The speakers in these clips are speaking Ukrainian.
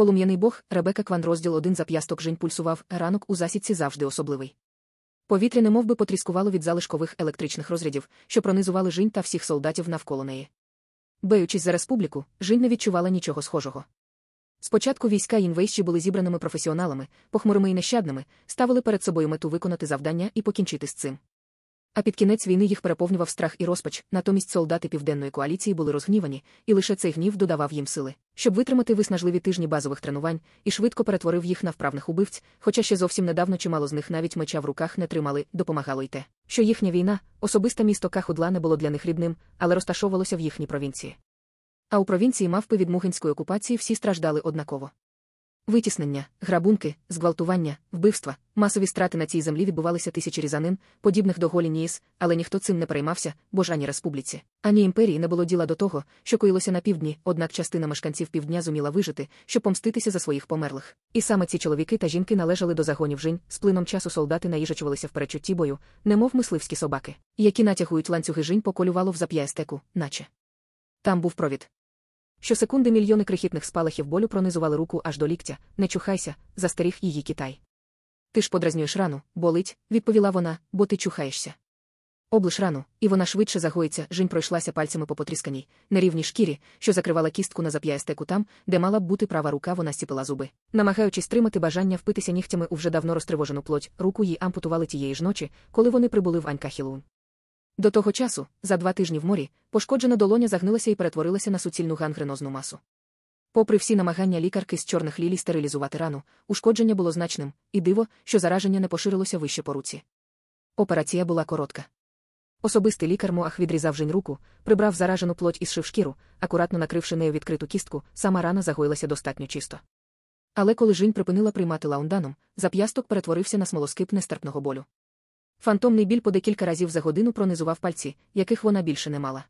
Полум'яний бог, Ребека Кван розділ один зап'ясток жінь пульсував, ранок у засідці завжди особливий. Повітря немов би потріскувало від залишкових електричних розрядів, що пронизували жінь та всіх солдатів навколо неї. Беючись за республіку, жінь не відчувала нічого схожого. Спочатку війська інвейщі були зібраними професіоналами, похмурими і нещадними, ставили перед собою мету виконати завдання і покінчити з цим. А під кінець війни їх переповнював страх і розпач, натомість солдати південної коаліції були розгнівані, і лише цей гнів додавав їм сили, щоб витримати виснажливі тижні базових тренувань, і швидко перетворив їх на вправних убивць, хоча ще зовсім недавно чимало з них навіть меча в руках не тримали, допомагало й те, що їхня війна, особисте місто Кахудла не було для них рідним, але розташовувалося в їхній провінції. А у провінції мавпи від мугинської окупації всі страждали однаково. Витіснення, грабунки, зґвалтування, вбивства, масові страти на цій землі відбувалися тисячі різанин, подібних до голі Ніїс, але ніхто цим не переймався, бо ж ані республіці, ані імперії не було діла до того, що коїлося на півдні, однак частина мешканців півдня зуміла вижити, щоб помститися за своїх померлих. І саме ці чоловіки та жінки належали до загонів жінь, з плином часу солдати наїжачувалися в перечутті бою, немов мисливські собаки, які натягують ланцюги жінь поколювало в зап'ястеку, наче. Там був провід. Щосекунди мільйони крихітних спалахів болю пронизували руку аж до ліктя, не чухайся, застеріг її Китай. Ти ж подразнюєш рану, болить, відповіла вона, бо ти чухаєшся. Облиш рану, і вона швидше загоїться, жінь пройшлася пальцями по потрісканій, нерівній шкірі, що закривала кістку на зап'ястеку там, де мала б бути права рука, вона стіпила зуби. Намагаючись тримати бажання впитися нігтями у вже давно розтривожену плоть, руку їй ампутували тієї ж ночі, коли вони прибули в Анькахілун. До того часу, за два тижні в морі, пошкоджена долоня загнилася і перетворилася на суцільну гангренозну масу. Попри всі намагання лікарки з чорних лілій стерилізувати рану, ушкодження було значним, і диво, що зараження не поширилося вище по руці. Операція була коротка. Особистий лікар Моах відрізав жінь руку, прибрав заражену плоть і зшив шкіру, акуратно накривши нею відкриту кістку, сама рана загоїлася достатньо чисто. Але коли жінь припинила приймати лаунданом, зап'ясток перетворився на смолоскип нестерпного болю. Фантомний біль по декілька разів за годину пронизував пальці, яких вона більше не мала.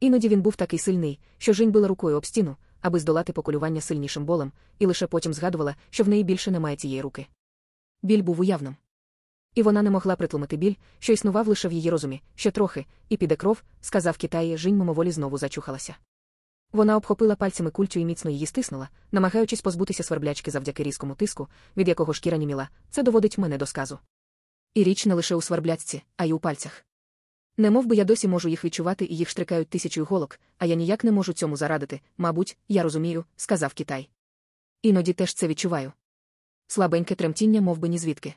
Іноді він був такий сильний, що Жінь била рукою об стіну, аби здолати поколювання сильнішим болем, і лише потім згадувала, що в неї більше немає цієї руки. Біль був уявним. І вона не могла притлумити біль, що існував лише в її розумі, ще трохи, і піде кров, сказав Китаї, Жінь мимоволі знову зачухалася. Вона обхопила пальцями культю і міцно її стиснула, намагаючись позбутися сверблячки завдяки різкому тиску, від якого шкіра німіла, це доводить мене до сказу. І річ не лише у свербляцці, а й у пальцях. Не би я досі можу їх відчувати і їх штрикають тисячою голок, а я ніяк не можу цьому зарадити, мабуть, я розумію, сказав Китай. Іноді теж це відчуваю. Слабеньке тремтіння мов би ні звідки.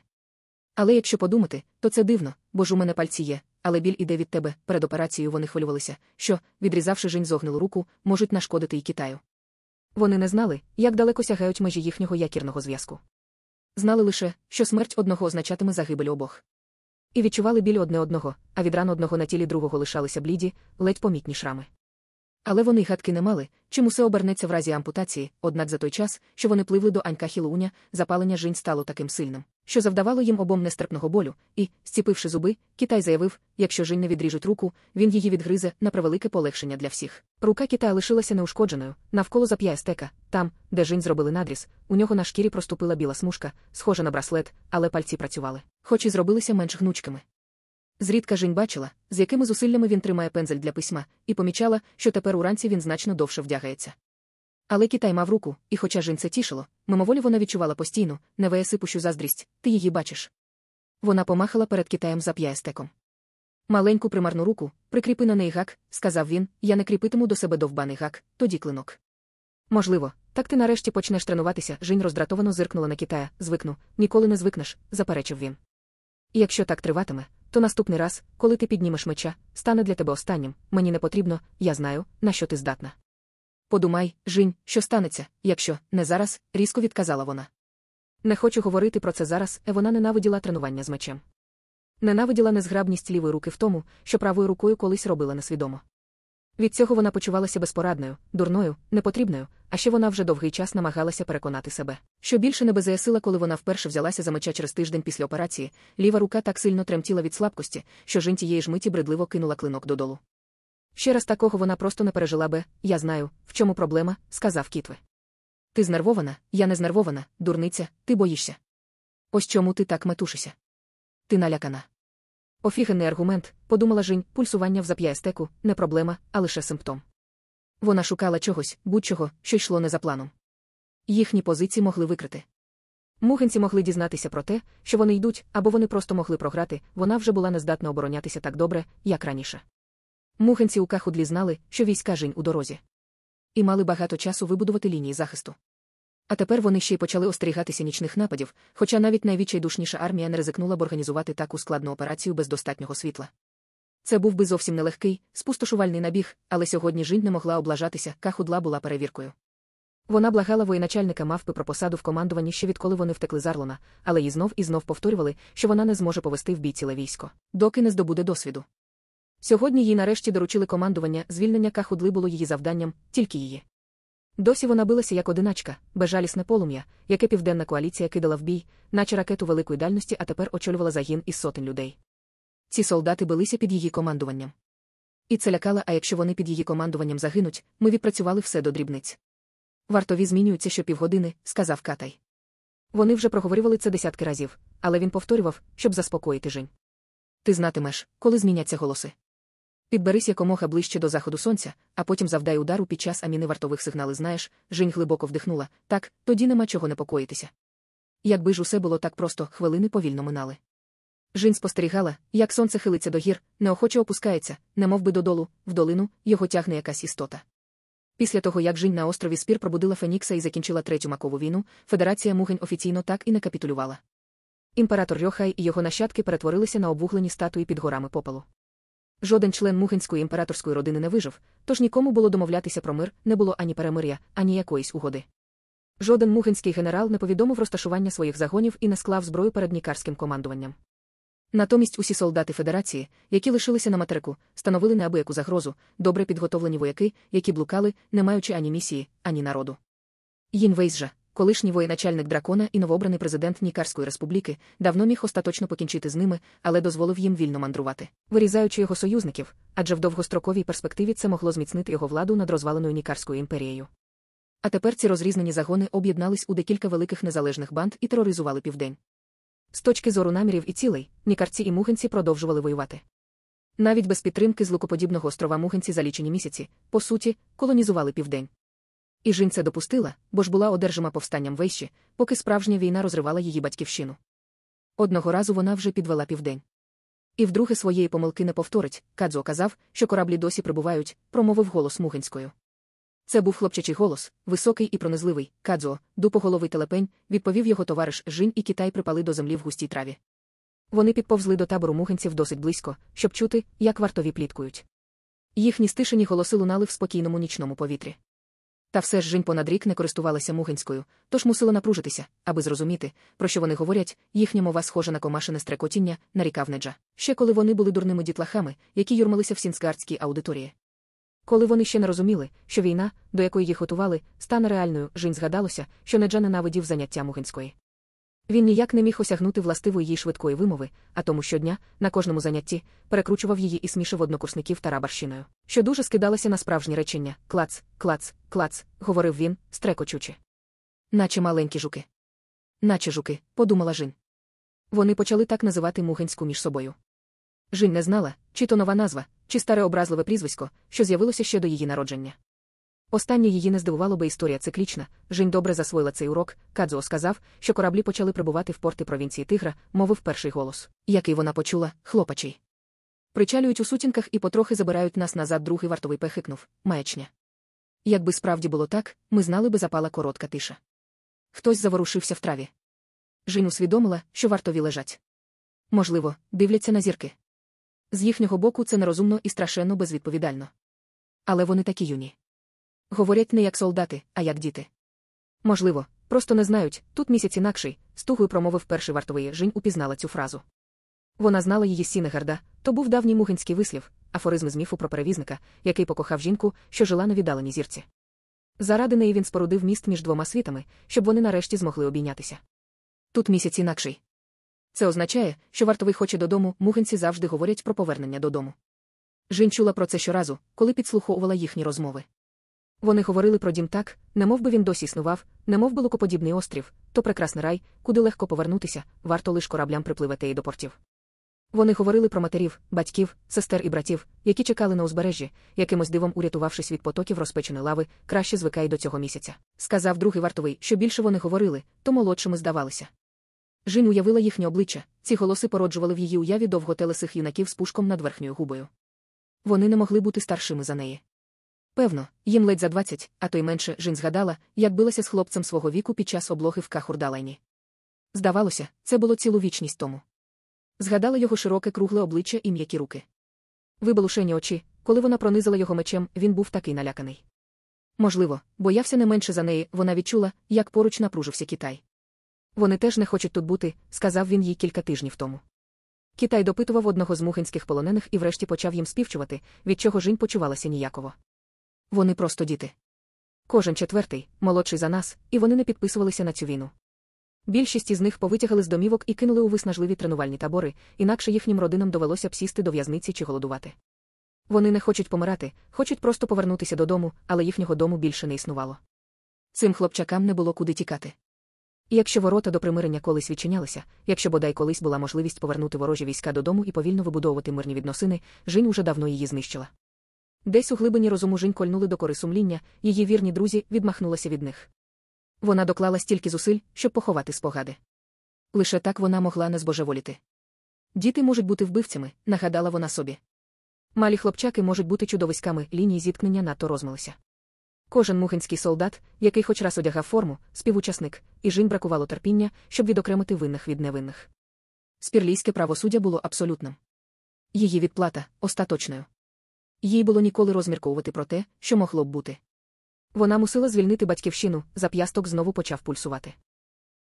Але якщо подумати, то це дивно, бо ж у мене пальці є, але біль іде від тебе. Перед операцією вони хвилювалися, що, відрізавши жінь зогнилу руку, можуть нашкодити і Китаю. Вони не знали, як далеко сягають межі їхнього якірного зв'язку. Знали лише, що смерть одного означатиме загибель обох. І відчували біль одне одного, а від ран одного на тілі другого лишалися бліді, ледь помітні шрами. Але вони гадки не мали, чим усе обернеться в разі ампутації, однак за той час, що вони пливли до Анька Хілуня, запалення жінь стало таким сильним, що завдавало їм обом нестерпного болю, і, зціпивши зуби, Китай заявив, якщо жінь не відріжуть руку, він її відгризе на превелике полегшення для всіх. Рука Китая лишилася неушкодженою, навколо зап'ястека, там, де жінь зробили надріз, у нього на шкірі проступила біла смужка, схожа на браслет, але пальці працювали, хоч і зробилися менш гнучкими. Зрідка Жінь бачила, з якими зусиллями він тримає пензель для письма, і помічала, що тепер уранці він значно довше вдягається. Але Китай мав руку, і хоча Жінь це тішило, мимоволі вона відчувала постійну, невеєсипущу заздрість, ти її бачиш. Вона помахала перед Китаєм зап'ястеком. Маленьку примарну руку, прикріпи на неї гак, сказав він, я не кріпитиму до себе довбаний гак, тоді клинок. Можливо, так ти нарешті почнеш тренуватися. Жінь роздратовано зиркнула на Китая, звикну, ніколи не звикнеш, заперечив він. І якщо так триватиме, то наступний раз, коли ти піднімеш меча, стане для тебе останнім. Мені не потрібно, я знаю, на що ти здатна. Подумай, Жінь, що станеться, якщо не зараз, різко відказала вона. Не хочу говорити про це зараз, вона ненавиділа тренування з мечем. Ненавиділа незграбність лівої руки в тому, що правою рукою колись робила несвідомо. Від цього вона почувалася безпорадною, дурною, непотрібною, а ще вона вже довгий час намагалася переконати себе, що більше не беззаясила, коли вона вперше взялася за меча через тиждень після операції, ліва рука так сильно тремтіла від слабкості, що жін тієї ж миті бредливо кинула клинок додолу. Ще раз такого вона просто не пережила би, я знаю, в чому проблема, сказав Кітве. Ти знервована, я не знервована, дурниця, ти боїшся. Ось чому ти так метушишся. Ти налякана. Офігенний аргумент, подумала Жінь, пульсування в зап'ястеку, не проблема, а лише симптом. Вона шукала чогось, будь-чого, що йшло не за планом. Їхні позиції могли викрити. Мухинці могли дізнатися про те, що вони йдуть, або вони просто могли програти, вона вже була нездатна оборонятися так добре, як раніше. Мухинці у Кахудлі знали, що війська жінь у дорозі. І мали багато часу вибудувати лінії захисту. А тепер вони ще й почали остерігатися нічних нападів, хоча навіть найвідчайдушніша армія не ризикнула б організувати таку складну операцію без достатнього світла. Це був би зовсім нелегкий, спустошувальний набіг, але сьогодні жінь не могла облажатися, Кахудла була перевіркою. Вона благала воєначальника мавпи про посаду в командуванні ще відколи вони втекли з Арлона, але їй знов і знов повторювали, що вона не зможе повести в бій ціле військо, доки не здобуде досвіду. Сьогодні їй нарешті доручили командування, звільнення Кахудли було її завданням, тільки її. Досі вона билася як одиначка, безжалісне полум'я, яке південна коаліція кидала в бій, наче ракету великої дальності, а тепер очолювала загін із сотень людей. Ці солдати билися під її командуванням. І це лякало, а якщо вони під її командуванням загинуть, ми відпрацювали все до дрібниць. Вартові змінюються щопівгодини, сказав Катай. Вони вже проговорювали це десятки разів, але він повторював, щоб заспокоїти Жень. Ти знатимеш, коли зміняться голоси. Підберись якомога ближче до заходу сонця, а потім завдай удару під час аміни вартових сигнали знаєш, Жень глибоко вдихнула, так, тоді нема чого непокоїтися. Якби ж усе було так просто, хвилини повільно минали. Жінь спостерігала, як сонце хилиться до гір, неохоче опускається, немов би додолу, в долину, його тягне якась істота. Після того, як Жінь на острові Спір пробудила Фенікса і закінчила третю макову війну, Федерація Мугень офіційно так і не капітулювала. Імператор Рьохай і його нащадки перетворилися на обвуглені статуї під горами попелу. Жоден член мухинської імператорської родини не вижив, тож нікому було домовлятися про мир, не було ані перемир'я, ані якоїсь угоди. Жоден мухинський генерал не повідомив розташування своїх загонів і не склав зброю перед нікарським командуванням. Натомість усі солдати Федерації, які лишилися на материку, становили неабияку загрозу, добре підготовлені вояки, які блукали, не маючи ані місії, ані народу. Їн Вейсжа, колишній воєначальник дракона і новообраний президент Нікарської республіки, давно міг остаточно покінчити з ними, але дозволив їм вільно мандрувати, вирізаючи його союзників, адже в довгостроковій перспективі це могло зміцнити його владу над розваленою Нікарською імперією. А тепер ці розрізнені загони об'єднались у декілька великих незалежних банд і тероризували південь. З точки зору намірів і цілей, нікарці і мухинці продовжували воювати. Навіть без підтримки з лукоподібного острова Мухинці за лічені місяці, по суті, колонізували південь. І Жінь це допустила, бо ж була одержима повстанням вещі, поки справжня війна розривала її батьківщину. Одного разу вона вже підвела південь. І вдруге своєї помилки не повторить, Кадзо казав, що кораблі досі прибувають, промовив голос Мухинською. Це був хлопчачий голос, високий і пронизливий, Кадзо, дупоголовий телепень, відповів його товариш Жінь і Китай припали до землі в густій траві. Вони підповзли до табору мухинців досить близько, щоб чути, як вартові пліткують. Їхні стишені голоси лунали в спокійному нічному повітрі. Та все ж Жінь понад рік не користувалася мугинською, тож мусила напружитися, аби зрозуміти, про що вони говорять, їхня мова схожа на комашине стрекотіння, нарікав Неджа. Ще коли вони були дурними дітлахами, які юрмалися в сінсгардській аудиторії. Коли вони ще не розуміли, що війна, до якої їх готували, стане реальною, Жінь згадалося, що Неджа ненавидів заняття Мугинської. Він ніяк не міг осягнути властивої їй швидкої вимови, а тому щодня, на кожному занятті, перекручував її і смішив однокурсників тарабарщиною, що дуже скидалося на справжні речення клац, клац, клац, говорив він, стрекочучи. Наче маленькі жуки. Наче жуки, подумала Жінь. Вони почали так називати Мугинську між собою. Жінь не знала, чи то нова назва, чи старе образливе прізвисько, що з'явилося ще до її народження. Останнє її не здивувало би історія циклічна. Жінь добре засвоїла цей урок. Кадзо сказав, що кораблі почали прибувати в порти провінції Тигра, мовив перший голос, який вона почула, хлопачий. Причалюють у сутінках і потрохи забирають нас назад, другий вартовий пехикнув маячня. Якби справді було так, ми знали би запала коротка тиша. Хтось заворушився в траві. Жінь усвідомила, що вартові лежать. Можливо, дивляться на зірки. З їхнього боку це нерозумно і страшенно безвідповідально. Але вони такі юні. Говорять не як солдати, а як діти. Можливо, просто не знають, тут місяць інакший, з тугою промовив перший вартовий Жінь упізнала цю фразу. Вона знала її Сінегарда, то був давній мугенський вислів, афоризм з міфу про перевізника, який покохав жінку, що жила на віддаленій зірці. Заради неї він спорудив міст між двома світами, щоб вони нарешті змогли обійнятися. Тут місяць інакший. Це означає, що вартовий хоче додому, мугенці завжди говорять про повернення додому. Жінь чула про це щоразу, коли підслуховувала їхні розмови. Вони говорили про дім так, немов би він досі існував, немов би лукоподібний острів, то прекрасний рай, куди легко повернутися, варто лиш кораблям припливати і до портів. Вони говорили про матерів, батьків, сестер і братів, які чекали на узбережжі, якимось дивом урятувавшись від потоків розпеченої лави, краще звикай до цього місяця. Сказав другий вартовий, що більше вони говорили, то молодшими здавалися. Жінь уявила їхнє обличчя, ці голоси породжували в її уяві довготелесих юнаків з пушком над верхньою губою. Вони не могли бути старшими за неї. Певно, їм ледь за двадцять, а то й менше Жін згадала, як билася з хлопцем свого віку під час облоги в Кахурдалайні. Здавалося, це було цілу вічність тому. Згадала його широке кругле обличчя і м'які руки. Вибалушені очі, коли вона пронизила його мечем, він був такий наляканий. Можливо, боявся не менше за неї, вона відчула, як поруч напружився Китай. Вони теж не хочуть тут бути, сказав він їй кілька тижнів тому. Китай допитував одного з мухинських полонених і врешті почав їм співчувати, від чого Жінь почувалася ніяково. Вони просто діти. Кожен четвертий, молодший за нас, і вони не підписувалися на цю війну. Більшість із них повитягали з домівок і кинули у виснажливі тренувальні табори, інакше їхнім родинам довелося б сісти до в'язниці чи голодувати. Вони не хочуть помирати, хочуть просто повернутися додому, але їхнього дому більше не існувало. Цим хлопчакам не було куди тікати. І якщо ворота до примирення колись відчинялися, якщо бодай колись була можливість повернути ворожі війська додому і повільно вибудовувати мирні відносини, Жінь уже давно її знищила. Десь у глибині розуму Жінь кольнули до кори сумління, її вірні друзі відмахнулися від них. Вона доклала стільки зусиль, щоб поховати спогади. Лише так вона могла не збожеволіти. Діти можуть бути вбивцями, нагадала вона собі. Малі хлопчаки можуть бути чудовиськами, лінії зіткнення надто розмилися. Кожен мухинський солдат, який хоч раз одягав форму, співучасник, і жінь бракувало терпіння, щоб відокремити винних від невинних. Спірлійське правосуддя було абсолютним. Її відплата остаточною. Їй було ніколи розмірковувати про те, що могло б бути. Вона мусила звільнити батьківщину, зап'ясток знову почав пульсувати.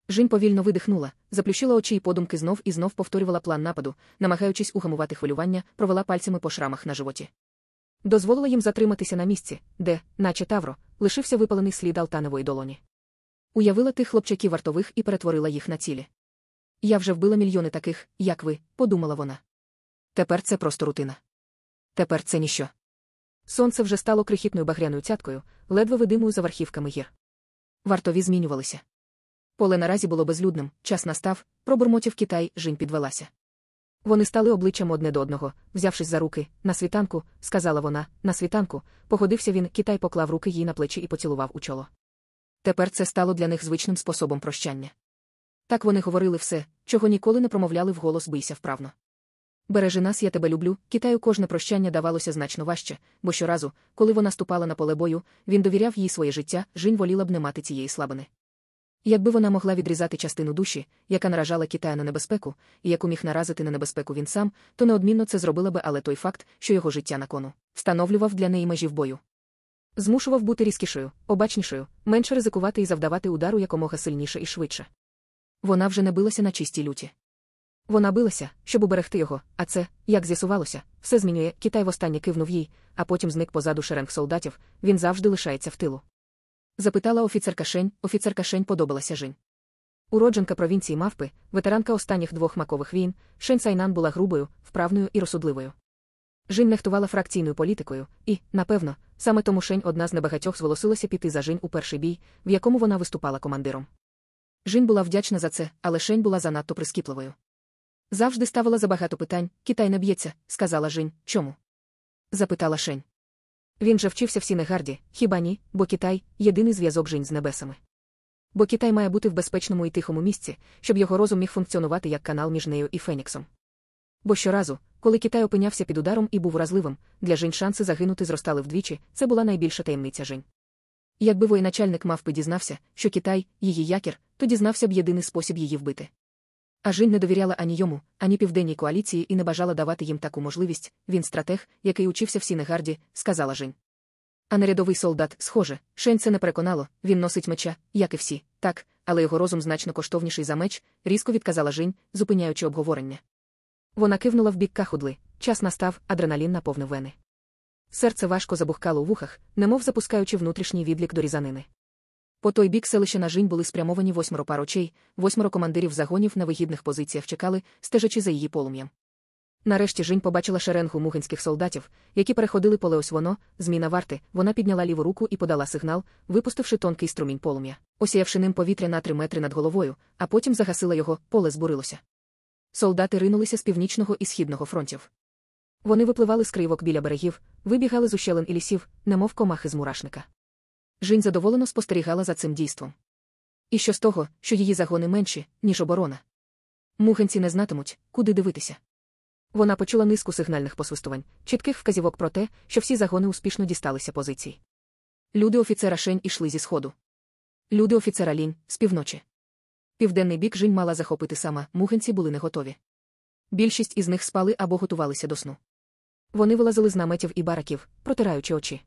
Жінь повільно видихнула, заплющила очі і подумки знов і знов повторювала план нападу, намагаючись угамувати хвилювання, провела пальцями по шрамах на животі. Дозволила їм затриматися на місці, де, наче тавро, лишився випалений слід алтаневої долоні. Уявила тих хлопчаків вартових і перетворила їх на цілі. Я вже вбила мільйони таких, як ви, подумала вона. Тепер це просто рутина. Тепер це ніщо. Сонце вже стало крихітною багряною цяткою, ледве видимою за верхівками гір. Вартові змінювалися. Поле наразі було безлюдним, час настав, пробурмотів Китай, жінь підвелася. Вони стали обличчям одне до одного, взявшись за руки, на світанку, сказала вона, на світанку, погодився він, Китай поклав руки їй на плечі і поцілував у чоло. Тепер це стало для них звичним способом прощання. Так вони говорили все, чого ніколи не промовляли вголос бийся вправно. Бережи нас, я тебе люблю. Китаю кожне прощання давалося значно важче, бо щоразу, коли вона ступала на поле бою, він довіряв їй своє життя, жінь воліла б не мати цієї слабини. Якби вона могла відрізати частину душі, яка наражала Китая на небезпеку, і яку міг наразити на небезпеку він сам, то неодмінно це зробила би, але той факт, що його життя на кону, встановлював для неї межі в бою. Змушував бути різкішою, обачнішою, менше ризикувати і завдавати удару якомога сильніше і швидше. Вона вже не билася на чистій люті. Вона билася, щоб уберегти його, а це, як з'ясувалося, все змінює. Китай востаннє кивнув їй, а потім зник позаду шеренг солдатів, він завжди лишається в тилу. Запитала офіцерка Шень, офіцерка Шень подобалася Жінь. Уродженка провінції мавпи, ветеранка останніх двох макових війн, Шень Сайнан була грубою, вправною і розсудливою. Жінь нехтувала фракційною політикою, і, напевно, саме тому Шень одна з небагатьох зголосилася піти за Жінь у перший бій, в якому вона виступала командиром. Жінь була вдячна за це, але Шень була занадто прискіпливою. Завжди ставила забагато питань, Китай не б'ється, сказала Жінь. Чому? запитала Шень. Він же вчився в Сінегарді, хіба ні, бо Китай єдиний зв'язок Жінь з небесами. Бо Китай має бути в безпечному і тихому місці, щоб його розум міг функціонувати як канал між нею і Феніксом. Бо щоразу, коли Китай опинявся під ударом і був вразливим, для Жінь шанси загинути зростали вдвічі, це була найбільша таємниця Жінь. Якби воєначальник мавпи дізнався, що Китай її якір, то дізнався б єдиний спосіб її вбити. А Жінь не довіряла ані йому, ані південній коаліції і не бажала давати їм таку можливість. Він стратег, який учився в Сінегарді, сказала Жінь. А не рядовий солдат, схоже, Шень це не переконало, він носить меча, як і всі, так, але його розум значно коштовніший за меч, різко відказала Жінь, зупиняючи обговорення. Вона кивнула в бік кахудли, час настав, адреналін наповнив вени. Серце важко забухкало у вухах, немов запускаючи внутрішній відлік до різанини. По той бік селища на Жінь були спрямовані восьмеро пар очей, восьмеро командирів загонів на вигідних позиціях чекали, стежачи за її полум'ям. Нарешті Жінь побачила шеренгу мугинських солдатів, які переходили поле ось воно, зміна варти, вона підняла ліву руку і подала сигнал, випустивши тонкий струмінь полум'я, осіявши ним повітря на три метри над головою, а потім загасила його, поле збурилося. Солдати ринулися з північного і східного фронтів. Вони випливали з кривок біля берегів, вибігали з ущелин і лісів, немов комахи з мурашника. Жінь задоволено спостерігала за цим дійством. І що з того, що її загони менші, ніж оборона? Мухенці не знатимуть, куди дивитися. Вона почула низку сигнальних посвистувань, чітких вказівок про те, що всі загони успішно дісталися позицій. Люди офіцера Шень ішли зі сходу. Люди офіцера Лінь з півночі. Південний бік Жінь мала захопити сама, мухенці були не готові. Більшість із них спали або готувалися до сну. Вони вилазили з наметів і бараків, протираючи очі.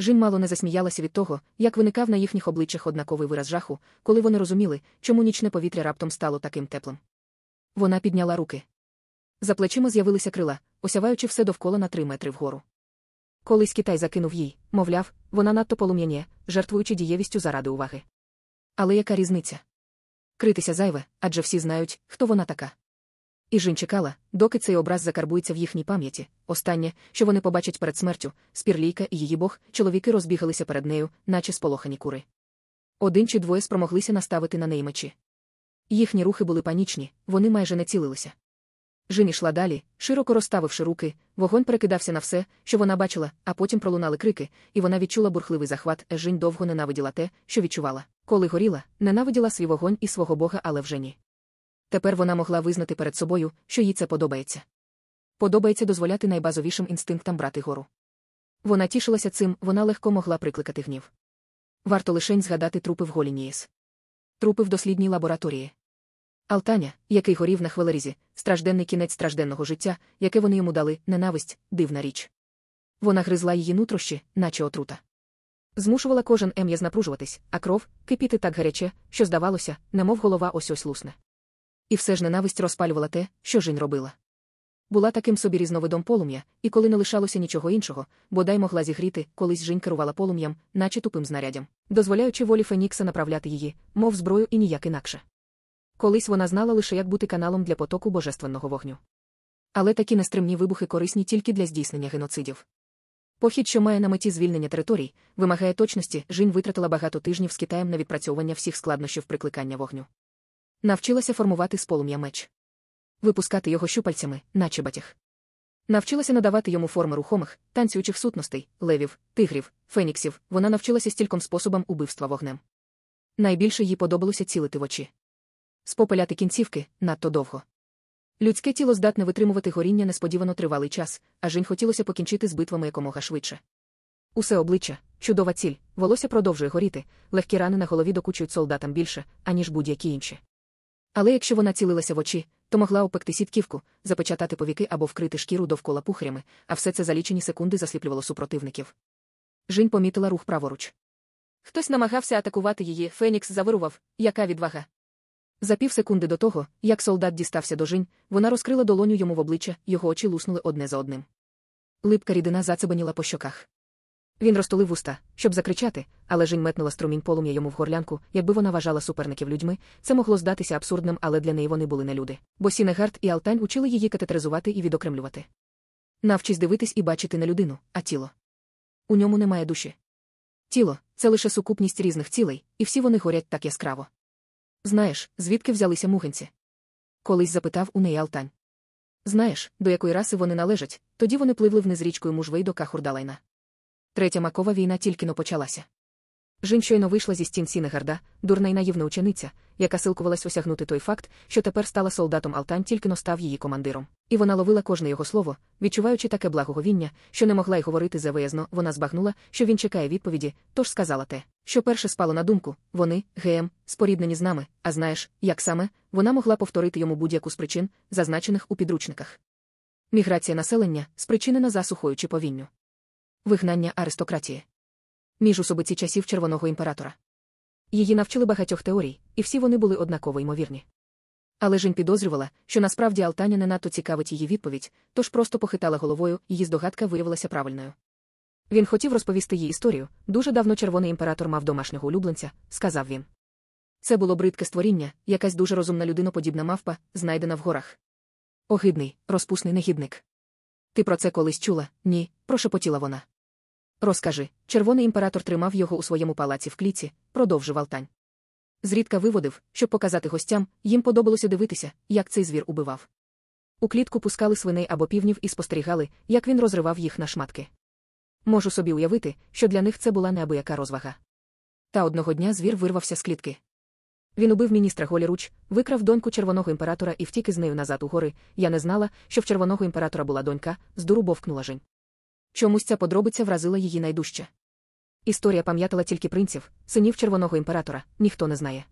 Жін мало не засміялася від того, як виникав на їхніх обличчях однаковий вираз жаху, коли вони розуміли, чому нічне повітря раптом стало таким теплим. Вона підняла руки. За плечима з'явилися крила, осяваючи все довкола на три метри вгору. Колись Китай закинув їй, мовляв, вона надто полум'яніє, жертвуючи дієвістю заради уваги. Але яка різниця? Критися зайве, адже всі знають, хто вона така. І Жін чекала, доки цей образ закарбується в їхній пам'яті. Останнє, що вони побачать перед смертю, спірлійка і її бог, чоловіки розбігалися перед нею, наче сполохані кури. Один чи двоє спромоглися наставити на неї мечі. Їхні рухи були панічні, вони майже не цілилися. Жін ішла далі, широко розставивши руки, вогонь перекидався на все, що вона бачила, а потім пролунали крики, і вона відчула бурхливий захват. Жінь довго ненавиділа те, що відчувала. Коли горіла, ненавиділа свій вогонь і свого бога, але вже ні. Тепер вона могла визнати перед собою, що їй це подобається. Подобається дозволяти найбазовішим інстинктам брати гору. Вона тішилася цим, вона легко могла прикликати гнів. Варто лишень згадати трупи в Голінієс. Трупи в дослідній лабораторії. Алтаня, який горів на хвилерізі, стражденний кінець стражденного життя, яке вони йому дали, ненависть, дивна річ. Вона гризла її нутрощі, наче отрута. Змушувала кожен ем'яз напружуватись, а кров кипіти так гаряче, що, здавалося, немов голова ось ось лусне. І все ж ненависть розпалювала те, що Жінь робила. Була таким собі різновидом полум'я, і коли не лишалося нічого іншого, бодай могла зігріти, колись Жінь керувала полум'ям, наче тупим знаряддям, дозволяючи волі Фенікса направляти її, мов зброю і ніяк інакше. Колись вона знала лише, як бути каналом для потоку божественного вогню. Але такі нестримні вибухи корисні тільки для здійснення геноцидів. Похід, що має на меті звільнення територій, вимагає точності, Жінь витратила багато тижнів з Китаєм на відпрацьовування всіх складнощів прикликання вогню. Навчилася формувати з полум'я меч, випускати його щупальцями, наче батяг. Навчилася надавати йому форми рухомих, танцюючих сутностей, левів, тигрів, феніксів, вона навчилася стільком способам убивства вогнем. Найбільше їй подобалося цілити в очі. Спопиляти кінцівки надто довго. Людське тіло здатне витримувати горіння несподівано тривалий час, а жінь хотілося покінчити з битвами якомога швидше. Усе обличчя, чудова ціль, волосся продовжує горіти, легкі рани на голові докучують солдатам більше, аніж будь-які інші. Але якщо вона цілилася в очі, то могла опекти сітківку, запечатати повіки або вкрити шкіру довкола пухарями, а все це за лічені секунди засліплювало супротивників. Жінь помітила рух праворуч. Хтось намагався атакувати її, Фенікс завирував, яка відвага. За півсекунди до того, як солдат дістався до Жінь, вона розкрила долоню йому в обличчя, його очі луснули одне за одним. Липка рідина зацебеніла по щоках. Він розтулив вуста, щоб закричати, але Жінь метнула струмінь полум'я йому в горлянку, якби вона вважала суперників людьми, це могло здатися абсурдним, але для неї вони були не люди. Бо Сінегард і Алтань учили її категоризувати і відокремлювати. Навчись дивитись і бачити не людину, а тіло. У ньому немає душі. Тіло це лише сукупність різних цілей, і всі вони горять так яскраво. Знаєш, звідки взялися мугенці? Колись запитав у неї Алтань. Знаєш, до якої раси вони належать, тоді вони пливли вниз річкою мужвей до Кахурдалайна. Третя макова війна тільки но почалася. Жінь щойно вийшла зі стін Сінегарда, дурна й наївна учениця, яка силкувалась осягнути той факт, що тепер стала солдатом Алтань, тільки но став її командиром. І вона ловила кожне його слово, відчуваючи таке благоговіння, що не могла й говорити завиязно, вона збагнула, що він чекає відповіді, тож сказала те, що перше спало на думку вони, ГМ, споріднені з нами, а знаєш, як саме, вона могла повторити йому будь-яку з причин, зазначених у підручниках. Міграція населення, спричинена засухою чи повінню. Вигнання аристократії. Міжусобиці часів червоного імператора. Її навчили багатьох теорій, і всі вони були однаково ймовірні. Але Жінь підозрювала, що насправді Алтаня не надто цікавить її відповідь, тож просто похитала головою, її здогадка виявилася правильною. Він хотів розповісти їй історію. Дуже давно червоний імператор мав домашнього улюбленця, сказав він. Це було бридке створіння, якась дуже розумна людиноподібна мавпа, знайдена в горах. Огидний, розпусний негідник. Ти про це колись чула? Ні, прошепотіла вона. Розкажи, червоний імператор тримав його у своєму палаці в кліці, продовжив Алтань. Зрідка виводив, щоб показати гостям, їм подобалося дивитися, як цей звір убивав. У клітку пускали свиней або півнів і спостерігали, як він розривав їх на шматки. Можу собі уявити, що для них це була неабияка розвага. Та одного дня звір вирвався з клітки. Він убив міністра Голіруч, викрав доньку червоного імператора і втік із нею назад у гори. Я не знала, що в червоного імператора була донька, з дуру бовкнула Жень. Чомусь ця подробиця вразила її найдужче. Історія пам'ятала тільки принців, синів червоного імператора, ніхто не знає.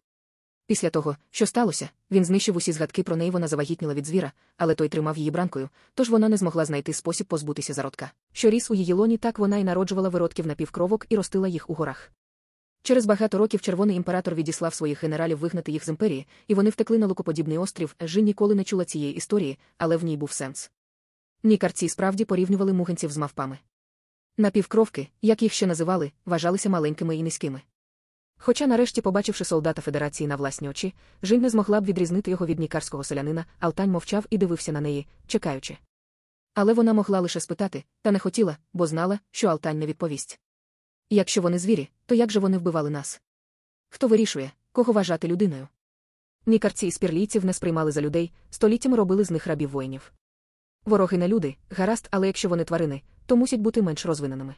Після того, що сталося, він знищив усі згадки про неї вона завагітніла від звіра, але той тримав її бранкою, тож вона не змогла знайти спосіб позбутися зародка. Що ріс у її лоні, так вона й народжувала виродків напівкровок і ростила їх у горах. Через багато років червоний імператор відіслав своїх генералів вигнати їх з імперії, і вони втекли на лукоподібний острів. Жін ніколи не чула цієї історії, але в ній був сенс. Нікарці справді порівнювали мугенців з мавпами. Напівкровки, як їх ще називали, вважалися маленькими і низькими. Хоча, нарешті, побачивши солдата Федерації на власні очі, Жінь не змогла б відрізнити його від нікарського селянина, Алтань мовчав і дивився на неї, чекаючи. Але вона могла лише спитати, та не хотіла, бо знала, що Алтань не відповість. Якщо вони звірі, то як же вони вбивали нас? Хто вирішує, кого вважати людиною? Нікарці і спірлійців не сприймали за людей, століттями робили з них рабів воїнів. Вороги не люди, гаразд, але якщо вони тварини, то мусять бути менш розвиненими.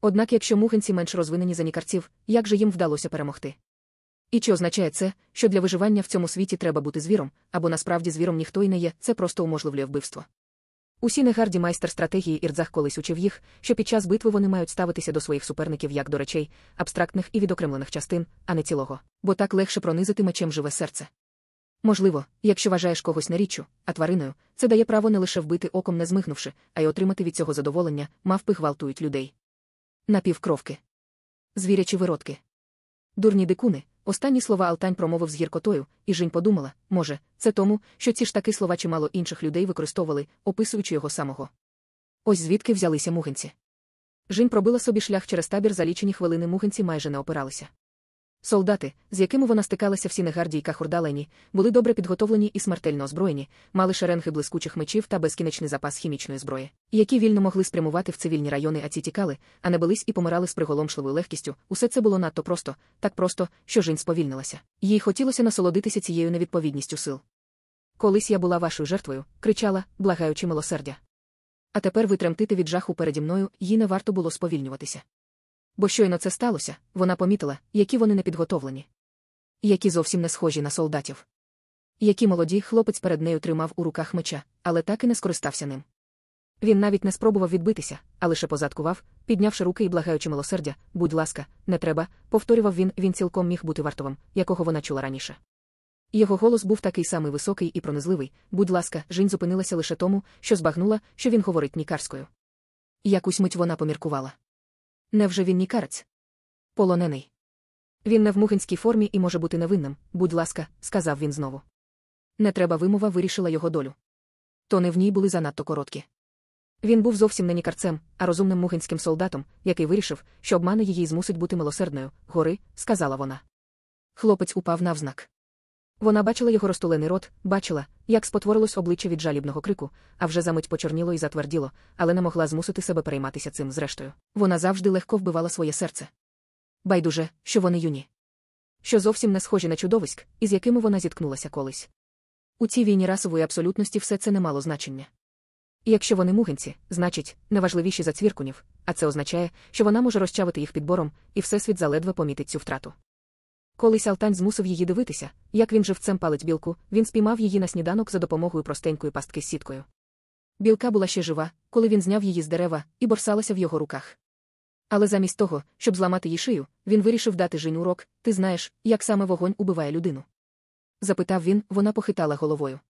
Однак, якщо мухенці менш розвинені за нікарців, як же їм вдалося перемогти? І чи означає це, що для виживання в цьому світі треба бути звіром, або насправді звіром ніхто й не є, це просто уможливлює вбивство. Усі негарді майстер стратегії Ірдзах колись учив їх, що під час битви вони мають ставитися до своїх суперників як до речей, абстрактних і відокремлених частин, а не цілого, бо так легше пронизити мечем живе серце. Можливо, якщо вважаєш когось не річчю, а твариною, це дає право не лише вбити оком не змигнувши, а й отримати від цього задоволення, мавпи гвалтують людей. Напівкровки. Звірячі виродки. Дурні дикуни. Останні слова Алтань промовив з гіркотою, і Жінь подумала, може, це тому, що ці ж таки слова чимало інших людей використовували, описуючи його самого. Ось звідки взялися мугенці. Жінь пробила собі шлях через табір за лічені хвилини мугенці майже не опиралися. Солдати, з якими вона стикалася всі негарді й кахурдалені, були добре підготовлені і смертельно озброєні, мали шеренги блискучих мечів та безкінечний запас хімічної зброї, які вільно могли спрямувати в цивільні райони, а ці тікали, а не бились і помирали з приголомшливою легкістю. Усе це було надто просто, так просто, що жінь сповільнилася. Їй хотілося насолодитися цією невідповідністю сил. Колись я була вашою жертвою, кричала, благаючи милосердя. А тепер ви тремтите від жаху переді мною, їй не варто було сповільнюватися. Бо щойно це сталося, вона помітила, які вони непідготовлені. Які зовсім не схожі на солдатів. Які молоді хлопець перед нею тримав у руках меча, але так і не скористався ним. Він навіть не спробував відбитися, а лише позадкував, піднявши руки і благаючи милосердя, будь ласка, не треба, повторював він, він цілком міг бути вартовим, якого вона чула раніше. Його голос був такий самий високий і пронизливий, будь ласка, Жінь зупинилася лише тому, що збагнула, що він говорить нікарською. Якусь мить вона поміркувала. Невже він нікарець? Полонений. Він не в мухинській формі і може бути невинним, будь ласка, сказав він знову. Не треба вимова вирішила його долю. Тони в ній були занадто короткі. Він був зовсім не нікарцем, а розумним мухинським солдатом, який вирішив, що обмани її змусить бути милосердною. Гори, сказала вона. Хлопець упав навзнак. Вона бачила його розтулений рот, бачила, як спотворилось обличчя від жалібного крику, а вже за мить почорніло і затверділо, але не могла змусити себе перейматися цим зрештою. Вона завжди легко вбивала своє серце. Байдуже, що вони юні. Що зовсім не схожі на чудовиськ, із якими вона зіткнулася колись. У цій війні расової абсолютності все це не мало значення. І якщо вони мугенці, значить, неважливіші за цвіркунів, а це означає, що вона може розчавити їх підбором, і всесвіт заледве помітить цю втрату. Колись Алтань змусив її дивитися, як він живцем палить білку, він спіймав її на сніданок за допомогою простенької пастки з сіткою. Білка була ще жива, коли він зняв її з дерева і борсалася в його руках. Але замість того, щоб зламати їй шию, він вирішив дати Жінь урок ти знаєш, як саме вогонь убиває людину. Запитав він, вона похитала головою.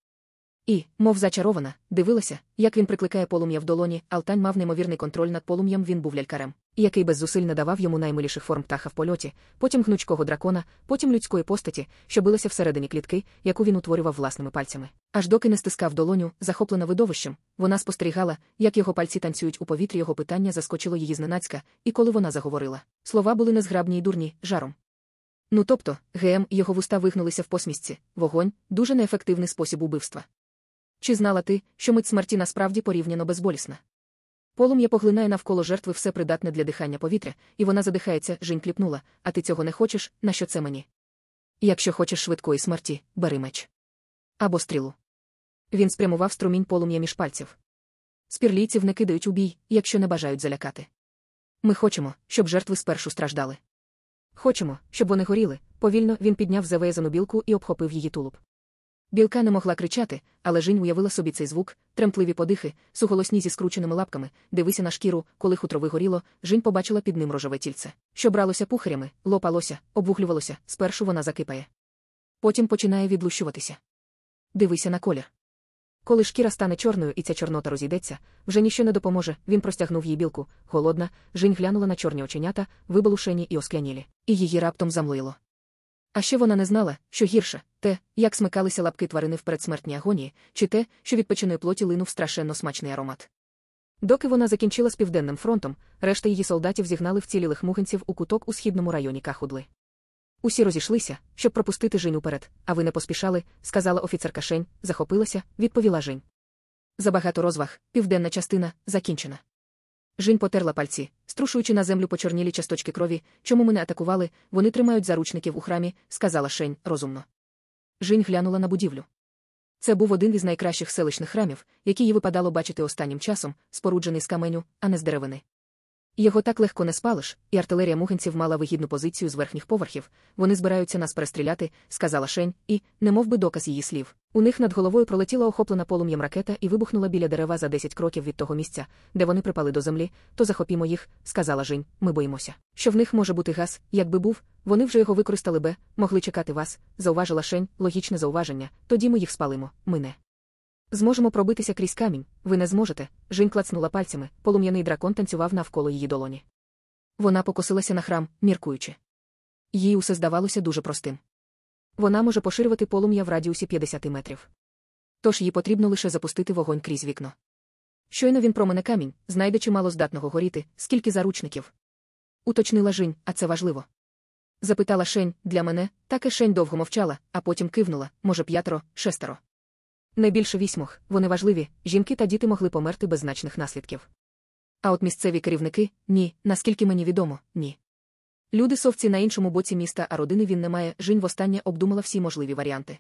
І, мов зачарована, дивилася, як він прикликає полум'я в долоні, Алтань мав неймовірний контроль над полум'ям, він був лялькарем, який без зусиль надавав йому наймиліших форм птаха в польоті, потім гнучкого дракона, потім людської постаті, що билася всередині клітки, яку він утворював власними пальцями. Аж доки не стискав долоню, захоплена видовищем, вона спостерігала, як його пальці танцюють у повітрі його питання заскочило її зненацька, і коли вона заговорила, слова були незграбні й дурні, жаром. Ну тобто, ГМ і його вуста вигнулися в посмішці, вогонь дуже неефективний спосіб убивства. Чи знала ти, що мить смерті насправді порівняно безболісна? Полум'я поглинає навколо жертви все придатне для дихання повітря, і вона задихається, Жінь кліпнула, а ти цього не хочеш, на що це мені? Якщо хочеш швидкої смерті, бери меч. Або стрілу. Він спрямував струмінь полум'я між пальців. Спірлійців не кидають у бій, якщо не бажають залякати. Ми хочемо, щоб жертви спершу страждали. Хочемо, щоб вони горіли. Повільно він підняв завезану білку і обхопив її тулуб. Білка не могла кричати, але Жінь уявила собі цей звук, тремтливі подихи, суголосні зі скрученими лапками, дивися на шкіру, коли хутро вигоріло, Жінь побачила під ним рожеве тільце, що бралося пухарями, лопалося, обвухлювалося, спершу вона закипає. Потім починає відлущуватися. Дивися на колір. Коли шкіра стане чорною і ця чорнота розійдеться, вже ніщо не допоможе. Він простягнув їй білку, голодна, Жінь глянула на чорні оченята, вибалушені і оскянілі, і її раптом замлило. А ще вона не знала, що гірше те, як смикалися лапки тварини в передсмертній агонії, чи те, що від печеної плоті линув страшенно смачний аромат. Доки вона закінчила з південним фронтом, решта її солдатів зігнали вцілілих мугинців у куток у східному районі Кахудли. Усі розійшлися, щоб пропустити Жень уперед, а ви не поспішали, сказала офіцерка Шень, захопилася, відповіла Жень. Забагато розваг, південна частина закінчена. Жінь потерла пальці, струшуючи на землю почорнілі часточки крові, чому ми не атакували, вони тримають заручників у храмі, сказала Шень розумно. Жінь глянула на будівлю. Це був один із найкращих селищних храмів, які їй випадало бачити останнім часом, споруджений з каменю, а не з деревини. Його так легко не спалиш, і артилерія мугенців мала вигідну позицію з верхніх поверхів. Вони збираються нас перестріляти, сказала Шень, і, немов би доказ її слів. У них над головою пролетіла охоплена полум'ям ракета і вибухнула біля дерева за 10 кроків від того місця, де вони припали до землі, то захопімо їх, сказала Жень, ми боїмося. Що в них може бути газ, якби був, вони вже його використали би, могли чекати вас, зауважила Шень, логічне зауваження, тоді ми їх спалимо, ми не. Зможемо пробитися крізь камінь, ви не зможете. Жінь клацнула пальцями, полум'яний дракон танцював навколо її долоні. Вона покосилася на храм, міркуючи. Їй усе здавалося дуже простим. Вона може поширювати полум'я в радіусі 50 метрів. Тож їй потрібно лише запустити вогонь крізь вікно. Щойно він промене камінь, знайде чимало здатного горіти, скільки заручників. Уточнила Жінь, а це важливо. Запитала Шень, для мене, так і Шень довго мовчала, а потім кивнула, може, п'ятеро, шестеро. Не більше вісьмох, вони важливі, жінки та діти могли померти без значних наслідків. А от місцеві керівники ні, наскільки мені відомо, ні. Люди совці на іншому боці міста, а родини він не має, Жінь востаннє обдумала всі можливі варіанти.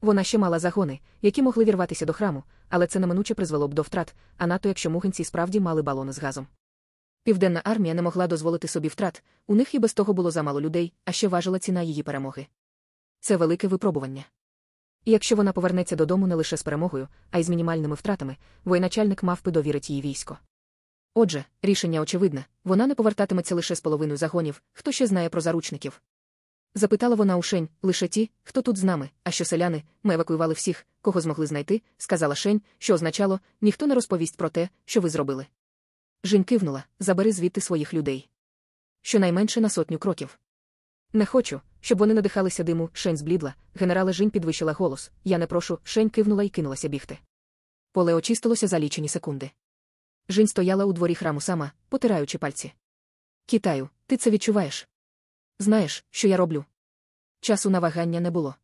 Вона ще мала загони, які могли вірватися до храму, але це неминуче призвело б до втрат, а НАТО, якщо мухинці справді мали балони з газом. Південна армія не могла дозволити собі втрат, у них і без того було замало людей, а ще важила ціна її перемоги. Це велике випробування. І якщо вона повернеться додому не лише з перемогою, а й з мінімальними втратами, воєначальник мав би довірити їй військо. Отже, рішення очевидне вона не повертатиметься лише з половиною загонів, хто ще знає про заручників. Запитала вона у Шень, лише ті, хто тут з нами, а що селяни, ми евакуювали всіх, кого змогли знайти, сказала Шень, що означало, ніхто не розповість про те, що ви зробили. Жінь кивнула, забери звідти своїх людей. Щонайменше на сотню кроків. Не хочу, щоб вони надихалися диму, Шень зблідла, генерала Жінь підвищила голос. Я не прошу, Шень кивнула і кинулася бігти. Поле очистилося за лічені секунди. Жінь стояла у дворі храму сама, потираючи пальці. Китаю, ти це відчуваєш? Знаєш, що я роблю? Часу на вагання не було.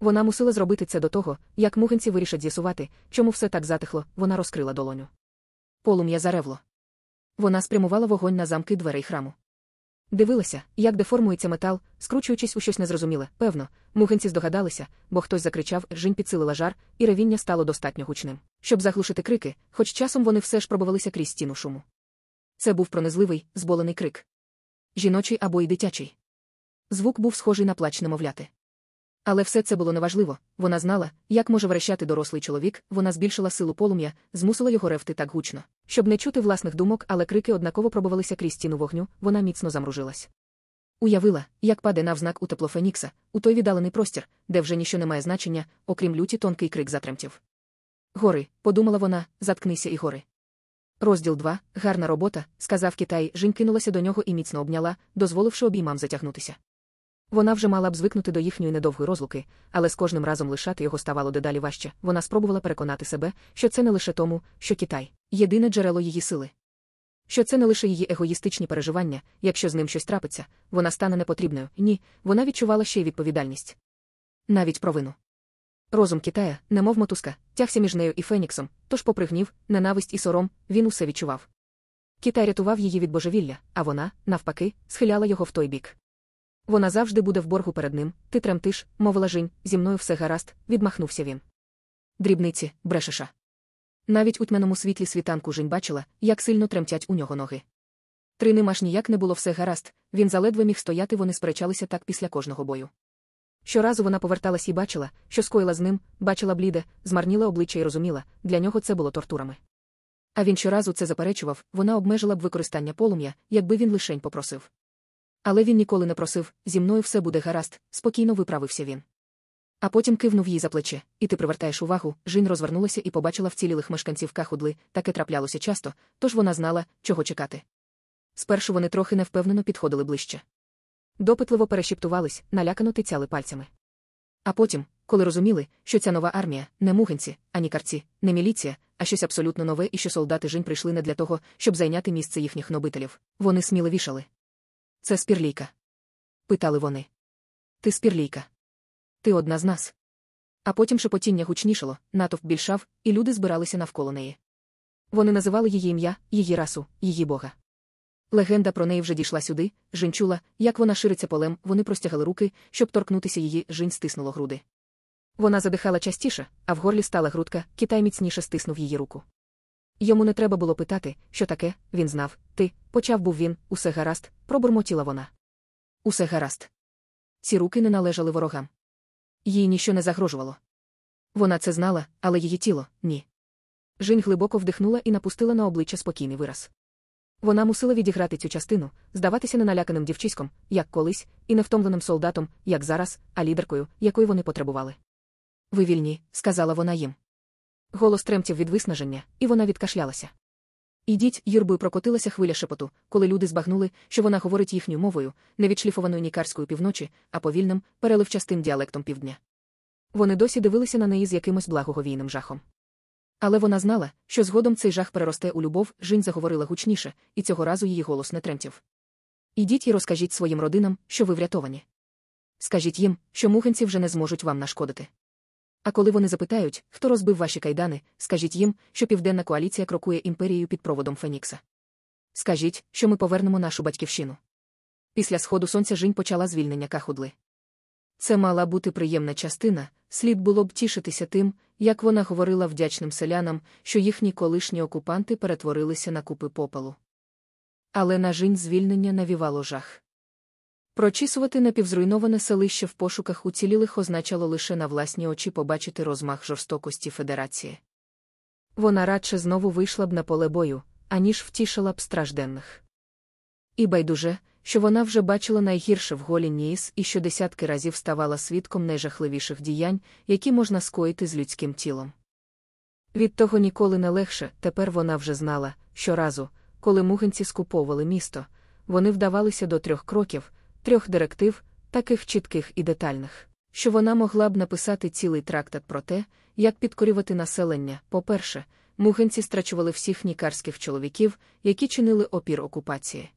Вона мусила зробити це до того, як мугенці вирішать з'ясувати, чому все так затихло, вона розкрила долоню. Полум'я заревло. Вона спрямувала вогонь на замки дверей храму. Дивилася, як деформується метал, скручуючись у щось незрозуміле. Певно, мугенці здогадалися, бо хтось закричав, жінь підсилила жар, і ревіння стало достатньо гучним. Щоб заглушити крики, хоч часом вони все ж пробувалися крізь стіну шуму. Це був пронизливий, зболений крик. Жіночий або й дитячий. Звук був схожий на плач немовляти. Але все це було неважливо. Вона знала, як може верещати дорослий чоловік, вона збільшила силу полум'я, змусила його ревти так гучно. Щоб не чути власних думок, але крики однаково пробувалися крізь стіну вогню, вона міцно замружилась. Уявила, як паде навзнак у тепло Фенікса, у той віддалений простір, де вже ніщо не має значення, окрім люті тонкий крик затремтів. Гори, подумала вона, заткнися і гори. Розділ 2. Гарна робота, сказав Китай, Жінь кинулася до нього і міцно обняла, дозволивши обіймам затягнутися. Вона вже мала б звикнути до їхньої недовгої розлуки, але з кожним разом лишати його ставало дедалі важче. Вона спробувала переконати себе, що це не лише тому, що Китай єдине джерело її сили. Що це не лише її егоїстичні переживання, якщо з ним щось трапиться, вона стане непотрібною. Ні, вона відчувала ще й відповідальність. Навіть провину. Розум Китая, немов мотузка, тягся між нею і Феніксом, тож, попри гнів, ненависть і сором, він усе відчував. Китай рятував її від божевілля, а вона, навпаки, схиляла його в той бік. Вона завжди буде в боргу перед ним, ти тремтиш, мовила Жінь, зі мною все гаразд, відмахнувся він. Дрібниці, брешеша. Навіть у тьменому світлі світанку Жінь бачила, як сильно тремтять у нього ноги. Триним аж ніяк не було все гаразд, він заледве міг стояти, вони сперечалися так після кожного бою. Щоразу вона поверталась і бачила, що скоїла з ним, бачила бліде, змарніла обличчя і розуміла, для нього це було тортурами. А він щоразу це заперечував, вона обмежила б використання полум'я, якби він лишень попросив. Але він ніколи не просив зі мною все буде гаразд, спокійно виправився він. А потім кивнув їй за плече, і ти привертаєш увагу, Жінь розвернулася і побачила вцілілих мешканців кахудли, таке траплялося часто, тож вона знала, чого чекати. Спершу вони трохи невпевнено підходили ближче. Допитливо перешіптувались, налякано тицяли пальцями. А потім, коли розуміли, що ця нова армія не мугенці, ані карці, не міліція, а щось абсолютно нове і що солдати Жінь прийшли не для того, щоб зайняти місце їхніх нобителів, вони сміло вішали. Це спірлійка. Питали вони. Ти спірлійка. Ти одна з нас. А потім шепотіння гучнішало, натовп більшав, і люди збиралися навколо неї. Вони називали її ім'я, її расу, її бога. Легенда про неї вже дійшла сюди, Жінь чула, як вона шириться полем, вони простягали руки, щоб торкнутися її, Жінь стиснуло груди. Вона задихала частіше, а в горлі стала грудка, китай міцніше стиснув її руку. Йому не треба було питати, що таке, він знав, ти, почав був він, усе гаразд, пробурмотіла вона. Усе гаразд. Ці руки не належали ворогам. Їй ніщо не загрожувало. Вона це знала, але її тіло ні. Жінь глибоко вдихнула і напустила на обличчя спокійний вираз. Вона мусила відіграти цю частину, здаватися неналяканим дівчиськом, як колись, і невтомленим солдатом, як зараз, а лідеркою, якої вони потребували. Ви вільні, сказала вона їм. Голос тремтів від виснаження, і вона відкашлялася. Ідіть, юрбою прокотилася хвиля шепоту, коли люди збагнули, що вона говорить їхньою мовою, не відшліфованою нікарською півночі, а повільним, переливчастим діалектом півдня. Вони досі дивилися на неї з якимось благоговійним жахом. Але вона знала, що згодом цей жах переросте у любов, Жінь заговорила гучніше, і цього разу її голос не тремтів. Ідіть і розкажіть своїм родинам, що ви врятовані. Скажіть їм, що мухенці вже не зможуть вам нашкодити. А коли вони запитають, хто розбив ваші кайдани, скажіть їм, що південна коаліція крокує імперією під проводом Фенікса. Скажіть, що ми повернемо нашу батьківщину. Після сходу сонця Жінь почала звільнення кахудли. Це мала бути приємна частина, слід було б тішитися тим, як вона говорила вдячним селянам, що їхні колишні окупанти перетворилися на купи попелу. Але на Жінь звільнення навівало жах. Прочісувати напівзруйноване селище в пошуках уцілілих означало лише на власні очі побачити розмах жорстокості Федерації. Вона радше знову вийшла б на поле бою, аніж втішила б стражденних. І байдуже, що вона вже бачила найгірше в голі Ніс і що десятки разів ставала свідком найжахливіших діянь, які можна скоїти з людським тілом. Від того ніколи не легше, тепер вона вже знала, що разу, коли мугенці скуповували місто, вони вдавалися до трьох кроків трьох директив, таких чітких і детальних, що вона могла б написати цілий трактат про те, як підкорювати населення. По-перше, мугенці страчували всіх нікарських чоловіків, які чинили опір окупації.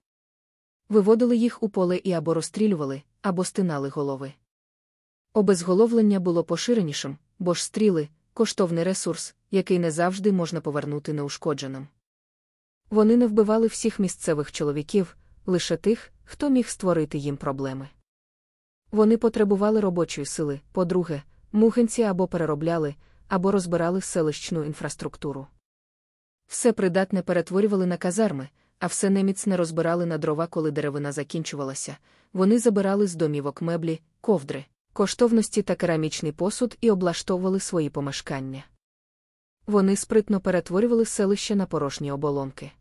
Виводили їх у поле і або розстрілювали, або стинали голови. Обезголовлення було поширенішим, бо ж стріли коштовний ресурс, який не завжди можна повернути неушкодженим. Вони не вбивали всіх місцевих чоловіків, лише тих, хто міг створити їм проблеми. Вони потребували робочої сили, по-друге, мухенці або переробляли, або розбирали селищну інфраструктуру. Все придатне перетворювали на казарми, а все неміцне розбирали на дрова, коли деревина закінчувалася. Вони забирали з домівок меблі, ковдри, коштовності та керамічний посуд і облаштовували свої помешкання. Вони спритно перетворювали селище на порожні оболонки.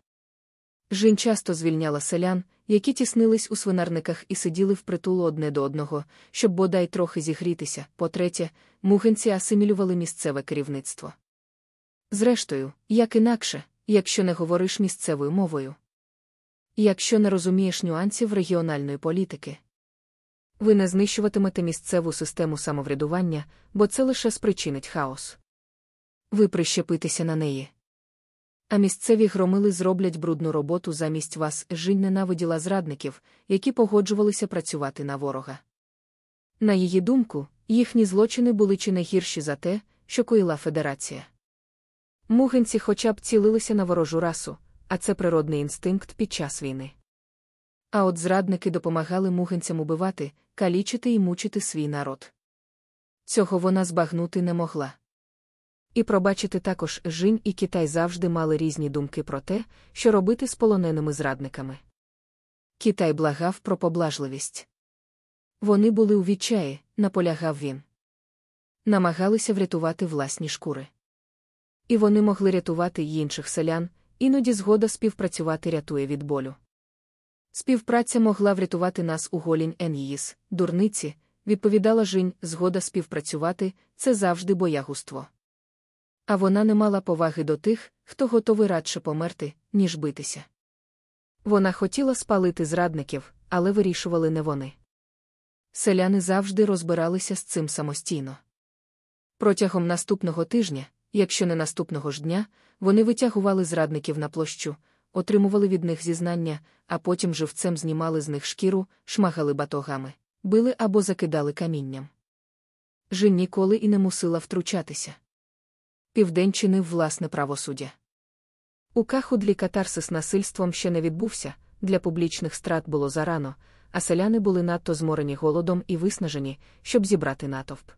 Жін часто звільняла селян, які тіснились у свинарниках і сиділи впритул одне до одного, щоб бодай трохи зігрітися. По-третє, мугенці асимілювали місцеве керівництво. Зрештою, як інакше, якщо не говориш місцевою мовою. Якщо не розумієш нюансів регіональної політики, ви не знищуватимете місцеву систему самоврядування, бо це лише спричинить хаос. Ви прищепитеся на неї. А місцеві громили зроблять брудну роботу замість вас. Жінь ненавиділа зрадників, які погоджувалися працювати на ворога. На її думку, їхні злочини були чи не гірші за те, що коїла Федерація. Мугенці хоча б цілилися на ворожу расу, а це природний інстинкт під час війни. А от зрадники допомагали мугенцям убивати, калічити і мучити свій народ. Цього вона збагнути не могла. І пробачити також Жінь і Китай завжди мали різні думки про те, що робити з полоненими зрадниками. Китай благав про поблажливість. Вони були у відчаї, наполягав він. Намагалися врятувати власні шкури. І вони могли рятувати й інших селян, іноді згода співпрацювати рятує від болю. Співпраця могла врятувати нас у голінь Ен'їс, дурниці, відповідала Жінь, згода співпрацювати це завжди боягуство. А вона не мала поваги до тих, хто готовий радше померти, ніж битися. Вона хотіла спалити зрадників, але вирішували не вони. Селяни завжди розбиралися з цим самостійно. Протягом наступного тижня, якщо не наступного ж дня, вони витягували зрадників на площу, отримували від них зізнання, а потім живцем знімали з них шкіру, шмагали батогами, били або закидали камінням. Жін ніколи і не мусила втручатися. Південь чинив власне правосуддя. У кахудлі катарсис насильством ще не відбувся, для публічних страт було зарано, а селяни були надто зморені голодом і виснажені, щоб зібрати натовп.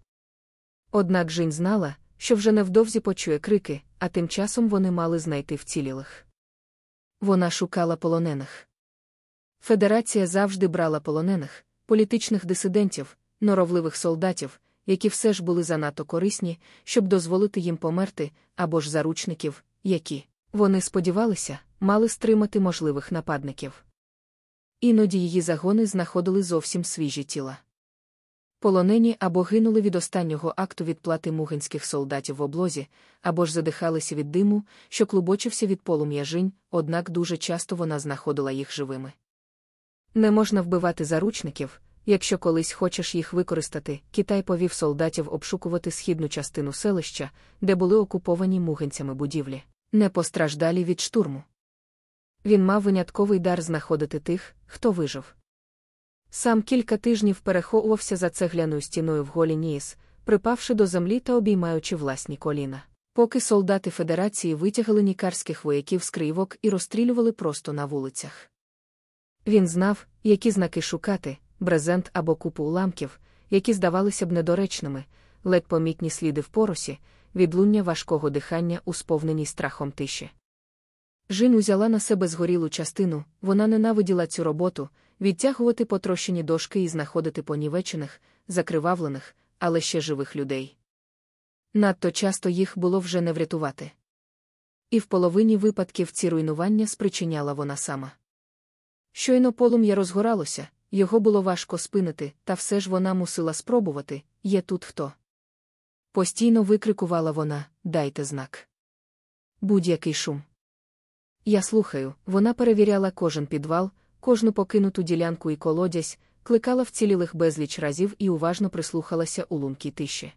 Однак Жінь знала, що вже невдовзі почує крики, а тим часом вони мали знайти вцілілих. Вона шукала полонених. Федерація завжди брала полонених, політичних дисидентів, норовливих солдатів, які все ж були занадто корисні, щоб дозволити їм померти, або ж заручників, які, вони сподівалися, мали стримати можливих нападників. Іноді її загони знаходили зовсім свіжі тіла. Полонені або гинули від останнього акту відплати мугинських солдатів в облозі, або ж задихалися від диму, що клубочився від полум'я жінь, однак дуже часто вона знаходила їх живими. Не можна вбивати заручників, якщо колись хочеш їх використати. Китай повів солдатів обшукувати східну частину селища, де були окуповані мугинцями будівлі, не постраждалі від штурму. Він мав винятковий дар знаходити тих, хто вижив. Сам кілька тижнів переховувався за цегляною стіною в голі ніс, припавши до землі та обіймаючи власні коліна. Поки солдати Федерації витягали нікарських вояків з криївок і розстрілювали просто на вулицях. Він знав, які знаки шукати, брезент або купу уламків, які здавалися б недоречними, ледь помітні сліди в поросі, відлуння важкого дихання у сповненій страхом тиші. Жін узяла на себе згорілу частину, вона ненавиділа цю роботу відтягувати потрощені дошки і знаходити понівечених, закривавлених, але ще живих людей. Надто часто їх було вже не врятувати. І в половині випадків ці руйнування спричиняла вона сама. Щойно полум'я розгоралося, його було важко спинити, та все ж вона мусила спробувати є тут хто. Постійно викрикувала вона дайте знак. Будь-який шум. Я слухаю, вона перевіряла кожен підвал, кожну покинуту ділянку і колодязь, кликала вцілілих безліч разів і уважно прислухалася у лункій тиші.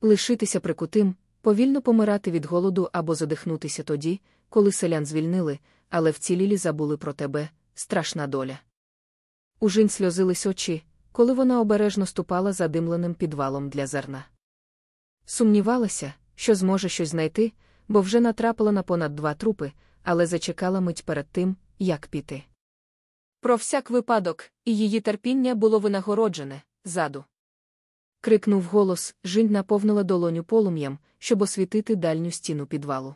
Лишитися прикутим, повільно помирати від голоду або задихнутися тоді, коли селян звільнили, але вцілілі забули про тебе страшна доля. У жінь сльозились очі, коли вона обережно ступала задимленим підвалом для зерна. Сумнівалася, що зможе щось знайти, бо вже натрапила на понад два трупи, але зачекала мить перед тим, як піти. Про всяк випадок, і її терпіння було винагороджене ззаду. Крикнув голос, жінь наповнила долоню полум'ям, щоб освітити дальню стіну підвалу.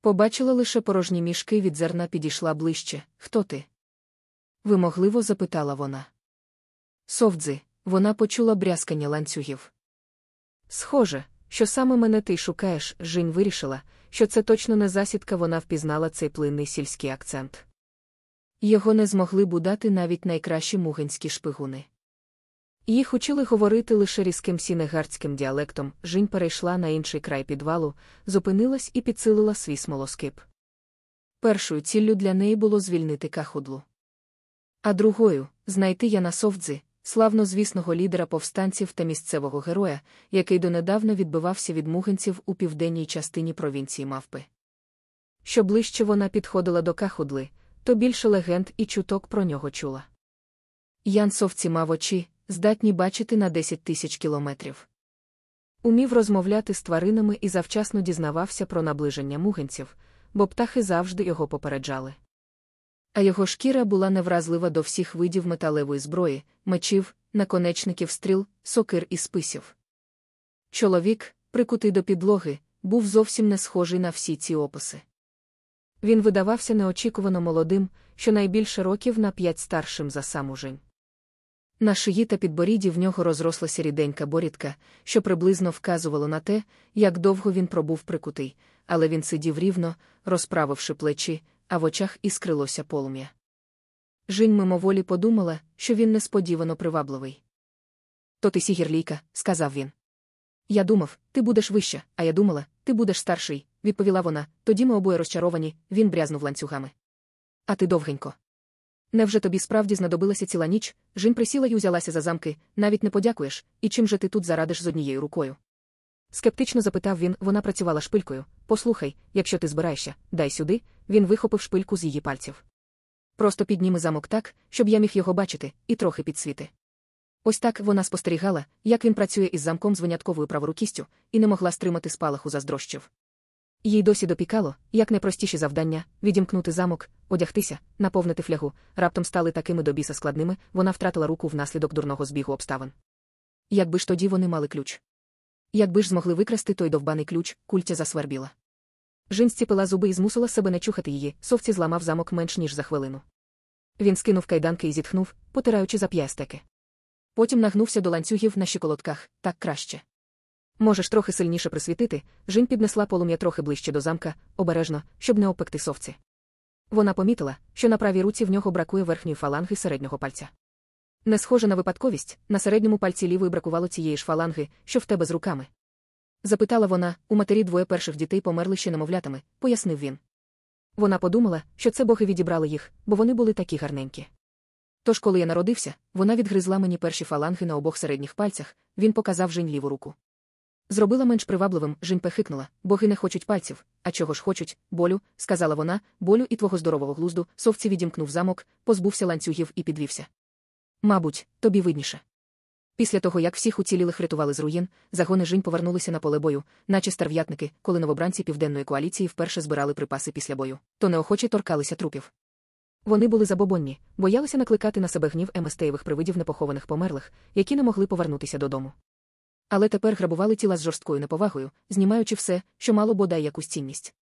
Побачила лише порожні мішки від зерна підійшла ближче. Хто ти? Вимогливо запитала вона. Совдзи, вона почула брязкання ланцюгів. Схоже, що саме мене ти шукаєш, Жінь вирішила, що це точно не засідка вона впізнала цей плинний сільський акцент. Його не змогли будати навіть найкращі мугинські шпигуни. Їх учили говорити лише різким сінегардським діалектом. Жінь перейшла на інший край підвалу, зупинилась і підсилила свій смолоскип. Першою ціллю для неї було звільнити кахудлу. А другою знайти Яна Совдзи, славнозвісного лідера повстанців та місцевого героя, який донедавна відбивався від мугинців у південній частині провінції мавпи. Що ближче вона підходила до кахудли, то більше легенд і чуток про нього чула. Ян Совці мав очі, здатні бачити на 10 тисяч кілометрів. Умів розмовляти з тваринами і завчасно дізнавався про наближення мугинців, бо птахи завжди його попереджали. А його шкіра була невразлива до всіх видів металевої зброї, мечів, наконечників стріл, сокир і списів. Чоловік, прикутий до підлоги, був зовсім не схожий на всі ці описи. Він видавався неочікувано молодим, щонайбільше років на п'ять старшим за саму Жень. На шиї та підборідді в нього розрослася ріденька борідка, що приблизно вказувало на те, як довго він пробув прикутий, але він сидів рівно, розправивши плечі, а в очах іскрилося полум'я. Жінь мимоволі подумала, що він несподівано привабливий. То ти сігірлійка, сказав він. Я думав, ти будеш вища, а я думала, ти будеш старший, відповіла вона, тоді ми обоє розчаровані, він брязнув ланцюгами. А ти довгенько. Невже тобі справді знадобилася ціла ніч? Жінь присіла й узялася за замки, навіть не подякуєш, і чим же ти тут зарадиш з однією рукою? Скептично запитав він, вона працювала шпилькою. Послухай, якщо ти збираєшся, дай сюди, він вихопив шпильку з її пальців. Просто підніми замок так, щоб я міг його бачити, і трохи підсвіти. Ось так вона спостерігала, як він працює із замком з винятковою праворукістю, і не могла стримати спалаху заздрощів. Їй досі допікало, як найпростіші завдання відімкнути замок, одягтися, наповнити флягу, раптом стали такими до біса складними, вона втратила руку внаслідок дурного збігу обставин. Якби ж тоді вони мали ключ. Якби ж змогли викрасти той довбаний ключ, культя засвербіла. Жін стіпила зуби і змусила себе не чухати її, совці зламав замок менш ніж за хвилину. Він скинув кайданки і зітхнув, потираючи зап'ястеки. Потім нагнувся до ланцюгів на щиколотках, так краще. Можеш трохи сильніше присвітити, Жінь піднесла полум'я трохи ближче до замка, обережно, щоб не опекти совці. Вона помітила, що на правій руці в нього бракує верхньої фаланги середнього пальця. Не схоже на випадковість, на середньому пальці лівої бракувало цієї ж фаланги, що в тебе з руками. Запитала вона, у матері двоє перших дітей померли ще немовлятами, пояснив він. Вона подумала, що це боги відібрали їх, бо вони були такі гарненькі. Тож, коли я народився, вона відгризла мені перші фаланги на обох середніх пальцях, він показав Жень ліву руку. Зробила менш привабливим, Жень пехикнула, боги не хочуть пальців, а чого ж хочуть, болю, сказала вона, болю і твого здорового глузду, совці відімкнув замок, позбувся ланцюгів і підвівся. Мабуть, тобі видніше. Після того, як всіх уцілілих рятували з руїн, загони Жінь повернулися на поле бою, наче старв'ятники, коли новобранці південної коаліції вперше збирали припаси після бою, то неохоче торкалися трупів. Вони були забобонні, боялися накликати на себе гнів еместеєвих привидів непохованих померлих, які не могли повернутися додому. Але тепер грабували тіла з жорсткою неповагою, знімаючи все, що мало бодай якусь цінність.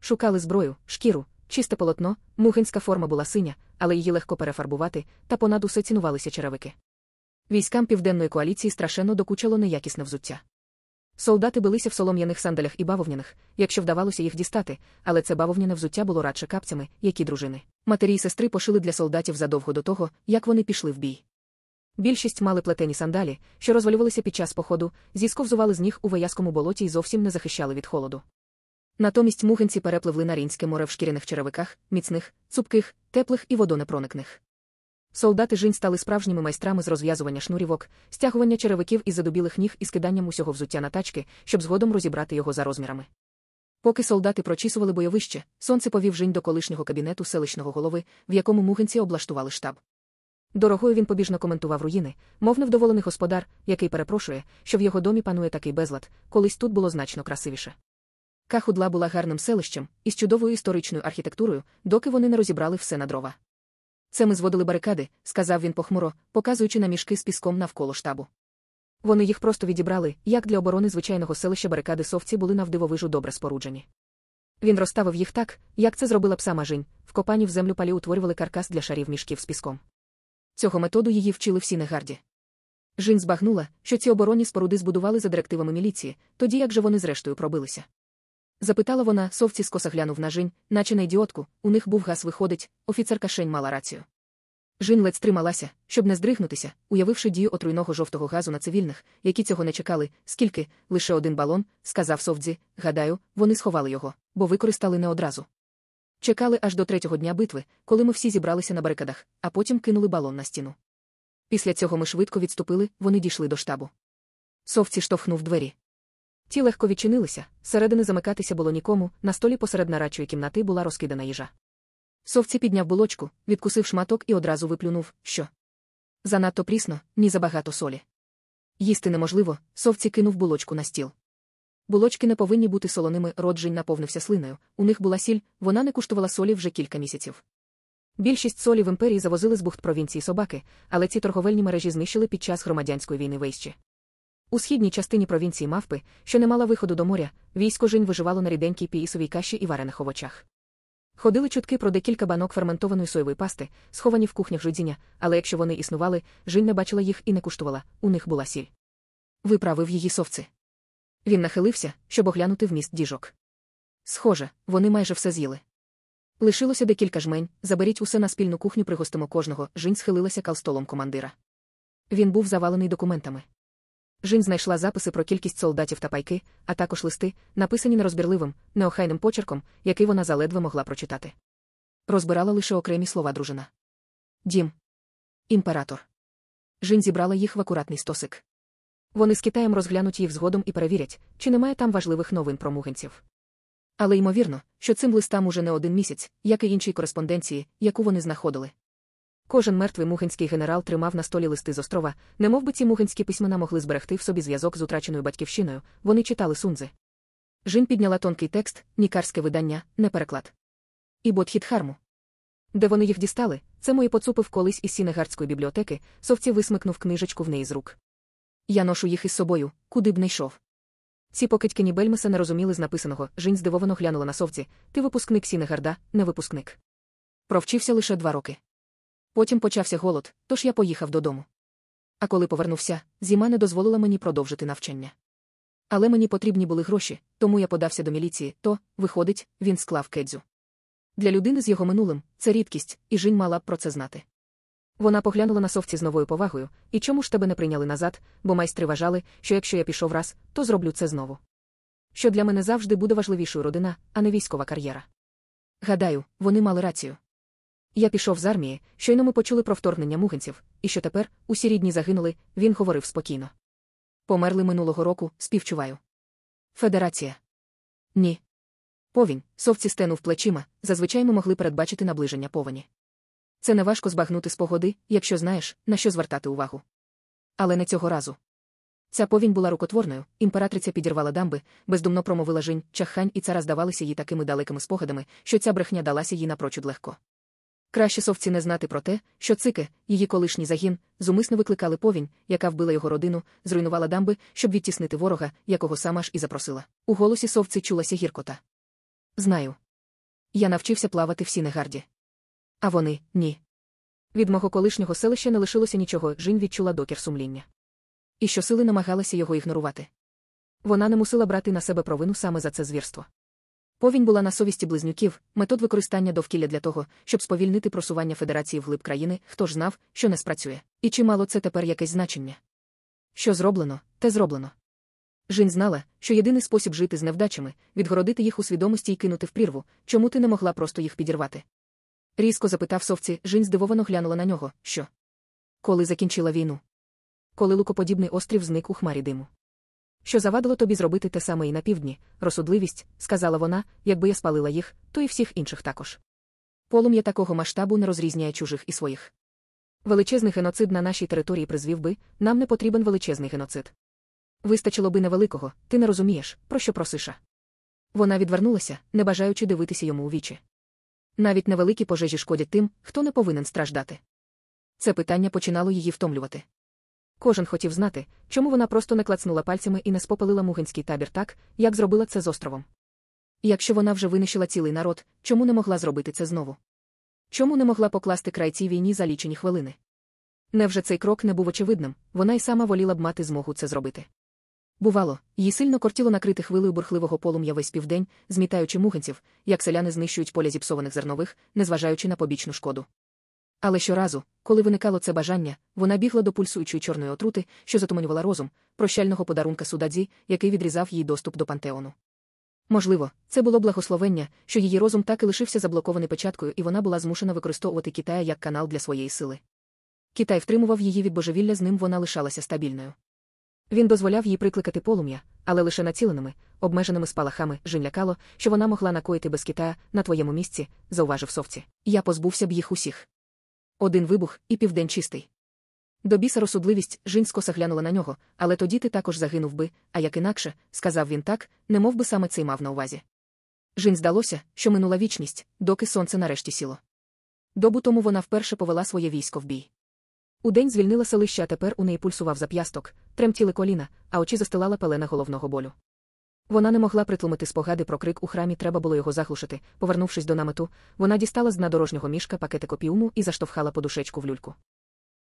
Шукали зброю, шкіру, чисте полотно, мухинська форма була синя, але її легко перефарбувати, та понад усе цінувалися черевики. Військам південної коаліції страшенно докучало неякісне взуття. Солдати билися в солом'яних сандалях і бавовняних, якщо вдавалося їх дістати, але це бавовняне взуття було радше капцями, які дружини. Матері й сестри пошили для солдатів задовго до того, як вони пішли в бій. Більшість мали плетені сандалі, що розвалювалися під час походу, зісковзували з ніг у вияскому болоті і зовсім не захищали від холоду. Натомість мугинці перепливли на Рінське море в шкіряних черевиках, міцних, цупких, теплих і водонепроникних. Солдати жінь стали справжніми майстрами з розв'язування шнурівок, стягування черевиків із задубілих ніг і скиданням усього взуття на тачки, щоб згодом розібрати його за розмірами. Поки солдати прочісували бойовище, сонце повів жінь до колишнього кабінету селищного голови, в якому мугинці облаштували штаб. Дорогою він побіжно коментував руїни, мов невдоволений господар, який перепрошує, що в його домі панує такий безлад, колись тут було значно красивіше. Кахудла була гарним селищем із чудовою історичною архітектурою, доки вони не розібрали все на дрова. Це ми зводили барикади, сказав він похмуро, показуючи на мішки з піском навколо штабу. Вони їх просто відібрали, як для оборони звичайного селища барикади совці були навдивовижу добре споруджені. Він розставив їх так, як це зробила б сама Жінь, вкопані в землю палі утворювали каркас для шарів мішків з піском. Цього методу її вчили всі негарді. Жінь збагнула, що ці оборонні споруди збудували за директивами міліції, тоді як же вони зрештою пробилися. Запитала вона, совці скоса глянув на Жінь, наче на ідіотку, у них був газ виходить, офіцерка Шень мала рацію. Жін ледь стрималася, щоб не здригнутися, уявивши дію отруйного жовтого газу на цивільних, які цього не чекали, скільки, лише один балон, сказав совдзі, гадаю, вони сховали його, бо використали не одразу. Чекали аж до третього дня битви, коли ми всі зібралися на барикадах, а потім кинули балон на стіну. Після цього ми швидко відступили, вони дійшли до штабу. Совці штовхнув двері. Ті легко відчинилися, середини замикатися було нікому, на столі посеред нарадчої кімнати була розкидана їжа. Совці підняв булочку, відкусив шматок і одразу виплюнув, що. Занадто прісно, ні забагато солі. Їсти неможливо, совці кинув булочку на стіл. Булочки не повинні бути солоними, роджень наповнився слиною, у них була сіль, вона не куштувала солі вже кілька місяців. Більшість солі в імперії завозили з бухт провінції собаки, але ці торговельні мережі знищили під час громадянської війни вище. У східній частині провінції мавпи, що не мала виходу до моря, військо жінь виживало на ріденькій піїсовій каші і варених овочах. Ходили чутки про декілька банок ферментованої соєвої пасти, сховані в кухнях жудзіння, але якщо вони існували, жінь не бачила їх і не куштувала, у них була сіль. Виправив її совці. Він нахилився, щоб оглянути вміст діжок. Схоже, вони майже все з'їли. Лишилося декілька жмень, заберіть усе на спільну кухню, пригостимо кожного. Жінь схилилася калстолом командира. Він був завалений документами. Жінь знайшла записи про кількість солдатів та пайки, а також листи, написані нерозбірливим, неохайним почерком, який вона заледве могла прочитати. Розбирала лише окремі слова дружина. Дім. Імператор. Жінь зібрала їх в акуратний стосик. Вони з Китаєм розглянуть їх згодом і перевірять, чи немає там важливих новин про мугенців. Але ймовірно, що цим листам уже не один місяць, як і іншій кореспонденції, яку вони знаходили. Кожен мертвий мухинський генерал тримав на столі листи з острова, немов би ці мухинські письмена могли зберегти в собі зв'язок з утраченою батьківщиною, вони читали сунзи. Жін підняла тонкий текст, нікарське видання, не переклад. І Бодхітхарму. Де вони їх дістали, це мої поцупив колись із Сінегардської бібліотеки, совці висмикнув книжечку в неї з рук. Я ношу їх із собою, куди б не йшов. Ці покидьки Бельмеса не розуміли з написаного, Жінь здивовано глянула на совці. Ти випускник Сінегарда, не випускник. Провчився лише два роки. Потім почався голод, тож я поїхав додому. А коли повернувся, зіма не дозволила мені продовжити навчання. Але мені потрібні були гроші, тому я подався до міліції, то, виходить, він склав кедзю. Для людини з його минулим це рідкість, і Жінь мала б про це знати. Вона поглянула на совці з новою повагою, і чому ж тебе не прийняли назад, бо майстри вважали, що якщо я пішов раз, то зроблю це знову. Що для мене завжди буде важливішою родина, а не військова кар'єра. Гадаю, вони мали рацію. Я пішов з армії, щойно ми почули про вторгнення мугенців, і що тепер усі рідні загинули, він говорив спокійно. Померли минулого року, співчуваю. Федерація. Ні. Повінь, совці стенув плечима, зазвичай ми могли передбачити наближення повені. Це неважко збагнути з погоди, якщо знаєш, на що звертати увагу. Але не цього разу. Ця повінь була рукотворною, імператриця підірвала дамби, бездумно промовила жінь, чаххань і цара здавалися їй такими далекими спогадами, що ця брехня далася їй напрочуд легко. Краще совці не знати про те, що цики, її колишній загін, зумисно викликали повінь, яка вбила його родину, зруйнувала дамби, щоб відтіснити ворога, якого сама ж і запросила. У голосі совці чулася гіркота. Знаю. Я навчився плавати в Сінегарді. А вони ні. Від мого колишнього селища не лишилося нічого, Жінь відчула докір сумління. І щосили намагалася його ігнорувати. Вона не мусила брати на себе провину саме за це звірство. Повінь була на совісті близнюків, метод використання довкілля для того, щоб сповільнити просування Федерації вглиб країни, хто ж знав, що не спрацює. І чи мало це тепер якесь значення? Що зроблено, те зроблено. Жінь знала, що єдиний спосіб жити з невдачами відгородити їх у свідомості і кинути в прірву, чому ти не могла просто їх підірвати. Різко запитав совці, Жінь здивовано глянула на нього, що? Коли закінчила війну? Коли лукоподібний острів зник у хмарі диму. Що завадило тобі зробити те саме і на півдні, розсудливість, сказала вона, якби я спалила їх, то і всіх інших також. Полум'я такого масштабу не розрізняє чужих і своїх. Величезний геноцид на нашій території призвів би, нам не потрібен величезний геноцид. Вистачило би невеликого, ти не розумієш, про що просиша. Вона відвернулася, не бажаючи дивитися йому у вічі. Навіть невеликі пожежі шкодять тим, хто не повинен страждати. Це питання починало її втомлювати. Кожен хотів знати, чому вона просто не клацнула пальцями і не спопалила мугинський табір так, як зробила це з островом. Якщо вона вже винищила цілий народ, чому не могла зробити це знову? Чому не могла покласти край цій війні за лічені хвилини? Невже цей крок не був очевидним, вона й сама воліла б мати змогу це зробити. Бувало, їй сильно кортіло накрити хвилею бурхливого полум'я весь південь, змітаючи мугинців, як селяни знищують поля зіпсованих зернових, незважаючи на побічну шкоду. Але щоразу, коли виникало це бажання, вона бігла до пульсуючої чорної отрути, що затуманювала розум, прощального подарунка судадзі, який відрізав їй доступ до пантеону. Можливо, це було благословення, що її розум так і лишився заблокований печаткою, і вона була змушена використовувати Китая як канал для своєї сили. Китай втримував її від божевілля, з ним вона лишалася стабільною. Він дозволяв їй прикликати полум'я, але лише націленими, обмеженими спалахами Жін лякало, що вона могла накоїти без Китая на твоєму місці, зауважив совці. Я позбувся б їх усіх. Один вибух, і південь чистий. До біса розсудливість Жінь скоса глянула на нього, але тоді ти також загинув би, а як інакше, сказав він так, не би саме цей мав на увазі. Жінь здалося, що минула вічність, доки сонце нарешті сіло. Добу тому вона вперше повела своє військо в бій. Удень звільнила селище, а тепер у неї пульсував зап'ясток, тремтіли коліна, а очі застилала пелена головного болю. Вона не могла притлумити спогади про крик у храмі, треба було його заглушити. Повернувшись до намету, вона дістала з дна дорожнього мішка пакетик опіуму і заштовхала подушечку в люльку.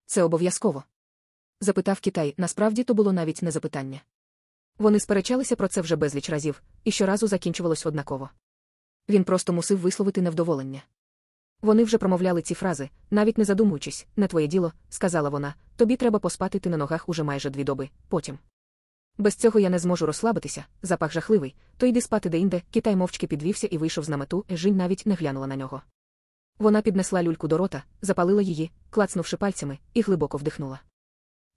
Це обов'язково? запитав Китай, насправді то було навіть не запитання. Вони сперечалися про це вже безліч разів, і щоразу закінчувалось однаково. Він просто мусив висловити невдоволення. Вони вже промовляли ці фрази, навіть не задумуючись, не твоє діло, сказала вона, тобі треба поспати ти на ногах уже майже дві доби, потім. Без цього я не зможу розслабитися, запах жахливий, то йди спати деінде, китай мовчки підвівся і вийшов з намету, Жінь навіть не глянула на нього. Вона піднесла люльку до рота, запалила її, клацнувши пальцями, і глибоко вдихнула.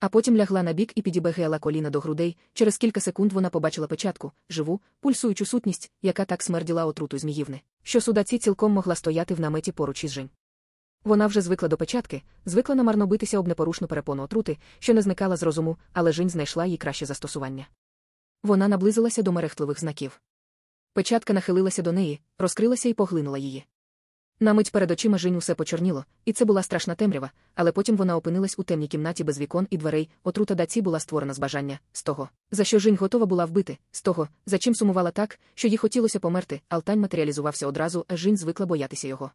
А потім лягла на бік і підібегела коліна до грудей. Через кілька секунд вона побачила печатку, живу, пульсуючу сутність, яка так смерділа отруту зміївни, що судаці цілком могла стояти в наметі поруч із Жень. Вона вже звикла до печатки, звикла намарно битися об непорушну перепону отрути, що не зникала з розуму, але Жінь знайшла їй краще застосування. Вона наблизилася до мерехтливих знаків. Печатка нахилилася до неї, розкрилася і поглинула її. На мить перед очима Жінь усе почорніло, і це була страшна темрява, але потім вона опинилась у темній кімнаті без вікон і дверей. Отрута даці була створена з бажання, з того, за що Жінь готова була вбити, з того, за чим сумувала так, що їй хотілося померти, Алтань матеріалізувався одразу, а Жінь звикла боятися його.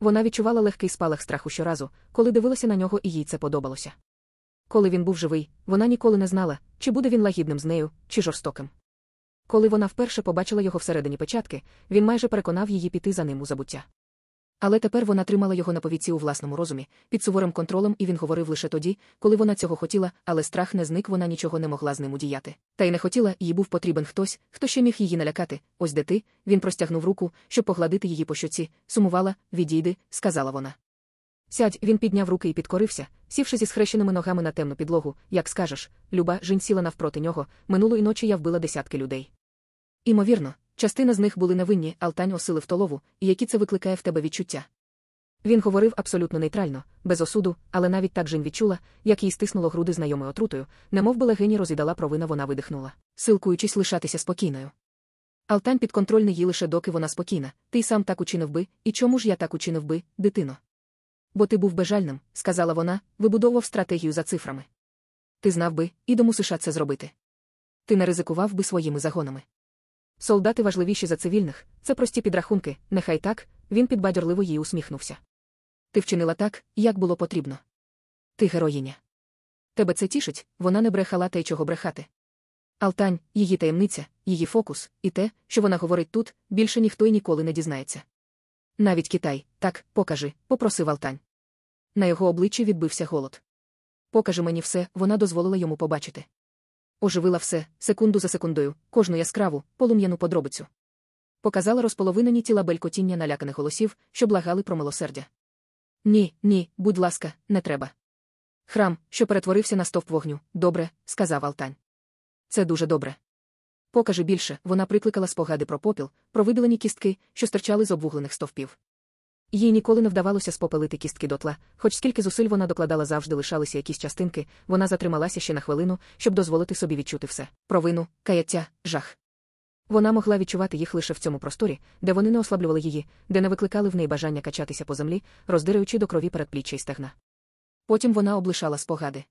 Вона відчувала легкий спалах страху щоразу, коли дивилася на нього і їй це подобалося. Коли він був живий, вона ніколи не знала, чи буде він лагідним з нею, чи жорстоким. Коли вона вперше побачила його всередині печатки, він майже переконав її піти за ним у забуття. Але тепер вона тримала його на повіці у власному розумі, під суворим контролем, і він говорив лише тоді, коли вона цього хотіла, але страх не зник, вона нічого не могла з ним удіяти. Та й не хотіла, їй був потрібен хтось, хто ще міг її налякати. Ось де ти, він простягнув руку, щоб погладити її по щоці, сумувала, відійди, сказала вона. Сядь, він підняв руки і підкорився, сівши зі схрещеними ногами на темну підлогу, як скажеш, люба, жінь сіла навпроти нього, минулої ночі я вбила десятки людей. Імовірно, Частина з них були невинні, Алтань осилив толову, і які це викликає в тебе відчуття. Він говорив абсолютно нейтрально, без осуду, але навіть так Жін відчула, як їй стиснуло груди знайомою отрутою, немов би легені розідала провина, вона видихнула, силкуючись лишатися спокійною. Алтань підконтрольний їй лише доки вона спокійна, ти сам так учинив би, і чому ж я так учинив би, дитино? Бо ти був бежальним, сказала вона, вибудовував стратегію за цифрами. Ти знав би, і домусиша це зробити. Ти не ризикував би своїми загонами. Солдати важливіші за цивільних, це прості підрахунки, нехай так, він підбадьорливо їй усміхнувся. Ти вчинила так, як було потрібно. Ти героїня. Тебе це тішить, вона не брехала й чого брехати. Алтань, її таємниця, її фокус, і те, що вона говорить тут, більше ніхто й ніколи не дізнається. Навіть Китай, так, покажи, попросив Алтань. На його обличчі відбився голод. Покажи мені все, вона дозволила йому побачити оживила все, секунду за секундою, кожну яскраву, полум'яну подробицю. Показала розполовинені тіла белькотіння наляканих голосів, що благали про милосердя. Ні, ні, будь ласка, не треба. Храм, що перетворився на стовп вогню, добре, сказав Алтань. Це дуже добре. Покажи більше, вона прикликала спогади про попіл, про видалені кістки, що стирчали з обвуглених стовпів. Їй ніколи не вдавалося спопелити кістки дотла, хоч скільки зусиль вона докладала завжди лишалися якісь частинки, вона затрималася ще на хвилину, щоб дозволити собі відчути все провину, каяття, жах. Вона могла відчувати їх лише в цьому просторі, де вони не ослаблювали її, де не викликали в неї бажання качатися по землі, роздираючи до крові передпліччя й стегна. Потім вона облишала спогади.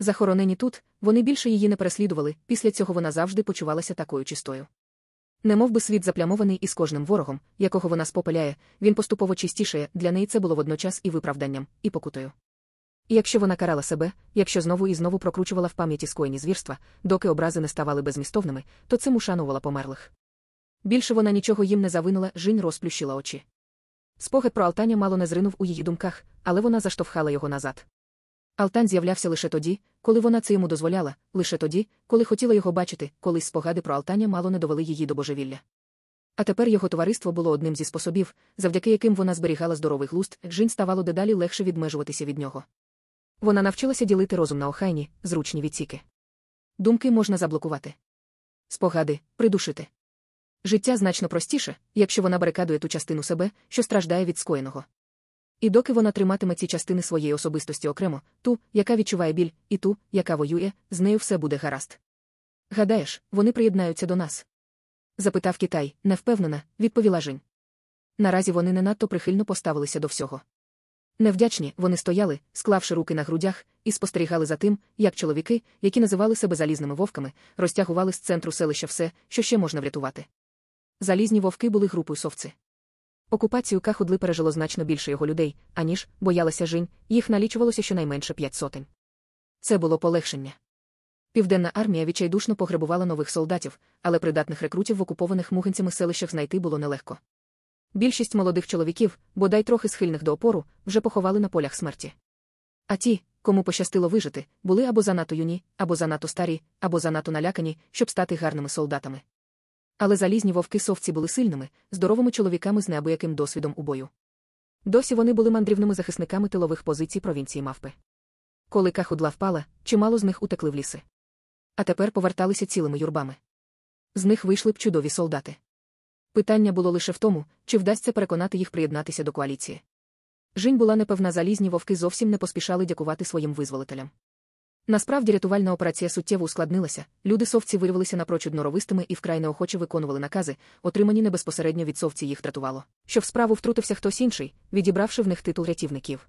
Захоронені тут, вони більше її не переслідували, після цього вона завжди почувалася такою чистою. Немов би світ заплямований із кожним ворогом, якого вона спопиляє, він поступово чистішає, для неї це було водночас і виправданням, і покутою. І якщо вона карала себе, якщо знову і знову прокручувала в пам'яті скоєні звірства, доки образи не ставали безмістовними, то цим ушанувала померлих. Більше вона нічого їм не завинула, жінь розплющила очі. Спогад про Алтаня мало не зринув у її думках, але вона заштовхала його назад. Алтан з'являвся лише тоді, коли вона це йому дозволяла, лише тоді, коли хотіла його бачити, колись спогади про Алтаня мало не довели її до божевілля. А тепер його товариство було одним зі способів, завдяки яким вона зберігала здоровий глуст, Джин ставало дедалі легше відмежуватися від нього. Вона навчилася ділити розум на охайні, зручні відсіки. Думки можна заблокувати. Спогади придушити. Життя значно простіше, якщо вона барикадує ту частину себе, що страждає від скоєного. І доки вона триматиме ці частини своєї особистості окремо, ту, яка відчуває біль, і ту, яка воює, з нею все буде гаразд. Гадаєш, вони приєднаються до нас? запитав Китай, невпевнена, відповіла Жень. Наразі вони не надто прихильно поставилися до всього. Невдячні, вони стояли, склавши руки на грудях, і спостерігали за тим, як чоловіки, які називали себе залізними вовками, розтягували з центру селища все, що ще можна врятувати. Залізні вовки були групою совці. Окупацію Кахудли пережило значно більше його людей, аніж боялася жінь, їх налічувалося щонайменше п'ять сотень. Це було полегшення. Південна армія відчайдушно погребувала нових солдатів, але придатних рекрутів в окупованих мугинцями селищах знайти було нелегко. Більшість молодих чоловіків, бодай трохи схильних до опору, вже поховали на полях смерті. А ті, кому пощастило вижити, були або занадто юні, або занадто старі, або занадто налякані, щоб стати гарними солдатами. Але залізні вовки совці були сильними, здоровими чоловіками з неабияким досвідом у бою. Досі вони були мандрівними захисниками тилових позицій провінції мавпи. Коли кахудла впала, чимало з них утекли в ліси. А тепер поверталися цілими юрбами. З них вийшли б чудові солдати. Питання було лише в тому, чи вдасться переконати їх приєднатися до коаліції. Жінь була непевна, залізні вовки зовсім не поспішали дякувати своїм визволителям. Насправді рятувальна операція суттєво ускладнилася, люди совці виявилися напрочуд норовистими і вкрай неохоче виконували накази, отримані не безпосередньо від совці їх дратувало. Що в справу втрутився хтось інший, відібравши в них титул рятівників.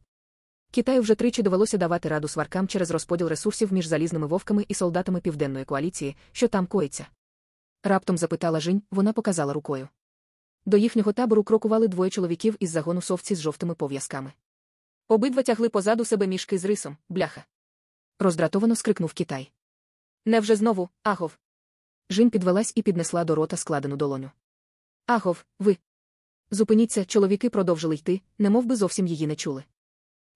Китаю вже тричі довелося давати раду сваркам через розподіл ресурсів між залізними вовками і солдатами південної коаліції, що там коїться. Раптом запитала Жінь, вона показала рукою. До їхнього табору крокували двоє чоловіків із загону совці з жовтими пов'язками. Обидва тягли позаду себе мішки з рисом, бляха. Роздратовано скрикнув Китай. Невже знову, агов? Жін підвелась і піднесла до рота складену долоню. Агов, ви. Зупиніться, чоловіки продовжили йти, немов би зовсім її не чули.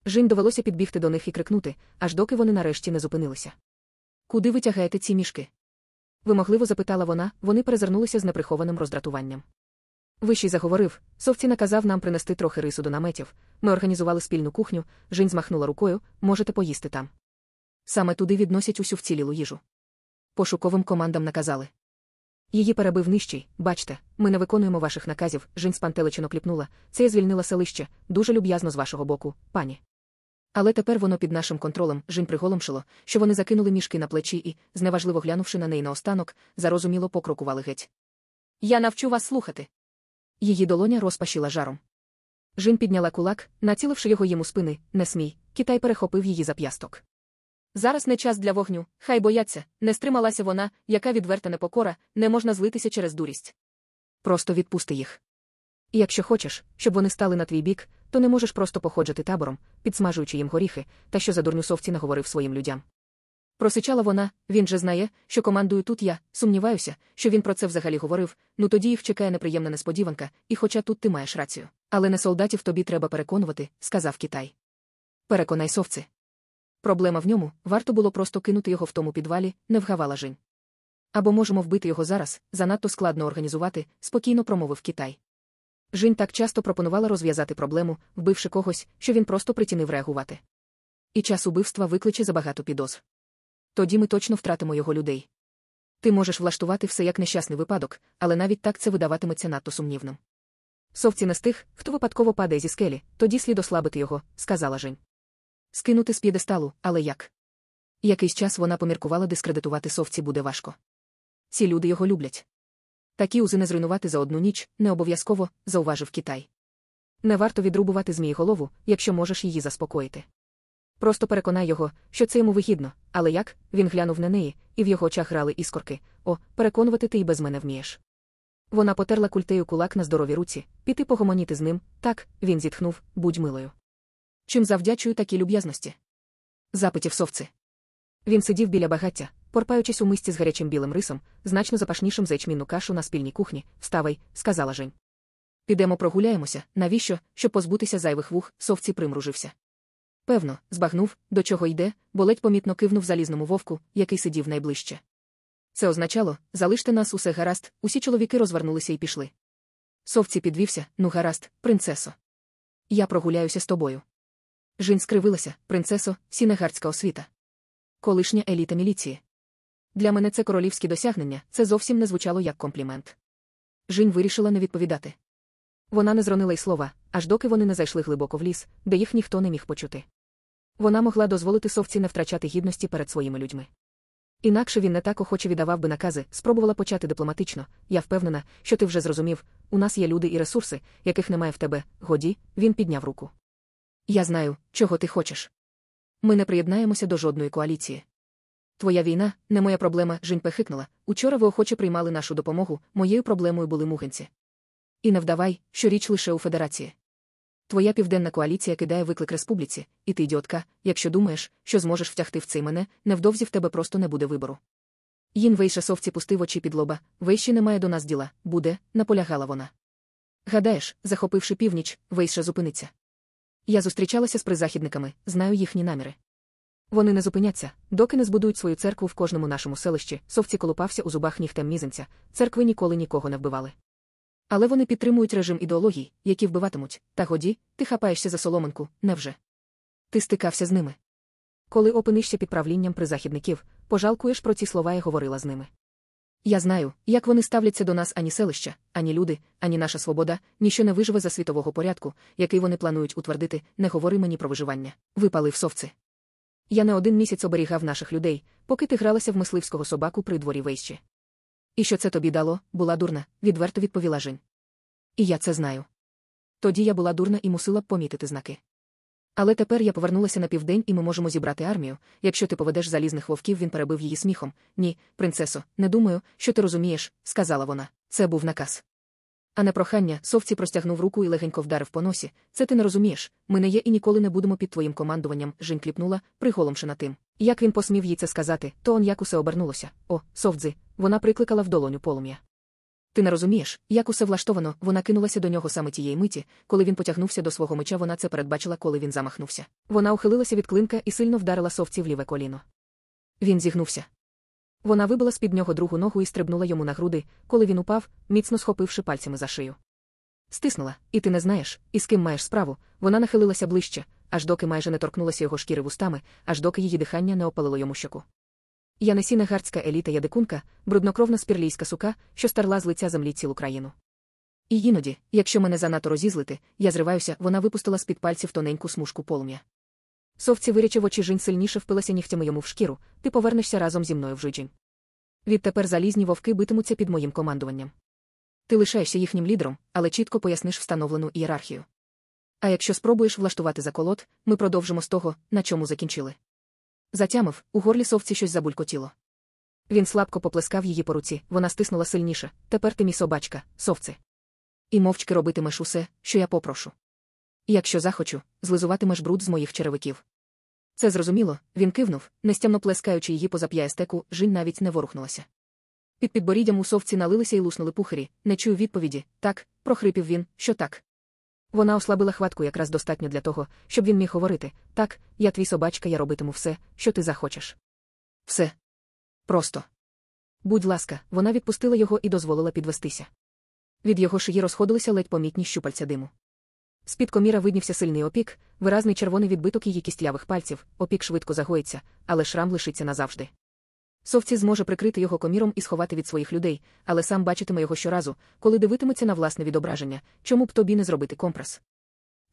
Жін довелося підбігти до них і крикнути, аж доки вони нарешті не зупинилися. Куди ви тягаєте ці мішки? Вимогливо запитала вона, вони перезирнулися з неприхованим роздратуванням. Вищий заговорив, совці наказав нам принести трохи рису до наметів. Ми організували спільну кухню, Жінь змахнула рукою, можете поїсти там. Саме туди відносять усю вцілілу їжу. Пошуковим командам наказали. Її перебив нижчий, бачте, ми не виконуємо ваших наказів, Жінь спантеличено кліпнула, це я звільнила селище, дуже люб'язно з вашого боку, пані. Але тепер воно під нашим контролем, Жінь приголомшило, що вони закинули мішки на плечі і, зневажливо глянувши на неї наостанок, зарозуміло покрокували геть. Я навчу вас слухати. Її долоня розпашіла жаром. Жін підняла кулак, націливши його йому спини, не смій, Китай перехопив її зап'ясток. Зараз не час для вогню, хай бояться, не стрималася вона, яка відверта непокора, не можна злитися через дурість. Просто відпусти їх. І якщо хочеш, щоб вони стали на твій бік, то не можеш просто походжати табором, підсмажуючи їм горіхи, та що за дурню совці наговорив своїм людям. Просичала вона, він же знає, що командую тут я, сумніваюся, що він про це взагалі говорив, ну тоді їх чекає неприємна несподіванка, і хоча тут ти маєш рацію. Але не солдатів тобі треба переконувати, сказав Китай. Переконай совці. Проблема в ньому, варто було просто кинути його в тому підвалі, не вгавала Жінь. Або можемо вбити його зараз, занадто складно організувати, спокійно промовив Китай. Жінь так часто пропонувала розв'язати проблему, вбивши когось, що він просто притінив реагувати. І час убивства викличе забагато підозр. Тоді ми точно втратимо його людей. Ти можеш влаштувати все як нещасний випадок, але навіть так це видаватиметься надто сумнівним. Совці не з тих, хто випадково падає зі скелі, тоді слід ослабити його, сказала Жень. Скинути з п'єдесталу, але як? Якийсь час вона поміркувала дискредитувати совці буде важко. Ці люди його люблять. Такі узи не зруйнувати за одну ніч, не обов'язково, зауважив Китай. Не варто відрубувати змії голову, якщо можеш її заспокоїти. Просто переконай його, що це йому вигідно, але як він глянув на неї, і в його очах грали іскорки о, переконувати ти й без мене вмієш. Вона потерла культею кулак на здоровій руці, піти погомоніти з ним, так, він зітхнув, будь милою. Чим завдячую такій люб'язності? Запитів совці. Він сидів біля багаття, порпаючись у мисці з гарячим білим рисом, значно запашнішим за ячмінну кашу на спільній кухні. Вставай, сказала Жень. Підемо прогуляємося, навіщо, щоб позбутися зайвих вух, совці примружився. Певно, збагнув, до чого йде, бо ледь помітно кивнув залізному вовку, який сидів найближче. Це означало залиште нас усе гаразд, усі чоловіки розвернулися і пішли. Совці підвівся, ну гаразд, принцесо. Я прогуляюся з тобою. Жін скривилася, принцесо, сінегардська освіта. Колишня еліта міліції. Для мене це королівські досягнення, це зовсім не звучало як комплімент. Жінь вирішила не відповідати. Вона не зронила й слова, аж доки вони не зайшли глибоко в ліс, де їх ніхто не міг почути. Вона могла дозволити совці не втрачати гідності перед своїми людьми. Інакше він не так охоче віддавав би накази, спробувала почати дипломатично. Я впевнена, що ти вже зрозумів, у нас є люди і ресурси, яких немає в тебе. Годі, він підняв руку. Я знаю, чого ти хочеш. Ми не приєднаємося до жодної коаліції. Твоя війна не моя проблема, Жінь пехикнула. Учора ви охоче приймали нашу допомогу, моєю проблемою були мугенці. І не вдавай, що річ лише у федерації. Твоя південна коаліція кидає виклик республіці, і ти, ідіотка, якщо думаєш, що зможеш втягти в цей мене, невдовзі в тебе просто не буде вибору. Їн Вейша совці пустив очі під лоба, Вейші немає до нас діла, буде, наполягала вона. Гадаєш, захопивши північ, Вейша зупиниться. Я зустрічалася з призахідниками, знаю їхні наміри. Вони не зупиняться, доки не збудують свою церкву в кожному нашому селищі, совці колупався у зубах нігтем мізинця, церкви ніколи нікого не вбивали. Але вони підтримують режим ідеологій, які вбиватимуть, та годі, ти хапаєшся за соломинку, невже? Ти стикався з ними. Коли опинишся під правлінням призахідників, пожалкуєш про ці слова і говорила з ними. Я знаю, як вони ставляться до нас ані селища, ані люди, ані наша свобода, ніщо не виживе за світового порядку, який вони планують утвердити, не говори мені про виживання. Випалив совці. Я не один місяць оберігав наших людей, поки ти гралася в мисливського собаку при дворі вейщі. І що це тобі дало, була дурна, відверто відповіла Жень. І я це знаю. Тоді я була дурна і мусила б помітити знаки. Але тепер я повернулася на південь, і ми можемо зібрати армію. Якщо ти поведеш залізних вовків, він перебив її сміхом. Ні, принцесо, не думаю, що ти розумієш, сказала вона. Це був наказ. А не прохання, совці простягнув руку і легенько вдарив по носі. Це ти не розумієш. Ми не є і ніколи не будемо під твоїм командуванням. Жінь кліпнула, приголомшена тим. Як він посмів їй це сказати, то он як усе обернулося. О, совдзи, вона прикликала в долоню полум'я. Ти не розумієш, як усе влаштовано, вона кинулася до нього саме тієї миті, коли він потягнувся до свого меча, вона це передбачила, коли він замахнувся. Вона ухилилася від клинка і сильно вдарила совці в ліве коліно. Він зігнувся. Вона вибила з під нього другу ногу і стрибнула йому на груди, коли він упав, міцно схопивши пальцями за шию. Стиснула, і ти не знаєш, із ким маєш справу. Вона нахилилася ближче, аж доки майже не торкнулася його шкіри вустами, аж доки її дихання не опалило йому щоку. Я не сінегардська еліта ядикунка, бруднокровна спірлійська сука, що старла з лиця землі цілу країну. І іноді, якщо мене занадто розізлити, я зриваюся, вона випустила з під пальців тоненьку смужку полум'я. Совці вирячив очі жінь сильніше впилася нігтями йому в шкіру, ти повернешся разом зі мною в жиджень. Відтепер залізні вовки битимуться під моїм командуванням. Ти лишаєшся їхнім лідером, але чітко поясниш встановлену ієрархію. А якщо спробуєш влаштувати заколот, ми продовжимо з того, на чому закінчили. Затямив, у горлі совці щось забулькотіло. Він слабко поплескав її по руці, вона стиснула сильніше. Тепер ти мій собачка, совце. І мовчки робитимеш усе, що я попрошу. Якщо захочу, злизуватимеш бруд з моїх черевиків. Це зрозуміло, він кивнув, нестямно плескаючи її поза п'яєстеку, жінь навіть не ворухнулася. Під підборіддям у совці налилися і луснули пухарі, не чую відповіді, так, прохрипів він, що так. Вона ослабила хватку якраз достатньо для того, щоб він міг говорити так, я твій собачка, я робитиму все, що ти захочеш. Все. Просто. Будь ласка, вона відпустила його і дозволила підвестися. Від його шиї розходилися ледь помітні щупальця диму. З-під коміра виднівся сильний опік, виразний червоний відбиток її кістлявих пальців, опік швидко загоїться, але шрам лишиться назавжди. Совці зможе прикрити його коміром і сховати від своїх людей, але сам бачитиме його щоразу, коли дивитиметься на власне відображення, чому б тобі не зробити компрес.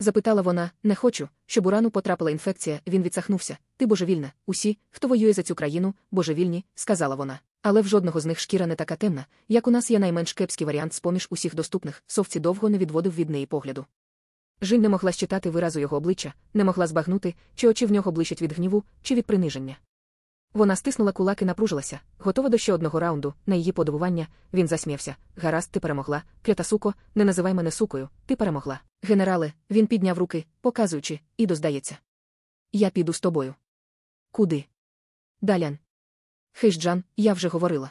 Запитала вона, не хочу, щоб у рану потрапила інфекція, він відсахнувся. Ти божевільна, усі, хто воює за цю країну, божевільні, сказала вона. Але в жодного з них шкіра не така темна, як у нас є найменш кепський варіант з поміж усіх доступних, совці довго не відводив від неї погляду. Жінь не могла щитати виразу його обличчя, не могла збагнути, чи очі в нього блищать від гніву, чи від приниження. Вона стиснула кулак і напружилася, готова до ще одного раунду, на її подивування, він засміявся. Гаразд, ти перемогла, клята суко, не називай мене сукою, ти перемогла. Генерале, він підняв руки, показуючи, і доздається. Я піду з тобою. Куди? Далян. Хижджан, я вже говорила.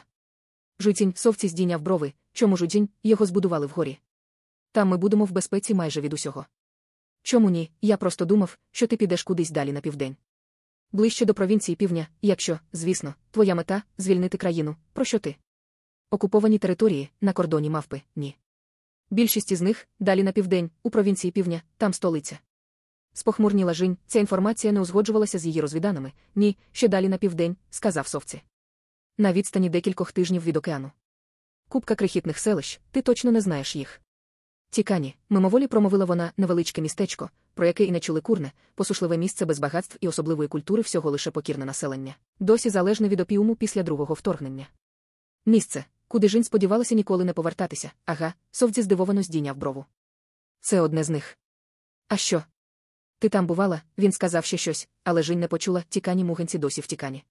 Жуйцінь совці здійняв брови, чому жудзінь, його збудували вгорі. Там ми будемо в безпеці майже від усього. Чому ні? Я просто думав, що ти підеш кудись далі на південь. Ближче до провінції півдня, якщо, звісно, твоя мета звільнити країну, про що ти? Окуповані території на кордоні мавпи, ні. Більшість із них далі на південь, у провінції півдня, там столиця. Спохмурніла Жінь, ця інформація не узгоджувалася з її розвіданими. Ні, ще далі на південь, сказав совці. На відстані декількох тижнів від океану. Купка крихітних селищ, ти точно не знаєш їх. Тікані, мимоволі промовила вона невеличке містечко, про яке і не чули курне, посушливе місце без багатств і особливої культури всього лише покірне населення, досі залежне від опіуму після другого вторгнення. Місце, куди Жінь сподівалася ніколи не повертатися, ага, совці здивовано здійняв брову. Це одне з них. А що? Ти там бувала, він сказав ще щось, але Жінь не почула, тікані муганці досі втікані.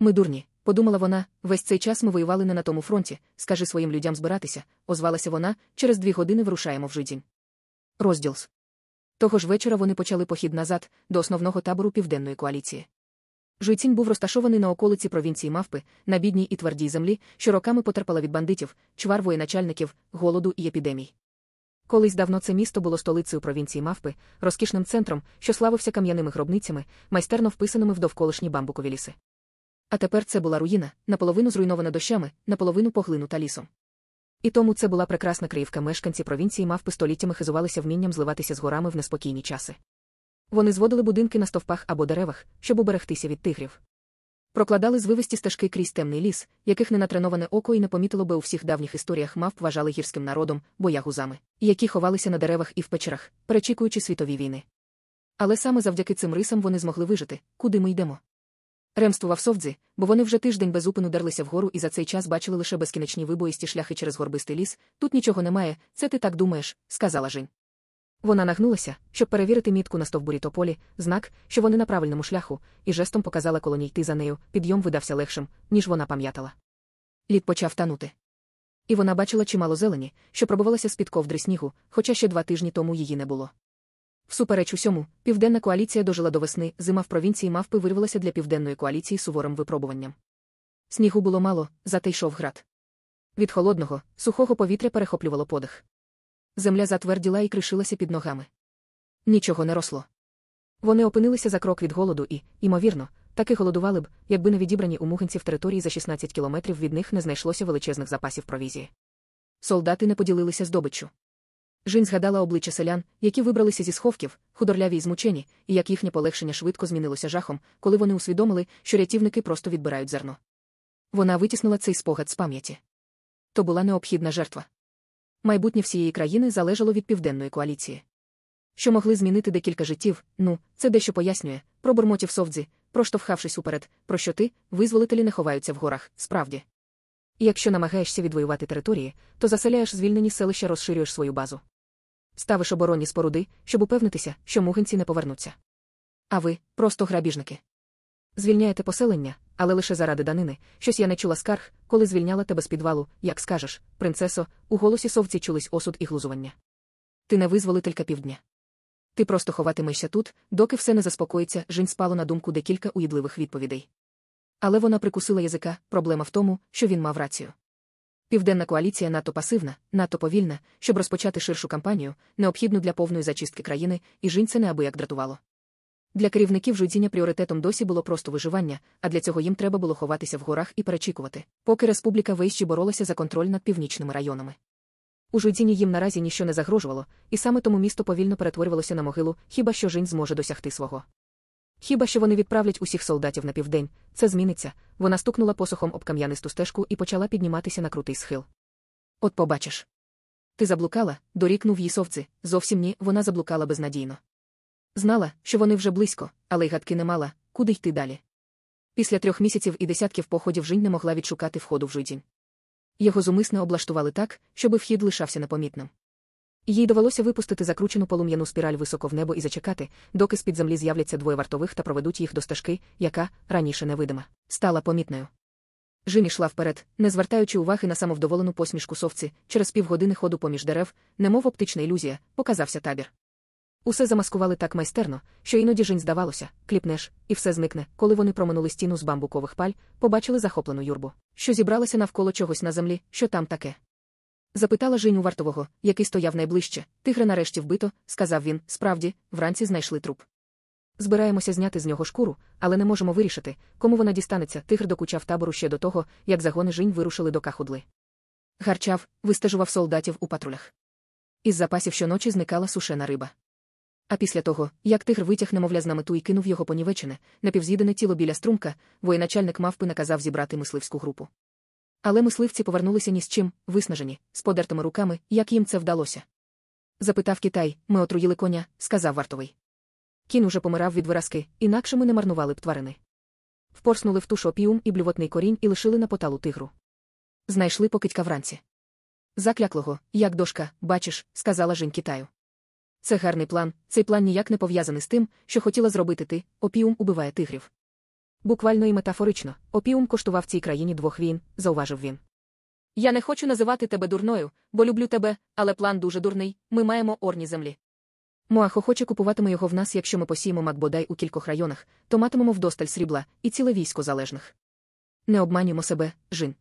Ми дурні, подумала вона, весь цей час ми воювали не на тому фронті, скажи своїм людям збиратися, озвалася вона, через дві години вирушаємо в Жидінь. Розділс. Того ж вечора вони почали похід назад, до основного табору Південної коаліції. Жуйцінь був розташований на околиці провінції Мавпи, на бідній і твердій землі, що роками потерпала від бандитів, чвар воєначальників, голоду і епідемій. Колись давно це місто було столицею провінції Мавпи, розкішним центром, що славився кам'яними гробницями, майстерно вписаними в довколишні бамбукові ліси. А тепер це була руїна, наполовину зруйнована дощами, наполовину поглинута лісом. І тому це була прекрасна криївка мешканці провінції мавпи століттями хизувалися вмінням зливатися з горами в неспокійні часи. Вони зводили будинки на стовпах або деревах, щоб уберегтися від тигрів. Прокладали звивисті стежки крізь темний ліс, яких ненатреноване око і не помітило би у всіх давніх історіях мавп вважали гірським народом, боягузами, які ховалися на деревах і в печерах, перечікуючи світові війни. Але саме завдяки цим рисам вони змогли вижити, куди ми йдемо. Ремствував совдзі, бо вони вже тиждень безупину дерлися вгору і за цей час бачили лише безкінечні вибоїсті шляхи через горбистий ліс. Тут нічого немає, це ти так думаєш, сказала Жень. Вона нагнулася, щоб перевірити мітку на стовбурі тополі, знак, що вони на правильному шляху, і жестом показала колоні йти за нею, підйом видався легшим, ніж вона пам'ятала. Лід почав танути. І вона бачила чимало зелені, що пробувалася з під ковдри снігу, хоча ще два тижні тому її не було. Всупереч усьому, південна коаліція дожила до весни, зима в провінції мавпи вирвалася для південної коаліції суворим випробуванням. Снігу було мало, зате йшов град. Від холодного, сухого повітря перехоплювало подих. Земля затверділа і кришилася під ногами. Нічого не росло. Вони опинилися за крок від голоду і, ймовірно, таки голодували б, якби не відібрані у муганців території за 16 кілометрів від них не знайшлося величезних запасів провізії. Солдати не поділилися здобиччю. Жінь згадала обличчя селян, які вибралися зі сховків, худорляві й змучені, і як їхнє полегшення швидко змінилося жахом, коли вони усвідомили, що рятівники просто відбирають зерно. Вона витіснила цей спогад з пам'яті. То була необхідна жертва. Майбутнє всієї країни залежало від південної коаліції. Що могли змінити декілька життів, ну, це дещо пояснює, про бурмотів совдзі, проштовхавшись уперед, про що ти, визволителі не ховаються в горах, справді. І якщо намагаєшся відвоювати території, то заселяєш звільнені селища, розширюєш свою базу. Ставиш оборонні споруди, щоб упевнитися, що муганці не повернуться. А ви просто грабіжники. Звільняєте поселення, але лише заради данини. Щось я не чула скарг, коли звільняла тебе з підвалу, як скажеш, принцесо, у голосі совці чулись осуд і глузування. Ти не визволителька півдня. Ти просто ховатимешся тут, доки все не заспокоїться, жінь спало на думку декілька уїдливих відповідей. Але вона прикусила язика, проблема в тому, що він мав рацію. Південна коаліція надто пасивна, надто повільна, щоб розпочати ширшу кампанію, необхідну для повної зачистки країни, і жінь це неабияк дратувало. Для керівників жудіння пріоритетом досі було просто виживання, а для цього їм треба було ховатися в горах і перечікувати, поки республіка Вейщі боролася за контроль над північними районами. У жудіні їм наразі ніщо не загрожувало, і саме тому місто повільно перетворювалося на могилу, хіба що жінь зможе досягти свого. Хіба що вони відправлять усіх солдатів на південь, це зміниться. Вона стукнула посохом об кам'янисту стежку і почала підніматися на крутий схил. От побачиш. Ти заблукала, дорікнув їй совці, зовсім ні, вона заблукала безнадійно. Знала, що вони вже близько, але й гадки не мала, куди йти далі. Після трьох місяців і десятків походів Жінь не могла відшукати входу в жидінь. Його зумисне облаштували так, щоби вхід лишався непомітним. Їй довелося випустити закручену полум'яну спіраль високо в небо і зачекати, доки з під землі з'являться двоє вартових та проведуть їх до стежки, яка, раніше невидима, стала помітною. Жим йшла вперед, не звертаючи уваги на самовдоволену посмішку совці, через півгодини ходу поміж дерев, немов оптична ілюзія, показався табір. Усе замаскували так майстерно, що іноді жінь здавалося, кліпнеш, і все зникне, коли вони проминули стіну з бамбукових паль, побачили захоплену юрбу, що зібралася навколо чогось на землі, що там таке. Запитала у вартового, який стояв найближче. Тигра нарешті вбито, сказав він, справді, вранці знайшли труп. Збираємося зняти з нього шкуру, але не можемо вирішити, кому вона дістанеться. Тигр докучав табору ще до того, як загони Жінь вирушили до кахудли. Гарчав, вистежував солдатів у патрулях. Із запасів щоночі зникала сушена риба. А після того, як тигр витяг немовля з намету і кинув його понівечене, напівз'їдене тіло біля струмка, воєначальник мавпи наказав зібрати мисливську групу. Але мисливці повернулися ні з чим, виснажені, з подертими руками, як їм це вдалося. Запитав Китай, ми отруїли коня, сказав вартовий. Кін уже помирав від виразки, інакше ми не марнували б тварини. Впорснули в тушу опіум і блювотний корінь і лишили на поталу тигру. Знайшли покидька вранці. Закляклого, як дошка, бачиш, сказала Жень Китаю. Це гарний план, цей план ніяк не пов'язаний з тим, що хотіла зробити ти, опіум убиває тигрів. Буквально і метафорично, опіум коштував цій країні двох війн, зауважив він. Я не хочу називати тебе дурною, бо люблю тебе, але план дуже дурний, ми маємо орні землі. Моах охоче купуватиме його в нас, якщо ми посіємо Макбодай у кількох районах, то матимемо вдосталь срібла і ціле військо залежних. Не обманюємо себе, Жин.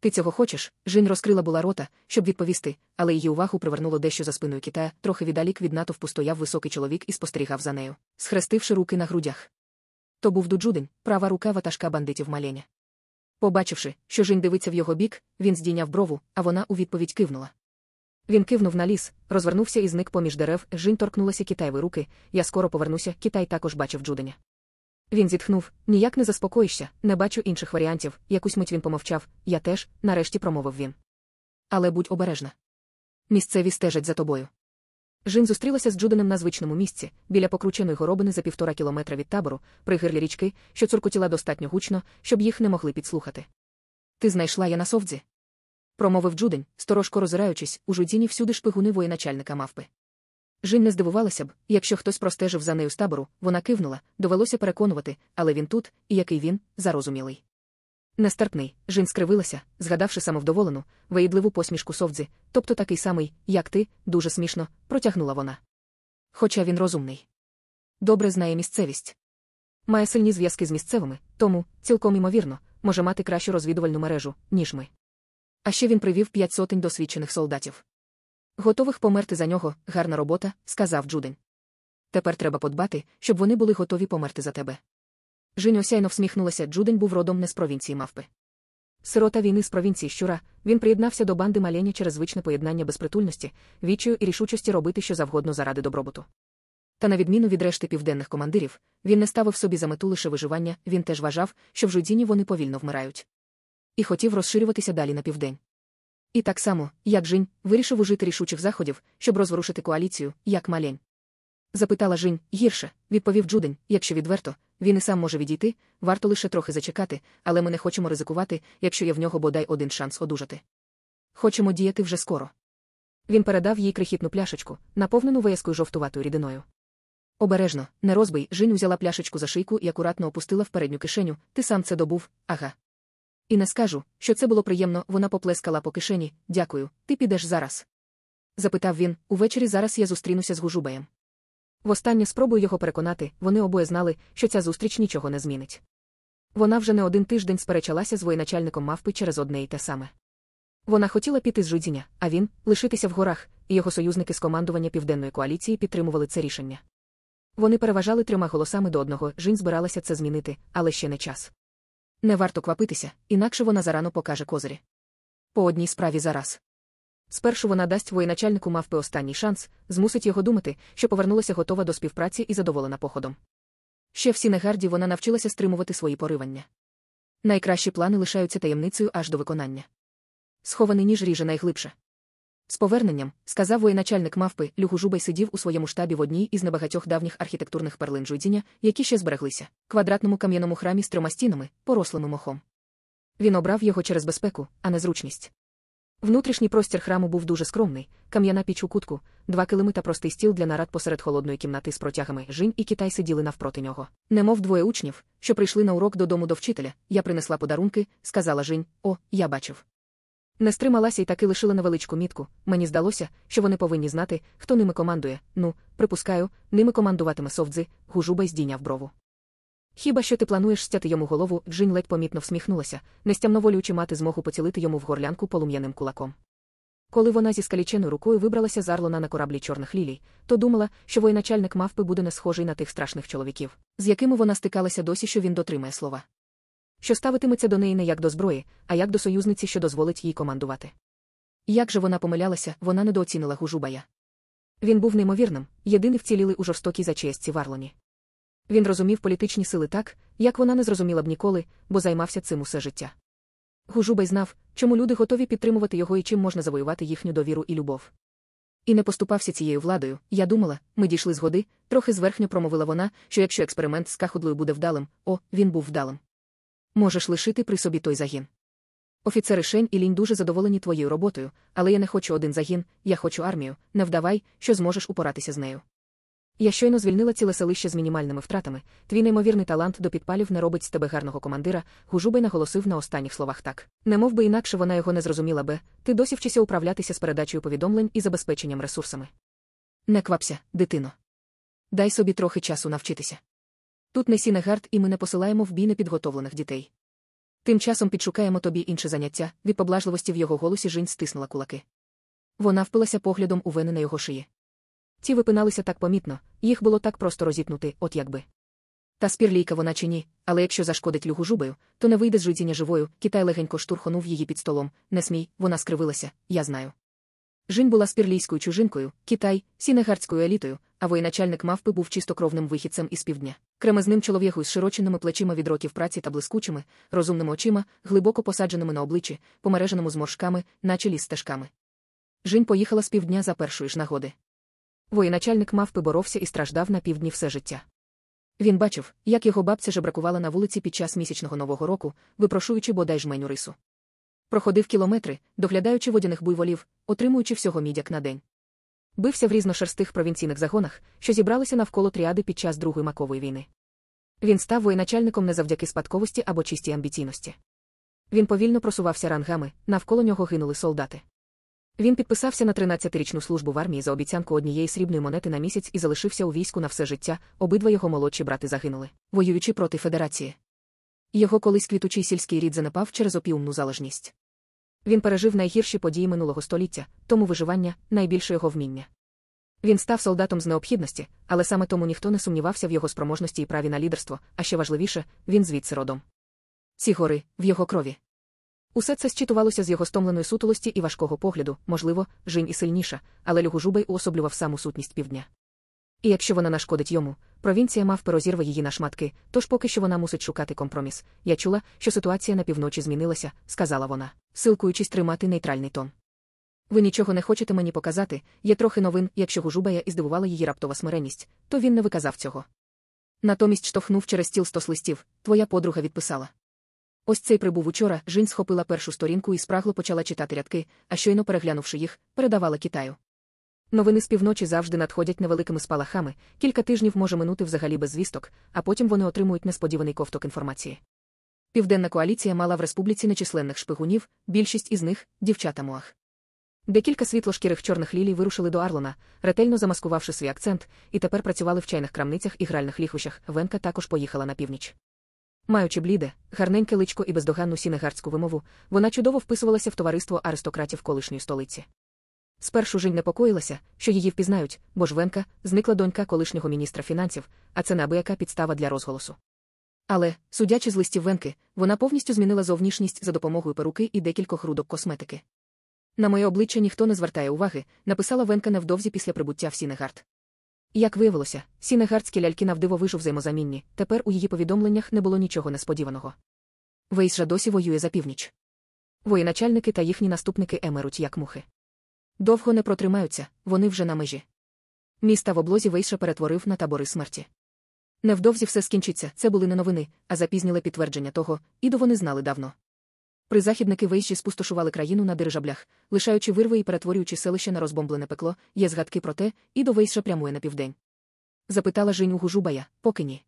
Ти цього хочеш? Жін розкрила була рота, щоб відповісти, але її увагу привернуло дещо за спиною Китая, трохи віддалік від натовпу стояв високий чоловік і спостерігав за нею, схрестивши руки на грудях. То був Дуджудин, права рука ватажка бандитів маленя. Побачивши, що Жінь дивиться в його бік, він здійняв брову, а вона у відповідь кивнула. Він кивнув на ліс, розвернувся і зник поміж дерев, Жінь торкнулася Китаєві руки, я скоро повернуся, Китай також бачив Джуденя. Він зітхнув, ніяк не заспокоїшся, не бачу інших варіантів, якусь мить він помовчав, я теж, нарешті промовив він. Але будь обережна. Місцеві стежать за тобою. Жін зустрілася з Джуденем на звичному місці, біля покрученої горобини за півтора кілометра від табору, при гирлі річки, що цуркотіла достатньо гучно, щоб їх не могли підслухати. Ти знайшла я на совдзі? Промовив Джудень, сторожко розираючись, у жудзіні всюди шпигуни воєначальника мавпи. Жінь не здивувалася б, якщо хтось простежив за нею з табору, вона кивнула, довелося переконувати, але він тут, і який він, зарозумілий. Нестерпний, Жін скривилася, згадавши самовдоволену, виїдливу посмішку совдзи, тобто такий самий, як ти, дуже смішно, протягнула вона. Хоча він розумний. Добре знає місцевість. Має сильні зв'язки з місцевими, тому, цілком імовірно, може мати кращу розвідувальну мережу, ніж ми. А ще він привів п'ять сотень досвідчених солдатів. Готових померти за нього, гарна робота, сказав Джудень. Тепер треба подбати, щоб вони були готові померти за тебе. Жінь осяйно всміхнулася, Джудень був родом не з провінції мавпи. Сирота війни з провінції щура, він приєднався до банди Маленя через звичне поєднання безпритульності, вічою і рішучості робити що завгодно заради добробуту. Та на відміну від решти південних командирів, він не ставив собі за мету лише виживання, він теж вважав, що в жудіні вони повільно вмирають. І хотів розширюватися далі на південь. І так само, як Жінь, вирішив ужити рішучих заходів, щоб розворушити коаліцію, як малень. Запитала Жінь, гірше, відповів Джудень, якщо відверто, він і сам може відійти, варто лише трохи зачекати, але ми не хочемо ризикувати, якщо є в нього бодай один шанс одужати. Хочемо діяти вже скоро. Він передав їй крихітну пляшечку, наповнену вияскою жовтуватою рідиною. Обережно, не розбий, Жінь узяла пляшечку за шийку і акуратно опустила в передню кишеню, ти сам це добув, ага. І не скажу, що це було приємно, вона поплескала по кишені. Дякую, ти підеш зараз. Запитав він, увечері зараз я зустрінуся з Гужубаєм. Востаннє спробую його переконати, вони обоє знали, що ця зустріч нічого не змінить. Вона вже не один тиждень сперечалася з воєначальником мавпи через одне й те саме. Вона хотіла піти з жудзіння, а він лишитися в горах, і його союзники з командування південної коаліції підтримували це рішення. Вони переважали трьома голосами до одного, Жінь збиралася це змінити, але ще не час. Не варто квапитися, інакше вона зарано покаже козирі. По одній справі зараз. Спершу вона дасть воєначальнику мавпи останній шанс, змусить його думати, що повернулася готова до співпраці і задоволена походом. Ще в Сінегарді вона навчилася стримувати свої поривання. Найкращі плани лишаються таємницею аж до виконання. Схований ніж ріже найглибше. З поверненням, сказав воєначальник мавпи, Люгужубай сидів у своєму штабі в одній із небагатьох давніх архітектурних перлин Жуйдзіня, які ще збереглися, квадратному кам'яному храмі з трьома стінами, порослими мохом. Він обрав його через безпеку, а не зручність. Внутрішній простір храму був дуже скромний, кам'яна піч у кутку, два килими та простий стіл для нарад посеред холодної кімнати з протягами Жінь і Китай сиділи навпроти нього. Немов двоє учнів, що прийшли на урок додому до вчителя. Я принесла подарунки, сказала Жінь. О, я бачив. Не стрималася і таки лишила невеличку мітку. Мені здалося, що вони повинні знати, хто ними командує. Ну, припускаю, ними командуватиме совдзи, гужуба здійняв брову. Хіба що ти плануєш стяти йому голову, Джинь ледь помітно всміхнулася, нестямно волюючи мати змогу поцілити йому в горлянку полум'яним кулаком. Коли вона зі скаліченою рукою вибралася з Арлона на кораблі чорних лілій, то думала, що воєначальник мавпи буде не схожий на тих страшних чоловіків, з якими вона стикалася досі, що він дотримає слова. Що ставитиметься до неї не як до зброї, а як до союзниці, що дозволить їй командувати. Як же вона помилялася, вона недооцінила гужубая. Він був неймовірним, єдиний вціліли у жорстокій зачесті в Арлоні. Він розумів політичні сили так, як вона не зрозуміла б ніколи, бо займався цим усе життя. Гужубай знав, чому люди готові підтримувати його і чим можна завоювати їхню довіру і любов. І не поступався цією владою. Я думала, ми дійшли згоди, трохи зверхньо промовила вона, що якщо експеримент з кахудлою буде вдалим, о, він був вдалим. Можеш лишити при собі той загін. Офіцери Шень і лінь дуже задоволені твоєю роботою, але я не хочу один загін, я хочу армію, не вдавай, що зможеш упоратися з нею. Я щойно звільнила ціле селище з мінімальними втратами. Твій неймовірний талант до підпалів не робить з тебе гарного командира, Гужубай наголосив на останніх словах так. Не мов би інакше вона його не зрозуміла би, ти досі вчися управлятися з передачею повідомлень і забезпеченням ресурсами. Не квапся, дитино. Дай собі трохи часу навчитися. Тут не Сінегард, і ми не посилаємо в бій непідготовлених дітей. Тим часом підшукаємо тобі інше заняття, від поблажливості в його голосі Жінь стиснула кулаки. Вона впилася поглядом у вени на його шиї. Ті випиналися так помітно, їх було так просто розітнути, от якби. Та спірлійка вона чи ні, але якщо зашкодить люгужубою, то не вийде з життя живою, Китай легенько штурхонув її під столом. Не смій, вона скривилася, я знаю. Жінь була спірлійською чужинкою, Китай, сінегардською елітою, а воєначальник мавпи був чистокровним вихідцем із півдня. Кремезним чолов'ягу з широченими плечима від років праці та блискучими, розумними очима, глибоко посадженими на обличчі, помереженому зморшками, наче ліс стежками. Жінь поїхала з півдня за першої ж нагоди. Воєначальник мавпи боровся і страждав на півдні все життя. Він бачив, як його бабця жебракувала на вулиці під час місячного нового року, випрошуючи бодай жменю рису. Проходив кілометри, доглядаючи водяних буйволів, отримуючи всього мідяк на день. Бився в різношерстих провінційних загонах, що зібралися навколо тріади під час Другої макової війни. Він став воєначальником не завдяки спадковості або чистій амбіційності. Він повільно просувався рангами, навколо нього гинули солдати. Він підписався на 13-річну службу в армії за обіцянку однієї срібної монети на місяць і залишився у війську на все життя. Обидва його молодші брати загинули, воюючи проти федерації. Його колись квітучий сільський рід занепав через опіумну залежність. Він пережив найгірші події минулого століття, тому виживання найбільше його вміння. Він став солдатом з необхідності, але саме тому ніхто не сумнівався в його спроможності і праві на лідерство, а ще важливіше, він звідси родом. Ці гори в його крові. Усе це зчитувалося з його стомленої сутулості і важкого погляду, можливо, жінь і сильніша, але Люгужубай уособлював саму сутність півдня. І якщо вона нашкодить йому, провінція мав перозірве її на шматки, тож поки що вона мусить шукати компроміс. Я чула, що ситуація на півночі змінилася, сказала вона, силкуючись тримати нейтральний тон. Ви нічого не хочете мені показати, є трохи новин, якщо Гужубая і здивувала її раптова смиренність, то він не виказав цього. Натомість штовхнув через стіл стос листів, твоя подруга відписала. Ось цей прибув учора, Жінь схопила першу сторінку і спрагло почала читати рядки, а щойно переглянувши їх, передавала Китаю. Новини з півночі завжди надходять невеликими спалахами, кілька тижнів може минути взагалі без звісток, а потім вони отримують несподіваний ковток інформації. Південна коаліція мала в республіці нечисленних шпигунів, більшість із них дівчата Муах. Декілька світлошкірих чорних лілій вирушили до Арлона, ретельно замаскувавши свій акцент, і тепер працювали в чайних крамницях і гральних ліхвищах. Венка також поїхала на північ. Маючи бліде, гарненьке личко і бездоганну сінегардську вимову, вона чудово вписувалася в товариство аристократів колишньої столиці. Спершу Жінь непокоїлася, що її впізнають, бо ж Венка зникла донька колишнього міністра фінансів, а це неабияка підстава для розголосу. Але, судячи з листів Венки, вона повністю змінила зовнішність за допомогою перуки і декількох грудок косметики. На моє обличчя ніхто не звертає уваги, написала Венка невдовзі після прибуття в Сінегард. Як виявилося, сінегардські ляльки навдиво взаємозамінні, тепер у її повідомленнях не було нічого несподіваного. Вейсжа досі воює за північ. Воєначальники та їхні наступники мруть, як мухи. Довго не протримаються, вони вже на межі. Міста в облозі Вейша перетворив на табори смерті. Невдовзі все скінчиться, це були не новини, а запізніле підтвердження того, що вони знали давно. Призахідники Вейші спустошували країну на дирижаблях, лишаючи вирви і перетворюючи селище на розбомблене пекло, є згадки про те, і до Вейша прямує на південь. Запитала Женю Гужубая, поки ні.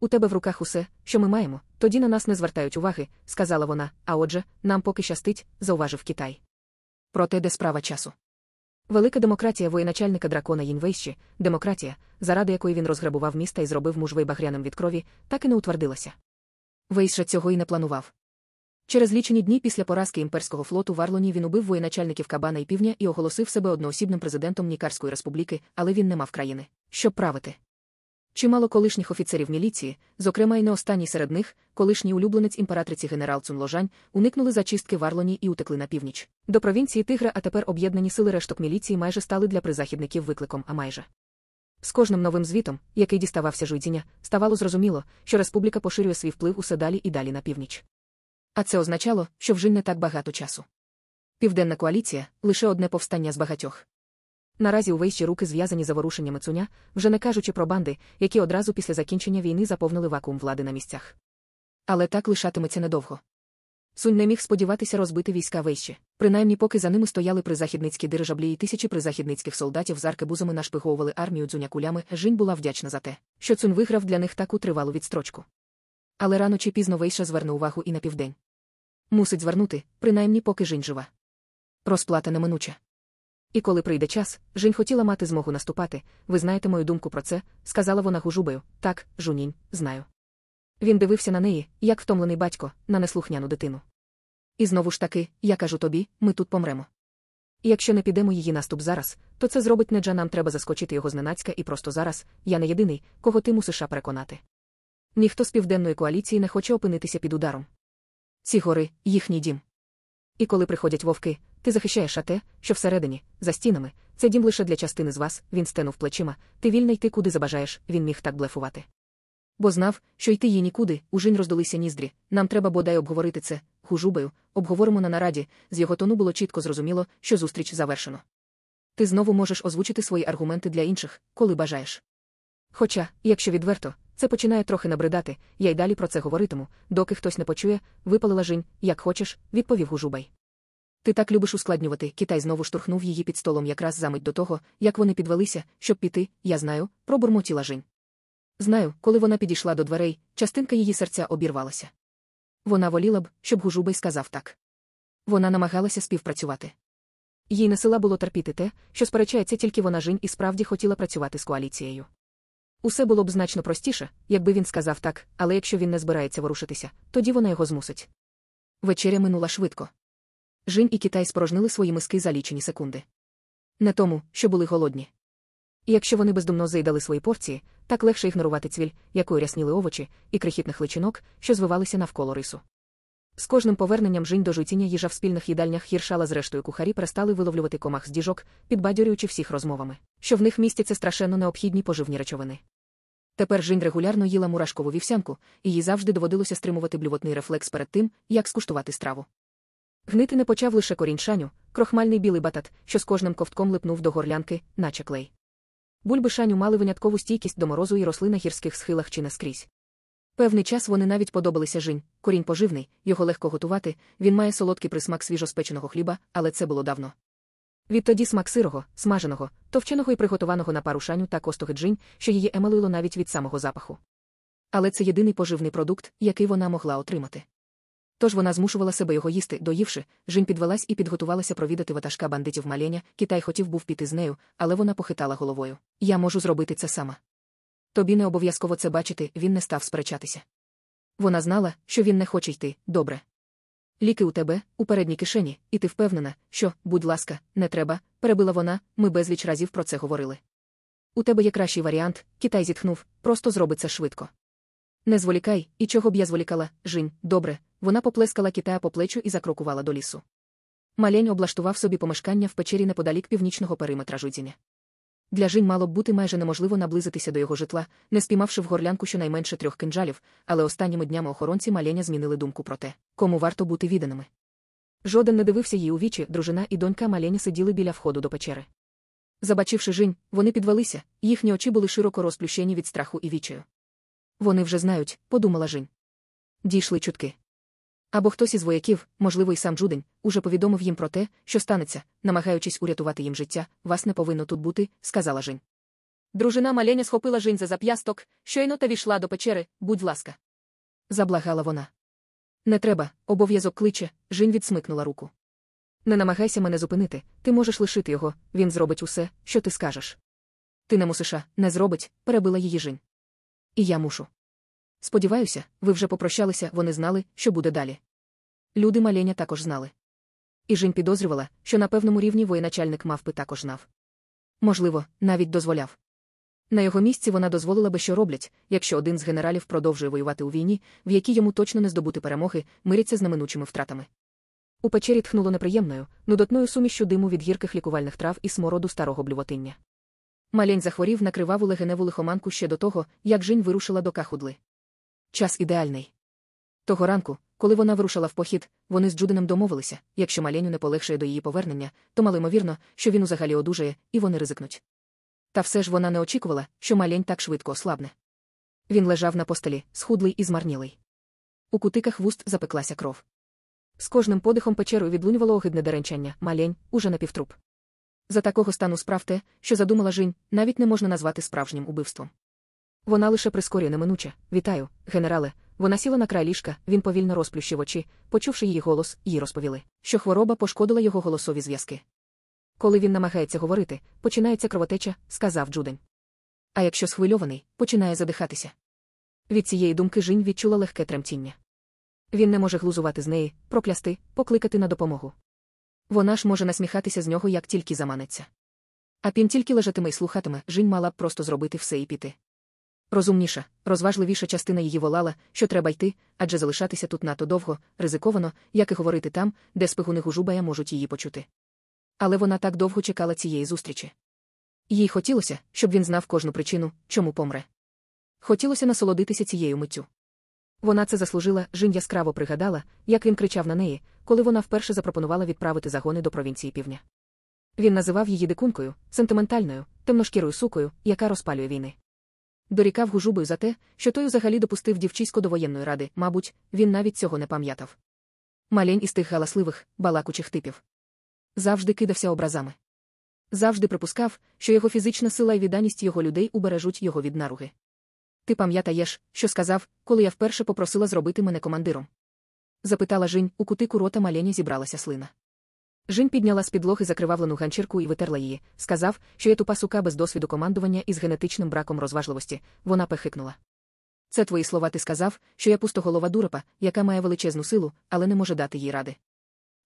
У тебе в руках усе, що ми маємо, тоді на нас не звертають уваги, сказала вона, а отже, нам поки щастить, зауважив Китай. Проте де справа часу. Велика демократія воєначальника дракона Їнвейщі, демократія, заради якої він розграбував міста і зробив мужвей багряним від крові, так і не утвердилася. Вейша цього і не планував. Через лічені дні після поразки імперського флоту в Арлоні він убив воєначальників Кабана і Півдня і оголосив себе одноосібним президентом Нікарської республіки, але він не мав країни, щоб правити. Чимало колишніх офіцерів міліції, зокрема й не останній серед них, колишній улюбленець імператриці генерал Цунложань, уникнули зачистки в Арлоні і утекли на північ. До провінції Тигра, а тепер об'єднані сили решток міліції майже стали для призахідників викликом, а майже. З кожним новим звітом, який діставався Жуйдзіня, ставало зрозуміло, що республіка поширює свій вплив усе далі і далі на північ. А це означало, що вже не так багато часу. Південна коаліція лише одне повстання з багатьох. Наразі у вейші руки зв'язані заворушеннями цуня, вже не кажучи про банди, які одразу після закінчення війни заповнили вакуум влади на місцях. Але так лишатиметься недовго. Сунь не міг сподіватися розбити війська вище. Принаймні, поки за ними стояли призахідницькі дирижаблі і тисячі призахідницьких солдатів з аркебузами нашпиговували армію дзуня кулями, Жінь була вдячна за те, що Цунь виграв для них таку тривалу відстрочку. Але рано чи пізно Вейша зверне увагу і на південь. Мусить звернути, принаймні, поки Жінь жива. Розплата неминуча. І коли прийде час, Жінь хотіла мати змогу наступати. Ви знаєте мою думку про це, сказала вона гужубею. Так, жунінь, знаю. Він дивився на неї, як втомлений батько, на неслухняну дитину. І знову ж таки, я кажу тобі, ми тут помремо. Якщо не підемо її наступ зараз, то це зробить Неджа нам треба заскочити його зненацька і просто зараз, я не єдиний, кого ти мусиш переконати. Ніхто з південної коаліції не хоче опинитися під ударом. Ці гори їхній дім. І коли приходять вовки, ти захищаєш а те, що всередині, за стінами, це дім лише для частини з вас, він стенув плечима, ти вільно йти куди забажаєш, він міг так блефувати. Бо знав, що йти їй нікуди, ужинь роздолися ніздрі, нам треба бодай обговорити це, хужубею, обговоримо на нараді, з його тону було чітко зрозуміло, що зустріч завершено. Ти знову можеш озвучити свої аргументи для інших, коли бажаєш. Хоча, якщо відверто, це починає трохи набридати, я й далі про це говоритиму, доки хтось не почує, випалила жінь, як хочеш, відповів Гужубай. Ти так любиш ускладнювати, Китай знову штурхнув її під столом якраз за мить до того, як вони підвелися, щоб піти, я знаю, пробурмотіла жінь. Знаю, коли вона підійшла до дверей, частинка її серця обірвалася. Вона воліла б, щоб Гужубай сказав так. Вона намагалася співпрацювати. Їй не сила було терпіти те, що сперечається тільки вона жінь і справді хотіла працювати з коаліцією. Усе було б значно простіше, якби він сказав так, але якщо він не збирається ворушитися, тоді вона його змусить. Вечеря минула швидко. Жінь і Китай спорожнили свої миски за лічені секунди. Не тому, що були голодні. І якщо вони бездумно заїдали свої порції, так легше ігнорувати цвіль, якою рясніли овочі, і крихітних личинок, що звивалися навколо рису. З кожним поверненням жінь до жуйціння їжа в спільних їдальнях гіршала зрештою кухарі перестали виловлювати комах з діжок, підбадьорюючи всіх розмовами, що в них містяться страшенно необхідні поживні речовини. Тепер жінь регулярно їла мурашкову вівсянку, і їй завжди доводилося стримувати блювотний рефлекс перед тим, як скуштувати страву. Гнити не почав лише корінь шаню, крохмальний білий батат, що з кожним ковтком липнув до горлянки, наче клей. Бульби шаню мали виняткову стійкість до морозу і росли на гірських схилах чи не скрізь. Певний час вони навіть подобалися жінь, корінь поживний, його легко готувати, він має солодкий присмак свіжоспеченого хліба, але це було давно. Відтоді смак сирого, смаженого, товченого і приготованого на пару шаню та костоги джинь, що її емалило навіть від самого запаху. Але це єдиний поживний продукт, який вона могла отримати. Тож вона змушувала себе його їсти, доївши, жінь підвелась і підготувалася провідати ватажка бандитів маленя, Китай хотів був піти з нею, але вона похитала головою. Я можу зробити це сама. Тобі не обов'язково це бачити, він не став сперечатися. Вона знала, що він не хоче йти, добре. Ліки у тебе, у передній кишені, і ти впевнена, що, будь ласка, не треба, перебила вона, ми безліч разів про це говорили. У тебе є кращий варіант, Китай зітхнув, просто зроби це швидко. Не зволікай, і чого б я зволікала, жінь, добре, вона поплескала Китая по плечу і закрокувала до лісу. Малень облаштував собі помешкання в печері неподалік північного периметра жудзіння. Для жінь мало б бути майже неможливо наблизитися до його житла, не спіймавши в горлянку щонайменше трьох кинджалів, але останніми днями охоронці маленя змінили думку про те, кому варто бути відданими. Жоден не дивився їй у вічі, дружина і донька маленя сиділи біля входу до печери. Забачивши жінь, вони підвелися, їхні очі були широко розплющені від страху і вічаю. Вони вже знають, подумала жінь. Дійшли чутки. Або хтось із вояків, можливо, й сам Джудень, уже повідомив їм про те, що станеться, намагаючись урятувати їм життя, вас не повинно тут бути, сказала Жень. Дружина маленя схопила Жень за зап'ясток, щойно та війшла до печери, будь ласка. Заблагала вона. Не треба, обов'язок кличе, Жінь відсмикнула руку. Не намагайся мене зупинити, ти можеш лишити його, він зробить усе, що ти скажеш. Ти не мусиш, не зробить, перебила її Жінь. І я мушу. Сподіваюся, ви вже попрощалися, вони знали, що буде далі. Люди маленя також знали. І Жінь підозрювала, що на певному рівні воєначальник мавпи також знав. Можливо, навіть дозволяв. На його місці вона дозволила би, що роблять, якщо один з генералів продовжує воювати у війні, в якій йому точно не здобути перемоги, миряться з неминучими втратами. У печері тхнуло неприємною, нудотною сумішю диму від гірких лікувальних трав і смороду старого блювотиння. Малень захворів на криваву легеневу лихоманку ще до того, як Жінь вирушила до кахудли. Час ідеальний. Того ранку, коли вона вирушила в похід, вони з Джуденом домовилися, якщо маленю не полегшує до її повернення, то малоймовірно, що він узагалі одужає, і вони ризикнуть. Та все ж вона не очікувала, що малень так швидко ослабне. Він лежав на постелі, схудлий і змарнілий. У кутиках вуст запеклася кров. З кожним подихом печерою відлунювало огидне деренчання, малень, уже напівтруп. За такого стану справ те, що задумала Жінь, навіть не можна назвати справжнім убивством. Вона лише прискорює неминуче. Вітаю, генерале. Вона сіла на край ліжка, він повільно розплющив очі, почувши її голос, їй розповіли, що хвороба пошкодила його голосові зв'язки. Коли він намагається говорити, починається кровотеча, сказав Джудень. А якщо схвильований, починає задихатися. Від цієї думки Жінь відчула легке тремтіння. Він не може глузувати з неї, проклясти, покликати на допомогу. Вона ж може насміхатися з нього, як тільки заманеться. А пін тільки лежатиме й слухатиме, Жінь мала б просто зробити все і піти. Розумніша, розважливіша частина її волала, що треба йти, адже залишатися тут надто довго, ризиковано, як і говорити там, де спигуни гужубая можуть її почути. Але вона так довго чекала цієї зустрічі. Їй хотілося, щоб він знав кожну причину, чому помре. Хотілося насолодитися цією миттю. Вона це заслужила, Жінь яскраво пригадала, як він кричав на неї, коли вона вперше запропонувала відправити загони до провінції півдня. Він називав її дикункою, сентиментальною, темношкірою сукою, яка розпалює війни. Дорікав гужубою за те, що той взагалі допустив дівчисько до воєнної ради, мабуть, він навіть цього не пам'ятав. Малень із тих галасливих, балакучих типів. Завжди кидався образами. Завжди припускав, що його фізична сила і відданість його людей убережуть його від наруги. Ти пам'ятаєш, що сказав, коли я вперше попросила зробити мене командиром? Запитала Жінь, у кутику рота малені зібралася слина. Жінь підняла з підлоги закривавлену ганчірку і витерла її, сказав, що є тупа сука без досвіду командування із генетичним браком розважливості. Вона пехикнула. Це твої слова ти сказав, що я пустоголова дурепа, яка має величезну силу, але не може дати їй ради.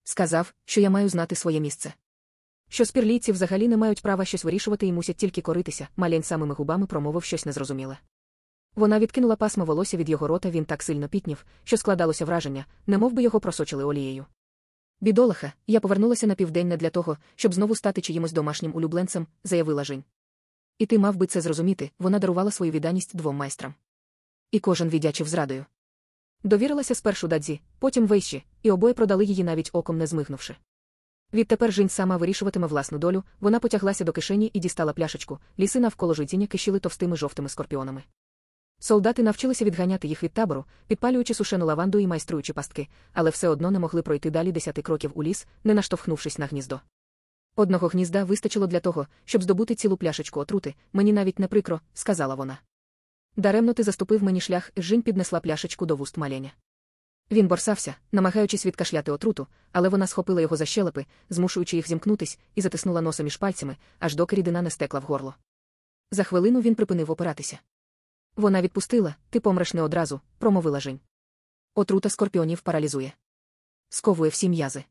Сказав, що я маю знати своє місце. Що спірлійці взагалі не мають права щось вирішувати і мусять тільки коритися, малень самими губами промовив щось незрозуміле. Вона відкинула пасмо волосся від його рота, він так сильно пітнів, що складалося враження, немов би його просочили олією. Бідолаха, я повернулася на південь не для того, щоб знову стати чиїмось домашнім улюбленцем, заявила Жень. І ти мав би це зрозуміти, вона дарувала свою відданість двом майстрам. І кожен віддячив зрадою. Довірилася спершу дадзі, потім вейші, і обоє продали її навіть оком не змигнувши. Відтепер Жінь сама вирішуватиме власну долю, вона потяглася до кишені і дістала пляшечку, ліси навколо житіння кишіли товстими жовтими скорпіонами. Солдати навчилися відганяти їх від табору, підпалюючи сушену лаванду і майструючи пастки, але все одно не могли пройти далі десяти кроків у ліс, не наштовхнувшись на гніздо. Одного гнізда вистачило для того, щоб здобути цілу пляшечку отрути, мені навіть не прикро, сказала вона. Даремно ти заступив мені шлях, Жінь піднесла пляшечку до вуст маленя. Він борсався, намагаючись відкашляти отруту, але вона схопила його за щелепи, змушуючи їх зімкнутись, і затиснула носа між пальцями, аж доки рідина не стекла в горло. За хвилину він припинив опиратися. Вона відпустила, ти помреш не одразу, промовила Жень. Отрута скорпіонів паралізує. Сковує всі м'язи.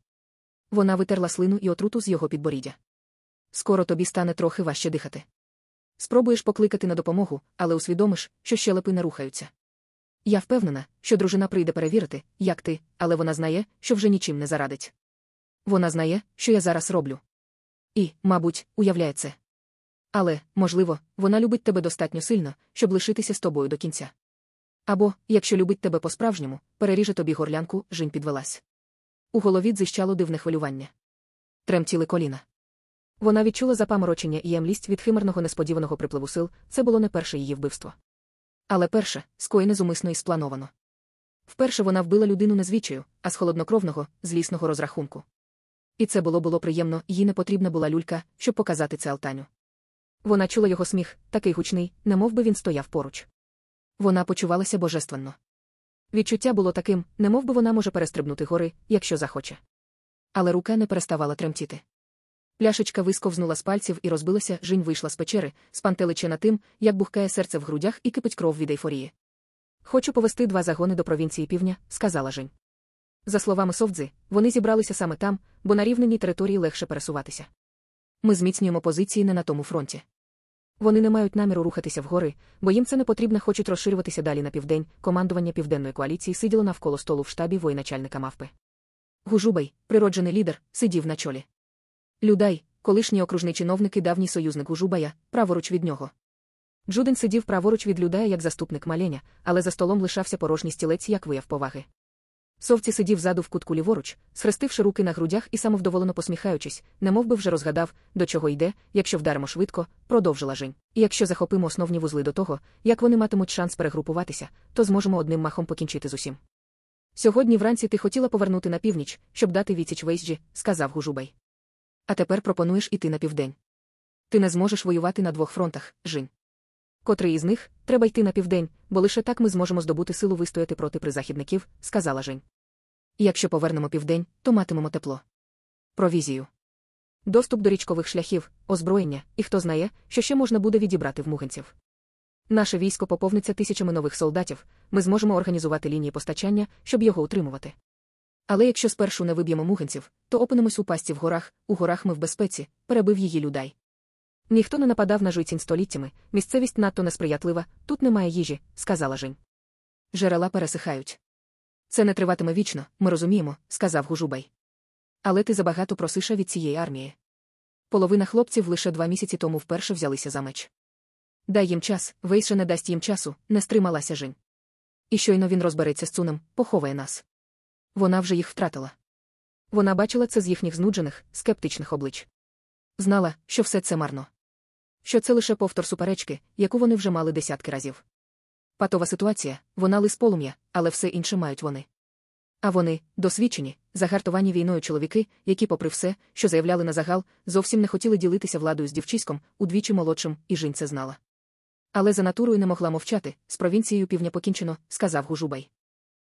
Вона витерла слину і отруту з його підборіддя. Скоро тобі стане трохи важче дихати. Спробуєш покликати на допомогу, але усвідомиш, що щелепи не рухаються. Я впевнена, що дружина прийде перевірити, як ти, але вона знає, що вже нічим не зарадить. Вона знає, що я зараз роблю. І, мабуть, уявляє це. Але, можливо, вона любить тебе достатньо сильно, щоб лишитися з тобою до кінця. Або, якщо любить тебе по-справжньому, переріже тобі горлянку, жінь підвелась. У голові дзищало дивне хвилювання. Тремтіли коліна. Вона відчула запаморочення і емлість від химерного несподіваного припливу сил, це було не перше її вбивство. Але перше, скоєне зумисно і сплановано. Вперше вона вбила людину не звічаю, а з холоднокровного, злісного розрахунку. І це було було приємно, їй не потрібна була люлька, щоб показати це Алтаню. Вона чула його сміх, такий гучний, немов би він стояв поруч. Вона почувалася божественно. Відчуття було таким, немов би вона може перестрибнути гори, якщо захоче. Але рука не переставала тремтіти. Пляшечка висковзнула з пальців і розбилася, жінь вийшла з печери, спантеличена тим, як бухкає серце в грудях і кипить кров від ейфорії. Хочу повести два загони до провінції півдня, сказала Жень. За словами Совдзи, вони зібралися саме там, бо на рівненій території легше пересуватися. Ми зміцнюємо позиції не на тому фронті. Вони не мають наміру рухатися вгори, бо їм це не потрібно хочуть розширюватися далі на південь. Командування південної коаліції сиділо навколо столу в штабі воєначальника мавпи. Гужубай, природжений лідер, сидів на чолі. Людай, колишній окружний чиновник і давній союзник Гужубая, праворуч від нього. Джуден сидів праворуч від Людая як заступник маленя, але за столом лишався порожній стілець як вияв поваги. Совці сидів ззаду в кутку ліворуч, схрестивши руки на грудях і самовдоволено посміхаючись, немов би вже розгадав, до чого йде, якщо вдаримо швидко, продовжила Жень. І якщо захопимо основні вузли до того, як вони матимуть шанс перегрупуватися, то зможемо одним махом покінчити з усім. Сьогодні вранці ти хотіла повернути на північ, щоб дати відсіч вейсджі, сказав Гужубай. А тепер пропонуєш іти на південь. Ти не зможеш воювати на двох фронтах, Жінь. Котрий із них треба йти на південь, бо лише так ми зможемо здобути силу вистояти проти призахідників, сказала Жень. Якщо повернемо південь, то матимемо тепло. Провізію. Доступ до річкових шляхів, озброєння, і хто знає, що ще можна буде відібрати в муганців. Наше військо поповниться тисячами нових солдатів, ми зможемо організувати лінії постачання, щоб його утримувати. Але якщо спершу не виб'ємо муганців, то опинимось у пасті в горах, у горах ми в безпеці, перебив її людей. Ніхто не нападав на жуйцінь століттями, місцевість надто несприятлива, тут немає їжі, сказала Жень. Жерела пересихають. Це не триватиме вічно, ми розуміємо, сказав Гужубай. Але ти забагато просиша від цієї армії. Половина хлопців лише два місяці тому вперше взялися за меч. Дай їм час, Вейша не дасть їм часу, не стрималася Жень. І щойно він розбереться з цуном, поховає нас. Вона вже їх втратила. Вона бачила це з їхніх знуджених, скептичних облич. Знала, що все це марно. Що це лише повтор суперечки, яку вони вже мали десятки разів. Патова ситуація, вона лис полум'я, але все інше мають вони. А вони, досвідчені, загартовані війною чоловіки, які, попри все, що заявляли на загал, зовсім не хотіли ділитися владою з дівчиськом, удвічі молодшим, і жінь це знала. Але за натурою не могла мовчати, з провінцією півдня покінчено, сказав Гужубай.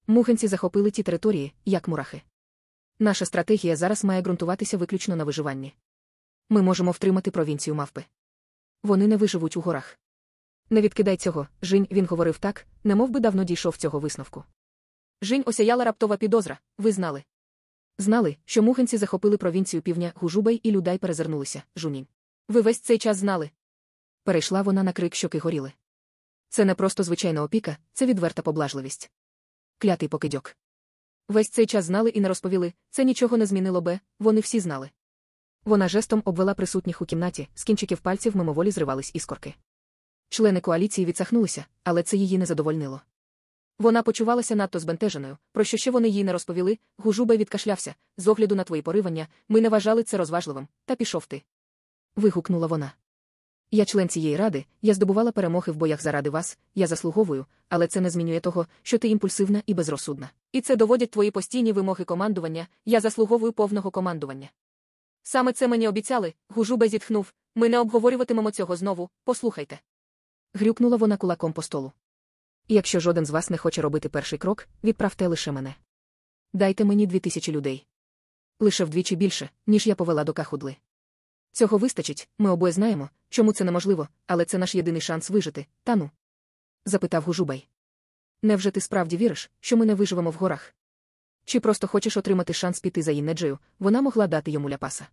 Мухенці захопили ті території, як мурахи. Наша стратегія зараз має ґрунтуватися виключно на виживанні. Ми можемо втримати провінцію мавпи. Вони не виживуть у горах. Не відкидай цього, Жінь, він говорив так, немов би давно дійшов цього висновку. Жінь осяяла раптова підозра, ви знали. Знали, що мухенці захопили провінцію півдня Гужубай і людей перезирнулися, жунінь. Ви весь цей час знали. Перейшла вона на крик, щоки горіли. Це не просто звичайна опіка, це відверта поблажливість. Клятий покидьок. Весь цей час знали і не розповіли, це нічого не змінило б, вони всі знали. Вона жестом обвела присутніх у кімнаті, з кінчиків пальців мимоволі зривались іскорки. Члени коаліції відсахнулися, але це її не задовольнило. Вона почувалася надто збентеженою, про що ще вони їй не розповіли, Гужубай відкашлявся, з огляду на твої поривання, ми не вважали це розважливим, та пішов ти. Вигукнула вона. Я член цієї ради, я здобувала перемоги в боях заради вас, я заслуговую, але це не змінює того, що ти імпульсивна і безрозсудна. І це доводять твої постійні вимоги командування, я заслуговую повного командування. Саме це мені обіцяли, Гужубай зітхнув, ми не обговорюватимемо цього знову, послухайте. Грюкнула вона кулаком по столу. Якщо жоден з вас не хоче робити перший крок, відправте лише мене. Дайте мені дві тисячі людей. Лише вдвічі більше, ніж я повела до кахудли. Цього вистачить, ми обоє знаємо, чому це неможливо, але це наш єдиний шанс вижити, та ну? запитав Гужубай. Невже ти справді віриш, що ми не виживемо в горах? Чи просто хочеш отримати шанс піти за Іннеджею, вона могла дати йому ляпаса.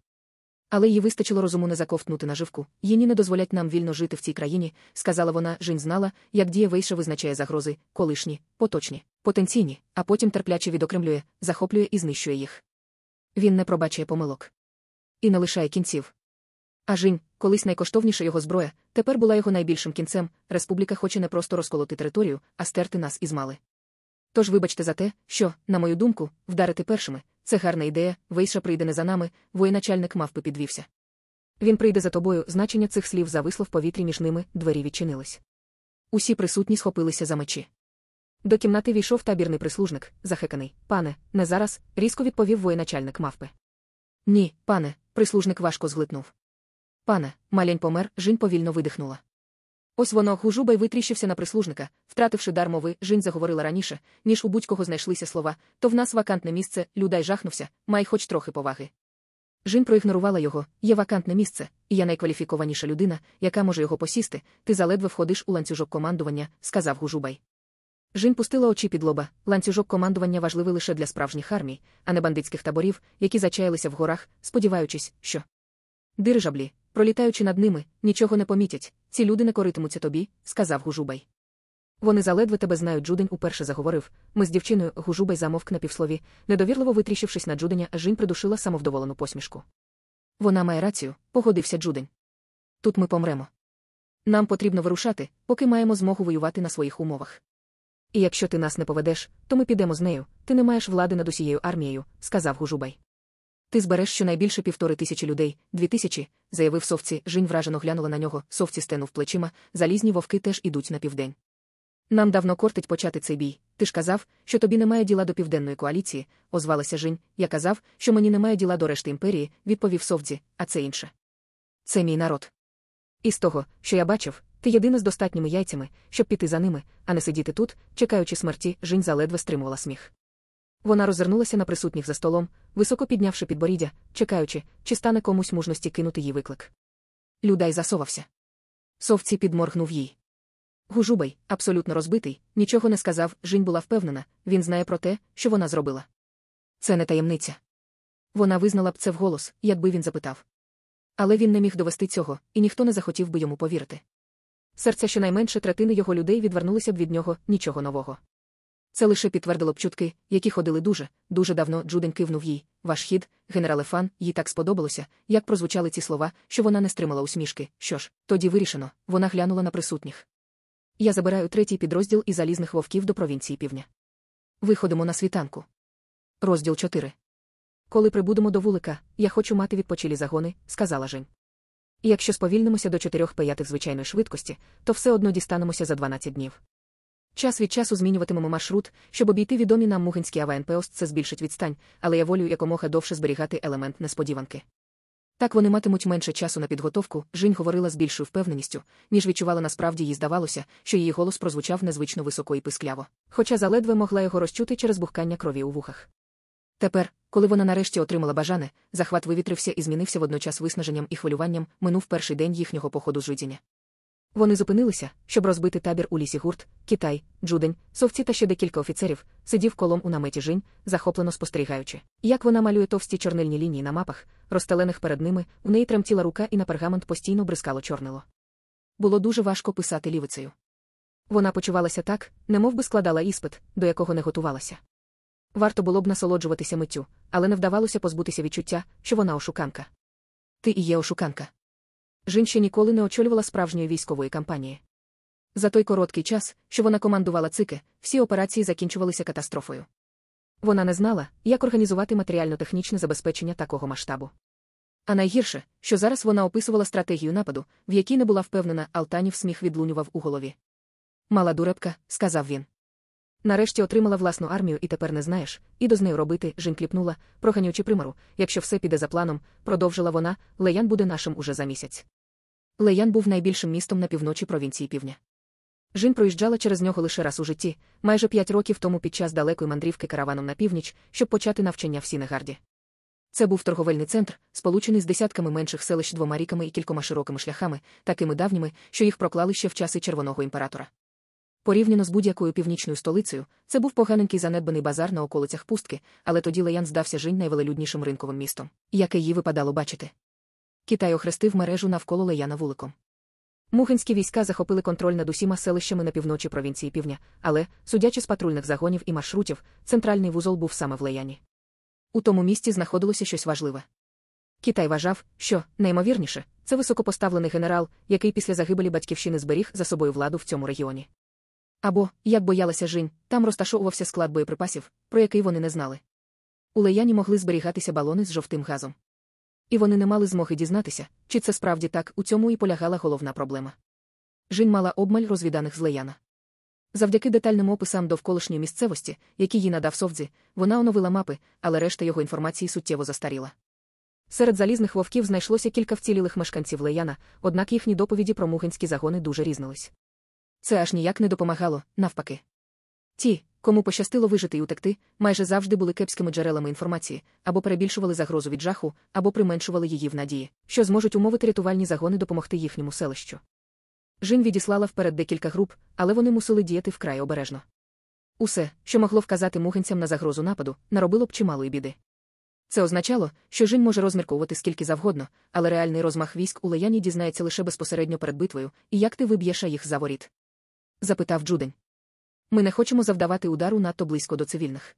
Але їй вистачило розуму не заковтнути наживку, їні не дозволять нам вільно жити в цій країні, сказала вона, Жінь знала, як діє Вейша визначає загрози, колишні, поточні, потенційні, а потім терпляче відокремлює, захоплює і знищує їх. Він не пробачує помилок. І не лишає кінців. А Жінь, колись найкоштовніша його зброя, тепер була його найбільшим кінцем. Республіка хоче не просто розколоти територію, а стерти нас із мали. Тож вибачте за те, що, на мою думку, вдарити першими це гарна ідея, Вейша прийде не за нами, воєначальник мавпи підвівся. Він прийде за тобою, значення цих слів зависло в повітрі між ними, двері відчинились. Усі присутні схопилися за мечі. До кімнати війшов табірний прислужник, захеканий. Пане, не зараз, різко відповів воєначальник мавпи. Ні, пане, прислужник важко зглитнув. Пане, малянь помер, жінь повільно видихнула. Ось воно Гужубай витріщився на прислужника, втративши дар мови, Жінь заговорила раніше, ніж у будь-кого знайшлися слова, то в нас вакантне місце, Лю Дай жахнувся, май хоч трохи поваги. Жінь проігнорувала його, є вакантне місце, і я найкваліфікованіша людина, яка може його посісти, ти заледве входиш у ланцюжок командування, сказав Гужубай. Жінь пустила очі під лоба, ланцюжок командування важливий лише для справжніх армій, а не бандитських таборів, які зачаялися в горах, сподіваючись, що. Дирижаблі, пролітаючи над ними, нічого не помітять, ці люди не коритимуться тобі, сказав Гужубай. Вони заледве тебе знають, Джудень уперше заговорив. Ми з дівчиною Гужубай замовк на півслові, недовірливо витріщившись на Джуденя, Жінь придушила самовдоволену посмішку. Вона має рацію, погодився Джудень. Тут ми помремо. Нам потрібно вирушати, поки маємо змогу воювати на своїх умовах. І якщо ти нас не поведеш, то ми підемо з нею, ти не маєш влади над усією армією, сказав Гужубай. Ти збереш щонайбільше півтори тисячі людей, дві тисячі, заявив совці. Жінь вражено глянула на нього, совці стенув плечима, залізні вовки теж ідуть на південь. Нам давно кортить почати цей бій. Ти ж казав, що тобі немає діла до південної коаліції, озвалася Жінь. Я казав, що мені немає діла до решти імперії, відповів Совдзі, а це інше. Це мій народ. І з того, що я бачив, ти єдина з достатніми яйцями, щоб піти за ними, а не сидіти тут, чекаючи смерті, Жінь заледве стримувала сміх. Вона розвернулася на присутніх за столом, високо піднявши підборіддя, чекаючи, чи стане комусь мужності кинути їй виклик. Людай засовався. Совці підморгнув їй. Гужубай, абсолютно розбитий, нічого не сказав, Жінь була впевнена, він знає про те, що вона зробила. Це не таємниця. Вона визнала б це вголос, якби він запитав. Але він не міг довести цього, і ніхто не захотів би йому повірити. Серця щонайменше третини його людей відвернулися б від нього нічого нового. Це лише підтвердило б чутки, які ходили дуже, дуже давно Джуден кивнув їй. Ваш хід, генерале Фан, їй так сподобалося, як прозвучали ці слова, що вона не стримала усмішки. Що ж, тоді вирішено, вона глянула на присутніх. Я забираю третій підрозділ із залізних вовків до провінції півдня. Виходимо на світанку. Розділ 4. Коли прибудемо до вулика, я хочу мати відпочилі загони, сказала Жень. Якщо сповільнимося до 4 п'ятих звичайної швидкості, то все одно дістанемося за 12 днів. Час від часу змінюватимемо маршрут, щоб обійти відомі нам мугинські АВНПОС, це збільшить відстань, але я волю якомога довше зберігати елемент несподіванки. Так вони матимуть менше часу на підготовку, Жінь говорила з більшою впевненістю, ніж відчувала насправді їй здавалося, що її голос прозвучав незвично високо і пискляво, хоча заледве могла його розчути через бухкання крові у вухах. Тепер, коли вона нарешті отримала бажане, захват вивітрився і змінився водночас виснаженням і хвилюванням, минув перший день їхнього походу з жидіння. Вони зупинилися, щоб розбити табір у лісі гурт, Китай, Джудень, совці та ще декілька офіцерів, сидів колом у наметі Жінь, захоплено спостерігаючи. Як вона малює товсті чорнильні лінії на мапах, розстелених перед ними, в неї тремтіла рука і на пергамент постійно бризкало чорнило. Було дуже важко писати лівицею. Вона почувалася так, немов би складала іспит, до якого не готувалася. Варто було б насолоджуватися миттю, але не вдавалося позбутися відчуття, що вона ошуканка. Ти і є ошуканка. Жін ще ніколи не очолювала справжньої військової кампанії. За той короткий час, що вона командувала цике, всі операції закінчувалися катастрофою. Вона не знала, як організувати матеріально-технічне забезпечення такого масштабу. А найгірше, що зараз вона описувала стратегію нападу, в якій не була впевнена, Алтанів сміх відлунював у голові. Мала дурепка, сказав він. Нарешті отримала власну армію і тепер не знаєш, і до з нею робити, Жін кліпнула, проганюючи примару, якщо все піде за планом, продовжила вона, Леян буде нашим уже за місяць. Леян був найбільшим містом на півночі провінції півдня. Жін проїжджала через нього лише раз у житті, майже п'ять років тому під час далекої мандрівки караваном на північ, щоб почати навчання в Сінегарді. Це був торговельний центр, сполучений з десятками менших селищ двома ріками і кількома широкими шляхами, такими давніми, що їх проклали ще в часи червоного імператора. Порівняно з будь-якою північною столицею, це був поганенький занедбаний базар на околицях пустки, але тоді Леян здався Жінь найвелелюднішим ринковим містом, яке їй випадало бачити. Китай охрестив мережу навколо Леяна вуликом. Мухинські війська захопили контроль над усіма селищами на півночі провінції півдня, але, судячи з патрульних загонів і маршрутів, центральний вузол був саме в Леяні. У тому місті знаходилося щось важливе. Китай вважав, що, наймовірніше, це високопоставлений генерал, який після загибелі батьківщини зберіг за собою владу в цьому регіоні. Або, як боялася Жінь, там розташовувався склад боєприпасів, про який вони не знали. У Леяні могли зберігатися балони з жовтим газом. І вони не мали змоги дізнатися, чи це справді так, у цьому і полягала головна проблема. Жінь мала обмаль розвіданих з Леяна. Завдяки детальним описам довколишньої місцевості, які їй надав Совдзі, вона оновила мапи, але решта його інформації суттєво застаріла. Серед залізних вовків знайшлося кілька вцілілих мешканців Леяна, однак їхні доповіді про мугинські загони дуже різнились. Це аж ніяк не допомагало, навпаки. Ті, кому пощастило вижити і утекти, майже завжди були кепськими джерелами інформації, або перебільшували загрозу від жаху, або применшували її в надії, що зможуть умовити рятувальні загони допомогти їхньому селищу. Жін відіслала вперед декілька груп, але вони мусили діяти вкрай обережно. Усе, що могло вказати мухинцям на загрозу нападу, наробило б чималої біди. Це означало, що Жінь може розмірковувати скільки завгодно, але реальний розмах військ у Леяні дізнається лише безпосередньо перед битвою, і як ти виб'єш їх за воріт запитав Джудень. Ми не хочемо завдавати удару надто близько до цивільних.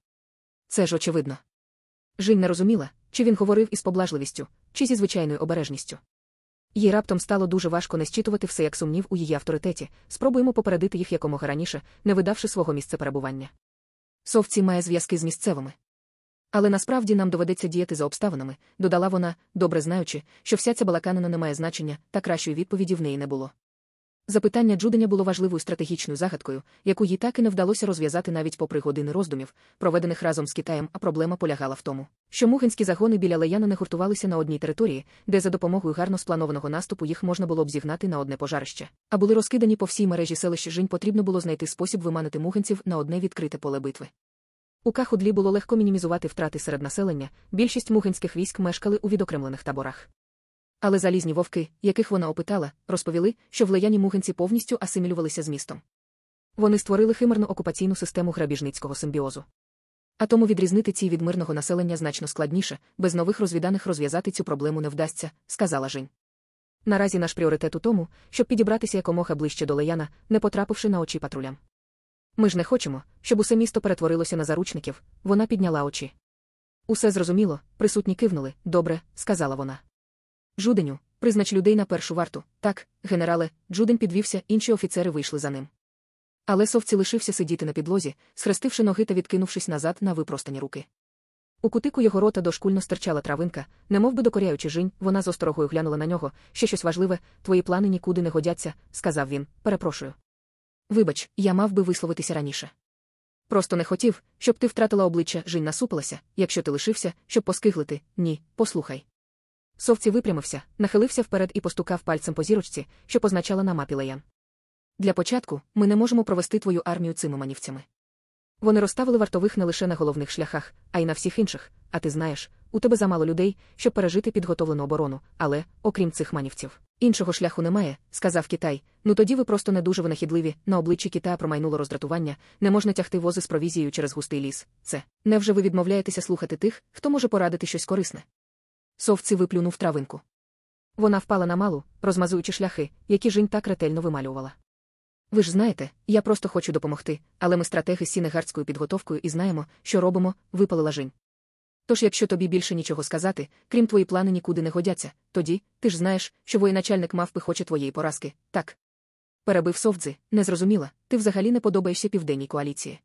Це ж очевидно. Жінь не розуміла, чи він говорив із поблажливістю, чи зі звичайною обережністю. Їй раптом стало дуже важко не зчитувати все як сумнів у її авторитеті, спробуємо попередити їх якомога раніше, не видавши свого місця перебування. Совці має зв'язки з місцевими. Але насправді нам доведеться діяти за обставинами, додала вона, добре знаючи, що вся ця балаканина не має значення, та кращої відповіді в неї не було. Запитання Джуденя було важливою стратегічною загадкою, яку їй так і не вдалося розв'язати навіть попри години роздумів, проведених разом з Китаєм, а проблема полягала в тому, що мухинські загони біля Леяна не гуртувалися на одній території, де за допомогою гарно спланованого наступу їх можна було б зігнати на одне пожарище, а були розкидані по всій мережі селищ Жінь потрібно було знайти спосіб виманити мухинців на одне відкрите поле битви. У Кахудлі було легко мінімізувати втрати серед населення, більшість мухинських військ мешкали у відокремлених таборах. Але залізні вовки, яких вона опитала, розповіли, що в леяні мухинці повністю асимілювалися з містом. Вони створили химерну окупаційну систему грабіжницького симбіозу. А тому відрізнити ці від мирного населення значно складніше, без нових розвіданих розв'язати цю проблему не вдасться, сказала Жень. Наразі наш пріоритет у тому, щоб підібратися якомога ближче до леяна, не потрапивши на очі патрулям. Ми ж не хочемо, щоб усе місто перетворилося на заручників, вона підняла очі. Усе зрозуміло, присутні кивнули, добре, сказала вона. Жуденю, признач людей на першу варту. Так, генерале, Джудень підвівся, інші офіцери вийшли за ним. Але совці лишився сидіти на підлозі, схрестивши ноги та відкинувшись назад на випростані руки. У кутику його рота дошкульно стирчала травинка, немов би докоряючи жінь, вона з осторогою глянула на нього. Ще щось важливе, твої плани нікуди не годяться, сказав він, перепрошую. Вибач, я мав би висловитися раніше. Просто не хотів, щоб ти втратила обличчя, жінь насупилася, якщо ти лишився, щоб поскиглити, ні, послухай. Совці випрямився, нахилився вперед і постукав пальцем по зірочці, що позначала на мапі леян. Для початку ми не можемо провести твою армію цими манівцями. Вони розставили вартових не лише на головних шляхах, а й на всіх інших, а ти знаєш, у тебе замало людей, щоб пережити підготовлену оборону, але, окрім цих манівців, іншого шляху немає, сказав Китай. Ну тоді ви просто не дуже винахідливі, на обличчі Китая промайнуло роздратування, не можна тягти вози з провізією через густий ліс. Це невже ви відмовляєтеся слухати тих, хто може порадити щось корисне? Совці виплюнув травинку. Вона впала на малу, розмазуючи шляхи, які жінь так ретельно вималювала. Ви ж знаєте, я просто хочу допомогти, але ми стратеги з сінегардською підготовкою і знаємо, що робимо, випалила жінь. Тож, якщо тобі більше нічого сказати, крім твої плани нікуди не годяться, тоді ти ж знаєш, що воєначальник мавпи хоче твоєї поразки, так. Перебив совдзи, не зрозуміла, ти взагалі не подобаєшся південній коаліції.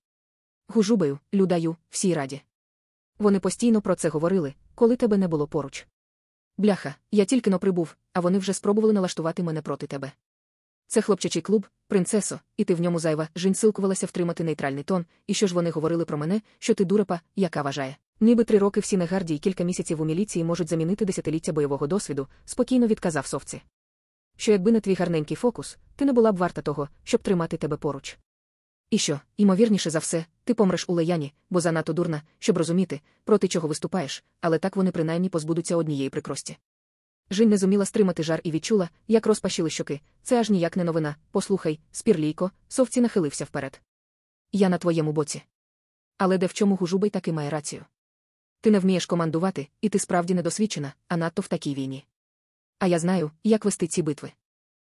Гужубаю, людаю, всій раді. Вони постійно про це говорили, коли тебе не було поруч. Бляха, я тільки-но прибув, а вони вже спробували налаштувати мене проти тебе. Це хлопчачий клуб, принцесо, і ти в ньому зайва. Жінь силкувалася втримати нейтральний тон, і що ж вони говорили про мене, що ти дурепа, яка вважає. Ніби три роки в Сінегарді і кілька місяців у міліції можуть замінити десятиліття бойового досвіду, спокійно відказав совці. Що якби не твій гарненький фокус, ти не була б варта того, щоб тримати тебе поруч. І що, ймовірніше за все, ти помреш у леяні, бо занадто дурна, щоб розуміти, проти чого виступаєш, але так вони принаймні позбудуться однієї прикрості. Жінь не зуміла стримати жар і відчула, як розпашіли щоки. Це аж ніяк не новина. Послухай, спірлійко, совці нахилився вперед. Я на твоєму боці. Але де в чому гужубий таки має рацію? Ти не вмієш командувати, і ти справді недосвідчена, а надто в такій війні. А я знаю, як вести ці битви.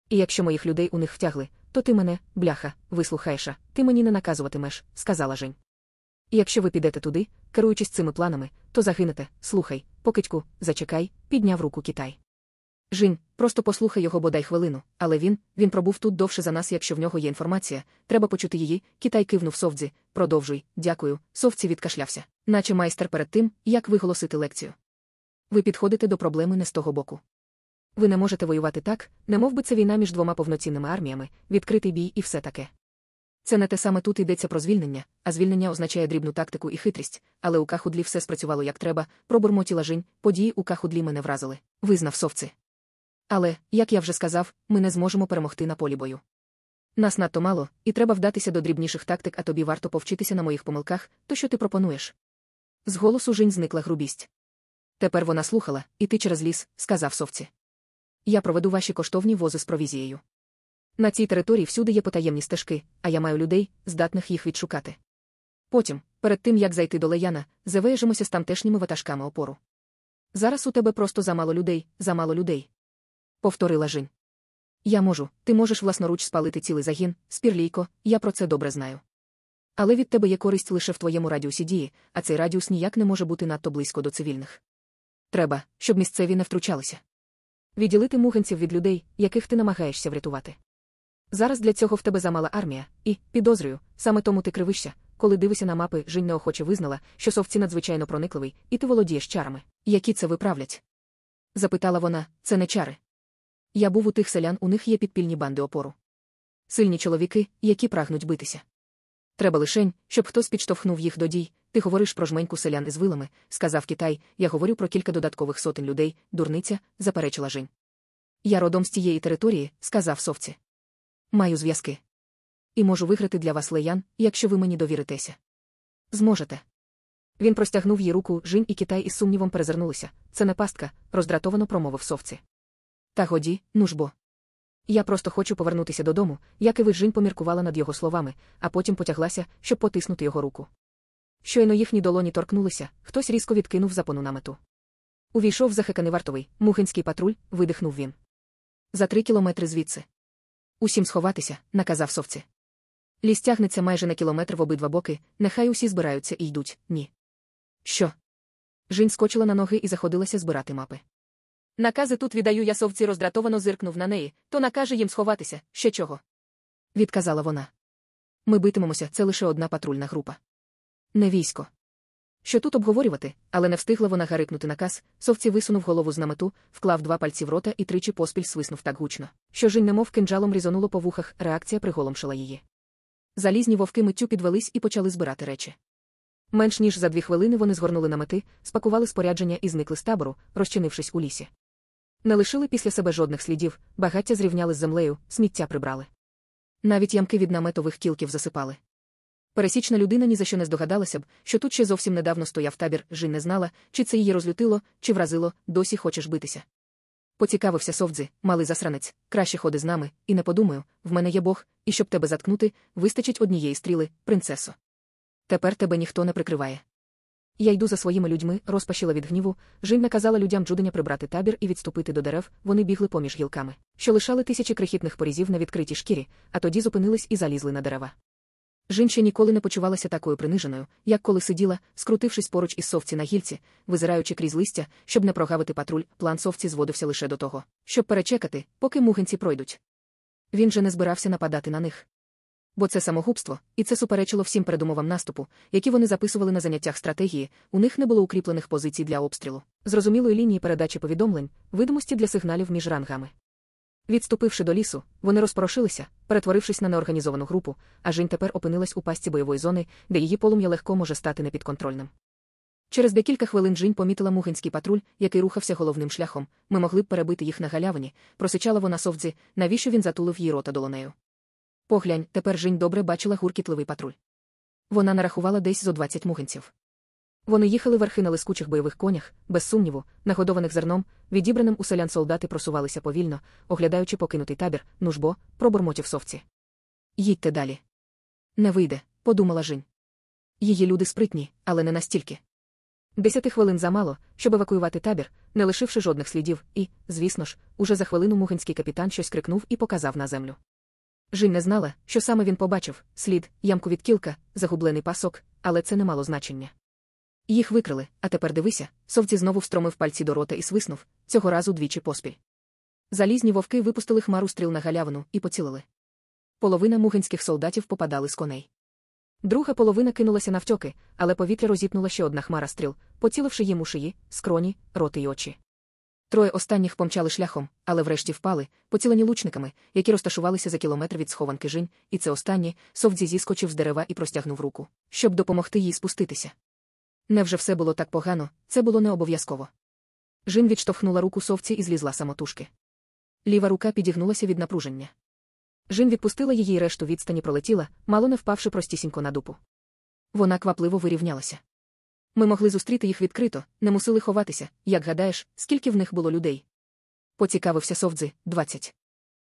І якщо моїх людей у них втягли, то ти мене, бляха, вислухаєш, ти мені не наказуватимеш, сказала Жень. І якщо ви підете туди, керуючись цими планами, то загинете, слухай, покидьку, зачекай, підняв руку Китай. Жінь, просто послухай його бодай хвилину, але він, він пробув тут довше за нас, якщо в нього є інформація, треба почути її. Китай кивнув совдзі, продовжуй, дякую. Совці відкашлявся, наче майстер перед тим, як виголосити лекцію. Ви підходите до проблеми не з того боку. Ви не можете воювати так, не би це війна між двома повноцінними арміями, відкритий бій і все таке. Це не те саме тут йдеться про звільнення, а звільнення означає дрібну тактику і хитрість, але у Кахудлі все спрацювало як треба, пробурмотіла жінь, події у Кахудлі мене вразили, визнав совці. Але, як я вже сказав, ми не зможемо перемогти на полі бою. Нас надто мало, і треба вдатися до дрібніших тактик, а тобі варто повчитися на моїх помилках, то що ти пропонуєш? З голосу жінь зникла грубість. Тепер вона слухала, і ти через ліс, сказав совці. Я проведу ваші коштовні вози з провізією. На цій території всюди є потаємні стежки, а я маю людей, здатних їх відшукати. Потім, перед тим як зайти до Леяна, завиїжемося з тамтешніми ватажками опору. Зараз у тебе просто замало людей, замало людей. Повторила Жінь. Я можу, ти можеш власноруч спалити цілий загін, спірлійко, я про це добре знаю. Але від тебе є користь лише в твоєму радіусі дії, а цей радіус ніяк не може бути надто близько до цивільних. Треба, щоб місцеві не втручалися. Відділити муганців від людей, яких ти намагаєшся врятувати. Зараз для цього в тебе замала армія, і, підозрюю, саме тому ти кривишся, коли дивишся на мапи, Жінь неохоче визнала, що совці надзвичайно проникливий, і ти володієш чарами. Які це виправлять? Запитала вона, це не чари. Я був у тих селян, у них є підпільні банди опору. Сильні чоловіки, які прагнуть битися. Треба лишень, щоб хтось підштовхнув їх до дій. Ти говориш про жменьку селян із вилами, сказав Китай, я говорю про кілька додаткових сотень людей, дурниця, заперечила Жень. Я родом з тієї території, сказав совці. Маю зв'язки. І можу виграти для вас леян, якщо ви мені довіритеся. Зможете. Він простягнув їй руку, Жінь і Китай із сумнівом перезирнулися. Це не пастка, роздратовано промовив совці. Та годі, ну ж бо. Я просто хочу повернутися додому, як і ви Жінь поміркувала над його словами, а потім потяглася, щоб потиснути його руку. Щойно їхні долоні торкнулися, хтось різко відкинув запону намету. Увійшов захеканий вартовий, мухинський патруль, видихнув він. За три кілометри звідси. Усім сховатися, наказав совці. Ліс тягнеться майже на кілометр в обидва боки, нехай усі збираються і йдуть, ні. Що? Жінь скочила на ноги і заходилася збирати мапи. Накази тут віддаю я совці роздратовано зиркнув на неї, то накаже їм сховатися, ще чого. Відказала вона. Ми битимемося, це лише одна патрульна група. Не військо. Що тут обговорювати, але не встигла вона гарикнути наказ, совці висунув голову з намету, вклав два пальці в рота і тричі поспіль свиснув так гучно, що жінь немов кинджалом різонуло по вухах, реакція приголомшила її. Залізні вовки миттю підвелись і почали збирати речі. Менш ніж за дві хвилини вони згорнули намети, спакували спорядження і зникли з табору, розчинившись у лісі. Не лишили після себе жодних слідів, багаття зрівняли з землею, сміття прибрали. Навіть ямки від наметових кілків засипали. Пересічна людина ні за що не здогадалася б, що тут ще зовсім недавно стояв табір, Жін не знала, чи це її розлютило, чи вразило, досі хочеш битися. Поцікавився совдзи, малий засранець, краще ходи з нами, і не подумаю, в мене є Бог, і щоб тебе заткнути, вистачить однієї стріли, принцесо. Тепер тебе ніхто не прикриває. Я йду за своїми людьми, розпашила від гніву. Жінь наказала людям Джуденя прибрати табір і відступити до дерев, вони бігли поміж гілками, що лишали тисячі крихітних порізів на відкритій шкірі, а тоді зупинились і залізли на дерева. Жін ще ніколи не почувалася такою приниженою, як коли сиділа, скрутившись поруч із совці на гільці, визираючи крізь листя, щоб не прогавити патруль, план совці зводився лише до того, щоб перечекати, поки мухинці пройдуть. Він же не збирався нападати на них. Бо це самогубство, і це суперечило всім передумовам наступу, які вони записували на заняттях стратегії, у них не було укріплених позицій для обстрілу, зрозумілої лінії передачі повідомлень, видимості для сигналів між рангами. Відступивши до лісу, вони розпорошилися, перетворившись на неорганізовану групу, а Жінь тепер опинилась у пастці бойової зони, де її полум'я легко може стати непідконтрольним. Через декілька хвилин Жінь помітила мухинський патруль, який рухався головним шляхом. Ми могли б перебити їх на галявині, просичала вона совдзі, навіщо він затулив її рота долонею. Поглянь, тепер Жінь добре бачила гуркітливий патруль. Вона нарахувала десь зо 20 мухинців. Вони їхали верхи на лискучих бойових конях, без сумніву, нагодованих зерном, відібраним у селян солдати просувалися повільно, оглядаючи покинутий табір, ну ж бо, пробурмотів совці. Їдьте далі. Не вийде, подумала Жінь. Її люди спритні, але не настільки. Десяти хвилин замало, щоб евакуювати табір, не лишивши жодних слідів, і, звісно ж, уже за хвилину мухинський капітан щось крикнув і показав на землю. Жінь не знала, що саме він побачив слід, ямку від кілка, загублений пасок, але це не мало значення. Їх викрили, а тепер дивися, совці знову встромив пальці до рота і свиснув, цього разу двічі поспіль. Залізні вовки випустили хмару стріл на галявину і поцілили. Половина мухинських солдатів попадали з коней. Друга половина кинулася навтьоки, але повітря розіпнула ще одна хмара стріл, поціливши їм у шиї, скроні, роти й очі. Троє останніх помчали шляхом, але врешті впали, поцілені лучниками, які розташувалися за кілометр від схованки жінь, і це останні совдзі зіскочив з дерева і простягнув руку, щоб допомогти їй спуститися. Невже все було так погано, це було не обов'язково. Жін відштовхнула руку совці і злізла самотужки. Ліва рука підігнулася від напруження. Жін відпустила її і решту відстані пролетіла, мало не впавши простісінько на дупу. Вона квапливо вирівнялася. Ми могли зустріти їх відкрито, не мусили ховатися, як гадаєш, скільки в них було людей. Поцікавився совдзи двадцять.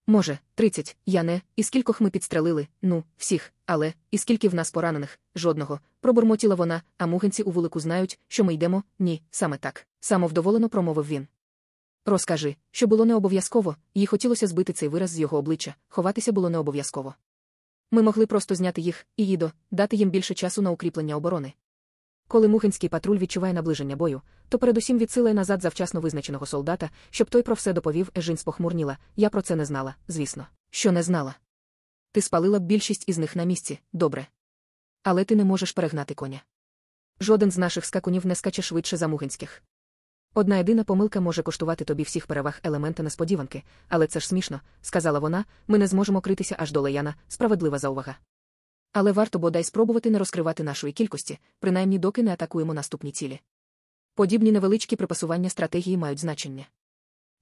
Може, тридцять, я не, і скількох ми підстрелили, ну, всіх, але, і скільки в нас поранених, жодного. Пробурмотіла вона, а мугенці у вулику знають, що ми йдемо, ні, саме так, самовдоволено промовив він. Розкажи, що було не обов'язково, їй хотілося збити цей вираз з його обличчя, ховатися було не обов'язково. Ми могли просто зняти їх, і їдо, дати їм більше часу на укріплення оборони. Коли мухинський патруль відчуває наближення бою, то передусім відсилає назад завчасно визначеного солдата, щоб той про все доповів, Ежин спохмурніла. Я про це не знала, звісно. Що не знала. Ти спалила б більшість із них на місці, добре. Але ти не можеш перегнати коня. Жоден з наших скакунів не скаче швидше за мухинських. Одна єдина помилка може коштувати тобі всіх переваг елемента несподіванки, але це ж смішно, сказала вона, ми не зможемо критися аж до Леяна, справедлива заувага. Але варто бодай спробувати не розкривати нашої кількості, принаймні доки не атакуємо наступні цілі. Подібні невеличкі припасування стратегії мають значення.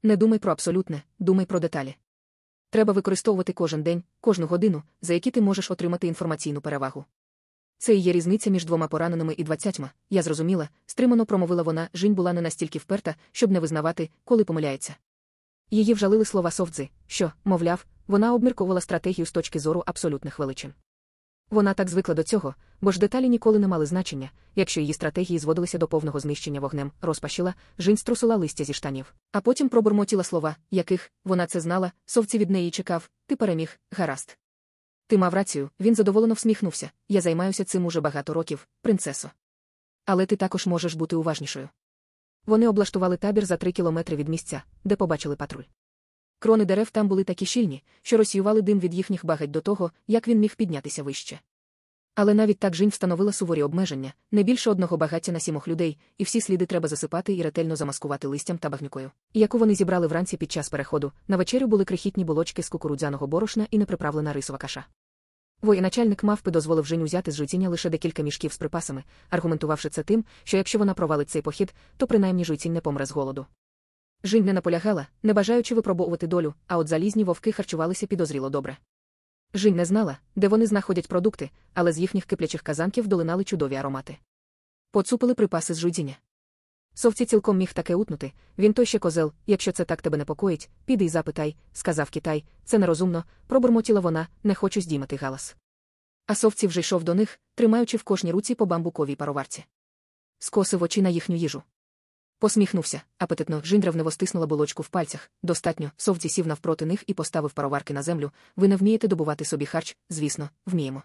Не думай про абсолютне, думай про деталі. Треба використовувати кожен день, кожну годину, за які ти можеш отримати інформаційну перевагу. Це і є різниця між двома пораненими і двадцятьма. Я зрозуміла, стримано промовила вона, жінь була не настільки вперта, щоб не визнавати, коли помиляється. Її вжалили слова совдзи, що, мовляв, вона обмірковувала стратегію з точки зору абсолютних величин. Вона так звикла до цього, бо ж деталі ніколи не мали значення, якщо її стратегії зводилися до повного знищення вогнем, розпашила, жінь струсила листя зі штанів. А потім пробурмотіла слова, яких, вона це знала, совці від неї чекав, ти переміг, гаразд. Ти мав рацію, він задоволено всміхнувся. Я займаюся цим уже багато років, принцесо. Але ти також можеш бути уважнішою. Вони облаштували табір за три кілометри від місця, де побачили патруль. Крони дерев там були такі щільні, що розсіювали дим від їхніх багать до того, як він міг піднятися вище. Але навіть так жінь встановила суворі обмеження, не більше одного багаття на сімох людей, і всі сліди треба засипати і ретельно замаскувати листям та багнюкою. Яку вони зібрали вранці під час переходу, на вечерю були крихітні булочки з кукурудзяного борошна і неприправлена рисова каша. Воєначальник мавпи дозволив Жень узяти з жуйціння лише декілька мішків з припасами, аргументувавши це тим, що якщо вона провалить цей похід, то принаймні жуйцінь не помре з голоду. Жінь не наполягала, не бажаючи випробовувати долю, а от залізні вовки харчувалися підозріло добре. Жінь не знала, де вони знаходять продукти, але з їхніх киплячих казанків долинали чудові аромати. Поцупили припаси з жудіння. Совці цілком міг таке утнути, він той ще козел, якщо це так тебе непокоїть, піди й запитай, сказав Китай, це нерозумно, пробурмотіла вона, не хочу здіймати галас. А совці вже йшов до них, тримаючи в кожній руці по бамбуковій пароварці. Скосив очі на їхню їжу. Посміхнувся, апетитно Жінь ревниво стиснула булочку в пальцях. Достатньо, совці сів навпроти них і поставив пароварки на землю. Ви не вмієте добувати собі харч, звісно, вміємо.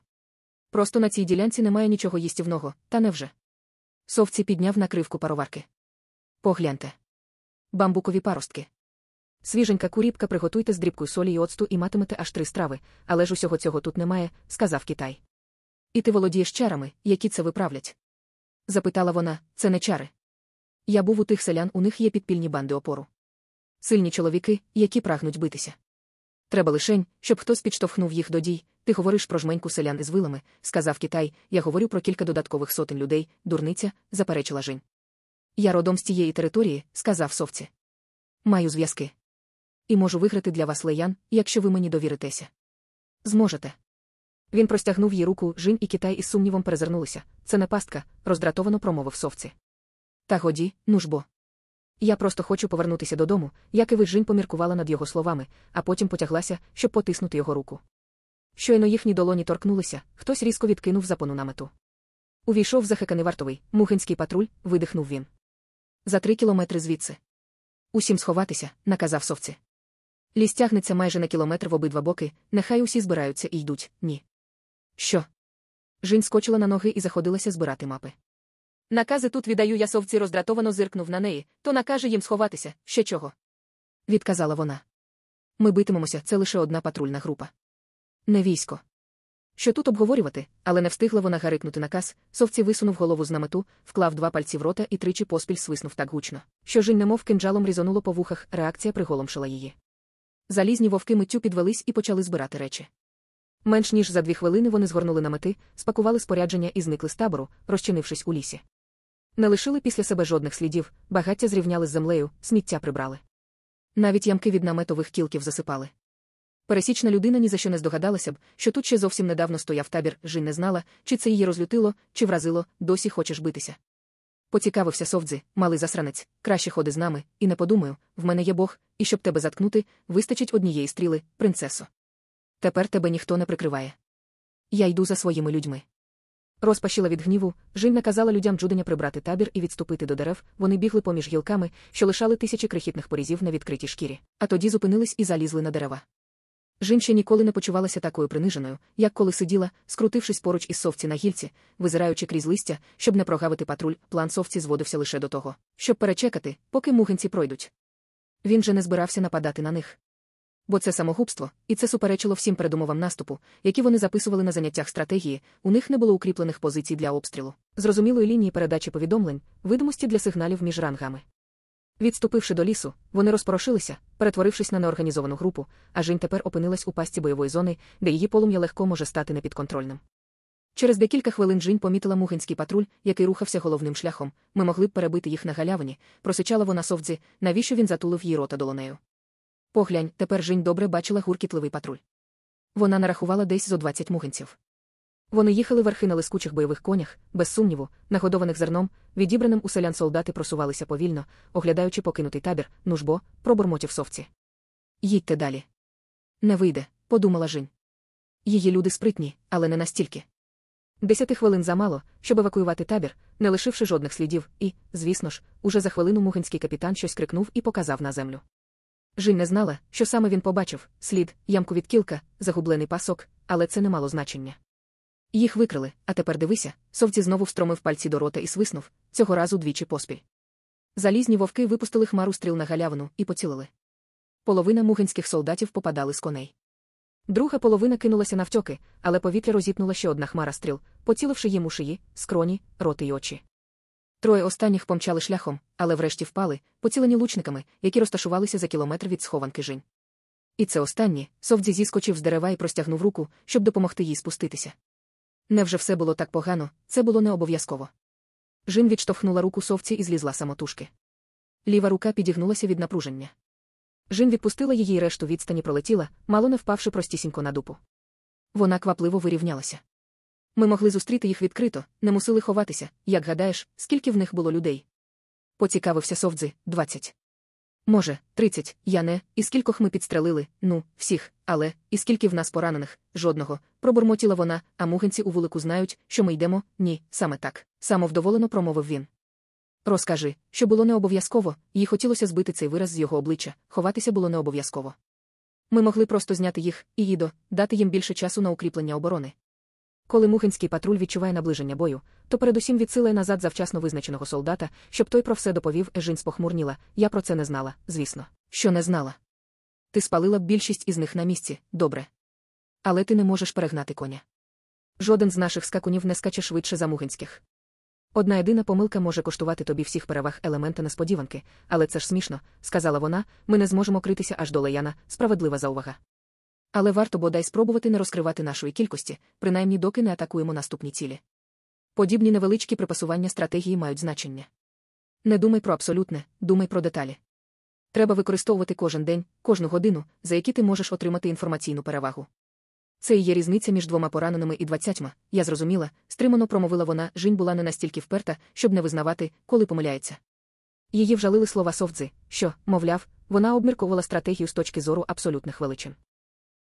Просто на цій ділянці немає нічого їстівного, та невже. Совці підняв накривку пароварки. Погляньте. Бамбукові паростки. Свіженька куріпка приготуйте з дрібкою солі і оцту і матимете аж три страви, але ж усього цього тут немає, сказав Китай. І ти володієш чарами, які це виправлять? запитала вона, це не чари. Я був у тих селян, у них є підпільні банди опору. Сильні чоловіки, які прагнуть битися. Треба лишень, щоб хтось підштовхнув їх до дій. Ти говориш про жменьку селян із вилами, сказав Китай, я говорю про кілька додаткових сотень людей, дурниця, заперечила Жень. Я родом з тієї території, сказав совці. Маю зв'язки. І можу виграти для вас леян, якщо ви мені довіритеся. Зможете. Він простягнув їй руку, Жінь і Китай із сумнівом перезирнулися. Це не пастка, роздратовано промовив совці. Та годі, ну ж бо. Я просто хочу повернутися додому, як і Жінь поміркувала над його словами, а потім потяглася, щоб потиснути його руку. Щойно їхні долоні торкнулися, хтось різко відкинув запону намету. Увійшов захеканий вартовий, мухинський патруль, видихнув він. За три кілометри звідси. Усім сховатися, наказав совці. Ліс тягнеться майже на кілометр в обидва боки, нехай усі збираються і йдуть, ні. Що? Жінь скочила на ноги і заходилася збирати мапи. Накази тут віддаю я совці роздратовано зиркнув на неї, то накаже їм сховатися, ще чого. Відказала вона. Ми битимемося, це лише одна патрульна група. Не військо. Що тут обговорювати, але не встигла вона гарикнути наказ, совці висунув голову з намету, вклав два пальці в рота і тричі поспіль свиснув так гучно, що жінь немов кинджалом різонуло по вухах, реакція приголомшила її. Залізні вовки миттю підвелись і почали збирати речі. Менш ніж за дві хвилини вони згорнули намети, спакували спорядження і зникли з табору, розчинившись у лісі. Не лишили після себе жодних слідів, багаття зрівняли з землею, сміття прибрали. Навіть ямки від наметових кілків засипали. Пересічна людина ні за що не здогадалася б, що тут ще зовсім недавно стояв табір, Жін не знала, чи це її розлютило, чи вразило, досі хочеш битися. Поцікавився совдзи, малий засранець, краще ходи з нами, і не подумаю, в мене є Бог, і щоб тебе заткнути, вистачить однієї стріли, принцесо. Тепер тебе ніхто не прикриває. Я йду за своїми людьми. Розпашіла від гніву, Жін наказала людям Джуденя прибрати табір і відступити до дерев, вони бігли поміж гілками, що лишали тисячі крихітних порізів на відкритій шкірі, а тоді зупинились і залізли на дерева. Жін ще ніколи не почувалася такою приниженою, як коли сиділа, скрутившись поруч із совці на гільці, визираючи крізь листя, щоб не прогавити патруль, план совці зводився лише до того, щоб перечекати, поки мухинці пройдуть. Він же не збирався нападати на них. Бо це самогубство, і це суперечило всім передумовам наступу, які вони записували на заняттях стратегії, у них не було укріплених позицій для обстрілу, зрозумілої лінії передачі повідомлень, видимості для сигналів між рангами. Відступивши до лісу, вони розпорошилися, перетворившись на неорганізовану групу, а Жінь тепер опинилась у пасті бойової зони, де її полум'я легко може стати непідконтрольним. Через декілька хвилин Жінь помітила мухинський патруль, який рухався головним шляхом. Ми могли б перебити їх на галявині, просичала вона совдзі, навіщо він затулив її рота долонею. Поглянь, тепер Жінь добре бачила гуркітливий патруль. Вона нарахувала десь зо 20 мухинців. Вони їхали верхи на лискучих бойових конях, без сумніву, нагодованих зерном, відібраним у селян солдати просувалися повільно, оглядаючи покинутий табір, нужбо, пробурмотів совці. Їдьте далі. Не вийде, подумала Жінь. Її люди спритні, але не настільки. Десяти хвилин замало, щоб евакуювати табір, не лишивши жодних слідів, і, звісно ж, уже за хвилину мухинський капітан щось крикнув і показав на землю. Жінь не знала, що саме він побачив слід, ямку від кілка, загублений пасок, але це не мало значення. Їх викрили, а тепер дивися, совці знову встромив пальці до рота і свиснув, цього разу двічі поспіль. Залізні вовки випустили хмару стріл на галявину і поцілили. Половина мухинських солдатів попадали з коней. Друга половина кинулася навтьоки, але повітря розіпнула ще одна хмара стріл, поціливши їм у шиї, скроні, роти й очі. Троє останніх помчали шляхом, але врешті впали, поцілені лучниками, які розташувалися за кілометр від схованки жінь. І це останнє Совдзі зіскочив з дерева і простягнув руку, щоб допомогти їй спуститися. Невже все було так погано, це було не обов'язково. Жін відштовхнула руку совці і злізла самотужки. Ліва рука підігнулася від напруження. Жін відпустила її і решту відстані пролетіла, мало не впавши простісінько на дупу. Вона квапливо вирівнялася. Ми могли зустріти їх відкрито, не мусили ховатися, як гадаєш, скільки в них було людей. Поцікавився совдзи двадцять. Може, тридцять, я не, і скількох ми підстрелили, ну, всіх, але, і скільки в нас поранених, жодного, пробурмотіла вона, а мугенці у вулику знають, що ми йдемо, ні, саме так, самовдоволено промовив він. Розкажи, що було не обов'язково, їй хотілося збити цей вираз з його обличчя, ховатися було не обов'язково. Ми могли просто зняти їх, і їдо, дати їм більше часу на укріплення оборони. Коли мухинський патруль відчуває наближення бою, то передусім відсилає назад завчасно визначеного солдата, щоб той про все доповів, Ежин спохмурніла. Я про це не знала, звісно, що не знала. Ти спалила б більшість із них на місці, добре. Але ти не можеш перегнати коня. Жоден з наших скакунів не скаче швидше за мухинських. Одна єдина помилка може коштувати тобі всіх переваг елемента несподіванки, але це ж смішно, сказала вона, ми не зможемо критися аж до леяна, справедлива заувага. Але варто бодай спробувати не розкривати нашої кількості, принаймні доки не атакуємо наступні цілі. Подібні невеличкі припасування стратегії мають значення. Не думай про абсолютне, думай про деталі. Треба використовувати кожен день, кожну годину, за які ти можеш отримати інформаційну перевагу. Це і є різниця між двома пораненими і двадцятьма, я зрозуміла, стримано промовила вона, жінь була не настільки вперта, щоб не визнавати, коли помиляється. Її вжалили слова совдзи, що, мовляв, вона обмірковувала стратегію з точки зору абсолютних величин.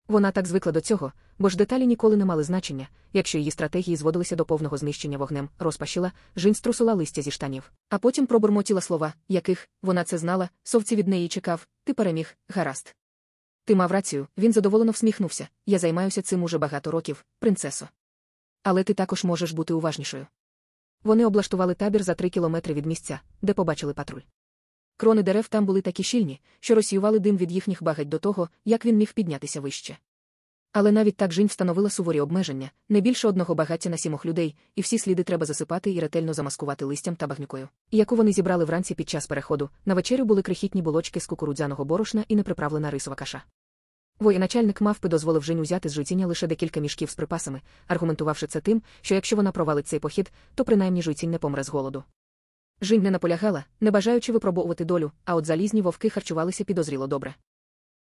Вона так звикла до цього, бо ж деталі ніколи не мали значення, якщо її стратегії зводилися до повного знищення вогнем, розпашила, жінь струсила листя зі штанів. А потім пробурмотіла слова, яких, вона це знала, совці від неї чекав, ти переміг, гаразд. Ти мав рацію, він задоволено всміхнувся. Я займаюся цим уже багато років, принцесо. Але ти також можеш бути уважнішою. Вони облаштували табір за три кілометри від місця, де побачили патруль. Крони дерев там були такі щільні, що розсіювали дим від їхніх багать до того, як він міг піднятися вище. Але навіть так Жінь встановила суворі обмеження, не більше одного багаття на сімох людей, і всі сліди треба засипати і ретельно замаскувати листям та багнюкою, яку вони зібрали вранці під час переходу. На вечерю були крихітні булочки з кукурудзяного борошна і неприправлена рисова каша. Воєначальник мавпи дозволив Жень узяти з жуйціння лише декілька мішків з припасами, аргументувавши це тим, що якщо вона провалить цей похід, то принаймні жуйцінь не помре з голоду. Жінь не наполягала, не бажаючи випробовувати долю, а от залізні вовки харчувалися підозріло добре.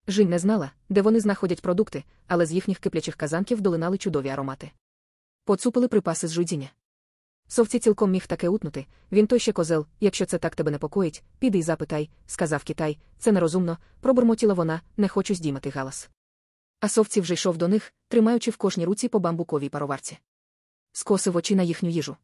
Жінь не знала, де вони знаходять продукти, але з їхніх киплячих казанків долинали чудові аромати. Поцупили припаси з жудіння. Совці цілком міг таке утнути, він той ще козел, якщо це так тебе непокоїть, піди й запитай, сказав Китай, це нерозумно, пробурмотіла вона, не хочу здіймати галас. А совці вже йшов до них, тримаючи в кожній руці по бамбуковій пароварці. Скосив очі на їхню їжу.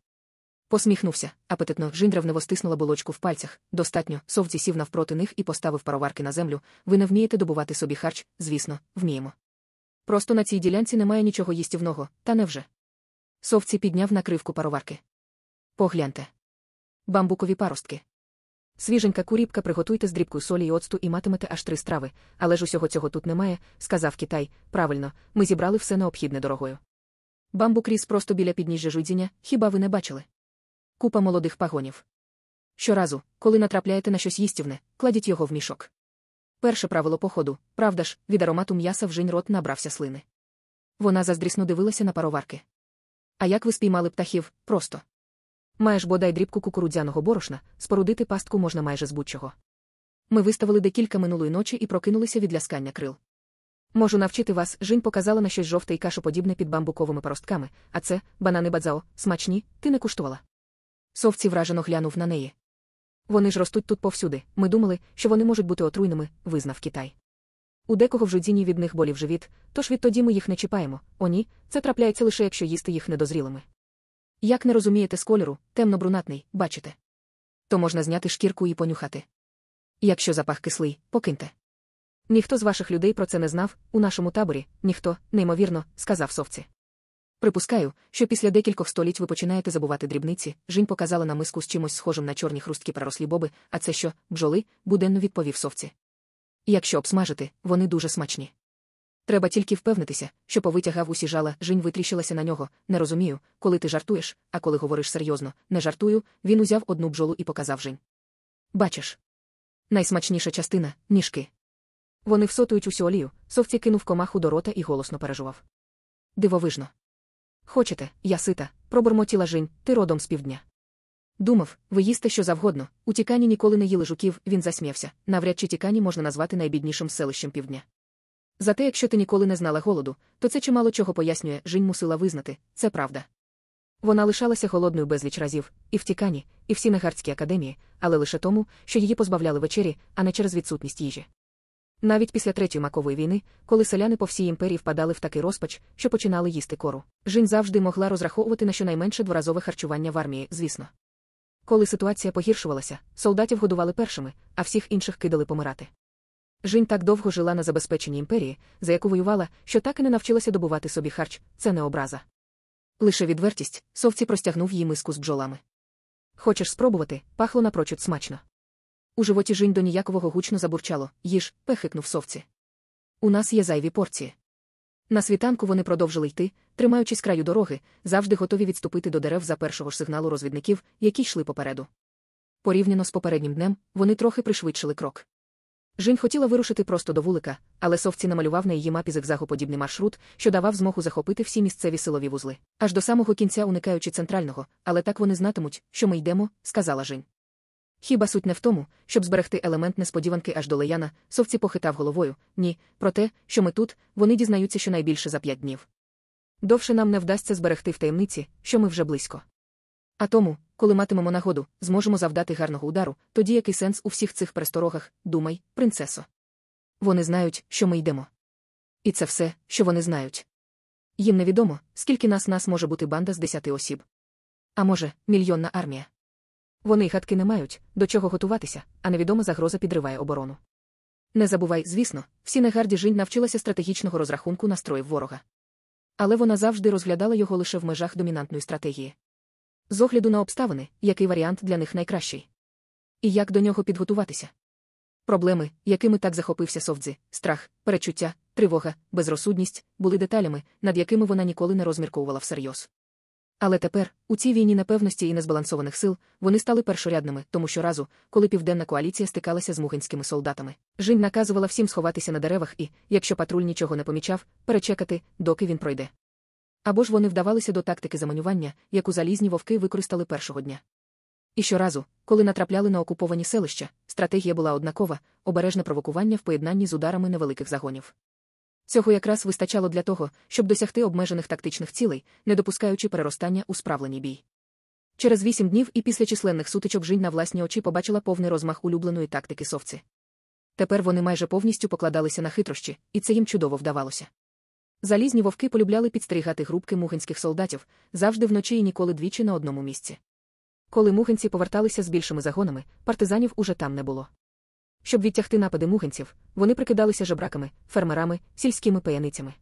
Посміхнувся, апетитно Жінь ревниво стиснула булочку в пальцях. Достатньо, совці сів навпроти них і поставив пароварки на землю. Ви не вмієте добувати собі харч, звісно, вміємо. Просто на цій ділянці немає нічого їстівного, та невже. Совці підняв накривку пароварки. Погляньте. Бамбукові паростки. Свіженька куріпка приготуйте з дрібкою солі і оцту і матимете аж три страви, але ж усього цього тут немає, сказав Китай. Правильно, ми зібрали все необхідне дорогою. Бамбук ріс просто біля підніжжя жудзіння, хіба ви не бачили? Купа молодих пагонів. Щоразу, коли натрапляєте на щось їстівне, кладіть його в мішок. Перше правило походу, правда ж, від аромату м'яса в жінь рот набрався слини. Вона заздрісно дивилася на пароварки. А як ви спіймали птахів, просто. Маєш бодай дрібку кукурудзяного борошна, спорудити пастку можна майже з будь-чого. Ми виставили декілька минулої ночі і прокинулися від ляскання крил. Можу навчити вас, Жінь показала на щось жовте і кашоподібне під бамбуковими паростками, а це банани бадзао, смачні, ти не куштувала. Совці вражено глянув на неї. Вони ж ростуть тут повсюди. Ми думали, що вони можуть бути отруйними, визнав Китай. У декого в жудзіні від них болів живіт, тож відтоді ми їх не чіпаємо. О, ні, це трапляється лише якщо їсти їх недозрілими. Як не розумієте з кольору, темно-брунатний, бачите? То можна зняти шкірку і понюхати. Якщо запах кислий, покиньте. Ніхто з ваших людей про це не знав, у нашому таборі, ніхто, неймовірно, сказав совці. Припускаю, що після декількох століть ви починаєте забувати дрібниці. Жінь показала на миску з чимось схожим на чорні хрусткі пророслі боби, а це що, бджоли, буденно відповів совці. Якщо обсмажити, вони дуже смачні. Треба тільки впевнитися, що повитягав усі жала, Жінь витріщилася на нього. Не розумію, коли ти жартуєш, а коли говориш серйозно, не жартую, він узяв одну бджолу і показав Жінь. Бачиш. Найсмачніша частина ніжки. Вони всотують усю олію, совці кинув комаху до рота і голосно пережував. Дивовижно. Хочете, я сита, пробурмотіла Жінь, ти родом з півдня. Думав, ви їсте що завгодно. У тікані ніколи не їли жуків, він засміявся. Навряд чи тікані можна назвати найбіднішим селищем півдня. Зате, якщо ти ніколи не знала голоду, то це чимало чого пояснює, Жінь мусила визнати, це правда. Вона лишалася холодною безліч разів, і в тікані, і в Сінегардській академії, але лише тому, що її позбавляли вечері, а не через відсутність їжі. Навіть після третьої макової війни, коли селяни по всій імперії впадали в такий розпач, що починали їсти кору, Жінь завжди могла розраховувати на щонайменше дворазове харчування в армії, звісно. Коли ситуація погіршувалася, солдатів годували першими, а всіх інших кидали помирати. Жінь так довго жила на забезпеченні імперії, за яку воювала, що так і не навчилася добувати собі харч, це не образа. Лише відвертість, совці простягнув їй миску з бджолами. Хочеш спробувати, пахло напрочуд смачно. У животі Жінь до ніякового гучно забурчало, їж, пехикнув совці. У нас є зайві порції. На світанку вони продовжили йти, тримаючись краю дороги, завжди готові відступити до дерев за першого ж сигналу розвідників, які йшли попереду. Порівняно з попереднім днем, вони трохи пришвидшили крок. Жінь хотіла вирушити просто до вулика, але совці намалював на її мапі зигзагоподібний маршрут, що давав змогу захопити всі місцеві силові вузли, аж до самого кінця уникаючи центрального, але так вони знатимуть, що ми йдемо, сказала Жінь. Хіба суть не в тому, щоб зберегти елемент несподіванки аж до Леяна, совці похитав головою, ні, про те, що ми тут, вони дізнаються щонайбільше за п'ять днів. Довше нам не вдасться зберегти в таємниці, що ми вже близько. А тому, коли матимемо нагоду, зможемо завдати гарного удару, тоді який сенс у всіх цих пересторогах, думай, принцесо. Вони знають, що ми йдемо. І це все, що вони знають. Їм невідомо, скільки нас нас може бути банда з десяти осіб. А може, мільйонна армія. Вони гадки не мають, до чого готуватися, а невідома загроза підриває оборону. Не забувай, звісно, всі негарді Жінь навчилася стратегічного розрахунку настроїв ворога. Але вона завжди розглядала його лише в межах домінантної стратегії. З огляду на обставини, який варіант для них найкращий. І як до нього підготуватися? Проблеми, якими так захопився Совдзи, страх, перечуття, тривога, безрозсудність, були деталями, над якими вона ніколи не розмірковувала всерйоз. Але тепер, у цій війні непевності і незбалансованих сил, вони стали першорядними, тому що разу, коли південна коаліція стикалася з мугинськими солдатами, Жінь наказувала всім сховатися на деревах і, якщо патруль нічого не помічав, перечекати, доки він пройде. Або ж вони вдавалися до тактики заманювання, яку залізні вовки використали першого дня. І щоразу, коли натрапляли на окуповані селища, стратегія була однакова, обережне провокування в поєднанні з ударами невеликих загонів. Цього якраз вистачало для того, щоб досягти обмежених тактичних цілей, не допускаючи переростання у справленій бій. Через вісім днів і після численних сутичок Жінь на власні очі побачила повний розмах улюбленої тактики совці. Тепер вони майже повністю покладалися на хитрощі, і це їм чудово вдавалося. Залізні вовки полюбляли підстерігати групки мухинських солдатів завжди вночі і ніколи двічі на одному місці. Коли мухинці поверталися з більшими загонами, партизанів уже там не було. Щоб відтягти напади мухинців, вони прикидалися жебраками, фермерами, сільськими паяницями.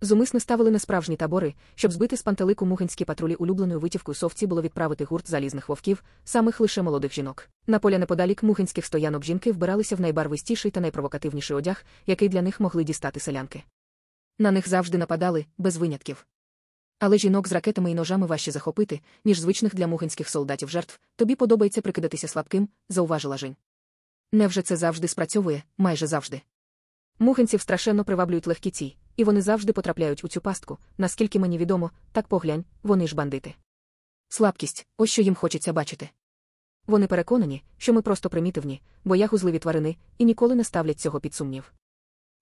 Зумисне ставили на справжні табори, щоб збити з пантелику мухинські патрулі улюбленою витівкою совці було відправити гурт залізних вовків, самих лише молодих жінок. На поля неподалік мухинських стоянок жінки вбиралися в найбарвистіший та найпровокативніший одяг, який для них могли дістати селянки. На них завжди нападали, без винятків. Але жінок з ракетами і ножами важче захопити, ніж звичних для мухинських солдатів жертв, тобі подобається прикидатися слабким, зауважила Жень. Невже це завжди спрацьовує, майже завжди. Мухинців страшенно приваблюють легкі ці, і вони завжди потрапляють у цю пастку, наскільки мені відомо, так поглянь, вони ж бандити. Слабкість ось що їм хочеться бачити. Вони переконані, що ми просто примітивні, бо я гузливі тварини, і ніколи не ставлять цього під сумнів.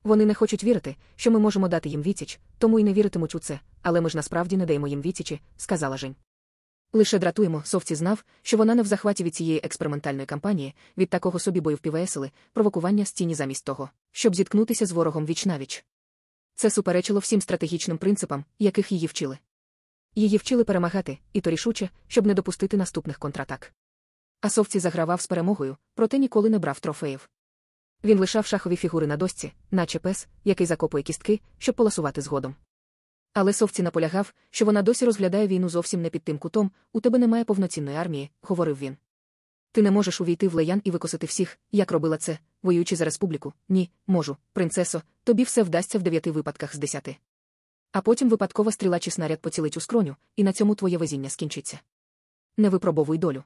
Вони не хочуть вірити, що ми можемо дати їм відсіч, тому й не віритимуть у це, але ми ж насправді не даємо їм відсічі, сказала Жень. Лише дратуємо, Совці знав, що вона не в захваті від цієї експериментальної кампанії, від такого собі бою впівесели, провокування з тіні замість того, щоб зіткнутися з ворогом вічнавіч. Це суперечило всім стратегічним принципам, яких її вчили. Її вчили перемагати, і то рішуче, щоб не допустити наступних контратак. А совці загравав з перемогою, проте ніколи не брав трофеїв. Він лишав шахові фігури на досці, наче пес, який закопує кістки, щоб поласувати згодом. Але совці наполягав, що вона досі розглядає війну зовсім не під тим кутом, у тебе немає повноцінної армії, говорив він. Ти не можеш увійти в леян і викосити всіх, як робила це, воюючи за республіку. Ні, можу, принцесо, тобі все вдасться в дев'яти випадках з десяти. А потім випадкова стріла чи снаряд поцілить у скроню, і на цьому твоє везіння скінчиться. Не випробовуй долю.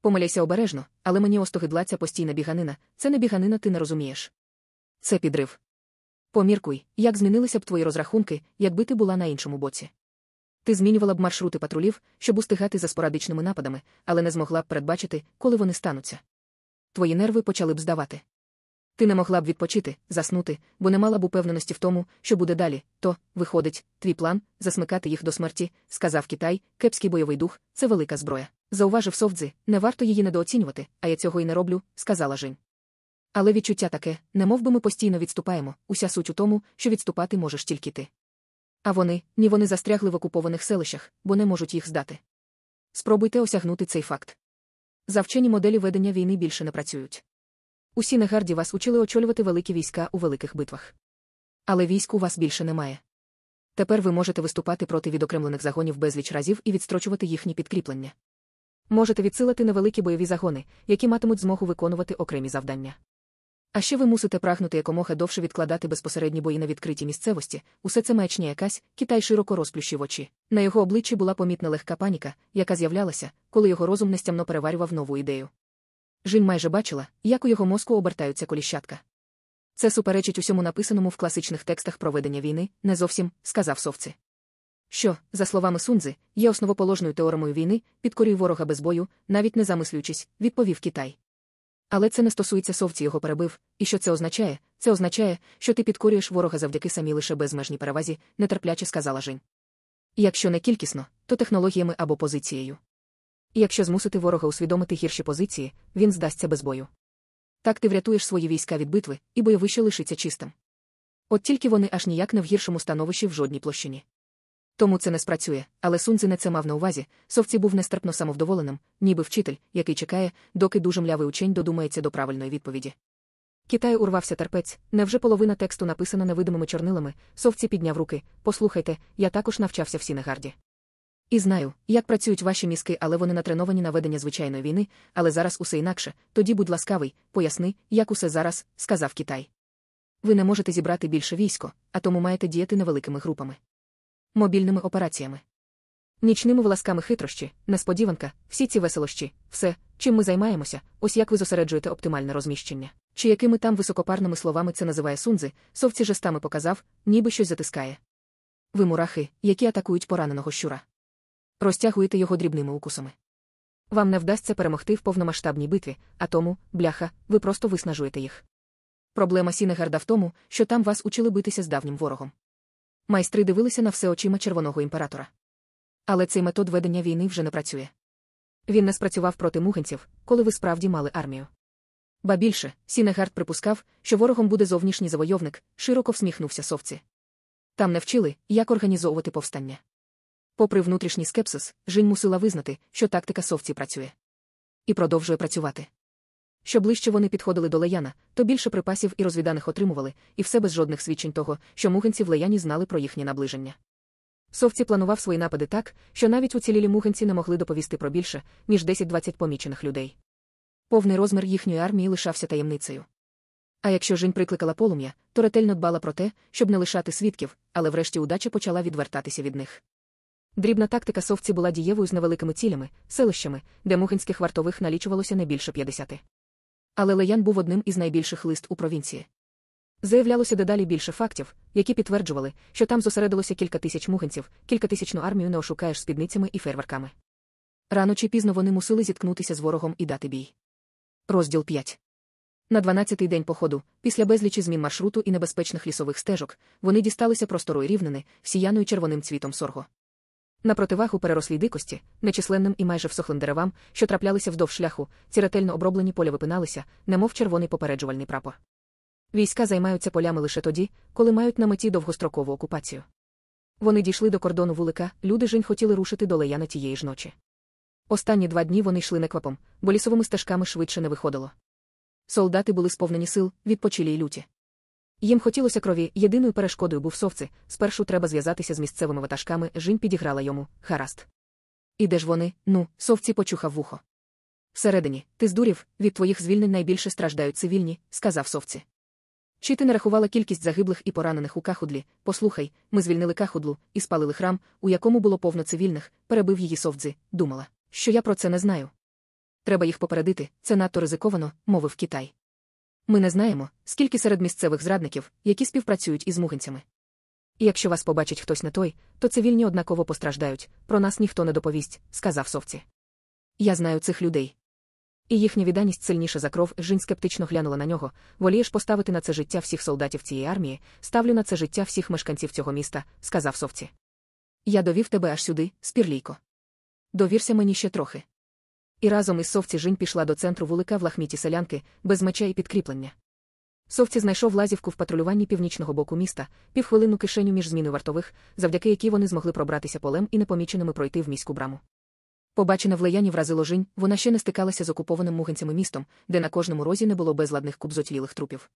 Помиляйся обережно, але мені остогидла ця постійна біганина, це не біганина, ти не розумієш. Це підрив. Поміркуй, як змінилися б твої розрахунки, якби ти була на іншому боці. Ти змінювала б маршрути патрулів, щоб устигати за спорадичними нападами, але не змогла б передбачити, коли вони стануться. Твої нерви почали б здавати. Ти не могла б відпочити, заснути, бо не мала б упевненості в тому, що буде далі, то, виходить, твій план засмикати їх до смерті, сказав Китай, кепський бойовий дух це велика зброя. Зауважив совдзи, не варто її недооцінювати, а я цього й не роблю, сказала Жень. Але відчуття таке, не би ми постійно відступаємо, уся суть у тому, що відступати можеш тільки ти. А вони, ні вони застрягли в окупованих селищах, бо не можуть їх здати. Спробуйте осягнути цей факт. Завчені моделі ведення війни більше не працюють. Усі негарді вас учили очолювати великі війська у великих битвах. Але військ у вас більше немає. Тепер ви можете виступати проти відокремлених загонів безліч разів і відстрочувати їхні підкріплення. Можете відсилити невеликі бойові загони, які матимуть змогу виконувати окремі завдання. А ще ви мусите прагнути якомога довше відкладати безпосередні бої на відкритій місцевості, усе це маячня якась, китай широко розплющив очі. На його обличчі була помітна легка паніка, яка з'являлася, коли його розум нестямно переварював нову ідею. Жінь майже бачила, як у його мозку обертаються коліщатка. Це суперечить усьому написаному в класичних текстах проведення війни, не зовсім, сказав совці. Що, за словами Сунзи, є основоположною теоремою війни, підкорюй ворога без бою, навіть не замислюючись, відповів Китай. Але це не стосується совці його перебив, і що це означає? Це означає, що ти підкорюєш ворога завдяки самій лише безмежній перевазі, нетерпляче сказала Жень. Якщо не кількісно, то технологіями або позицією. І якщо змусити ворога усвідомити гірші позиції, він здасться без бою. Так ти врятуєш свої війська від битви, і бойовище лишиться чистим. От тільки вони аж ніяк не в гіршому становищі в жодній площині. Тому це не спрацює, але Сунзи не це мав на увазі. Совці був нестерпно самовдоволеним, ніби вчитель, який чекає, доки дуже млявий учень додумається до правильної відповіді. Китай урвався терпець, невже половина тексту написана невидимими чорнилами, совці підняв руки. Послухайте, я також навчався в Сінегарді. І знаю, як працюють ваші мізки, але вони натреновані на ведення звичайної війни, але зараз усе інакше. Тоді, будь ласкавий, поясни, як усе зараз, сказав Китай. Ви не можете зібрати більше військо, а тому маєте діяти невеликими групами мобільними операціями. Нічними волосками хитрощі, несподіванка, всі ці веселощі, все, чим ми займаємося, ось як ви зосереджуєте оптимальне розміщення. Чи якими там високопарними словами це називає Сунзи, совці жестами показав, ніби щось затискає. Ви мурахи, які атакують пораненого щура. Розтягуєте його дрібними укусами. Вам не вдасться перемогти в повномасштабній битві, а тому, бляха, ви просто виснажуєте їх. Проблема Сінегарда в тому, що там вас учили битися з давнім ворогом. Майстри дивилися на все очима червоного імператора. Але цей метод ведення війни вже не працює. Він не спрацював проти мухенців, коли ви справді мали армію. Ба більше, Сінегард припускав, що ворогом буде зовнішній завойовник, широко всміхнувся совці. Там не вчили, як організовувати повстання. Попри внутрішній скепсис, Жінь мусила визнати, що тактика совці працює. І продовжує працювати. Що ближче вони підходили до Леяна, то більше припасів і розвіданих отримували, і все без жодних свідчень того, що мухенці в Леяні знали про їхнє наближення. Совці планував свої напади так, що навіть уцілілі мухенці не могли доповісти про більше, ніж 10-20 помічених людей. Повний розмір їхньої армії лишався таємницею. А якщо Жінь прикликала полум'я, то ретельно дбала про те, щоб не лишати свідків, але врешті удача почала відвертатися від них. Дрібна тактика совці була дієвою з невеликими цілями, селищами, де мухинських вартових налічувалося не більше 50. Але Леян був одним із найбільших лист у провінції. Заявлялося дедалі більше фактів, які підтверджували, що там зосередилося кілька тисяч мухинців, кількатисячну армію не ошукаєш спідницями і фейерверками. Рано чи пізно вони мусили зіткнутися з ворогом і дати бій. Розділ 5 На 12-й день походу, після безлічі змін маршруту і небезпечних лісових стежок, вони дісталися просторої рівнини, сіяною червоним цвітом сорго. На противагу перерослій дикості, нечисленним і майже всохлим деревам, що траплялися вдовж шляху, ці ретельно оброблені поля випиналися, немов червоний попереджувальний прапор. Війська займаються полями лише тоді, коли мають на меті довгострокову окупацію. Вони дійшли до кордону вулика, люди жінь хотіли рушити до Леяна тієї ж ночі. Останні два дні вони йшли неквапом, бо лісовими стежками швидше не виходило. Солдати були сповнені сил, відпочилі й люті. Їм хотілося крові, єдиною перешкодою був совці, спершу треба зв'язатися з місцевими ватажками, жінь підіграла йому, гаразд. І де ж вони, ну, совці почухав вухо. Всередині, ти здурів, від твоїх звільнень найбільше страждають цивільні, сказав совці. Чи ти не рахувала кількість загиблих і поранених у Кахудлі? Послухай, ми звільнили Кахудлу і спалили храм, у якому було повно цивільних, перебив її совдзи, думала, що я про це не знаю. Треба їх попередити, це надто ризиковано, мовив Китай. Ми не знаємо, скільки серед місцевих зрадників, які співпрацюють із мугинцями. І якщо вас побачить хтось не той, то цивільні однаково постраждають, про нас ніхто не доповість, сказав совці. Я знаю цих людей. І їхня відданість сильніша за кров, Жінь скептично глянула на нього. Волієш поставити на це життя всіх солдатів цієї армії, ставлю на це життя всіх мешканців цього міста, сказав совці. Я довів тебе аж сюди, спірлійко. Довірся мені ще трохи. І разом із совці Жінь пішла до центру вулика в лахміті селянки, без меча і підкріплення. Совці знайшов лазівку в патрулюванні північного боку міста, півхвилинну кишеню між зміною вартових, завдяки якій вони змогли пробратися полем і непоміченими пройти в міську браму. Побачене в леяні вразило Жінь, вона ще не стикалася з окупованим муганцями містом, де на кожному розі не було безладних кубзотілілих трупів.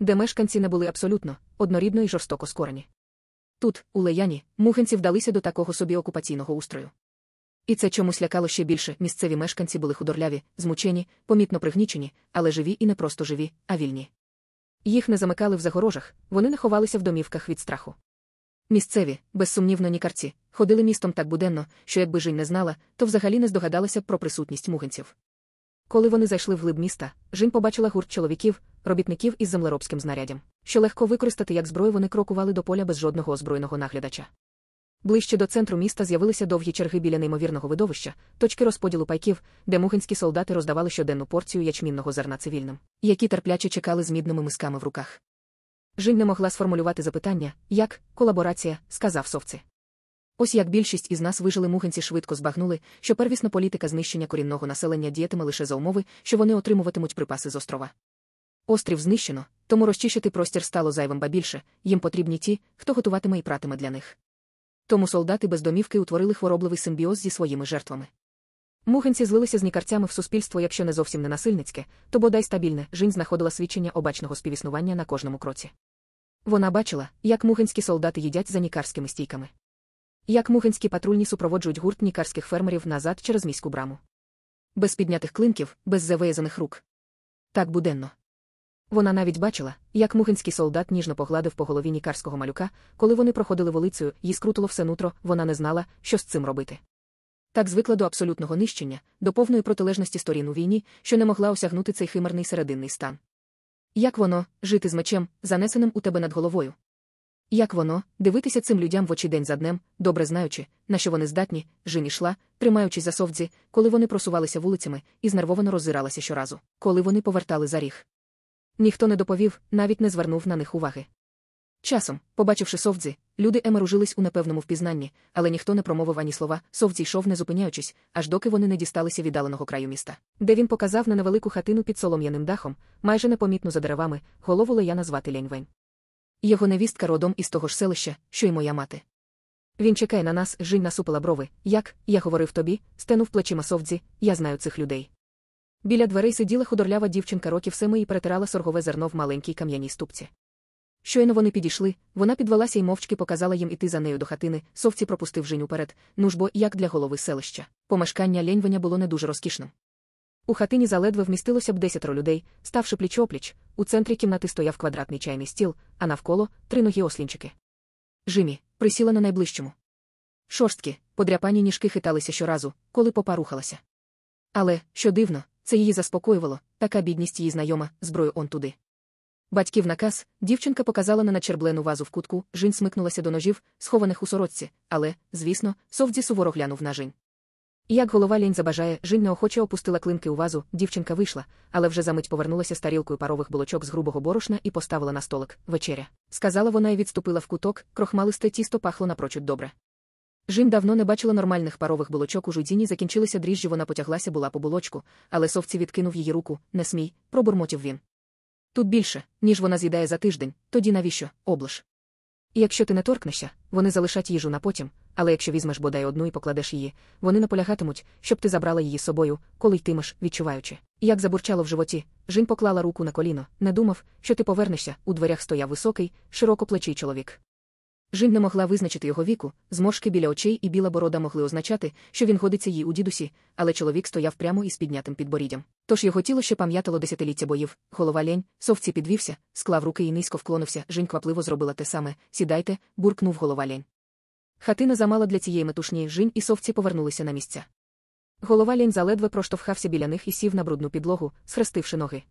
Де мешканці не були абсолютно, однорідно і жорстоко скорені. Тут, у леяні, муханці вдалися до такого собі окупаційного устрою. І це чомусь лякало ще більше. Місцеві мешканці були худорляві, змучені, помітно пригнічені, але живі і не просто живі, а вільні. Їх не замикали в загорожах, вони не ховалися в домівках від страху. Місцеві, безсумнівно нікарці, ходили містом так буденно, що якби Жінь не знала, то взагалі не здогадалася про присутність муганців. Коли вони зайшли в глиб міста, Жінь побачила гурт чоловіків, робітників із землеробським знаряддям, що легко використати як зброю вони крокували до поля без жодного озброєного наглядача. Ближче до центру міста з'явилися довгі черги біля неймовірного видовища, точки розподілу пайків, де мухинські солдати роздавали щоденну порцію ячмінного зерна цивільним, які терпляче чекали з мідними мисками в руках. Жінь не могла сформулювати запитання, як колаборація, сказав совці. Ось як більшість із нас вижили мухинці швидко збагнули, що первісна політика знищення корінного населення діятиме лише за умови, що вони отримуватимуть припаси з острова. Острів знищено, тому розчищити простір стало зайвим ба більше, їм потрібні ті, хто готуватиме і пратиме для них. Тому солдати без домівки утворили хворобливий симбіоз зі своїми жертвами. Мухинці злилися з нікарцями в суспільство, якщо не зовсім не насильницьке, то бодай стабільне, жінь знаходила свідчення обачного співіснування на кожному кроці. Вона бачила, як мухинські солдати їдять за нікарськими стійками. Як мухинські патрульні супроводжують гурт нікарських фермерів назад через міську браму. Без піднятих клинків, без завиязаних рук. Так буденно. Вона навіть бачила, як мухинський солдат ніжно погладив по голові нікарського малюка, коли вони проходили вулицею, їй скрутило все нутро, вона не знала, що з цим робити. Так звикла до абсолютного нищення, до повної протилежності сторін у війні, що не могла осягнути цей химерний серединний стан. Як воно, жити з мечем, занесеним у тебе над головою? Як воно, дивитися цим людям в очі день за днем, добре знаючи, на що вони здатні, жін ішла, тримаючись за совдзі, коли вони просувалися вулицями, і знервовано роззиралася щоразу, коли вони повертали за ріг. Ніхто не доповів, навіть не звернув на них уваги. Часом, побачивши совдзі, люди емеружились у непевному впізнанні, але ніхто не промовив ані слова, совдзі йшов не зупиняючись, аж доки вони не дісталися віддаленого краю міста, де він показав на невелику хатину під солом'яним дахом, майже непомітну за деревами, голову Лея звати Ляньвень. Його невістка родом із того ж селища, що й моя мати. Він чекає на нас, жінь насупила брови. Як, я говорив тобі, стенув плечима совдзі, я знаю цих людей. Біля дверей сиділа худорлява дівчинка років семи і перетирала соргове зерно в маленькій кам'яній ступці. Щойно вони підійшли, вона підвелася і мовчки показала їм іти за нею до хатини, совці пропустив Жінь уперед, ну ж бо, як для голови селища. Помешкання лєньвеня було не дуже розкішним. У хатині заледве вмістилося б десятеро людей, ставши пліч опліч, у центрі кімнати стояв квадратний чайний стіл, а навколо три ногі ослінчики. Жимі присіла на найближчому. Шорсткі, подряпані ніжки хиталися щоразу, коли попа рухалася. Але, що дивно, це її заспокоювало, така бідність її знайома, зброю он туди. Батьків наказ, дівчинка показала на начерблену вазу в кутку, жінь смикнулася до ножів, схованих у сорочці, але, звісно, совдзі суворо глянув на жінь. Як голова лінь забажає, жінь неохоче опустила клинки у вазу, дівчинка вийшла, але вже за мить повернулася з тарілкою парових булочок з грубого борошна і поставила на столик вечеря. Сказала вона і відступила в куток, крохмалисте тісто пахло напрочуд добре. Жін давно не бачила нормальних парових булочок у жудіні, закінчилися дріжджі, вона потяглася була по булочку, але совці відкинув її руку, не смій, пробурмотів він. Тут більше, ніж вона з'їдає за тиждень, тоді навіщо, облиш. І якщо ти не торкнешся, вони залишать їжу на потім, але якщо візьмеш бодай одну і покладеш її, вони наполягатимуть, щоб ти забрала її з собою, коли йтимеш, відчуваючи. Як забурчало в животі, Жінь поклала руку на коліно, не думав, що ти повернешся, у дверях стояв високий, широкоплечий чоловік. Жін не могла визначити його віку, зморшки біля очей і біла борода могли означати, що він годиться їй у дідусі, але чоловік стояв прямо із піднятим підборіддям. Тож його тіло ще пам'ятало десятиліття боїв, голова лень, совці підвівся, склав руки і низько вклонився. Жінь квапливо зробила те саме. Сідайте, буркнув голова лень. Хатина замала для цієї метушні жінь і совці повернулися на місця. Голова лень заледве проштовхався біля них і сів на брудну підлогу, схрестивши ноги.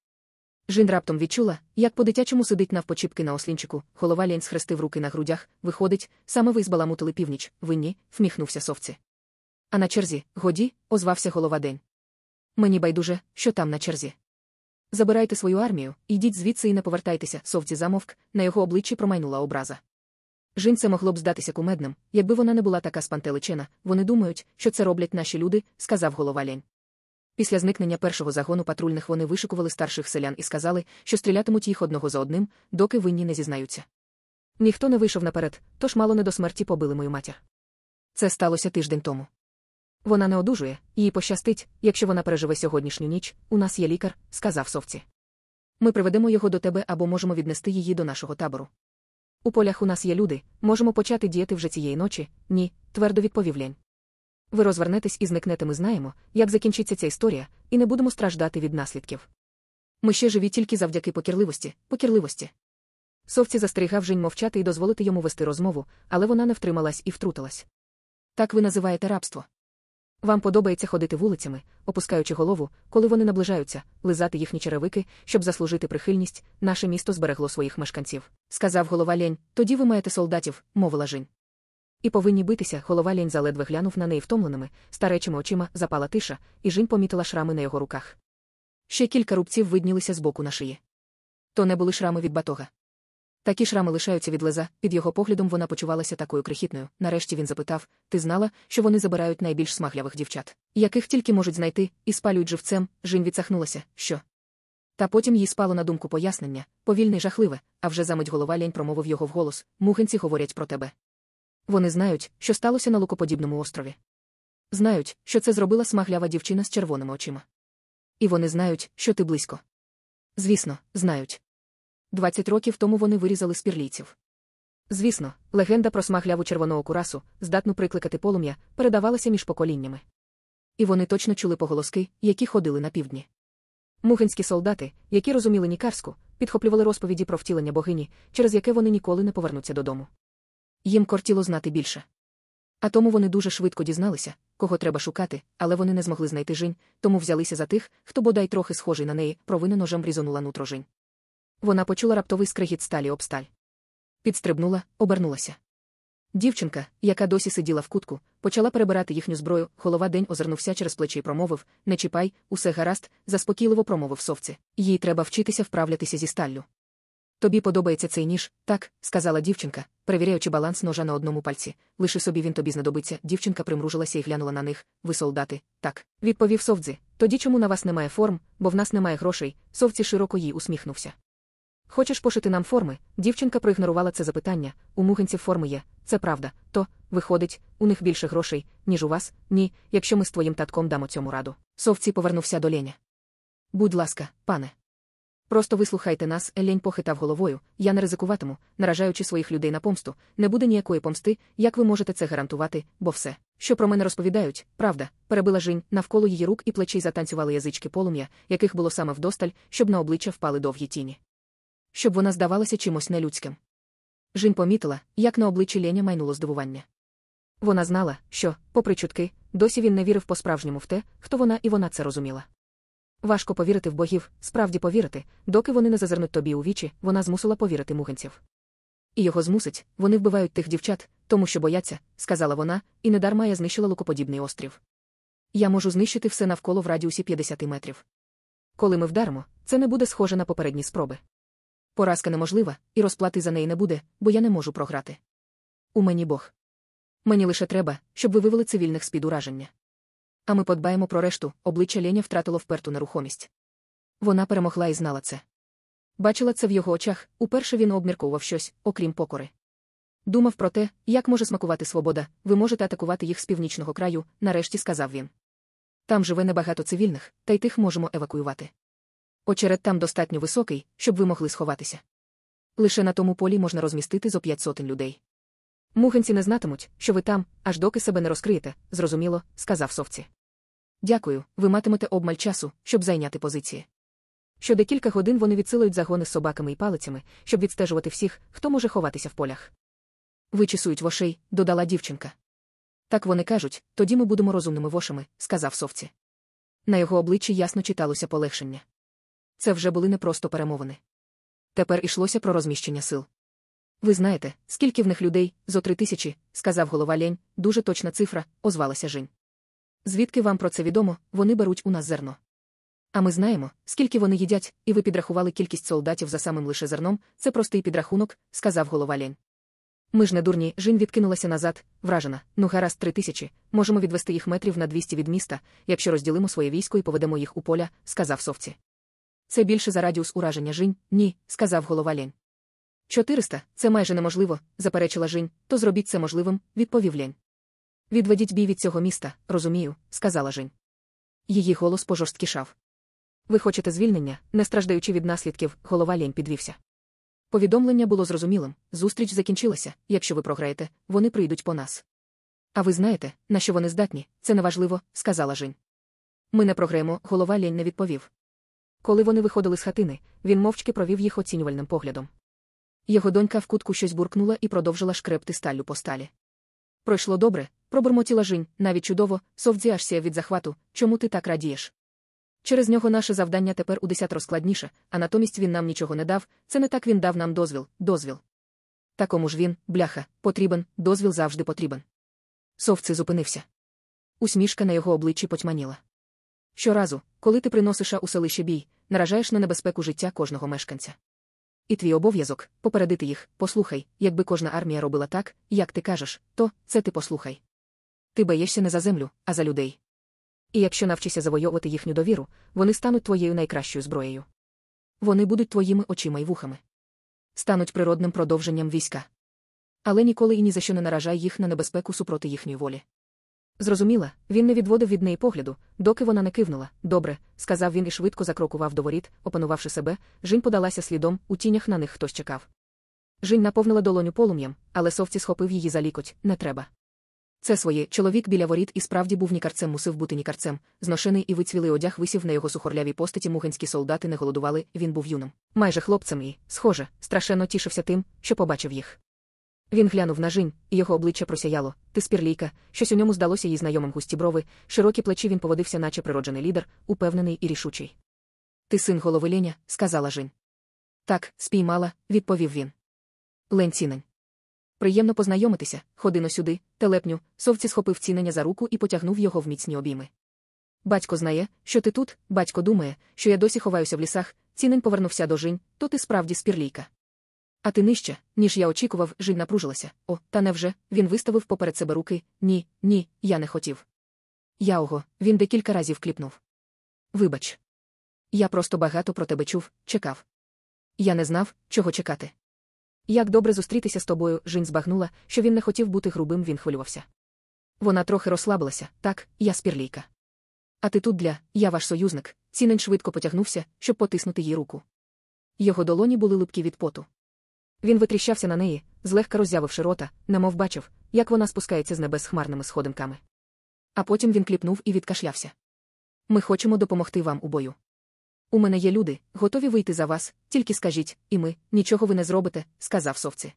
Жін раптом відчула, як по-дитячому сидить навпочіпки на ослінчику, голова лінь схрестив руки на грудях, виходить, саме ви збаламутили північ, винні, вміхнувся совці. А на черзі, годі, озвався голова день. Мені байдуже, що там на черзі. Забирайте свою армію, йдіть звідси і не повертайтеся, совці замовк, на його обличчі промайнула образа. Жінь це могло б здатися кумедним, якби вона не була така спантеличена, вони думають, що це роблять наші люди, сказав голова лень. Після зникнення першого загону патрульних вони вишикували старших селян і сказали, що стрілятимуть їх одного за одним, доки винні не зізнаються. Ніхто не вийшов наперед, тож мало не до смерті побили мою матір. Це сталося тиждень тому. Вона не одужує, їй пощастить, якщо вона переживе сьогоднішню ніч, у нас є лікар, сказав совці. Ми приведемо його до тебе або можемо віднести її до нашого табору. У полях у нас є люди, можемо почати діяти вже цієї ночі, ні, твердо відповів лень. Ви розвернетесь і зникнете, ми знаємо, як закінчиться ця історія, і не будемо страждати від наслідків. Ми ще живі тільки завдяки покірливості, покірливості. Совці застерігав Жень мовчати і дозволити йому вести розмову, але вона не втрималась і втрутилась. Так ви називаєте рабство. Вам подобається ходити вулицями, опускаючи голову, коли вони наближаються, лизати їхні черевики, щоб заслужити прихильність, наше місто зберегло своїх мешканців. Сказав голова лень, тоді ви маєте солдатів, мовила Жень. І повинні битися, голова лінь заледве глянув на неї втомленими, старечими очима запала тиша, і Жінь помітила шрами на його руках. Ще кілька рубців виднілися з боку на шиї. То не були шрами від батога. Такі шрами лишаються від леза, під його поглядом вона почувалася такою крихітною. Нарешті він запитав ти знала, що вони забирають найбільш смаглявих дівчат, яких тільки можуть знайти, і спалюють живцем, Жінь відсахнулася, що. Та потім їй спало на думку пояснення, повільне й жахливе, а вже замить голова лянь промовив його вголос Мухинці говорять про тебе. Вони знають, що сталося на лукоподібному острові. Знають, що це зробила смаглява дівчина з червоними очима. І вони знають, що ти близько. Звісно, знають. Двадцять років тому вони вирізали спірлійців. Звісно, легенда про смагляву червоного курасу, здатну прикликати полум'я, передавалася між поколіннями. І вони точно чули поголоски, які ходили на півдні. Мухинські солдати, які розуміли нікарську, підхоплювали розповіді про втілення богині, через яке вони ніколи не повернуться додому. Їм кортіло знати більше. А тому вони дуже швидко дізналися, кого треба шукати, але вони не змогли знайти жінь, тому взялися за тих, хто бодай трохи схожий на неї, провина ножем різонула нутро жінь. Вона почула раптовий скригіт сталі об сталь. Підстрибнула, обернулася. Дівчинка, яка досі сиділа в кутку, почала перебирати їхню зброю, голова день озирнувся через плечі і промовив Не чіпай, усе гаразд, заспокійливо промовив совці. Їй треба вчитися вправлятися зі сталлю. Тобі подобається цей ніж, так, сказала дівчинка, перевіряючи баланс ножа на одному пальці. Лиши собі він тобі знадобиться. Дівчинка примружилася і глянула на них. Ви солдати, так. Відповів совдзі. Тоді чому на вас немає форм, бо в нас немає грошей. Совці широко їй усміхнувся. Хочеш пошити нам форми? Дівчинка проігнорувала це запитання. У мугинців форми є, це правда. То, виходить, у них більше грошей, ніж у вас, ні, якщо ми з твоїм татком дамо цьому раду. Совці повернувся до Леня. Будь ласка, пане. Просто вислухайте нас, Лень похитав головою, я не ризикуватиму, наражаючи своїх людей на помсту, не буде ніякої помсти, як ви можете це гарантувати, бо все, що про мене розповідають, правда, перебила жінь, навколо її рук і плечей затанцювали язички полум'я, яких було саме вдосталь, щоб на обличчя впали довгі тіні. Щоб вона здавалася чимось нелюдським. Жінь помітила, як на обличчі Леня майнуло здивування. Вона знала, що, попри чутки, досі він не вірив по-справжньому в те, хто вона і вона це розуміла. Важко повірити в богів, справді повірити, доки вони не зазирнуть тобі у вічі, вона змусила повірити муганців. І його змусить, вони вбивають тих дівчат, тому що бояться, сказала вона, і недарма я знищила лукоподібний острів. Я можу знищити все навколо в радіусі 50 метрів. Коли ми вдаримо, це не буде схоже на попередні спроби. Поразка неможлива, і розплати за неї не буде, бо я не можу програти. У мені Бог. Мені лише треба, щоб ви вивели цивільних з під ураження. А ми подбаємо про решту, обличчя Леня втратило вперту нерухомість. Вона перемогла і знала це. Бачила це в його очах, уперше він обмірковував щось, окрім покори. Думав про те, як може смакувати свобода, ви можете атакувати їх з північного краю, нарешті сказав він. Там живе небагато цивільних, та й тих можемо евакуювати. Очеред там достатньо високий, щоб ви могли сховатися. Лише на тому полі можна розмістити зо п'ять сотень людей. Муханці не знатимуть, що ви там, аж доки себе не розкриєте, зрозуміло, сказав совці. Дякую, ви матимете обмаль часу, щоб зайняти позиції. Щодекілька годин вони відсилують загони з собаками і палицями, щоб відстежувати всіх, хто може ховатися в полях. Вичісують вошей, додала дівчинка. Так вони кажуть, тоді ми будемо розумними вошами, сказав совці. На його обличчі ясно читалося полегшення. Це вже були не просто перемовини. Тепер ішлося про розміщення сил. Ви знаєте, скільки в них людей, зо три тисячі, сказав голова лень, дуже точна цифра, озвалася Жень. Звідки вам про це відомо, вони беруть у нас зерно. А ми знаємо, скільки вони їдять, і ви підрахували кількість солдатів за самим лише зерном, це простий підрахунок, сказав голова лень. Ми ж не дурні, Жінь відкинулася назад, вражена. Ну, гаразд, три тисячі. Можемо відвести їх метрів на двісті від міста, якщо розділимо своє військо і поведемо їх у поля, сказав совці. Це більше за радіус ураження Жінь, ні, сказав голова Лень. Чотириста це майже неможливо, заперечила Жінь, то зробіть це можливим, відповів Лень. Відведіть бій від цього міста, розумію, сказала Жінь. Її голос пожорсткішав. Ви хочете звільнення, не страждаючи від наслідків, голова Лень підвівся. Повідомлення було зрозумілим зустріч закінчилася, якщо ви програєте, вони прийдуть по нас. А ви знаєте, на що вони здатні, це неважливо, сказала Жінь. Ми не програємо, голова Лень не відповів. Коли вони виходили з хатини, він мовчки провів їх оцінювальним поглядом. Його донька в кутку щось буркнула і продовжила шкрепти сталю по сталі. Пройшло добре, пробурмотіла Жінь, навіть чудово, совдзі від захвату, чому ти так радієш? Через нього наше завдання тепер у десятеро складніше, а натомість він нам нічого не дав, це не так він дав нам дозвіл, дозвіл. Такому ж він, бляха, потрібен, дозвіл завжди потрібен. Совці зупинився. Усмішка на його обличчі потьманіла. Щоразу, коли ти приносиш у селище бій, наражаєш на небезпеку життя кожного мешканця. І твій обов'язок попередити їх, послухай, якби кожна армія робила так, як ти кажеш, то це ти послухай. Ти боєшся не за землю, а за людей. І якщо навчишся завойовувати їхню довіру, вони стануть твоєю найкращою зброєю. Вони будуть твоїми очима й вухами. Стануть природним продовженням війська. Але ніколи і ні за що не наражай їх на небезпеку супроти їхньої волі. Зрозуміла, він не відводив від неї погляду, доки вона не кивнула. Добре, сказав він і швидко закрокував до воріт, опанувавши себе, Жінь подалася слідом, у тінях на них хтось чекав. Жінь наповнила долоню полум'ям, але совці схопив її за лікоть не треба. Це своє чоловік біля воріт і справді був нікарцем, мусив бути нікарцем. Зношений і вицвілий одяг висів на його сухорлявій постаті муганські солдати не голодували, він був юним. Майже хлопцем і, схоже, страшенно тішився тим, що побачив їх. Він глянув на жінь, і його обличчя просяяло. Ти спірлійка, щось у ньому здалося їй знайомим густі брови, широкі плечі він поводився, наче природжений лідер, упевнений і рішучий. Ти син голови Леня, сказала Жінь. Так, спіймала, відповів він. Лень цінень. Приємно познайомитися, ходино сюди, телепню, совці схопив цінення за руку і потягнув його в міцні обійми. Батько знає, що ти тут, батько думає, що я досі ховаюся в лісах, цінень повернувся до Жінь, то ти справді спірлійка. А ти нижче, ніж я очікував, Жінь напружилася. О, та невже, він виставив поперед себе руки. Ні, ні, я не хотів. Я ого, він декілька разів кліпнув. Вибач. Я просто багато про тебе чув, чекав. Я не знав, чого чекати. Як добре зустрітися з тобою, Жінь збагнула, що він не хотів бути грубим, він хвилювався. Вона трохи розслабилася, так, я спірлійка. А ти тут для, я ваш союзник, цінень швидко потягнувся, щоб потиснути їй руку. Його долоні були липкі від поту. Він витріщався на неї, злегка роззявивши рота, немов бачив, як вона спускається з небес хмарними сходинками. А потім він кліпнув і відкашлявся. Ми хочемо допомогти вам у бою. У мене є люди, готові вийти за вас, тільки скажіть, і ми, нічого ви не зробите, сказав совці.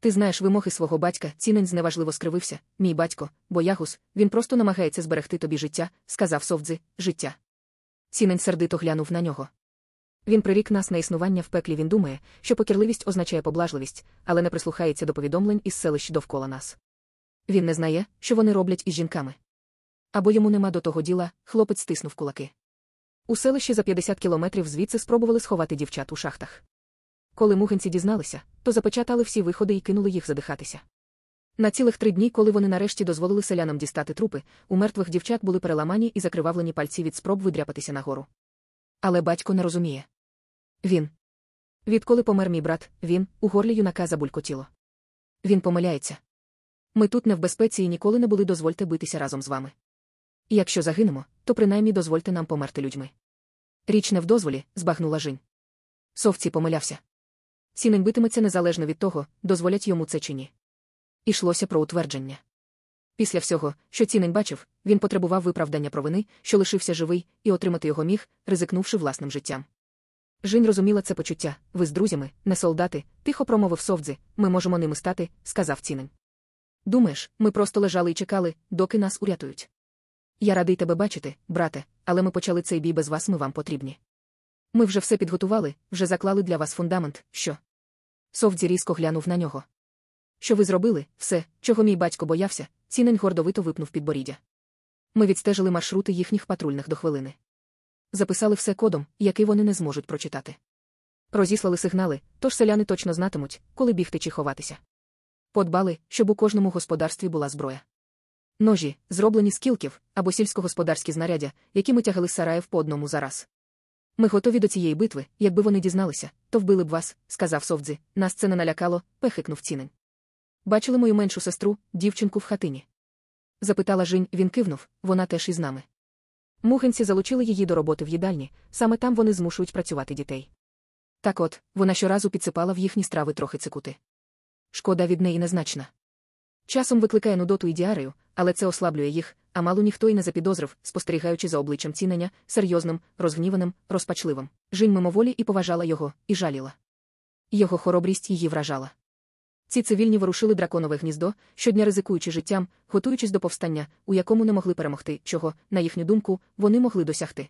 Ти знаєш вимоги свого батька, цінень зневажливо скривився. Мій батько, боягус, він просто намагається зберегти тобі життя, сказав совдзи, життя. Цінень сердито глянув на нього. Він прирік нас на існування в пеклі. Він думає, що покірливість означає поблажливість, але не прислухається до повідомлень із селищ довкола нас. Він не знає, що вони роблять із жінками. Або йому нема до того діла, хлопець стиснув кулаки. У селищі за 50 кілометрів звідси спробували сховати дівчат у шахтах. Коли мугинці дізналися, то запечатали всі виходи і кинули їх задихатися. На цілих три дні, коли вони нарешті дозволили селянам дістати трупи, у мертвих дівчат були переламані і закривавлені пальці від спроб видряпатися нагору. Але батько не розуміє. Він. Відколи помер мій брат, він, у горлі юнака забулькотіло. Він помиляється. Ми тут не в безпеці і ніколи не були дозвольте битися разом з вами. І якщо загинемо, то принаймні дозвольте нам померти людьми. Річ не в дозволі, збагнула Жінь. Совці помилявся. Цінень битиметься незалежно від того, дозволять йому це чи ні. Ішлося про утвердження. Після всього, що цінень бачив, він потребував виправдання провини, що лишився живий, і отримати його міг, ризикнувши власним життям. Жінь розуміла це почуття ви з друзями, не солдати, тихо промовив совдзи, ми можемо ними стати, сказав цінень. Думаєш, ми просто лежали і чекали, доки нас урятують. Я радий тебе бачити, брате, але ми почали цей бій без вас, ми вам потрібні. Ми вже все підготували, вже заклали для вас фундамент, що. Совдзі різко глянув на нього. Що ви зробили, все, чого мій батько боявся, цінень гордовито випнув підборіддя. Ми відстежили маршрути їхніх патрульних до хвилини. Записали все кодом, який вони не зможуть прочитати. Розіслали сигнали, тож селяни точно знатимуть, коли бігти чи ховатися. Подбали, щоб у кожному господарстві була зброя. Ножі, зроблені з кілків, або сільськогосподарські знаряддя, які ми тягали з сараїв по одному за. Ми готові до цієї битви, якби вони дізналися, то вбили б вас, сказав совдзи. Нас це не налякало, пехикнув цінень. Бачили мою меншу сестру, дівчинку в хатині. Запитала Жінь, він кивнув, вона теж із нами. Мухинці залучили її до роботи в їдальні, саме там вони змушують працювати дітей. Так от, вона щоразу підсипала в їхні страви трохи цикути. Шкода від неї незначна. Часом викликає нудоту і діарею, але це ослаблює їх, а мало ніхто й не запідозрив, спостерігаючи за обличчям цінення, серйозним, розгніваним, розпачливим. Жінь мимоволі і поважала його, і жаліла. Його хоробрість її вражала. Ці цивільні ворушили драконове гніздо, щодня ризикуючи життям, готуючись до повстання, у якому не могли перемогти, чого, на їхню думку, вони могли досягти.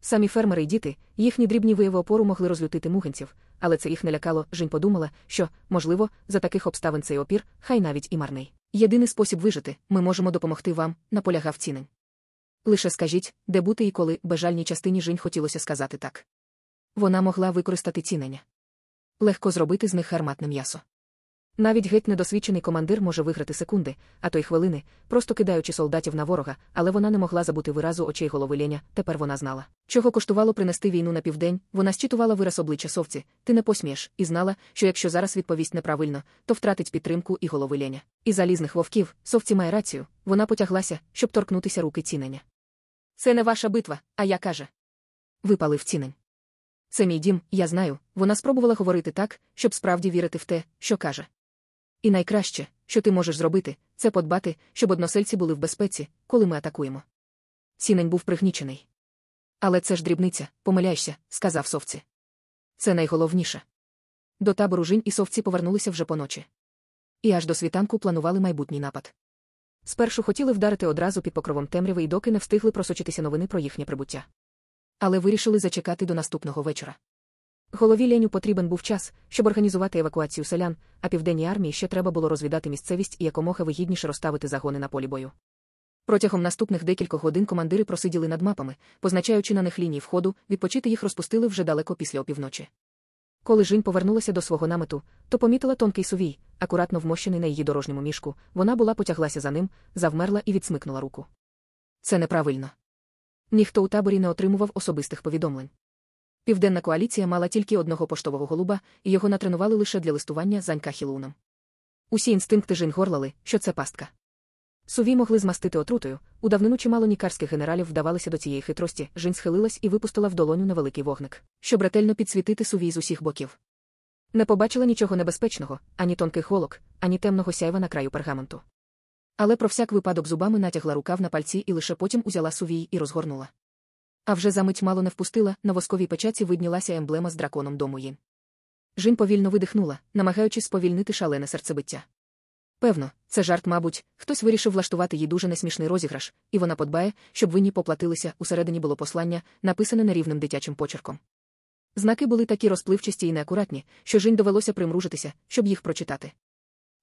Самі фермери й діти, їхні дрібні вияви опору могли розлютити мугинців, але це їх не лякало. Жінь подумала, що, можливо, за таких обставин цей опір, хай навіть і марний. Єдиний спосіб вижити ми можемо допомогти вам, наполягав ціним. Лише скажіть, де бути і коли бажальній частині Жінь хотілося сказати так. Вона могла використати цінення. Легко зробити з них гарматне м'ясо. Навіть геть недосвідчений командир може виграти секунди, а то й хвилини, просто кидаючи солдатів на ворога, але вона не могла забути виразу очей голови Леня, тепер вона знала. Чого коштувало принести війну на південь, вона щитувала вираз обличчя совці, ти не посмієш, і знала, що якщо зараз відповість неправильно, то втратить підтримку і голови Леня. І залізних вовків, совці має рацію, вона потяглася, щоб торкнутися руки цінення. Це не ваша битва, а я каже. Випалив цінень. Це мій дім, я знаю, вона спробувала говорити так, щоб справді вірити в те, що каже. І найкраще, що ти можеш зробити, це подбати, щоб односельці були в безпеці, коли ми атакуємо. Цінень був пригнічений. Але це ж дрібниця, помиляєшся, сказав совці. Це найголовніше. До табору жінь і совці повернулися вже поночі. І аж до світанку планували майбутній напад. Спершу хотіли вдарити одразу під покровом темряви і доки не встигли просочитися новини про їхнє прибуття. Але вирішили зачекати до наступного вечора. Голові Леню потрібен був час, щоб організувати евакуацію селян, а південній армії ще треба було розвідати місцевість і якомога вигідніше розставити загони на полі бою. Протягом наступних декількох годин командири просиділи над мапами, позначаючи на них лінії входу, відпочити їх розпустили вже далеко після опівночі. Коли Жінь повернулася до свого намету, то помітила тонкий сувій, акуратно вмощений на її дорожньому мішку, вона була потяглася за ним, завмерла і відсмикнула руку. Це неправильно. Ніхто у таборі не отримував особистих повідомлень. Південна коаліція мала тільки одного поштового голуба, і його натренували лише для листування занька Хілуном. Усі інстинкти жін горлали, що це пастка. Суві могли змастити отрутою, у давнину чимало нікарських генералів вдавалися до цієї хитрості, жінь схилилась і випустила в долоню невеликий вогник, щоб ретельно підсвітити сувій з усіх боків. Не побачила нічого небезпечного, ані тонких голок, ані темного сяйва на краю пергаменту. Але про всяк випадок зубами натягла рукав на пальці і лише потім узяла сувій і розгорнула. А вже за мить мало не впустила, на восковій печаці виднілася емблема з драконом дому їм. Жінь повільно видихнула, намагаючись сповільнити шалене серцебиття. Певно, це жарт, мабуть, хтось вирішив влаштувати їй дуже несмішний розіграш, і вона подбає, щоб винні поплатилися. Усередині було послання, написане нерівним дитячим почерком. Знаки були такі розпливчасті і неакуратні, що Жінь довелося примружитися, щоб їх прочитати.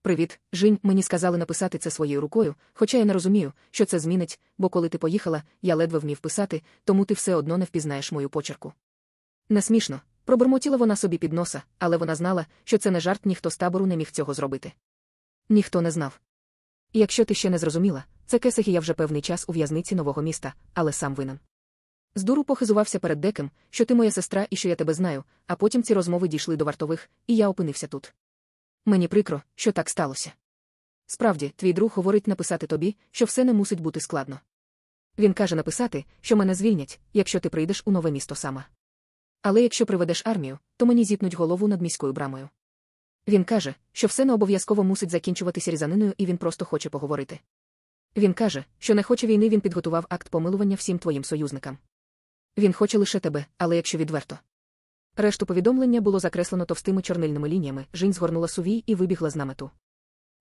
Привіт, Жінь, мені сказали написати це своєю рукою, хоча я не розумію, що це змінить, бо коли ти поїхала, я ледве вмів писати, тому ти все одно не впізнаєш мою почерку. Не смішно, пробурмотіла вона собі під носа, але вона знала, що це не жарт, ніхто з табору не міг цього зробити. Ніхто не знав. Якщо ти ще не зрозуміла, це Кесагія вже певний час у в'язниці нового міста, але сам винен. З дуру похизувався перед деким, що ти моя сестра і що я тебе знаю, а потім ці розмови дійшли до вартових, і я опинився тут. Мені прикро, що так сталося. Справді, твій друг говорить написати тобі, що все не мусить бути складно. Він каже написати, що мене звільнять, якщо ти прийдеш у нове місто сама. Але якщо приведеш армію, то мені зіпнуть голову над міською брамою. Він каже, що все не обов'язково мусить закінчуватися різаниною, і він просто хоче поговорити. Він каже, що не хоче війни, він підготував акт помилування всім твоїм союзникам. Він хоче лише тебе, але якщо відверто. Решту повідомлення було закреслено товстими чорнильними лініями, Жінь згорнула сувій і вибігла з намету.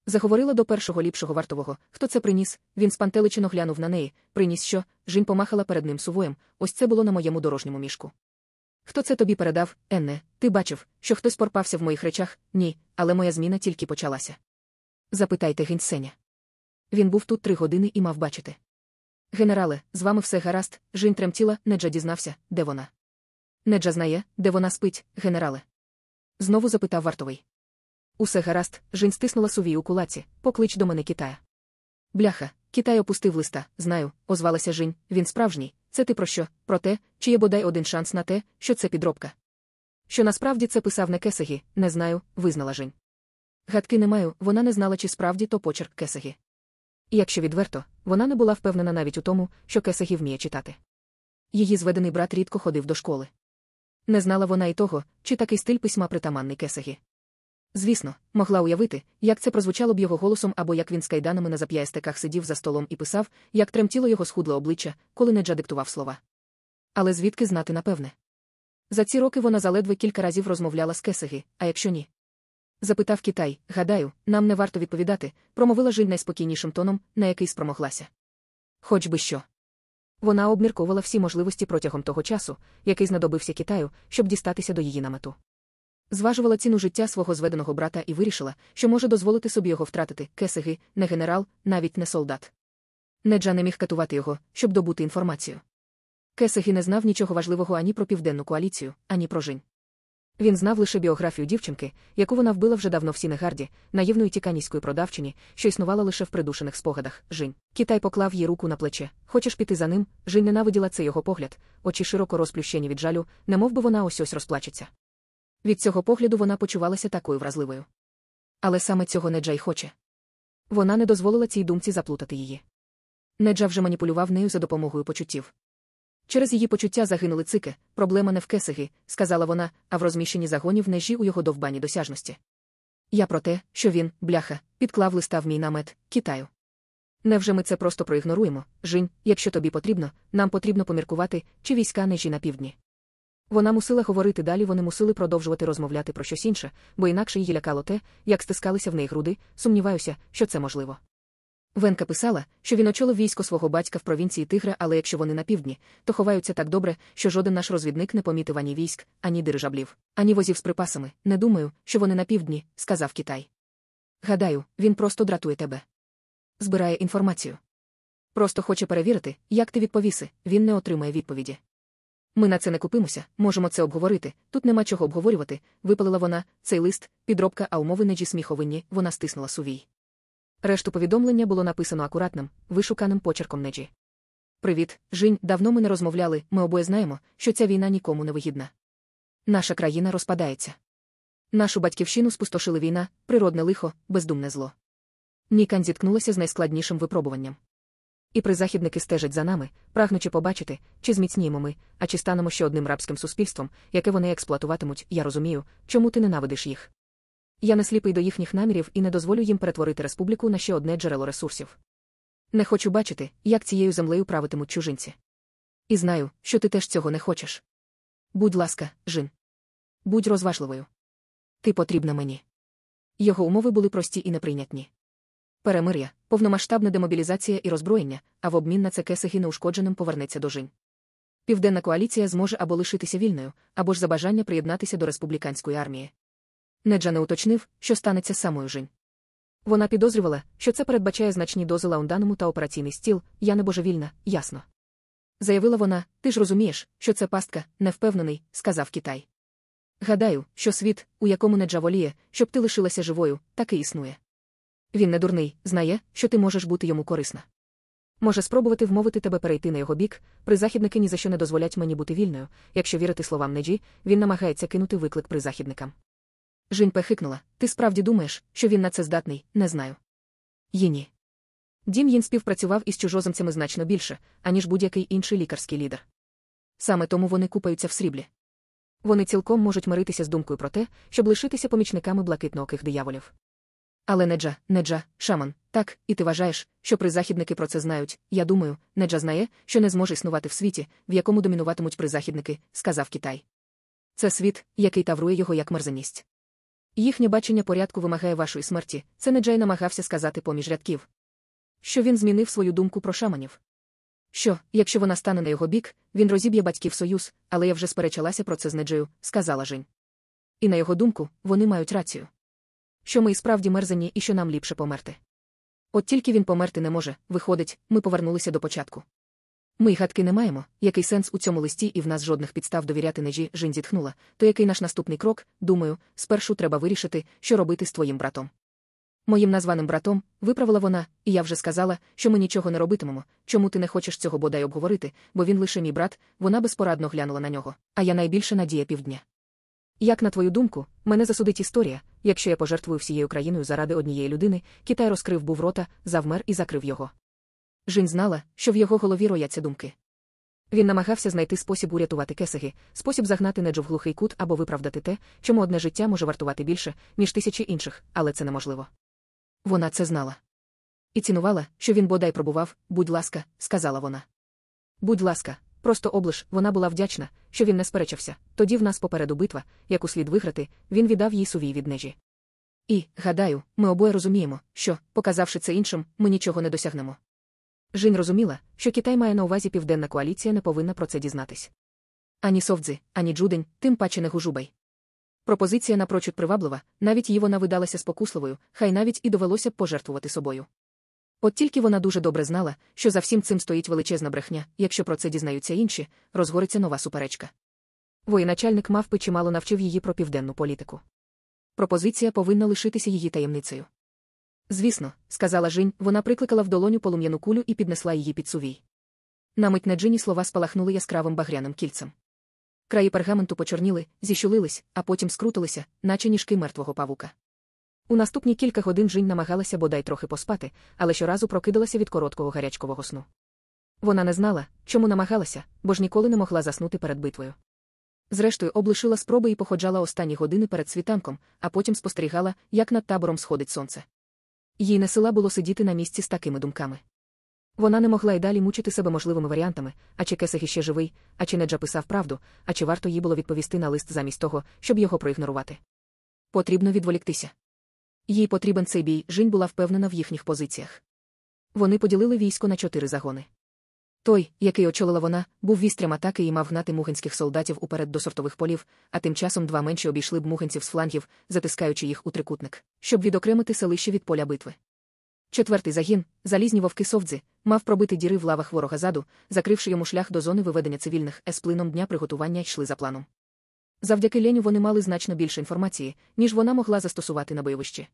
Заговорила до першого ліпшого вартового, хто це приніс, він спантеличено глянув на неї, приніс що, Жінь помахала перед ним сувоєм, ось це було на моєму дорожньому мішку. Хто це тобі передав, Енне? Ти бачив, що хтось порпався в моїх речах? Ні, але моя зміна тільки почалася. Запитайте Гінсеня. Він був тут три години і мав бачити. Генерале, з вами все гаразд, Жінь тремтіла, Неджа дізнався, де вона. Неджа знає, де вона спить, генерале. Знову запитав вартовий. Усе гаразд, Жінь стиснула сувій у кулаці, поклич до мене Китая. Бляха, Китай опустив листа, знаю, озвалася Жінь, він справжній. Це ти про що? Про те, чи є бодай один шанс на те, що це підробка. Що насправді це писав не Кесагі, не знаю, визнала Жінь. Гадки не маю, вона не знала, чи справді то почерк Кесагі. І якщо відверто, вона не була впевнена навіть у тому, що Кесагі вміє читати. Її зведений брат рідко ходив до школи. Не знала вона і того, чи такий стиль письма притаманний Кесагі. Звісно, могла уявити, як це прозвучало б його голосом або як він з кайданами на зап'ястиках сидів за столом і писав, як тремтіло його схудле обличчя, коли Неджа диктував слова. Але звідки знати напевне? За ці роки вона заледве кілька разів розмовляла з Кесагі, а якщо ні? Запитав Китай, гадаю, нам не варто відповідати, промовила Жиль найспокійнішим тоном, на який спромоглася. Хоч би що. Вона обмірковувала всі можливості протягом того часу, який знадобився Китаю, щоб дістатися до її намету. Зважувала ціну життя свого зведеного брата і вирішила, що може дозволити собі його втратити кесиги, не генерал, навіть не солдат. Неджа не міг катувати його, щоб добути інформацію. Кесиги не знав нічого важливого ані про південну коаліцію, ані про Жінь. Він знав лише біографію дівчинки, яку вона вбила вже давно в Сінегарді, наївної тіканійської продавчині, що існувала лише в придушених спогадах. Жінь. Китай поклав їй руку на плече. Хочеш піти за ним? Жінь ненавиділа цей його погляд, очі широко розплющені від жалю, немов би вона ось-ось розплачеться. Від цього погляду вона почувалася такою вразливою. Але саме цього Неджа й хоче. Вона не дозволила цій думці заплутати її. Неджа вже маніпулював нею за допомогою почуттів. Через її почуття загинули цики, проблема не в кесиги, сказала вона, а в розміщенні загонів нежі у його довбані досяжності. Я про те, що він, бляха, підклав листа в мій намет, Китаю. Невже ми це просто проігноруємо? Жінь, якщо тобі потрібно, нам потрібно поміркувати, чи війська нежі на півдні. Вона мусила говорити далі, вони мусили продовжувати розмовляти про щось інше, бо інакше її лякало те, як стискалися в неї груди, сумніваюся, що це можливо. Венка писала, що він очолив військо свого батька в провінції Тигра, але якщо вони на півдні, то ховаються так добре, що жоден наш розвідник не помітив ані військ, ані дирижаблів, ані возів з припасами. Не думаю, що вони на півдні, сказав Китай. Гадаю, він просто дратує тебе. Збирає інформацію. Просто хоче перевірити, як ти відповіси, він не отримає відповіді. Ми на це не купимося, можемо це обговорити. Тут нема чого обговорювати, випалила вона, цей лист, підробка, а умови неджі сміховинні, вона стиснула сувій. Решту повідомлення було написано акуратним, вишуканим почерком неджі. Привіт, Жінь, давно ми не розмовляли, ми обоє знаємо, що ця війна нікому не вигідна. Наша країна розпадається. Нашу батьківщину спустошили війна, природне лихо, бездумне зло. Нікан зіткнулася з найскладнішим випробуванням. І призахідники стежать за нами, прагнучи побачити, чи зміцніємо ми, а чи станемо ще одним рабським суспільством, яке вони експлуатуватимуть, я розумію, чому ти ненавидиш їх. Я не сліпий до їхніх намірів і не дозволю їм перетворити республіку на ще одне джерело ресурсів. Не хочу бачити, як цією землею правитимуть чужинці. І знаю, що ти теж цього не хочеш. Будь ласка, Жин. Будь розважливою. Ти потрібна мені. Його умови були прості і неприйнятні. Перемир'я, повномасштабна демобілізація і роззброєння, а в обмін на це кесиги неушкодженим повернеться до жінь. Південна коаліція зможе або лишитися вільною, або ж за бажання приєднатися до республіканської армії. Неджа не уточнив, що станеться самою жінь. Вона підозрювала, що це передбачає значні дози лаунданому та операційний стіл, я не божевільна, ясно. Заявила вона, ти ж розумієш, що це пастка, невпевнений, сказав Китай. Гадаю, що світ, у якому Неджа воліє, щоб ти лишилася живою, так і існує. Він не дурний, знає, що ти можеш бути йому корисна. Може спробувати вмовити тебе перейти на його бік, призахідники ні за що не дозволять мені бути вільною, якщо вірити словам Неджі, він намагається кинути виклик призахідникам. Жінь пехикнула. Ти справді думаєш, що він на це здатний, не знаю. Їні. Дім Їн співпрацював із чужоземцями значно більше, аніж будь-який інший лікарський лідер. Саме тому вони купаються в сріблі. Вони цілком можуть миритися з думкою про те, щоб лишитися помічниками блакитнооких дияволів. Але Неджа, Неджа, шаман, так, і ти вважаєш, що призахідники про це знають. Я думаю, Неджа знає, що не зможе існувати в світі, в якому домінуватимуть призахідники, сказав Китай. Це світ, який таврує його як мерзеність. Їхнє бачення порядку вимагає вашої смерті, це Неджай намагався сказати поміж рядків. Що він змінив свою думку про шаманів. Що, якщо вона стане на його бік, він розіб'є батьків союз, але я вже сперечалася про це з Неджею, сказала Жень. І на його думку, вони мають рацію. Що ми і справді мерзані і що нам ліпше померти. От тільки він померти не може, виходить, ми повернулися до початку. Ми й гадки не маємо, який сенс у цьому листі, і в нас жодних підстав довіряти нежі, Жінь зітхнула, то який наш наступний крок, думаю, спершу треба вирішити, що робити з твоїм братом. Моїм названим братом, виправила вона, і я вже сказала, що ми нічого не робитимемо, чому ти не хочеш цього бодай обговорити, бо він лише мій брат, вона безпорадно глянула на нього, а я найбільше надія півдня. Як на твою думку, мене засудить історія, якщо я пожертвую всією країною заради однієї людини, Китай розкрив був рота, завмер і закрив його. Жінь знала, що в його голові рояться думки. Він намагався знайти спосіб урятувати кесиги, спосіб загнати неджу в глухий кут або виправдати те, чому одне життя може вартувати більше, ніж тисячі інших, але це неможливо. Вона це знала. І цінувала, що він бодай пробував, будь ласка, сказала вона. Будь ласка, просто облиш, вона була вдячна, що він не сперечався. Тоді в нас попереду битва, яку слід виграти, він віддав їй сувій від нежі. І, гадаю, ми обоє розуміємо, що, показавши це іншим, ми нічого не досягнемо. Жінь розуміла, що Китай має на увазі південна коаліція не повинна про це дізнатись. Ані Совдзи, ані Джудень, тим паче не гужубай. Пропозиція напрочуд приваблива, навіть їй вона видалася спокусливою, хай навіть і довелося б пожертвувати собою. От тільки вона дуже добре знала, що за всім цим стоїть величезна брехня, якщо про це дізнаються інші, розгориться нова суперечка. Воєначальник мавпи чимало навчив її про південну політику. Пропозиція повинна лишитися її таємницею. Звісно, сказала Жінь, вона прикликала в долоню полум'яну кулю і піднесла її під сувій. На мить на Джині слова спалахнули яскравим багряним кільцем. Краї пергаменту почорніли, зіщулились, а потім скрутилися, наче ніжки мертвого павука. У наступні кілька годин Жінь намагалася бодай трохи поспати, але щоразу прокидалася від короткого гарячкового сну. Вона не знала, чому намагалася, бо ж ніколи не могла заснути перед битвою. Зрештою, облишила спроби і походжала останні години перед світанком, а потім спостерігала, як над табором сходить сонце. Їй не сила було сидіти на місці з такими думками. Вона не могла й далі мучити себе можливими варіантами, а чи Кесах іще живий, а чи Неджа писав правду, а чи варто їй було відповісти на лист замість того, щоб його проігнорувати. Потрібно відволіктися. Їй потрібен цей бій, Жінь була впевнена в їхніх позиціях. Вони поділили військо на чотири загони. Той, який очолила вона, був вістрям атаки і мав гнати мухинських солдатів уперед до сортових полів, а тим часом два менші обійшли б мухинців з флангів, затискаючи їх у трикутник, щоб відокремити селище від поля битви. Четвертий загін, залізні вовки совдзи, мав пробити діри в лавах ворога заду, закривши йому шлях до зони виведення цивільних, е плином дня приготування йшли за планом. Завдяки Леню вони мали значно більше інформації, ніж вона могла застосувати на бойовищі.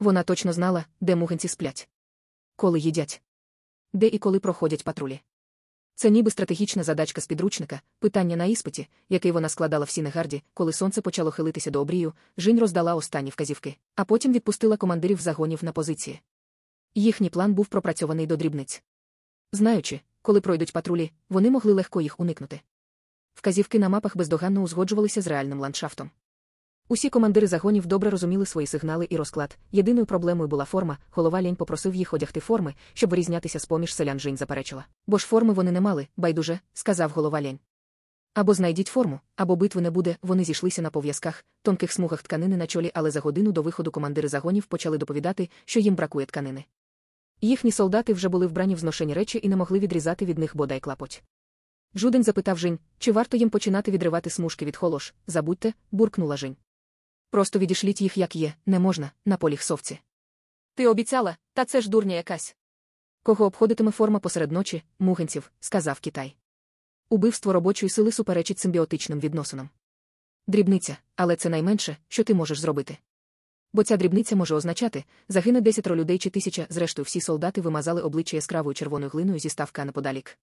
Вона точно знала, де мухинці сплять, коли їдять, де і коли проходять патрулі. Це ніби стратегічна задачка з підручника, питання на іспиті, який вона складала в Сінегарді, коли сонце почало хилитися до обрію, Жінь роздала останні вказівки, а потім відпустила командирів загонів на позиції. Їхній план був пропрацьований до дрібниць. Знаючи, коли пройдуть патрулі, вони могли легко їх уникнути. Вказівки на мапах бездоганно узгоджувалися з реальним ландшафтом. Усі командири загонів добре розуміли свої сигнали і розклад. Єдиною проблемою була форма, голова лінь попросив їх одягти форми, щоб вирізнятися з поміж селян Жінь заперечила. Бо ж форми вони не мали, байдуже, сказав голова лінь. Або знайдіть форму, або битви не буде. Вони зійшлися на пов'язках, тонких смугах тканини на чолі, але за годину до виходу командири загонів почали доповідати, що їм бракує тканини. Їхні солдати вже були вбрані в зношені речі і не могли відрізати від них бодай клапоть. Жудень запитав Жень, чи варто їм починати відривати смужки від холош. Забудьте, буркнула Жень. Просто відішліть їх, як є, не можна, на поліх совці. Ти обіцяла, та це ж дурня якась. Кого обходитиме форма посеред ночі, мугенців, сказав Китай. Убивство робочої сили суперечить симбіотичним відносинам. Дрібниця, але це найменше, що ти можеш зробити. Бо ця дрібниця може означати, загине десятеро людей чи тисяча, зрештою всі солдати вимазали обличчя яскравою червоною глиною зі ставка неподалік.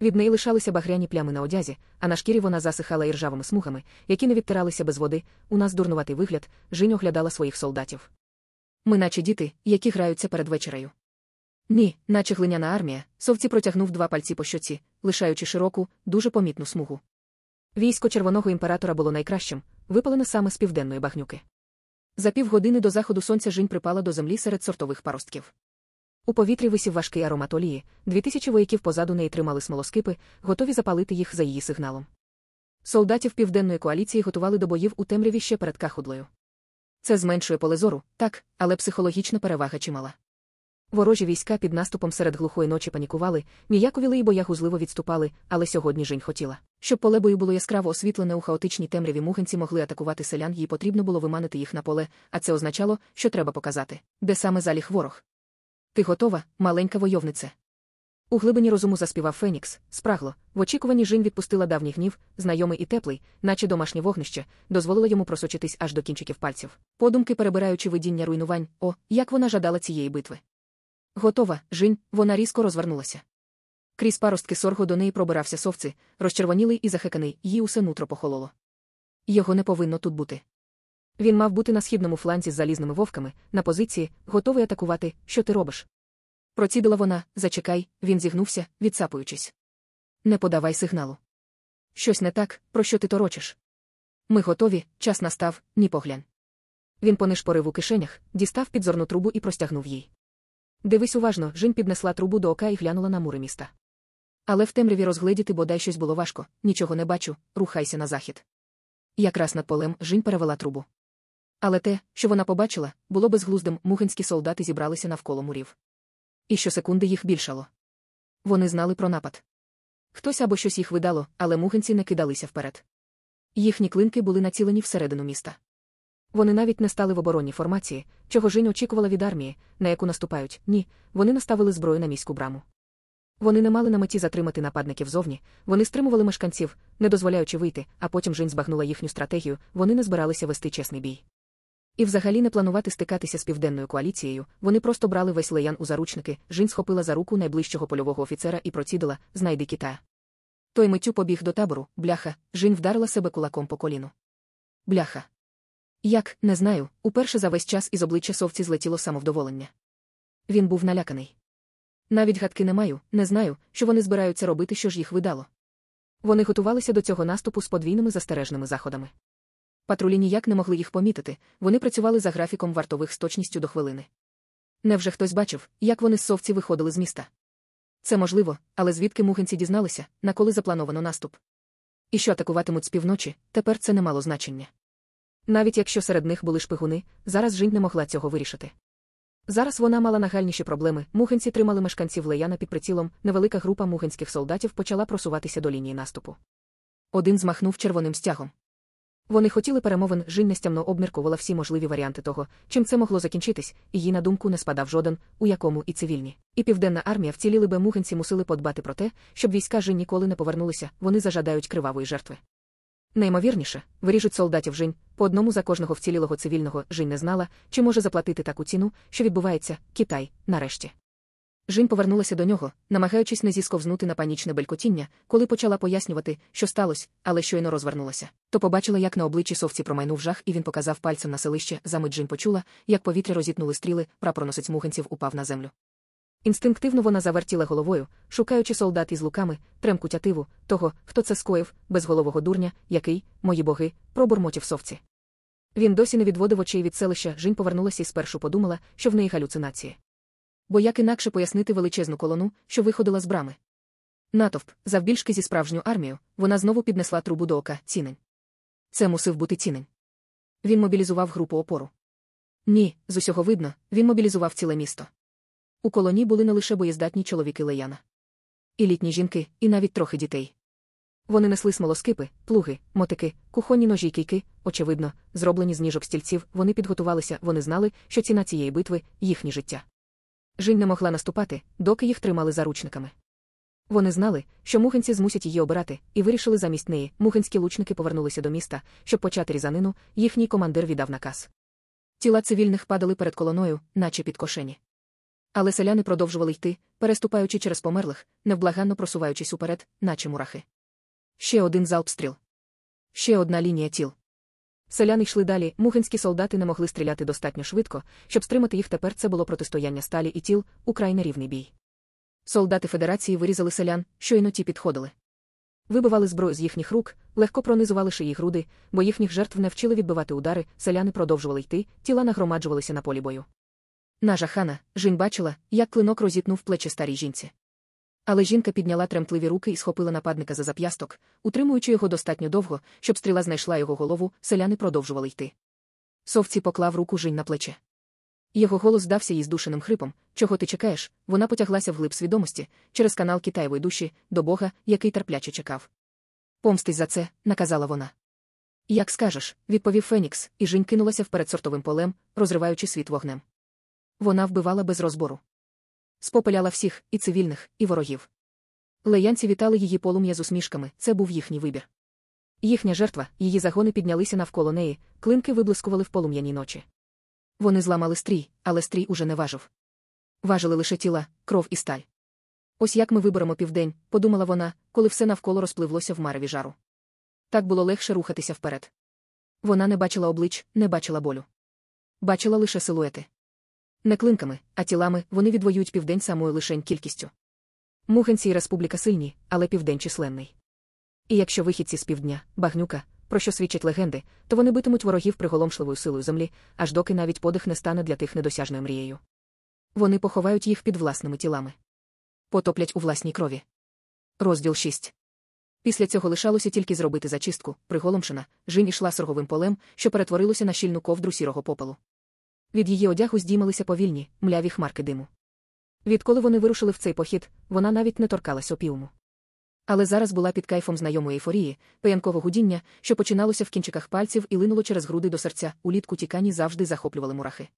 Від неї лишалися багряні плями на одязі, а на шкірі вона засихала іржавими смугами, які не відтиралися без води. У нас дурнуватий вигляд, Жінь оглядала своїх солдатів. Ми, наче діти, які граються перед вечерею. Ні, наче глиняна армія, совці протягнув два пальці по щоці, лишаючи широку, дуже помітну смугу. Військо червоного імператора було найкращим, випалене саме з південної багнюки. За півгодини до заходу сонця жінь припала до землі серед сортових паростків. У повітрі висів важкий аромат олії, дві тисячі вояків позаду неї тримали смолоскипи, готові запалити їх за її сигналом. Солдатів південної коаліції готували до боїв у темряві ще перед кахудлою. Це зменшує поле зору, так, але психологічна перевага чимала. Ворожі війська під наступом серед глухої ночі панікували, ніяковіли і боягузливо відступали, але сьогодні Жень хотіла. Щоб поле бою було яскраво освітлене у хаотичній темряві мухенці могли атакувати селян, їй потрібно було виманити їх на поле, а це означало, що треба показати, де саме заліг ворог. Ти готова, маленька войовнице. У глибині розуму заспівав Фенікс, спрагло, в очікуванні Жінь відпустила давній гнів, знайомий і теплий, наче домашнє вогнище, дозволило йому просочитись аж до кінчиків пальців. Подумки перебираючи видіння руйнувань, о, як вона жадала цієї битви. Готова, Жінь, вона різко розвернулася. Крізь паростки соргу до неї пробирався совці, розчервонілий і захеканий, їй усе нутро похололо. Його не повинно тут бути. Він мав бути на східному фланзі з залізними вовками, на позиції, готовий атакувати, що ти робиш. Процідила вона, зачекай, він зігнувся, відсапуючись. Не подавай сигналу. Щось не так, про що ти торочиш. Ми готові, час настав, ні поглянь. Він понишпорив у кишенях, дістав підзорну трубу і простягнув їй. Дивись уважно, Жін піднесла трубу до ока і глянула на мури міста. Але в темряві розгледіти бодай щось було важко, нічого не бачу, рухайся на захід. Якраз над полем Жінь перевела трубу. Але те, що вона побачила, було безглуздим, мухинські солдати зібралися навколо мурів. І щосекунди їх більшало. Вони знали про напад. Хтось або щось їх видало, але мухинці не кидалися вперед. Їхні клинки були націлені всередину міста. Вони навіть не стали в оборонній формації, чого Жінь очікувала від армії, на яку наступають, ні, вони наставили зброю на міську браму. Вони не мали на меті затримати нападників зовні, вони стримували мешканців, не дозволяючи вийти, а потім Жінь збагнула їхню стратегію, вони не збиралися вести чесний бій. І взагалі не планувати стикатися з південною коаліцією, вони просто брали весь леян у заручники, Жінь схопила за руку найближчого польового офіцера і процідила знайди кита. Той миттю побіг до табору, бляха, Жінь вдарила себе кулаком по коліну. Бляха. Як, не знаю, уперше за весь час із обличчя совці злетіло самовдоволення. Він був наляканий. Навіть гадки не маю, не знаю, що вони збираються робити, що ж їх видало. Вони готувалися до цього наступу з подвійними застережними заходами. Патрулі ніяк не могли їх помітити, вони працювали за графіком вартових з точністю до хвилини. Невже хтось бачив, як вони з совці виходили з міста? Це можливо, але звідки мухинці дізналися, на коли заплановано наступ? І що атакуватимуть з півночі, тепер це не мало значення. Навіть якщо серед них були шпигуни, зараз Жінь не могла цього вирішити. Зараз вона мала нагальніші проблеми. Мухинці тримали мешканців Леяна під прицілом, невелика група мухинських солдатів почала просуватися до лінії наступу. Один змахнув червоним стягом. Вони хотіли перемовин, Жінь нестямно обміркувала всі можливі варіанти того, чим це могло закінчитись, і їй на думку не спадав жоден, у якому і цивільні. І південна армія вціліли би мухинці мусили подбати про те, щоб війська Жінь ніколи не повернулися, вони зажадають кривавої жертви. Неймовірніше, виріжуть солдатів Жінь, по одному за кожного вцілілого цивільного Жінь не знала, чи може заплатити таку ціну, що відбувається Китай, нарешті. Жінь повернулася до нього, намагаючись не зісковзнути на панічне белькотіння, коли почала пояснювати, що сталося, але щойно розвернулася. То побачила, як на обличчі совці промайнув жах, і він показав пальцем на селище. Замить Жінь почула, як повітря розітнули стріли, прапроносець мухенців упав на землю. Інстинктивно вона завертіла головою, шукаючи солдат із луками, тремку тятиву, того, хто це скоїв, безголового дурня, який, мої боги, пробурмотів совці. Він досі не відводив очей від селища, Жінь повернулася і спершу подумала, що в неї галюцинації. Бо як інакше пояснити величезну колону, що виходила з брами. Натовп, завбільшки зі справжню армію, вона знову піднесла трубу до ока цінень. Це мусив бути цінень. Він мобілізував групу опору. Ні, з усього видно, він мобілізував ціле місто. У колоні були не лише боєздатні чоловіки Леяна. І літні жінки, і навіть трохи дітей. Вони несли смолоскипи, плуги, мотики, кухонні ножі й кійки, очевидно, зроблені з ніжок стільців, вони підготувалися, вони знали, що ціна цієї битви їхнє життя. Жінь не могла наступати, доки їх тримали заручниками. Вони знали, що мухенці змусять її обирати, і вирішили замість неї. Мухенські лучники повернулися до міста, щоб почати різанину, їхній командир віддав наказ. Тіла цивільних падали перед колоною, наче підкошені. Але селяни продовжували йти, переступаючи через померлих, невблаганно просуваючись уперед, наче мурахи. Ще один залп стріл. Ще одна лінія тіл. Селяни йшли далі, мухинські солдати не могли стріляти достатньо швидко, щоб стримати їх тепер це було протистояння сталі і тіл, украй нерівний бій. Солдати Федерації вирізали селян, щойно ті підходили. Вибивали зброю з їхніх рук, легко пронизували шиї груди, бо їхніх жертв не вчили відбивати удари, селяни продовжували йти, тіла нагромаджувалися на полі бою. Нажа хана, Жінь бачила, як клинок розітнув плечі старій жінці. Але жінка підняла тремтливі руки і схопила нападника за зап'ясток, утримуючи його достатньо довго, щоб стріла знайшла його голову, селяни продовжували йти. Совці поклав руку Жінь на плече. Його голос здався їй здушеним хрипом. Чого ти чекаєш? Вона потяглася вглиб свідомості, через канал Китаєвої душі, до Бога, який терпляче чекав. Помстись за це, наказала вона. Як скажеш, відповів Фенікс, і Жінь кинулася вперед сортовим полем, розриваючи світ вогнем. Вона вбивала без розбору. Спопиляла всіх, і цивільних, і ворогів. Леянці вітали її полум'я з усмішками, це був їхній вибір. Їхня жертва, її загони піднялися навколо неї, клинки виблискували в полум'яній ночі. Вони зламали стрій, але стрій уже не важив. Важили лише тіла, кров і сталь. Ось як ми виберемо південь, подумала вона, коли все навколо розпливлося в мареві жару. Так було легше рухатися вперед. Вона не бачила облич, не бачила болю. Бачила лише силуети. Не клинками, а тілами вони відвоюють південь самою лишень кількістю. Мухенці і республіка сильні, але південь численний. І якщо вихідці з півдня, багнюка, про що свідчать легенди, то вони битимуть ворогів приголомшливою силою землі, аж доки навіть подих не стане для тих недосяжною мрією. Вони поховають їх під власними тілами. Потоплять у власній крові. Розділ 6. Після цього лишалося тільки зробити зачистку, приголомшена, жінь ішла сорговим полем, що перетворилося на щільну ковдру сірого попелу. Від її одягу здіймалися повільні, мляві хмарки диму. Відколи вони вирушили в цей похід, вона навіть не торкалась опіуму. Але зараз була під кайфом знайомої ейфорії, пиянкового гудіння, що починалося в кінчиках пальців і линуло через груди до серця, улітку тікані завжди захоплювали мурахи.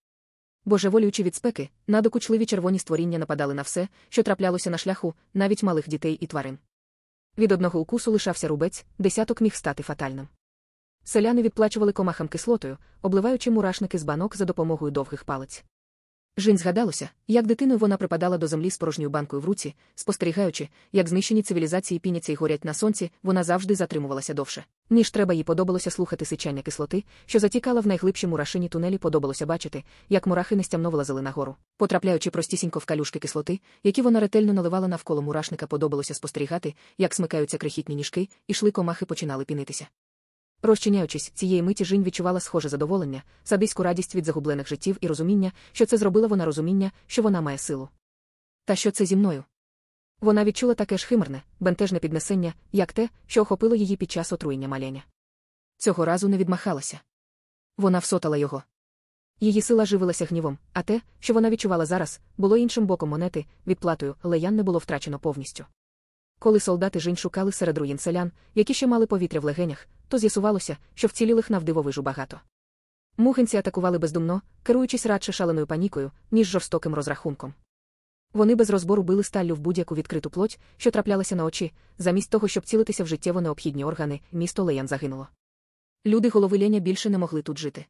Божеволюючи від спеки, надокучливі червоні створіння нападали на все, що траплялося на шляху, навіть малих дітей і тварин. Від одного укусу лишався рубець, десяток міг стати фатальним. Селяни відплачували комахам кислотою, обливаючи мурашники з банок за допомогою довгих палець. Жінь згадалося, як дитиною вона припадала до землі з порожньою банкою в руці, спостерігаючи, як знищені цивілізації піняться й горять на сонці, вона завжди затримувалася довше. Ніж треба їй подобалося слухати сичання кислоти, що затікала в найглибші мурашині тунелі, подобалося бачити, як мурахи нестямно вилазили нагору. Потрапляючи простісінько в калюшки кислоти, які вона ретельно наливала навколо мурашника, подобалося спостерігати, як смикаються крихітні ніжки, і шли комахи починали пінитися. Розчиняючись, цієї миті Жінь відчувала схоже задоволення, садиську радість від загублених життів і розуміння, що це зробила вона розуміння, що вона має силу. Та що це зі мною? Вона відчула таке ж химерне, бентежне піднесення, як те, що охопило її під час отруєння маленя. Цього разу не відмахалася. Вона всотала його. Її сила живилася гнівом, а те, що вона відчувала зараз, було іншим боком монети, відплатою, леян не було втрачено повністю. Коли солдати жінь шукали серед руїн селян, які ще мали повітря в легенях, то з'ясувалося, що вцілілих навдивовижу багато. Мухенці атакували бездумно, керуючись радше шаленою панікою, ніж жорстоким розрахунком. Вони без розбору били сталлю в будь-яку відкриту плоть, що траплялася на очі, замість того, щоб цілитися в життєво необхідні органи, місто Леян загинуло. Люди голови Леня більше не могли тут жити.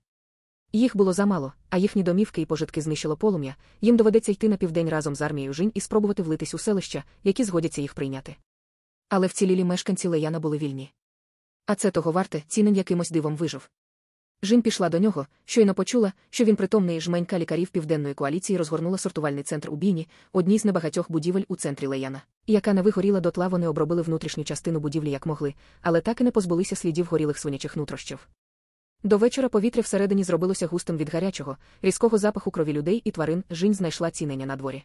Їх було замало, а їхні домівки і пожитки знищило полум'я, їм доведеться йти на південь разом з армією жінь і спробувати влитись у селища, які згодяться їх прийняти. Але вцілілі мешканці Леяна були вільні. А це того варте, цінен якимось дивом вижив. Жін пішла до нього, щойно почула, що він притомний жменька лікарів південної коаліції розгорнула сортувальний центр у бійні, одній з небагатьох будівель у центрі Леяна, яка не вигоріла дотла, вони обробили внутрішню частину будівлі як могли, але так і не позбулися слідів горілих свинячих нутрощів. До вечора повітря всередині зробилося густим від гарячого, різкого запаху крові людей і тварин, жінь знайшла цінення на дворі.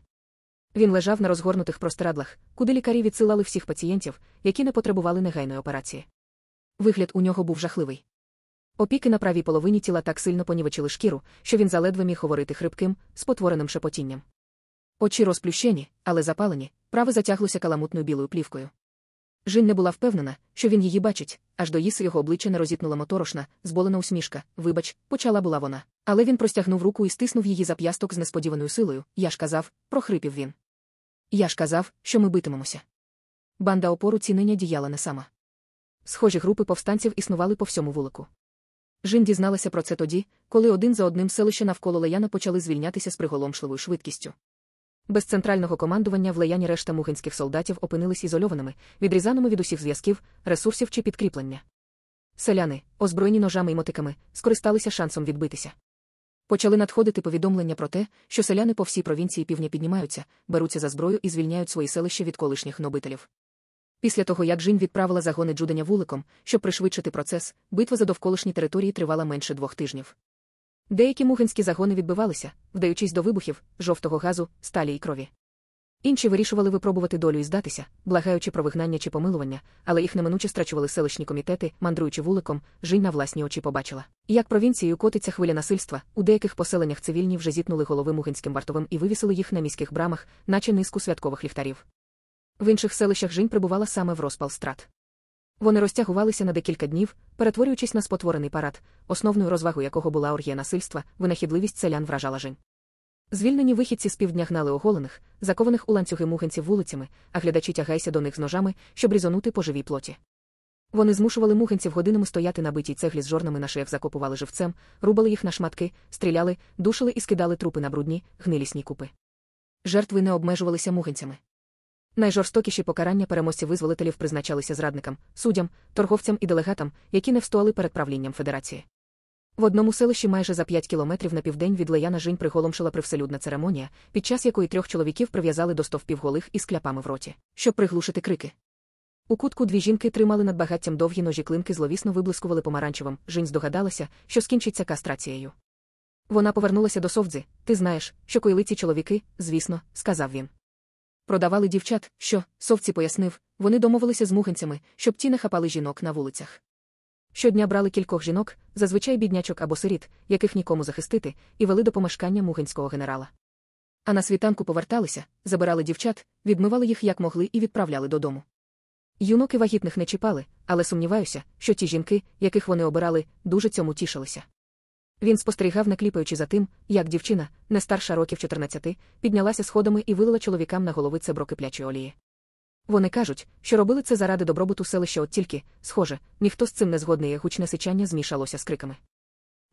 Він лежав на розгорнутих простирадлах, куди лікарі відсилали всіх пацієнтів, які не потребували негайної операції. Вигляд у нього був жахливий. Опіки на правій половині тіла так сильно понівечили шкіру, що він заледве міг говорити хрипким, спотвореним шепотінням. Очі розплющені, але запалені, праве затяглося каламутною білою плівкою. Жінь не була впевнена, що він її бачить, аж до їс його обличчя не розітнула моторошна, зболена усмішка. Вибач, почала була вона. Але він простягнув руку і стиснув її зап'ясток з несподіваною силою. Я ж казав, прохрипів він. Я ж казав, що ми битимемося. Банда опору цінення діяла не сама. Схожі групи повстанців існували по всьому вулику. Жін дізналася про це тоді, коли один за одним селища навколо Леяна почали звільнятися з приголомшливою швидкістю. Без центрального командування в Леяні решта мухинських солдатів опинились ізольованими, відрізаними від усіх зв'язків, ресурсів чи підкріплення. Селяни, озброєні ножами і мотиками, скористалися шансом відбитися. Почали надходити повідомлення про те, що селяни по всій провінції півдня піднімаються, беруться за зброю і звільняють свої селища від колишніх нобителів. Після того, як Жінь відправила загони Джуденя вуликом, щоб пришвидшити процес, битва за довколишні території тривала менше двох тижнів. Деякі мухинські загони відбивалися, вдаючись до вибухів, жовтого газу, сталі і крові. Інші вирішували випробувати долю і здатися, благаючи про вигнання чи помилування, але їх неминуче страчували селищні комітети, мандруючи вуликом, Жінь на власні очі побачила. Як провінцією котиться хвиля насильства, у деяких поселеннях цивільні вже зітнули голови мухинським вартовим і вивісили їх на міських брамах, наче низку святкових ліхтарів. В інших селищах Жінь прибувала саме в розпал страт. Вони розтягувалися на декілька днів, перетворюючись на спотворений парад, основною розвагою якого була оргія насильства, винахідливість селян вражала Жінь. Звільнені вихідці з півдня гнали оголених, закованих у ланцюги мухинців вулицями, а глядачі тягайся до них з ножами, щоб різонути по живій плоті. Вони змушували мухинців годинами стояти на битій цеглі з жорнами на шиях закопували живцем, рубали їх на шматки, стріляли, душили і скидали трупи на брудні, гнилісні купи. Жертви не обмежувалися мухинцями. Найжорстокіші покарання переможців визволителів призначалися зрадникам, суддям, торговцям і делегатам, які не встояли перед правлінням Федерації. В одному селищі майже за 5 кілометрів на південь від Леяна Жінь приголомшила привселюдна церемонія, під час якої трьох чоловіків прив'язали до стовпів голих із кляпами в роті, щоб приглушити крики. У кутку дві жінки тримали над багаттям довгі ножі клинки зловісно виблискували помаранчевим. Жінь здогадалася, що скінчиться кастрацією. Вона повернулася до совдзи. Ти знаєш, що коїли ці чоловіки, звісно, сказав він. Продавали дівчат, що, совці пояснив, вони домовилися з мухинцями, щоб ті не хапали жінок на вулицях. Щодня брали кількох жінок, зазвичай біднячок або сиріт, яких нікому захистити, і вели до помешкання мухинського генерала. А на світанку поверталися, забирали дівчат, відмивали їх як могли і відправляли додому. Юноки вагітних не чіпали, але сумніваюся, що ті жінки, яких вони обирали, дуже цьому тішилися. Він спостерігав, накліпаючи за тим, як дівчина, не старша років 14, піднялася сходами і вилила чоловікам на голови цебро киплячої олії. Вони кажуть, що робили це заради добробуту селища от тільки, схоже, ніхто з цим не згодний, і гучне сичання змішалося з криками.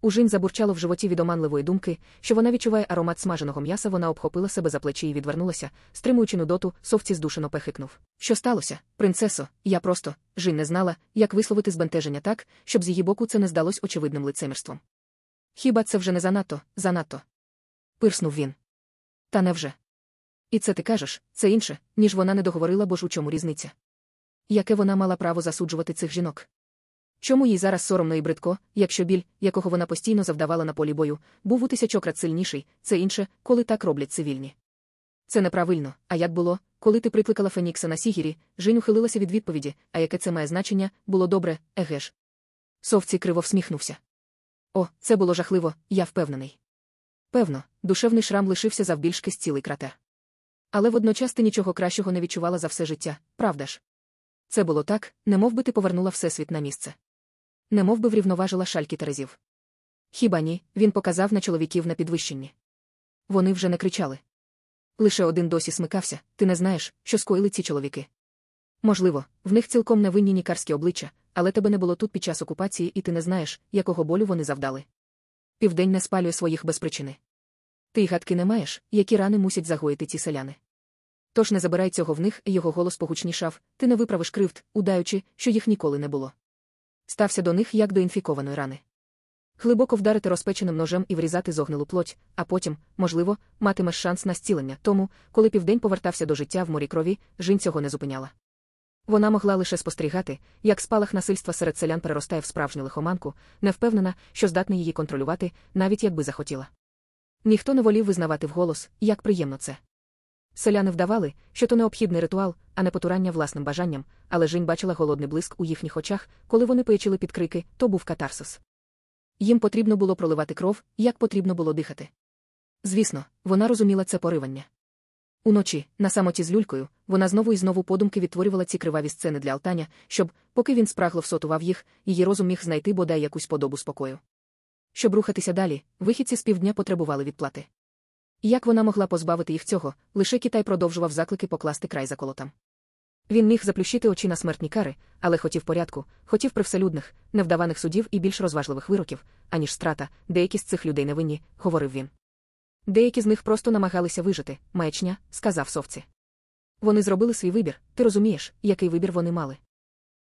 У Жінь забурчало в животі від оманливої думки, що вона відчуває аромат смаженого м'яса, вона обхопила себе за плечі і відвернулася, стримуючи нудоту, совці здушено пехикнув. Що сталося, принцесо? Я просто Жінь не знала, як висловити збентеження так, щоб з її боку це не здалось очевидним лицемірством. Хіба це вже не занадто, занадто? Пирснув він. Та невже? І це ти кажеш, це інше, ніж вона не договорила, бо ж у чому різниця? Яке вона мала право засуджувати цих жінок? Чому їй зараз соромно і бридко, якщо біль, якого вона постійно завдавала на полі бою, був у тисячократ сильніший, це інше, коли так роблять цивільні? Це неправильно, а як було, коли ти прикликала Фенікса на Сігірі, Жінь ухилилася від відповіді, а яке це має значення, було добре, еге ж. Совці криво всміхнувся. О, це було жахливо, я впевнений. Певно, душевний шрам лишився завбільшки з цілий кратер. Але водночас ти нічого кращого не відчувала за все життя, правда ж? Це було так, немов би ти повернула Всесвіт на місце. Немов би врівноважила шальки терезів. Хіба ні, він показав на чоловіків на підвищенні. Вони вже не кричали. Лише один досі смикався, ти не знаєш, що скоїли ці чоловіки. Можливо, в них цілком невинні нікарські обличчя, але тебе не було тут під час окупації, і ти не знаєш, якого болю вони завдали. Південь не спалює своїх без причини. Ти й гадки не маєш, які рани мусять загоїти ці селяни. Тож не забирай цього в них, його голос погучнішав, ти не виправиш кривд, удаючи, що їх ніколи не було. Стався до них як до інфікованої рани. Глибоко вдарити розпеченим ножем і врізати зогнилу плоть, а потім, можливо, матимеш шанс на зцілення. Тому, коли південь повертався до життя в морі крові, жінь цього не зупиняла. Вона могла лише спостерігати, як спалах насильства серед селян переростає в справжню лихоманку, не впевнена, що здатна її контролювати, навіть якби захотіла. Ніхто не волів визнавати вголос, як приємно це. Селяни вдавали, що то необхідний ритуал, а не потурання власним бажанням, але Жінь бачила голодний блиск у їхніх очах, коли вони поячили під крики, то був катарсис. Їм потрібно було проливати кров, як потрібно було дихати. Звісно, вона розуміла це поривання. Уночі, на самоті з люлькою, вона знову і знову подумки відтворювала ці криваві сцени для Алтаня, щоб, поки він спрагло всотував їх, її розум міг знайти бодай якусь подобу спокою. Щоб рухатися далі, вихідці з півдня потребували відплати. Як вона могла позбавити їх цього, лише Китай продовжував заклики покласти край заколотам. Він міг заплющити очі на смертні кари, але хотів порядку, хотів привселюдних, невдаваних судів і більш розважливих вироків, аніж страта, деякі з цих людей невинні, говорив він. Деякі з них просто намагалися вижити, маячня, сказав совці. Вони зробили свій вибір, ти розумієш, який вибір вони мали.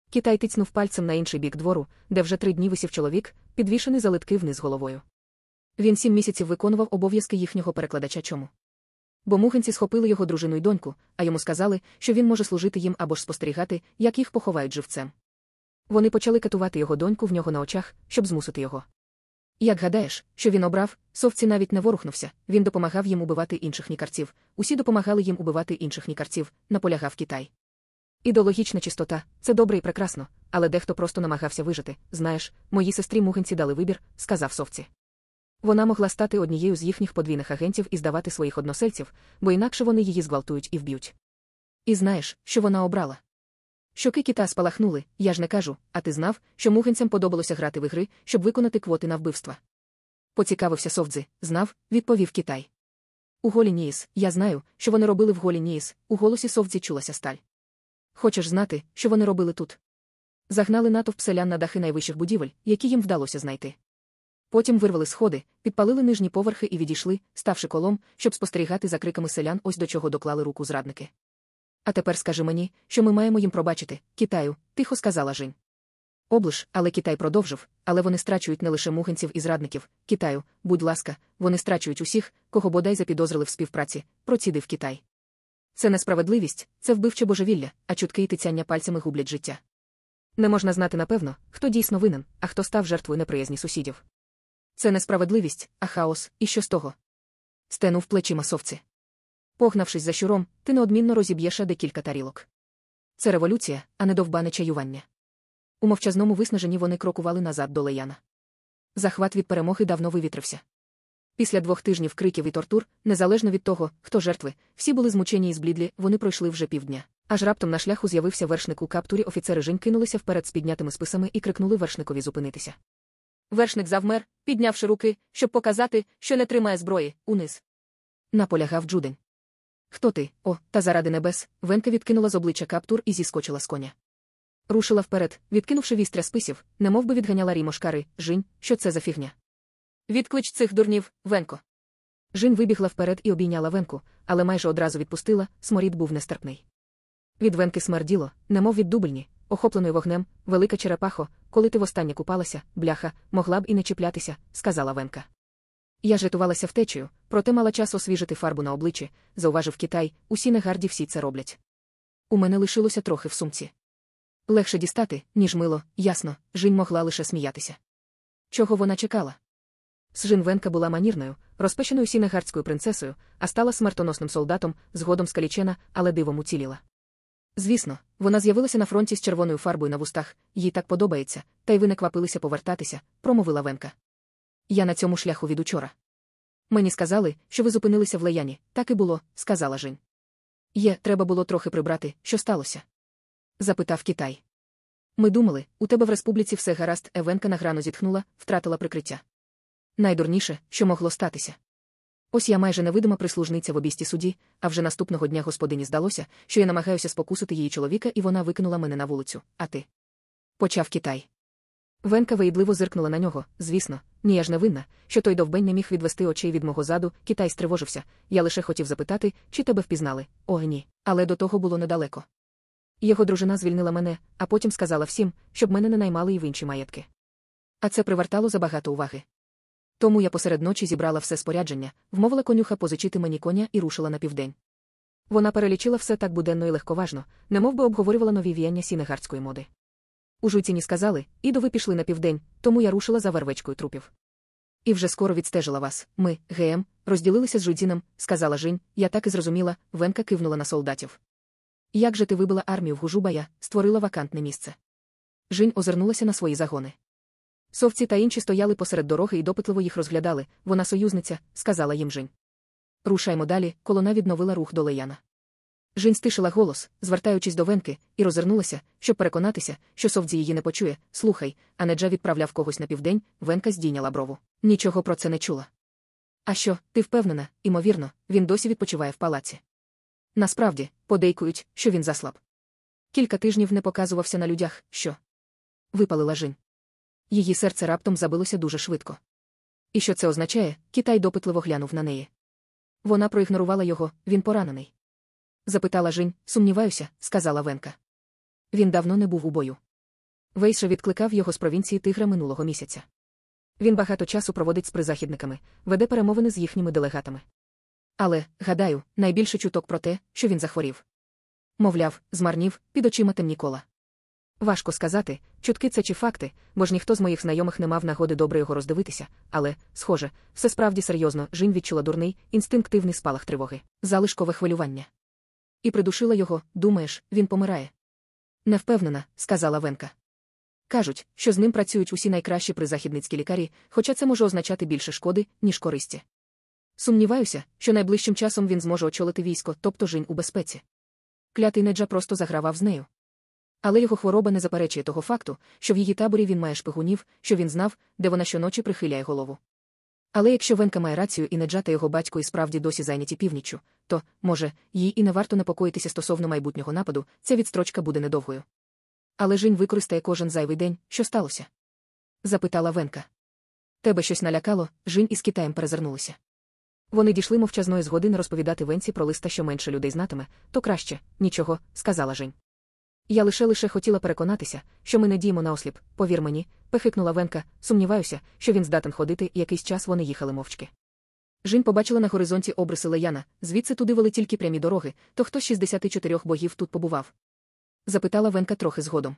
Китай тицнув пальцем на інший бік двору, де вже три дні висів чоловік, підвішений за литки вниз головою. Він сім місяців виконував обов'язки їхнього перекладача чому. Бо мухенці схопили його дружину й доньку, а йому сказали, що він може служити їм або ж спостерігати, як їх поховають живцем. Вони почали катувати його доньку в нього на очах, щоб змусити його. Як гадаєш, що він обрав, совці навіть не ворухнувся, він допомагав їм убивати інших нікарців, усі допомагали їм убивати інших нікарців, наполягав Китай. Ідеологічна чистота це добре і прекрасно, але дехто просто намагався вижити. Знаєш, моїй сестрі мугенці дали вибір, сказав совці. Вона могла стати однією з їхніх подвійних агентів і здавати своїх односельців, бо інакше вони її зґвалтують і вб'ють. І знаєш, що вона обрала? Щоки кита спалахнули, я ж не кажу, а ти знав, що мугенцям подобалося грати в ігри, щоб виконати квоти на вбивства. Поцікавився Совдзи, знав, відповів Китай. У голі Ніїс, я знаю, що вони робили в голі Ніїс, у голосі Совдзі чулася сталь. Хочеш знати, що вони робили тут? Загнали натовп селян на дахи найвищих будівель, які їм вдалося знайти. Потім вирвали сходи, підпалили нижні поверхи і відійшли, ставши колом, щоб спостерігати за криками селян, ось до чого доклали руку зрадники. А тепер скажи мені, що ми маємо їм пробачити, Китаю, тихо сказала Жінь. Облиш, але Китай продовжив, але вони страчують не лише мугенців і зрадників. Китаю, будь ласка, вони страчують усіх, кого бодай запідозрили в співпраці, процідив Китай. Це несправедливість, це вбивче божевілля, а чутки і тицяння пальцями гублять життя. Не можна знати напевно, хто дійсно винен, а хто став жертвою неприязні сусідів. Це несправедливість, а хаос, і що з того? Стенув плечима совці. Погнавшись за щуром, ти неодмінно розіб'єш декілька тарілок. Це революція, а не довбане чаювання. У мовчазному виснаженні вони крокували назад до Леяна. Захват від перемоги давно вивітрився. Після двох тижнів криків і тортур, незалежно від того, хто жертви, всі були змучені і зблідлі, вони пройшли вже півдня. Аж раптом на шляху з'явився вершник у каптурі, офіцери Жень кинулися вперед з піднятими списами і крикнули вершникові зупинитися. Вершник завмер, піднявши руки, щоб показати, що не тримає зброї, униз. Наполягав Джудень. Хто ти? О, та заради небес, Венка відкинула з обличчя каптур і зіскочила з коня. Рушила вперед, відкинувши вістря списів, немов би відганяла рімошкари, Жінь, що це за фігня. Відклич цих дурнів, Венко. Жінь вибігла вперед і обійняла Венку, але майже одразу відпустила, сморід був нестерпний. Від Венки смерділо, немов від дубельні, охопленої вогнем, велика черепахо, коли ти востаннє купалася, бляха, могла б і не чіплятися, сказала Венка. Я ж рятувалася втечею, проте мала час освіжити фарбу на обличчі, зауважив Китай, усі негарді всі це роблять. У мене лишилося трохи в сумці. Легше дістати, ніж мило, ясно, Жінь могла лише сміятися. Чого вона чекала? Сжин Венка була манірною, розпеченою сінегардською принцесою, а стала смертоносним солдатом, згодом скалічена, але дивом уціліла. Звісно, вона з'явилася на фронті з червоною фарбою на вустах, їй так подобається, та й ви не квапилися повертатися, промовила Венка. Я на цьому шляху від учора. Мені сказали, що ви зупинилися в леяні, так і було, сказала Жень. Є, треба було трохи прибрати, що сталося? запитав Китай. Ми думали, у тебе в республіці все гаразд, Евенка награно зітхнула, втратила прикриття. Найдурніше, що могло статися. Ось я майже невидима прислужниця в обісті суді, а вже наступного дня господині здалося, що я намагаюся спокусити її чоловіка, і вона викинула мене на вулицю. А ти? Почав Китай. Венка виїдливо зиркнула на нього. Звісно, ні я ж не винна, що той довбень не міг відвести очей від мого заду, Китай стривожився. Я лише хотів запитати, чи тебе впізнали. О, ні. Але до того було недалеко. Його дружина звільнила мене, а потім сказала всім, щоб мене не наймали і в інші маєтки. А це привертало забагато уваги. Тому я посеред ночі зібрала все спорядження, вмовила конюха позичити мені коня і рушила на південь. Вона перелічила все так буденно і легковажно, немов би обговорювала нові віяння сінегардської моди. У жуйціні сказали, ідо ви пішли на південь, тому я рушила за вервечкою трупів. І вже скоро відстежила вас. Ми, ГМ, розділилися з Жудзіном, сказала Жінь, я так і зрозуміла, Венка кивнула на солдатів. Як же ти вибила армію в Гужубая, створила вакантне місце. Жінь озирнулася на свої загони. Совці та інші стояли посеред дороги і допитливо їх розглядали. Вона союзниця, сказала їм Жінь. Рушаймо далі, колона відновила рух до Леяна. Жінь стишила голос, звертаючись до Венки, і розвернулася, щоб переконатися, що совдзі її не почує. Слухай, а Неджа відправляв когось на південь, Венка здійняла брову. Нічого про це не чула. А що, ти впевнена, імовірно, він досі відпочиває в палаці. Насправді, подейкують, що він заслаб. Кілька тижнів не показувався на людях, що випалила Жінь. Її серце раптом забилося дуже швидко. І що це означає, Китай допитливо глянув на неї. Вона проігнорувала його, він поранений. Запитала Жінь, сумніваюся, сказала Венка. Він давно не був у бою. Вейша відкликав його з провінції тигра минулого місяця. Він багато часу проводить з призахідниками, веде перемовини з їхніми делегатами. Але, гадаю, найбільше чуток про те, що він захворів. Мовляв, змарнів, під очима темні кола. Важко сказати, чутки це чи факти, бо ж ніхто з моїх знайомих не мав нагоди добре його роздивитися, але, схоже, все справді серйозно, Жінь відчула дурний, інстинктивний спалах тривоги, залишкове хвилювання. І придушила його, думаєш, він помирає. Не впевнена, сказала Венка. Кажуть, що з ним працюють усі найкращі призахідницькі лікарі, хоча це може означати більше шкоди, ніж користі. Сумніваюся, що найближчим часом він зможе очолити військо, тобто Жінь у безпеці. Клятий Неджа просто загравав з нею. Але його хвороба не заперечує того факту, що в її таборі він має шпигунів, що він знав, де вона щоночі прихиляє голову. Але якщо Венка має рацію і Неджа та його батько і справді досі зайняті північчю, то, може, їй і не варто непокоїтися стосовно майбутнього нападу, ця відстрочка буде недовгою. Але Жінь використає кожен зайвий день, що сталося? запитала Венка. Тебе щось налякало, Жінь із Китаєм перезирнулися. Вони дійшли мовчазної згоди не розповідати Венці про листа, що менше людей знатиме, то краще, нічого, сказала Жень. Я лише лише хотіла переконатися, що ми не діємо наосліп, повір мені, пехикнула Венка, сумніваюся, що він здатен ходити, і якийсь час вони їхали мовчки. Жінь побачила на горизонті обриси Леяна, звідси туди вели тільки прямі дороги, то хто з 64 богів тут побував? запитала Венка трохи згодом.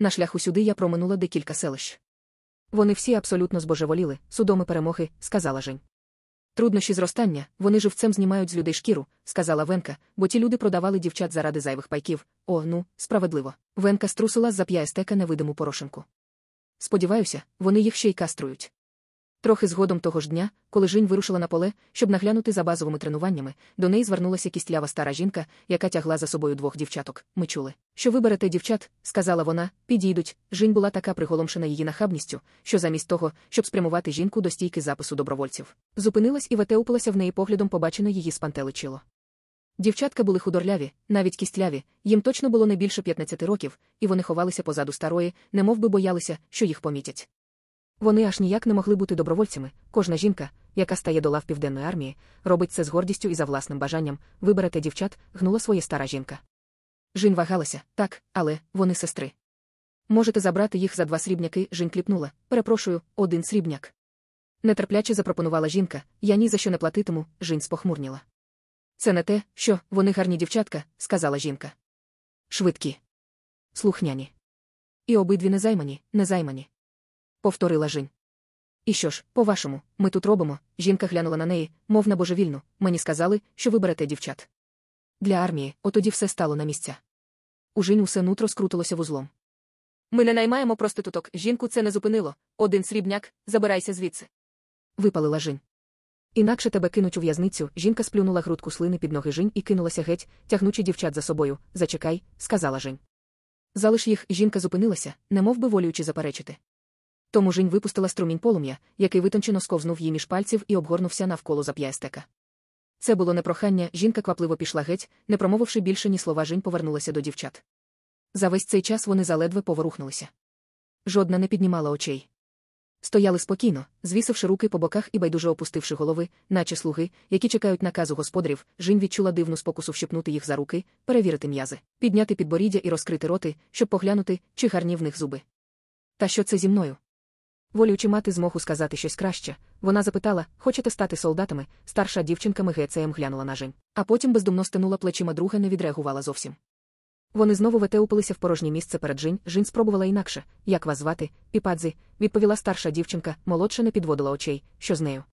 На шляху сюди я проминула декілька селищ. Вони всі абсолютно збожеволіли, судоми перемоги, сказала Жень. Труднощі зростання, вони живцем знімають з людей шкіру, сказала Венка, бо ті люди продавали дівчат заради зайвих пайків. О, ну, справедливо. Венка струсила з зап'ястека невидиму порошинку. Сподіваюся, вони їх ще й каструють. Трохи згодом того ж дня, коли Жінь вирушила на поле, щоб наглянути за базовими тренуваннями, до неї звернулася кістлява стара жінка, яка тягла за собою двох дівчаток. Ми чули. Що ви берете дівчат, сказала вона, підійдуть. Жінь була така приголомшена її нахабністю, що замість того, щоб спрямувати жінку до стійки запису добровольців, зупинилась і ветеупилася в неї поглядом побачене її спантеличило. Дівчатка були худорляві, навіть кістляві, їм точно було не більше 15 років, і вони ховалися позаду старої, немов би боялися, що їх помітять. Вони аж ніяк не могли бути добровольцями. Кожна жінка, яка стає до лав південної армії, робить це з гордістю і за власним бажанням виберете дівчат, гнула своє стара жінка. Жінь вагалася, так, але вони сестри. Можете забрати їх за два срібняки, Жінь кліпнула. Перепрошую, один срібняк. Нетерпляче запропонувала жінка, я ні за що не платитиму, Жінь спохмурніла. Це не те, що вони гарні дівчатка, сказала жінка. Швидкі. Слухняні. І обидві незаймані, незаймані повторила Жінь. І що ж, по-вашому, ми тут робимо? Жінка глянула на неї, мов на божевільну. Мені сказали, що ви берете дівчат. Для армії, отоді все стало на місця. У Жінь усе нутро скрутилося вузлом. Ми не наймаємо проституток, жінку це не зупинило. Один срібняк, забирайся звідси. Випалила Жінь. Інакше тебе кинуть у в'язницю. Жінка сплюнула грудку слини під ноги Жінь і кинулася геть, тягнучи дівчат за собою. Зачекай, сказала Жінь. Залиш їх, жінка зупинилася, немов би волюючи заперечити. Тому Жінь випустила струмінь полум'я, який витончено сковзнув її між пальців і обгорнувся навколо зап'ястека. Це було не прохання, жінка квапливо пішла геть, не промовивши більше ні слова, Жінь повернулася до дівчат. За весь цей час вони заледве поворухнулися. Жодна не піднімала очей. Стояли спокійно, звісивши руки по боках і байдуже опустивши голови, наче слуги, які чекають наказу господарів, Жінь відчула дивну спокусу вщипнути їх за руки, перевірити м'язи, підняти підборіддя і розкрити роти, щоб поглянути, чи гарні в них зуби. Та що це зі мною? Волючи мати змогу сказати щось краще, вона запитала, хочете стати солдатами, старша дівчинка МГЦМ глянула на Жень. А потім бездумно стинула плечима друга не відреагувала зовсім. Вони знову ветеупилися в порожнє місце перед Жінь. Жінь спробувала інакше. Як вас звати? Піпадзі, відповіла старша дівчинка, молодша не підводила очей. Що з нею?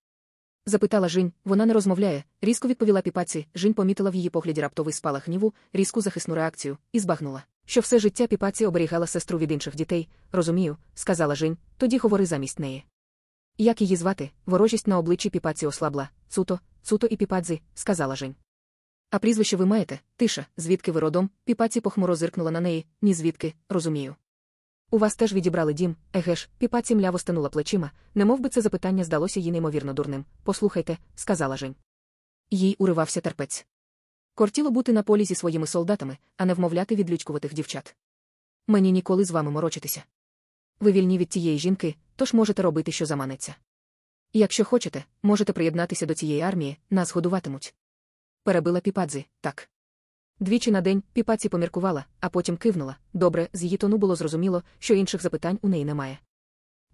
Запитала Жінь, вона не розмовляє, різко відповіла піпаці. Жінь помітила в її погляді раптовий спалах гніву, різку захисну реакцію, і збагнула. Що все життя піпаці оберігала сестру від інших дітей, розумію, сказала Жінь, тоді говори замість неї. Як її звати? Ворожість на обличчі піпаці ослабла. Цуто, цуто і піпадзі, сказала Жінь. А прізвище ви маєте, тиша, звідки ви родом? Піпаці похмуро зиркнула на неї, ні звідки, розумію. У вас теж відібрали дім, еге ж, піпаці мляво стенула плечима, немов би це запитання здалося їй неймовірно дурним. Послухайте, сказала Жень. Їй уривався терпець. Кортіло бути на полі зі своїми солдатами, а не вмовляти відлючкуватих дівчат. Мені ніколи з вами морочитися. Ви вільні від тієї жінки, тож можете робити, що заманеться. Якщо хочете, можете приєднатися до цієї армії, нас годуватимуть. Перебила піпадзі, так. Двічі на день піпаці поміркувала, а потім кивнула. Добре, з її тону було зрозуміло, що інших запитань у неї немає.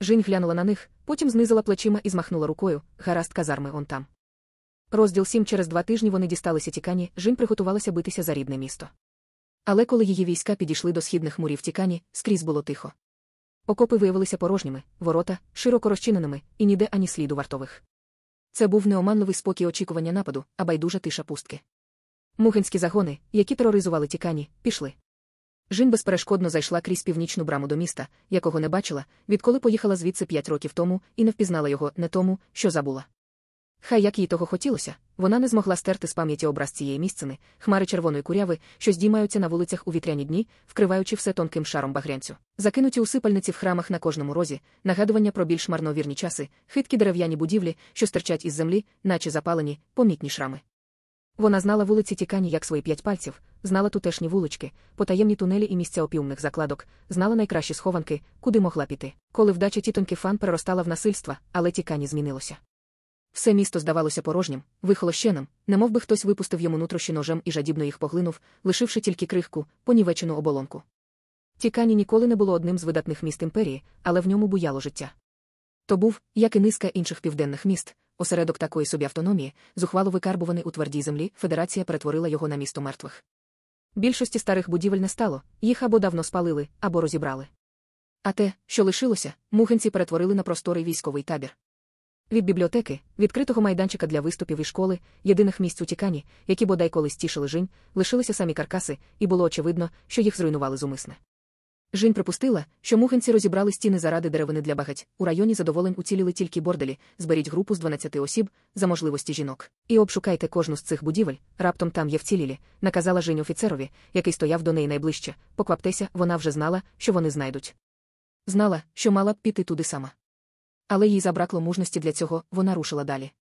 Жінь глянула на них, потім знизила плечима і змахнула рукою, гаразд казарми он там. Розділ сім через два тижні вони дісталися тікані, Жінь приготувалася битися за рідне місто. Але коли її війська підійшли до східних мурів тікані, скрізь було тихо. Окопи виявилися порожніми, ворота, широко розчиненими, і ніде ані сліду вартових. Це був неоманливий спокій очікування нападу, а байдужа тиша пустки. Мухинські загони, які тероризували тікані, пішли. Жін безперешкодно зайшла крізь північну браму до міста, якого не бачила, відколи поїхала звідси п'ять років тому і не впізнала його не тому, що забула. Хай як їй того хотілося, вона не змогла стерти з пам'яті образ цієї місцини, хмари червоної куряви, що здіймаються на вулицях у вітряні дні, вкриваючи все тонким шаром багрянцю. Закинуті усипальниці в храмах на кожному розі, нагадування про більш марновірні часи, хиткі дерев'яні будівлі, що стирчать із землі, наче запалені, помітні шрами. Вона знала вулиці Тікані як свої п'ять пальців, знала тутешні вулички, потаємні тунелі і місця опіумних закладок, знала найкращі схованки, куди могла піти. Коли вдача тітоньки фан переростала в насильства, але Тікані змінилося. Все місто здавалося порожнім, вихолощеним, немов би хтось випустив йому нутрощі ножем і жадібно їх поглинув, лишивши тільки крихку, понівечену оболонку. Тікані ніколи не було одним з видатних міст імперії, але в ньому буяло життя. То був, як і низка інших південних міст, осередок такої собі автономії, зухвало викарбуваний у твердій землі, федерація перетворила його на місто мертвих. Більшості старих будівель не стало, їх або давно спалили, або розібрали. А те, що лишилося, мухинці перетворили на просторий військовий табір. Від бібліотеки, відкритого майданчика для виступів і школи, єдиних місць утікані, які бодай колись тішили жінь, лишилися самі каркаси, і було очевидно, що їх зруйнували зумисне. Жінь припустила, що мухинці розібрали стіни заради деревини для багать. У районі задоволень уціліли тільки борделі, зберіть групу з 12 осіб за можливості жінок. І обшукайте кожну з цих будівель, раптом там є вцілілі, наказала Жінь офіцерові, який стояв до неї найближче. Покваптеся, вона вже знала, що вони знайдуть. Знала, що мала б піти туди сама. Але їй забракло мужності для цього, вона рушила далі.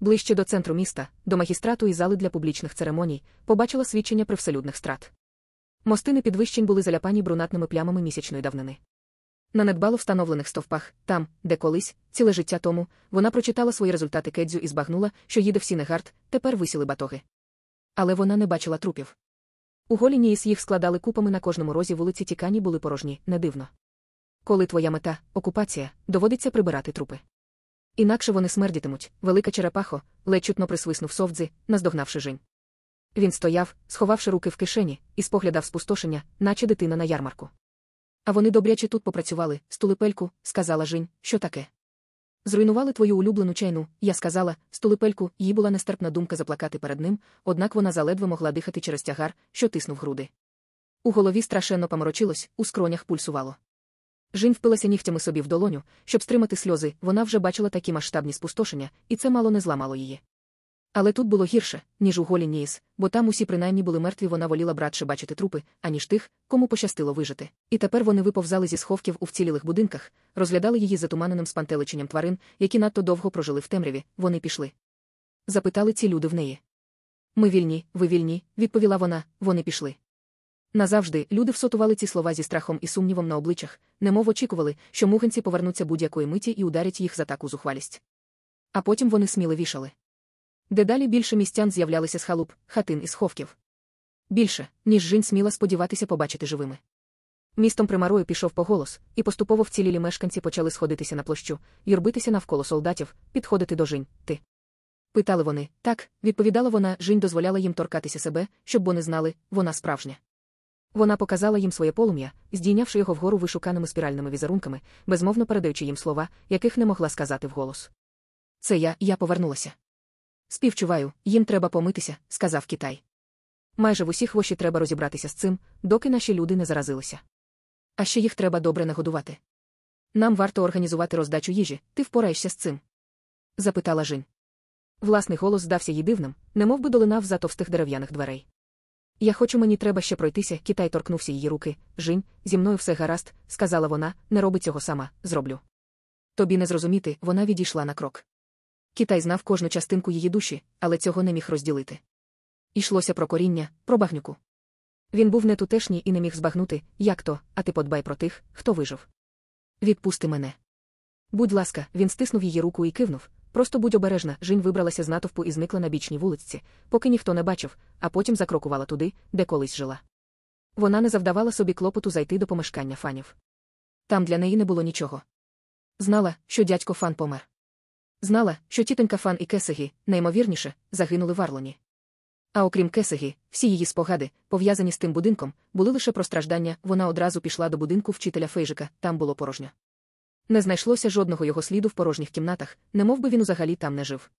Ближче до центру міста, до магістрату і зали для публічних церемоній, побачила свідчення привселюдних страт. Мостини підвищень були заляпані брунатними плямами місячної давнини. На недбало встановлених стовпах, там, де колись, ціле життя тому, вона прочитала свої результати кедзю і збагнула, що їде в Сінегард, тепер висіли батоги. Але вона не бачила трупів. У голі Ніїс їх складали купами на кожному розі вулиці Тікані були порожні, не дивно. Коли твоя мета окупація, доводиться прибирати трупи. Інакше вони смердітимуть, велика черепахо, ледь чутно присвиснув совдзи, наздогнавши жінь. Він стояв, сховавши руки в кишені, і споглядав спустошення, наче дитина на ярмарку. А вони добряче тут попрацювали, стулипельку, сказала Жінь, що таке. Зруйнували твою улюблену чайну, я сказала, стулипельку, їй була нестерпна думка заплакати перед ним, однак вона заледве могла дихати через тягар, що тиснув груди. У голові страшенно поморочилось, у скронях пульсувало. Жінь впилася нігтями собі в долоню, щоб стримати сльози, вона вже бачила такі масштабні спустошення, і це мало не зламало її. Але тут було гірше, ніж у голі Ніс, бо там усі принаймні були мертві, вона воліла братше бачити трупи, аніж тих, кому пощастило вижити. І тепер вони виповзали зі сховків у вцілілих будинках, розглядали її затуманеним спантеличенням тварин, які надто довго прожили в темряві, вони пішли. Запитали ці люди в неї. Ми вільні, ви вільні, відповіла вона, вони пішли. Назавжди люди всотували ці слова зі страхом і сумнівом на обличчях, немов очікували, що мухинці повернуться будь-якої миті і ударять їх за таку зухвалість. А потім вони сміло вішали. Дедалі більше містян з'являлися з халуп, хатин і сховків. Більше, ніж жінь сміла сподіватися побачити живими. Містом примарою пішов поголос, і поступово вцілілі мешканці почали сходитися на площу, юрбитися навколо солдатів, підходити до жінь. Ти. Питали вони так, відповідала вона, жінь дозволяла їм торкатися себе, щоб вони знали, вона справжня. Вона показала їм своє полум'я, здійнявши його вгору вишуканими спіральними візерунками, безмовно передаючи їм слова, яких не могла сказати вголос. Це я, я повернулася. Співчуваю, їм треба помитися, сказав Китай. Майже в усіх воші треба розібратися з цим, доки наші люди не заразилися. А ще їх треба добре нагодувати. Нам варто організувати роздачу їжі, ти впораєшся з цим? запитала Жінь. Власний голос здався їй дивним, немов би долинав за товстих дерев'яних дверей. Я хочу, мені треба ще пройтися, Китай торкнувся її руки. Жінь, зі мною все гаразд, сказала вона, не роби цього сама, зроблю. Тобі не зрозуміти, вона відійшла на крок. Китай знав кожну частинку її душі, але цього не міг розділити. Ішлося про коріння, про багнюку. Він був не тутешній і не міг збагнути, як то, а ти подбай про тих, хто вижив. Відпусти мене. Будь ласка, він стиснув її руку і кивнув. Просто будь обережна, Жінь вибралася з натовпу і зникла на бічній вулиці, поки ніхто не бачив, а потім закрокувала туди, де колись жила. Вона не завдавала собі клопоту зайти до помешкання фанів. Там для неї не було нічого. Знала, що дядько фан помер. Знала, що тітонька фан і Кесегі, неймовірніше, загинули в Арлоні. А окрім Кесегі, всі її спогади, пов'язані з тим будинком, були лише про страждання, вона одразу пішла до будинку вчителя Фейжика, там було порожньо. Не знайшлося жодного його сліду в порожніх кімнатах, немов би він узагалі там не жив.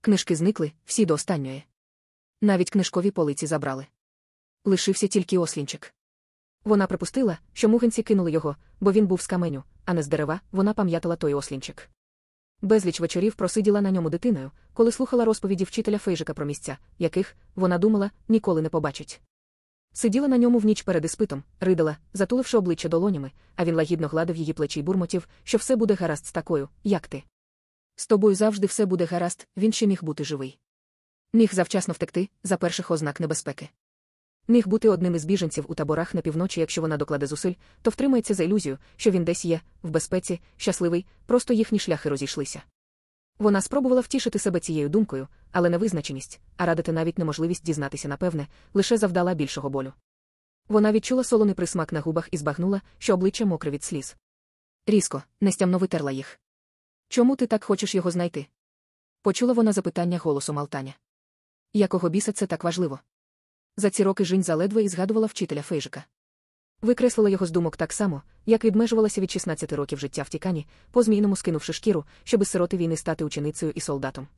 Книжки зникли, всі до останньої. Навіть книжкові полиці забрали. Лишився тільки ослінчик. Вона припустила, що мугенці кинули його, бо він був з каменю, а не з дерева, вона пам'ятала той ослінчик. Безліч вечорів просиділа на ньому дитиною, коли слухала розповіді вчителя Фейжика про місця, яких, вона думала, ніколи не побачить. Сиділа на ньому в ніч перед іспитом, ридала, затуливши обличчя долонями, а він лагідно гладив її плечі й бурмотів, що все буде гаразд з такою, як ти. З тобою завжди все буде гаразд, він ще міг бути живий. Міг завчасно втекти, за перших ознак небезпеки. Міг бути одним із біженців у таборах на півночі, якщо вона докладе зусиль, то втримається за ілюзію, що він десь є, в безпеці, щасливий, просто їхні шляхи розійшлися. Вона спробувала втішити себе цією думкою, але невизначеність, а радити навіть неможливість дізнатися напевне, лише завдала більшого болю. Вона відчула солоний присмак на губах і збагнула, що обличчя мокре від сліз. Різко, нестямно витерла їх. Чому ти так хочеш його знайти? Почула вона запитання голосом Алтаня. Якого біса це так важливо? За ці роки Жінь заледве і згадувала вчителя Фейжика. Викреслила його з думок так само, як відмежувалася від 16 років життя в тікані, по змійному скинувши шкіру, щоби сироти війни стати ученицею і солдатом.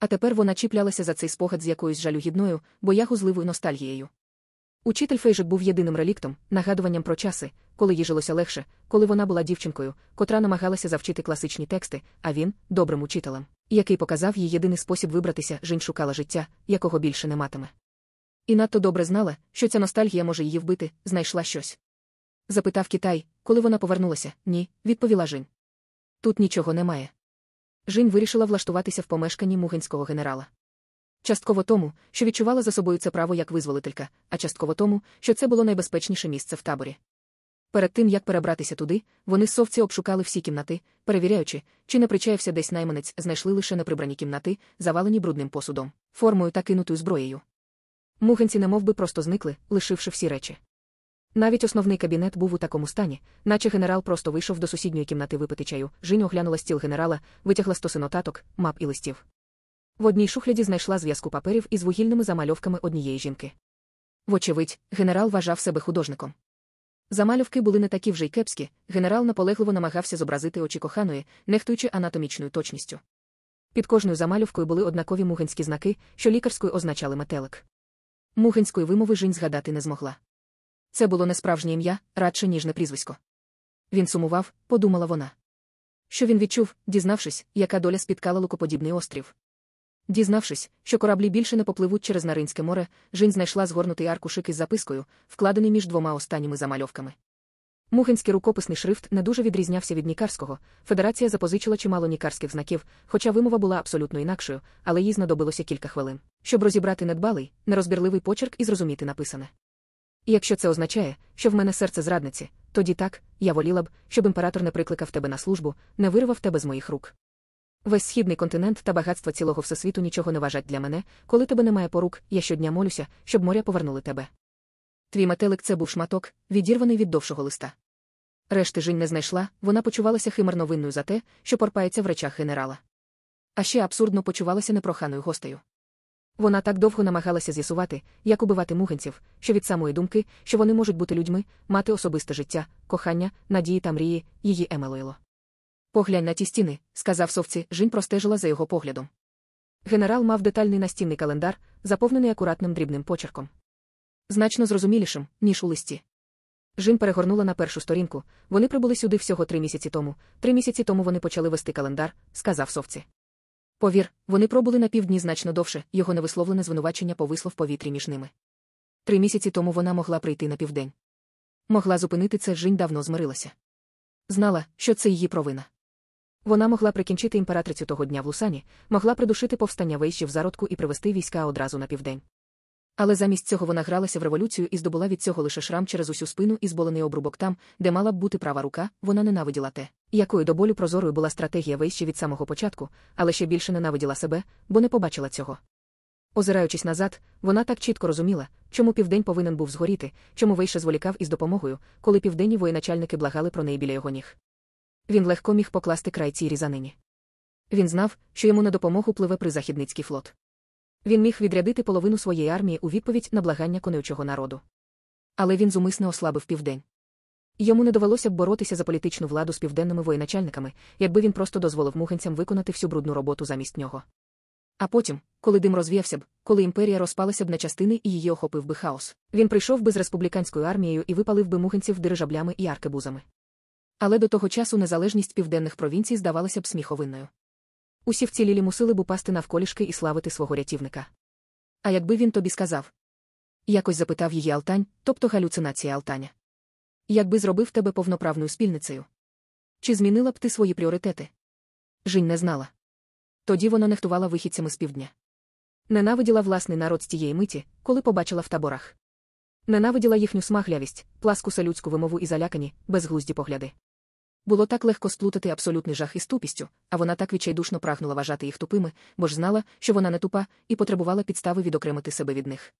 А тепер вона чіплялася за цей спогад з якоюсь жалюгідною, боягузливою ностальгією. Учитель Фейжик був єдиним реліктом, нагадуванням про часи, коли їй жилося легше, коли вона була дівчинкою, котра намагалася завчити класичні тексти, а він добрим учителем, який показав їй єдиний спосіб вибратися, жінь шукала життя, якого більше не матиме. І надто добре знала, що ця ностальгія може її вбити, знайшла щось. Запитав Китай, коли вона повернулася. Ні, відповіла Жінь. Тут нічого немає. Жінь вирішила влаштуватися в помешканні мугенського генерала. Частково тому, що відчувала за собою це право як визволителька, а частково тому, що це було найбезпечніше місце в таборі. Перед тим, як перебратися туди, вони совці обшукали всі кімнати, перевіряючи, чи не причаявся десь найманець, знайшли лише неприбрані кімнати, завалені брудним посудом, формою та кинутою зброєю. Мугенці немов би просто зникли, лишивши всі речі. Навіть основний кабінет був у такому стані, наче генерал просто вийшов до сусідньої кімнати випити чаю. Жінь оглянула стіл генерала, витягла стоси нотаток, мап і листів. В одній шухляді знайшла зв'язку паперів із вугільними замальовками однієї жінки. Вочевидь, генерал вважав себе художником. Замальовки були не такі вже й кепські, генерал наполегливо намагався зобразити очі коханої, нехтуючи анатомічною точністю. Під кожною замальовкою були однакові мугенські знаки, що лікарською означали метелик. Мугенської вимови Жінь згадати не змогла. Це було не справжнє ім'я, радше ніжне прізвисько. Він сумував, подумала вона. Що він відчув, дізнавшись, яка доля спіткала лукоподібний острів. Дізнавшись, що кораблі більше не попливуть через Наринське море, Жінь знайшла згорнутий аркушик із запискою, вкладений між двома останніми замальовками. Мухинський рукописний шрифт не дуже відрізнявся від нікарського. Федерація запозичила чимало нікарських знаків, хоча вимова була абсолютно інакшою, але їй знадобилося кілька хвилин, щоб розібрати недбалий, нерозбірливий почерк і зрозуміти написане. І якщо це означає, що в мене серце зрадниці, тоді так, я воліла б, щоб імператор не прикликав тебе на службу, не вирвав тебе з моїх рук. Весь східний континент та багатства цілого всесвіту нічого не важать для мене, коли тебе немає порук, я щодня молюся, щоб моря повернули тебе. Твій метелик це був шматок, відірваний від довшого листа. Решти Жінь не знайшла, вона почувалася химерно винною за те, що порпається в речах генерала. А ще абсурдно почувалася непроханою гостею. Вона так довго намагалася з'ясувати, як убивати мугенців, що від самої думки, що вони можуть бути людьми, мати особисте життя, кохання, надії та мрії, її емелоїло. Поглянь на ті стіни, сказав совці, Жінь простежила за його поглядом. Генерал мав детальний настінний календар, заповнений акуратним дрібним почерком. Значно зрозумілішим, ніж у листі. Жін перегорнула на першу сторінку. Вони прибули сюди всього три місяці тому. Три місяці тому вони почали вести календар, сказав совці. Повір, вони пробули на півдні значно довше, його невисловлене звинувачення повисло в повітрі між ними. Три місяці тому вона могла прийти на південь. Могла зупинити це, Жінь давно змирилася. Знала, що це її провина. Вона могла прикінчити імператрицю того дня в Лусані, могла придушити повстання вейщів в зародку і привести війська одразу на південь. Але замість цього вона гралася в революцію і здобула від цього лише шрам через усю спину і зболений обрубок там, де мала б бути права рука, вона ненавиділа те, якою до болю прозорою була стратегія вейщі від самого початку, але ще більше ненавиділа себе, бо не побачила цього. Озираючись назад, вона так чітко розуміла, чому південь повинен був згоріти, чому вейше зволікав із допомогою, коли південні воєначальники благали про неї біля його ніг. Він легко міг покласти край цій різанині. Він знав, що йому на допомогу пливе призахідницький флот. Він міг відрядити половину своєї армії у відповідь на благання конючого народу. Але він зумисне ослабив південь. Йому не довелося б боротися за політичну владу з південними воєначальниками, якби він просто дозволив муханцям виконати всю брудну роботу замість нього. А потім, коли дим розвіявся б, коли імперія розпалася б на частини і її охопив би хаос, він прийшов би з республіканською армією і випалив би муханців дирижаблями і аркебузами. Але до того часу незалежність південних провінцій здавалася б сміховинною. Усі вцілілі мусили б упасти навколішки і славити свого рятівника. А якби він тобі сказав? Якось запитав її Алтань, тобто галюцинація Алтаня. Якби зробив тебе повноправною спільницею? Чи змінила б ти свої пріоритети? Жінь не знала. Тоді вона нехтувала вихідцями з півдня. Ненавиділа власний народ з тієї миті, коли побачила в таборах. Ненавиділа їхню смаглявість, пласку салюдську вимову і залякані, безглузді погляди. Було так легко сплутати абсолютний жах із тупістю, а вона так відчайдушно прагнула вважати їх тупими, бо ж знала, що вона не тупа, і потребувала підстави відокремити себе від них.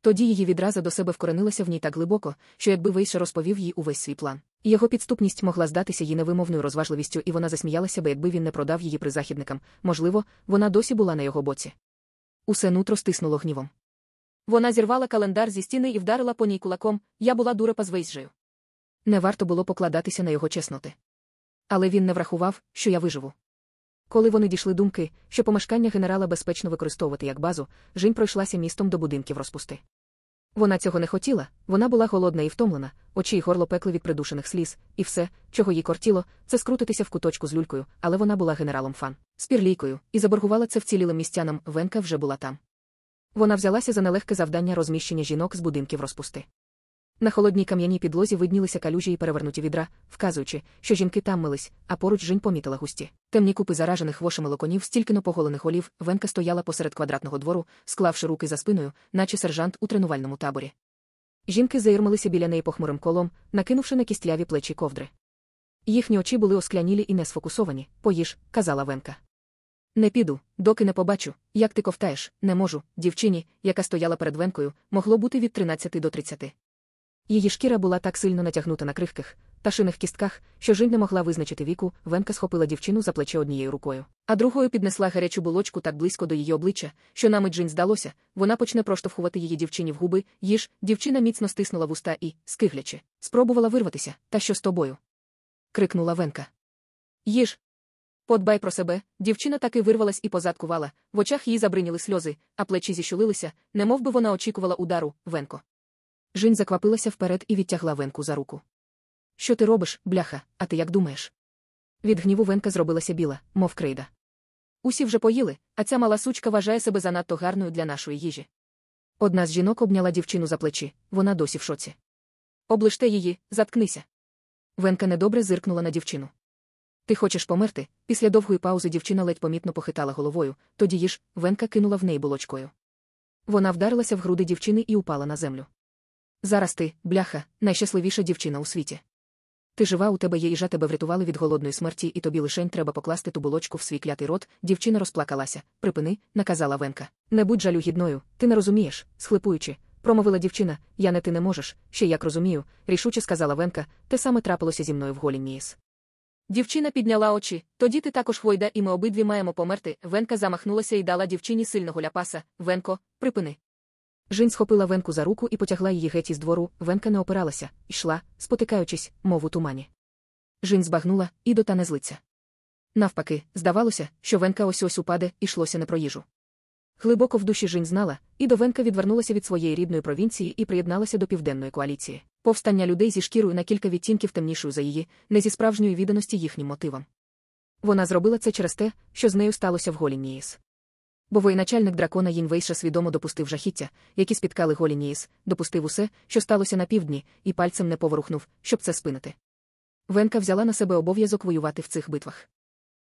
Тоді її відраза до себе вкоренилася в ній так глибоко, що якби Вейше розповів їй увесь свій план. Його підступність могла здатися їй невимовною розважливістю, і вона засміялася би, якби він не продав її призахідникам. Можливо, вона досі була на його боці. Усе нутро стиснуло гнівом. Вона зірвала календар зі стіни і вдарила по ній кулаком, я була дурепа з Вейсжею. Не варто було покладатися на його чесноти. Але він не врахував, що я виживу. Коли вони дійшли думки, що помешкання генерала безпечно використовувати як базу, Жінь пройшлася містом до будинків розпусти. Вона цього не хотіла, вона була голодна і втомлена, очі й горло пекли від придушених сліз, і все, чого їй кортіло, це скрутитися в куточку з люлькою, але вона була генералом фан, з пірлійкою, і заборгувала це вцілілим містянам, Венка вже була там. Вона взялася за нелегке завдання розміщення жінок з будинків розпусти. На холодній кам'яній підлозі виднілися калюжі і перевернуті відра, вказуючи, що жінки там мились, а поруч жінь помітила густі. Темні купи заражених вошами локонів, стільки поголених голів, Венка стояла посеред квадратного двору, склавши руки за спиною, наче сержант у тренувальному таборі. Жінки заірмилися біля неї похмурим колом, накинувши на кістляві плечі ковдри. Їхні очі були осклянілі і не сфокусовані. Поїж, казала Венка. Не піду, доки не побачу, як ти ковтаєш, не можу. Дівчині, яка стояла перед Венкою, могло бути від 13 до 30. Її шкіра була так сильно натягнута на кривких, пташиних кістках, що Жінь не могла визначити віку, Венка схопила дівчину за плече однією рукою, а другою піднесла гарячу булочку так близько до її обличчя, що на мить Жінь здалося, вона почне проштовхувати її дівчині в губи, їж, дівчина міцно стиснула вуста і, скиглячи, спробувала вирватися, та що з тобою? крикнула Венка. Їж. Подбай про себе, дівчина таки вирвалась і позадкувала, в очах їй забриніли сльози, а плечі зіщулилися, немов би вона очікувала удару, Венко. Жінь заквапилася вперед і відтягла Венку за руку. Що ти робиш, бляха, а ти як думаєш? Від гніву Венка зробилася біла, мов крейда. Усі вже поїли, а ця мала сучка вважає себе занадто гарною для нашої їжі. Одна з жінок обняла дівчину за плечі, вона досі в шоці. Облиште її, заткнися. Венка недобре зиркнула на дівчину. Ти хочеш померти? Після довгої паузи дівчина ледь помітно похитала головою, тоді їж, Венка кинула в неї булочкою. Вона вдарилася в груди дівчини і упала на землю. Зараз ти, бляха, найщасливіша дівчина у світі. Ти жива, у тебе є їжа, тебе врятували від голодної смерті, і тобі лишень треба покласти ту булочку в свій клятий рот. Дівчина розплакалася. Припини, наказала Венка. Не будь жалюгідною, ти не розумієш, схлипуючи. Промовила дівчина, я не ти не можеш, ще як розумію, рішуче сказала Венка, те саме трапилося зі мною в голі Ніс. Дівчина підняла очі. Тоді ти також хвойда, і ми обидві маємо померти. Венка замахнулася і дала дівчині сильного ляпаса. Венко, припини. Жінь схопила Венку за руку і потягла її геть із двору. Венка не опиралася, йшла, спотикаючись, мов у тумані. Жінь збагнула, і дота не злиться. Навпаки, здавалося, що Венка ось ось упаде, ішлося не про їжу. Глибоко в душі Жінь знала, і до Венка відвернулася від своєї рідної провінції і приєдналася до південної коаліції. Повстання людей зі шкірою на кілька відтінків темнішою за її, не зі справжньої відданості їхнім мотивам. Вона зробила це через те, що з нею сталося в голі Ніїс. Бо воєначальник дракона Їнвейша свідомо допустив жахіття, які спіткали голі Ніїс, допустив усе, що сталося на півдні, і пальцем не поворухнув, щоб це спинити. Венка взяла на себе обов'язок воювати в цих битвах.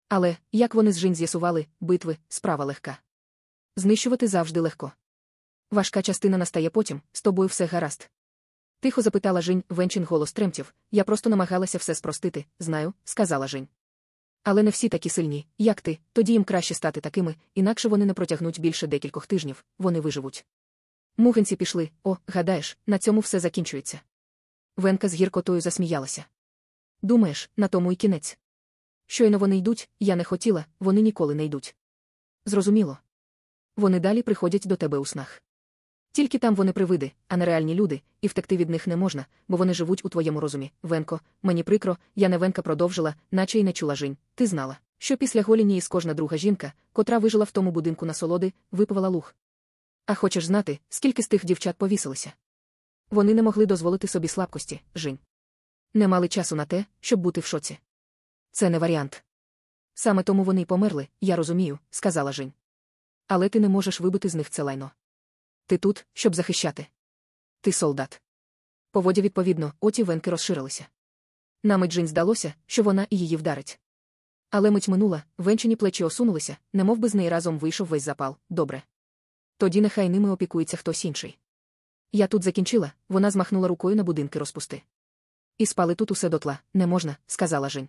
Але, як вони з Жінь з'ясували, битви справа легка. Знищувати завжди легко. Важка частина настає потім, з тобою все гаразд. Тихо запитала Жінь, Венчин голос тремтів. Я просто намагалася все спростити, знаю, сказала Жінь. Але не всі такі сильні, як ти, тоді їм краще стати такими, інакше вони не протягнуть більше декількох тижнів, вони виживуть. Мухенці пішли, о, гадаєш, на цьому все закінчується. Венка з гіркотою засміялася. Думаєш, на тому й кінець. Щойно вони йдуть, я не хотіла, вони ніколи не йдуть. Зрозуміло. Вони далі приходять до тебе у снах. Тільки там вони привиди, а не реальні люди, і втекти від них не можна, бо вони живуть у твоєму розумі. Венко, мені прикро, я не Венка продовжила, наче й не чула жінь. Ти знала, що після голіні із кожна друга жінка, котра вижила в тому будинку насолоди, випивала луг. А хочеш знати, скільки з тих дівчат повісилося? Вони не могли дозволити собі слабкості, жінь. Не мали часу на те, щоб бути в шоці. Це не варіант. Саме тому вони й померли, я розумію, сказала Жінь. Але ти не можеш вибити з них це лайно. Ти тут, щоб захищати. Ти солдат. Поводя відповідно, оті венки розширилися. На мить Жінь здалося, що вона і її вдарить. Але мить минула, венчені плечі осунулися, немов би з неї разом вийшов весь запал. Добре. Тоді нехай ними опікується хтось інший. Я тут закінчила, вона змахнула рукою на будинки розпусти. І спали тут усе дотла, не можна, сказала Жень.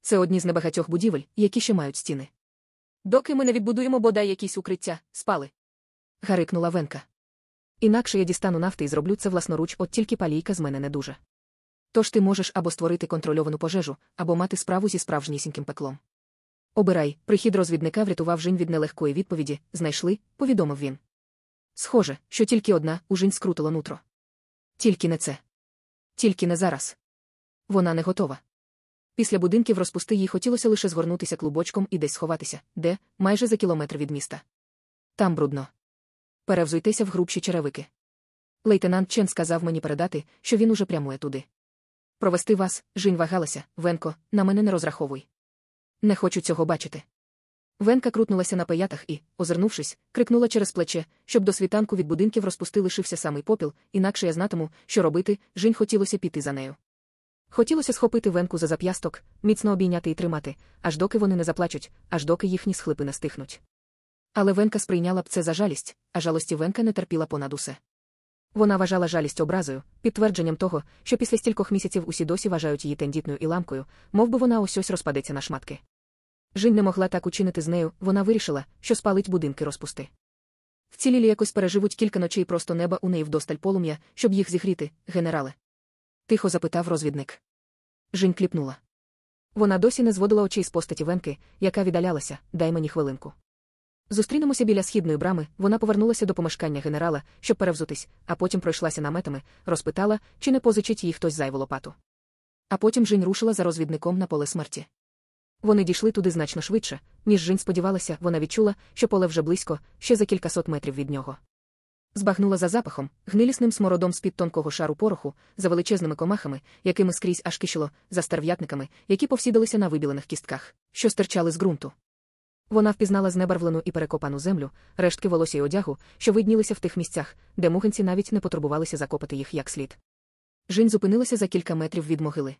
Це одні з небагатьох будівель, які ще мають стіни. Доки ми не відбудуємо бодай якісь укриття, спали. Гарикнула Венка. Інакше я дістану нафти і зроблю це власноруч, от тільки палійка з мене не дуже. Тож ти можеш або створити контрольовану пожежу, або мати справу зі справжнісіньким пеклом. Обирай, прихід розвідника врятував Жінь від нелегкої відповіді, знайшли, повідомив він. Схоже, що тільки одна у Жінь скрутило нутро. Тільки не це. Тільки не зараз. Вона не готова. Після будинків розпусти їй хотілося лише згорнутися клубочком і десь сховатися, де, майже за кілометр від міста. Там брудно. Перевзуйтеся в грубші черевики. Лейтенант Чен сказав мені передати, що він уже прямує туди. Провести вас, Жінь вагалася, Венко, на мене не розраховуй. Не хочу цього бачити. Венка крутнулася на паятах і, озирнувшись, крикнула через плече, щоб до світанку від будинків розпусти лишився самий попіл, інакше я знатиму, що робити, Жінь хотілося піти за нею. Хотілося схопити Венку за зап'ясток, міцно обійняти і тримати, аж доки вони не заплачуть, аж доки їхні схлипи не стихнуть. Але Венка сприйняла б це за жалість, а жалості Венка не терпіла понад усе. Вона вважала жалість образою, підтвердженням того, що після стількох місяців усі досі вважають її тендітною і ламкою, мов би вона ось ось розпадеться на шматки. Жінь не могла так учинити з нею, вона вирішила, що спалить будинки розпусти. Вцілілі якось переживуть кілька ночей просто неба у неї вдосталь полум'я, щоб їх зігріти, генерале. Тихо запитав розвідник. Жінь кліпнула. Вона досі не зводила очей з постаті Венки, яка віддалялася, дай мені хвилинку. Зустрінемося біля східної брами, вона повернулася до помешкання генерала, щоб перевзутись, а потім пройшлася наметами, розпитала, чи не позичить їй хтось зайву лопату. А потім Жінь рушила за розвідником на поле смерті. Вони дійшли туди значно швидше, ніж Жінь сподівалася, вона відчула, що поле вже близько, ще за кількасот метрів від нього. Збагнула за запахом, гнилісним смородом з-під тонкого шару пороху, за величезними комахами, якими скрізь аж кишіло, за стерв'ятниками, які повсідалися на вибілених кістках, що стирчали з ґрунту. Вона впізнала знебарвлену і перекопану землю, рештки волосся й одягу, що виднілися в тих місцях, де мугенці навіть не потребувалися закопати їх як слід. Жінь зупинилася за кілька метрів від могили.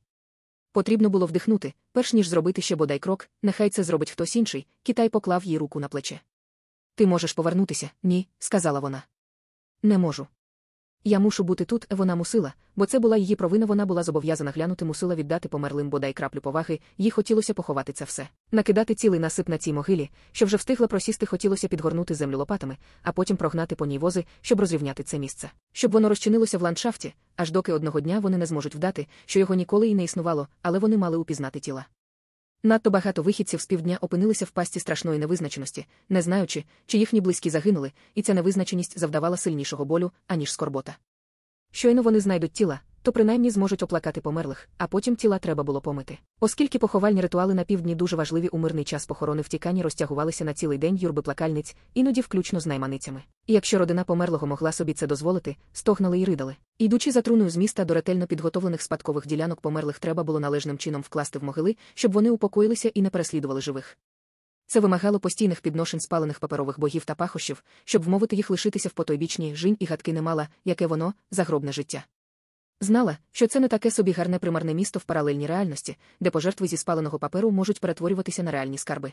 Потрібно було вдихнути, перш ніж зробити ще бодай крок, нехай це зробить хтось інший, китай поклав їй руку на плече. Ти можеш повернутися, ні, сказала вона. Не можу. Я мушу бути тут, вона мусила, бо це була її провина, вона була зобов'язана глянути, мусила віддати померлим бодай краплю поваги, їй хотілося поховати це все. Накидати цілий насип на цій могилі, що вже встигла просісти, хотілося підгорнути землю лопатами, а потім прогнати по ній вози, щоб розрівняти це місце. Щоб воно розчинилося в ландшафті, аж доки одного дня вони не зможуть вдати, що його ніколи і не існувало, але вони мали упізнати тіла. Надто багато вихідців з півдня опинилися в пасті страшної невизначеності, не знаючи, чи їхні близькі загинули, і ця невизначеність завдавала сильнішого болю, аніж скорбота. Щойно вони знайдуть тіла, то принаймні зможуть оплакати померлих, а потім тіла треба було помити. Оскільки поховальні ритуали на півдні дуже важливі у мирний час похорони втікані розтягувалися на цілий день юрби плакальниць, іноді включно з найманицями. І якщо родина померлого могла собі це дозволити, стогнали і ридали. Ідучи за труною з міста до ретельно підготовлених спадкових ділянок померлих треба було належним чином вкласти в могили, щоб вони упокоїлися і не переслідували живих. Це вимагало постійних підношень спалених паперових богів та пахощів, щоб вмовити їх лишитися в потойбічні жінь і гадки не мала, яке воно загробне життя. Знала, що це не таке собі гарне примарне місто в паралельній реальності, де пожертви зі спаленого паперу можуть перетворюватися на реальні скарби.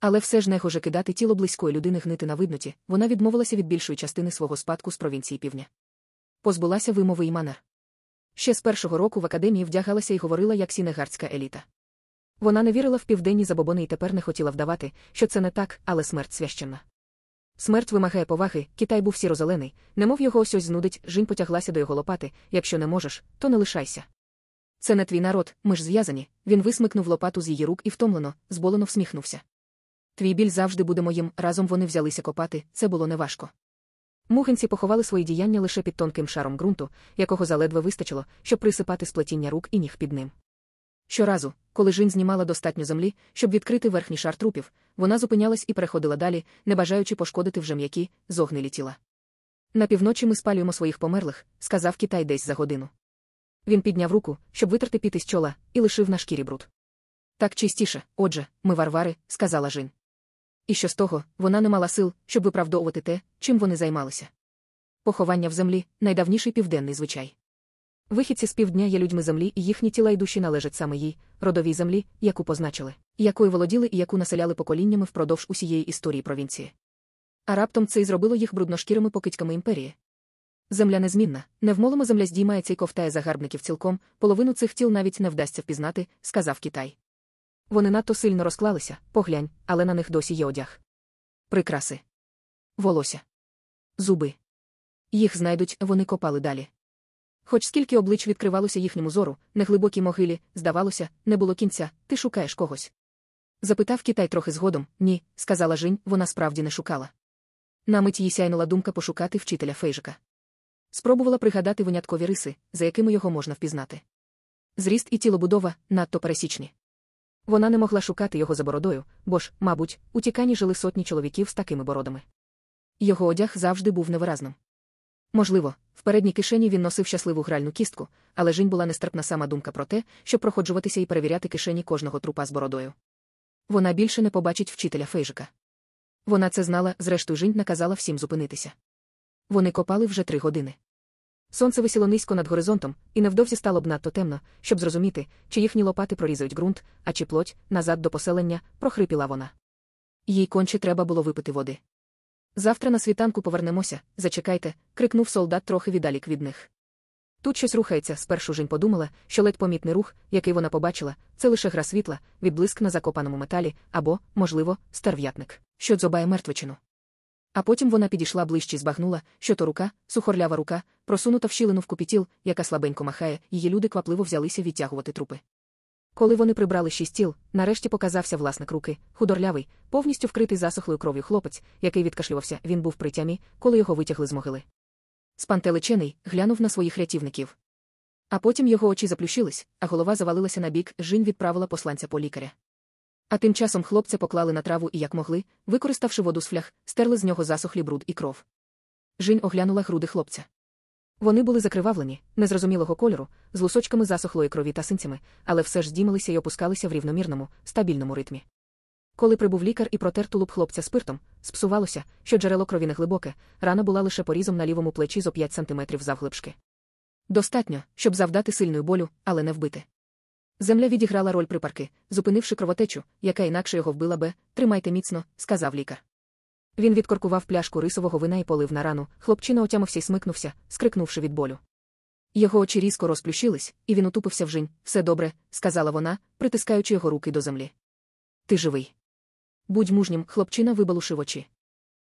Але все ж не гоже кидати тіло близької людини гнити на видноті, вона відмовилася від більшої частини свого спадку з провінції півдня. Позбулася вимови і манер. Ще з першого року в академії вдягалася і говорила як сінегардська еліта. Вона не вірила в південні забобони і тепер не хотіла вдавати, що це не так, але смерть священна. Смерть вимагає поваги, Китай був сірозелений, немов його ось ось знудить, жінь потяглася до його лопати, якщо не можеш, то не лишайся. Це не твій народ, ми ж зв'язані. Він висмикнув лопату з її рук і втомлено, зболено всміхнувся. Твій біль завжди буде моїм, разом вони взялися копати, це було неважко. Мухенці поховали свої діяння лише під тонким шаром ґрунту, якого заледве вистачило, щоб присипати сплетіння рук і ніг під ним. Щоразу, коли Жін знімала достатньо землі, щоб відкрити верхній шар трупів, вона зупинялась і переходила далі, не бажаючи пошкодити вже м'які, зогнилі тіла. На півночі ми спалюємо своїх померлих, сказав Китай десь за годину. Він підняв руку, щоб витерти піти з чола, і лишив на шкірі бруд. Так чистіше, отже, ми варвари, сказала Жін. І що з того, вона не мала сил, щоб виправдовувати те, чим вони займалися. Поховання в землі найдавніший південний звичай. Вихідці з півдня є людьми землі, і їхні тіла й душі належать саме їй, родовій землі, яку позначили, якою володіли і яку населяли поколіннями впродовж усієї історії провінції. А раптом це й зробило їх брудношкірими покидьками імперії. Земля незмінна, невмолимо земля здіймається і ковтає загарбників цілком, половину цих тіл навіть не вдасться впізнати, сказав Китай. Вони надто сильно розклалися, поглянь, але на них досі є одяг. Прикраси. Волосся. Зуби. Їх знайдуть, вони копали далі. Хоч скільки облич відкривалося їхньому зору, неглибокій могилі, здавалося, не було кінця, ти шукаєш когось. Запитав Китай трохи згодом ні, сказала Жінь, вона справді не шукала. На мить їй сяйнула думка пошукати вчителя Фейжика. Спробувала пригадати виняткові риси, за якими його можна впізнати. Зріст і тілобудова надто пересічні. Вона не могла шукати його за бородою, бо ж, мабуть, у тікані жили сотні чоловіків з такими бородами. Його одяг завжди був невиразним. Можливо, в передній кишені він носив щасливу гральну кістку, але жінь була нестерпна сама думка про те, щоб проходжуватися і перевіряти кишені кожного трупа з бородою. Вона більше не побачить вчителя Фейжика. Вона це знала, зрештою жінь наказала всім зупинитися. Вони копали вже три години. Сонце висіло низько над горизонтом, і невдовзі стало б надто темно, щоб зрозуміти, чи їхні лопати прорізають ґрунт, а чи плоть, назад до поселення, прохрипіла вона. Їй конче треба було випити води. Завтра на світанку повернемося, зачекайте, крикнув солдат трохи віддалік від них. Тут щось рухається, спершу Жень подумала, що ледь помітний рух, який вона побачила, це лише гра світла, відблиск на закопаному металі, або, можливо, старв'ятник, що дзобає мертвичину. А потім вона підійшла ближче і збагнула, що то рука, сухорлява рука, просунута в щілину в купітіл, яка слабенько махає, її люди квапливо взялися відтягувати трупи. Коли вони прибрали шість тіл, нарешті показався власник руки, худорлявий, повністю вкритий засохлою кров'ю хлопець, який відкашлювався, він був при тямі, коли його витягли з могили. Спантеличений глянув на своїх рятівників. А потім його очі заплющились, а голова завалилася на бік, жінь відправила посланця по лікаря. А тим часом хлопця поклали на траву і, як могли, використавши воду з флях, стерли з нього засохлі бруд і кров. Жінь оглянула груди хлопця. Вони були закривавлені, незрозумілого кольору, з лусочками засохлої крові та синцями, але все ж здімалися й опускалися в рівномірному, стабільному ритмі. Коли прибув лікар і протер тулуб хлопця спиртом, спсувалося, що джерело крові не глибоке, рана була лише порізом на лівому плечі зо 5 сантиметрів завглибшки. Достатньо, щоб завдати сильної болю, але не вбити. Земля відіграла роль припарки, зупинивши кровотечу, яка інакше його вбила би, тримайте міцно, сказав лікар. Він відкоркував пляшку рисового вина і полив на рану, хлопчина отямився й смикнувся, скрикнувши від болю. Його очі різко розплющились, і він утупився в жінь. Все добре, сказала вона, притискаючи його руки до землі. Ти живий. Будь мужнім, хлопчина вибалушив очі.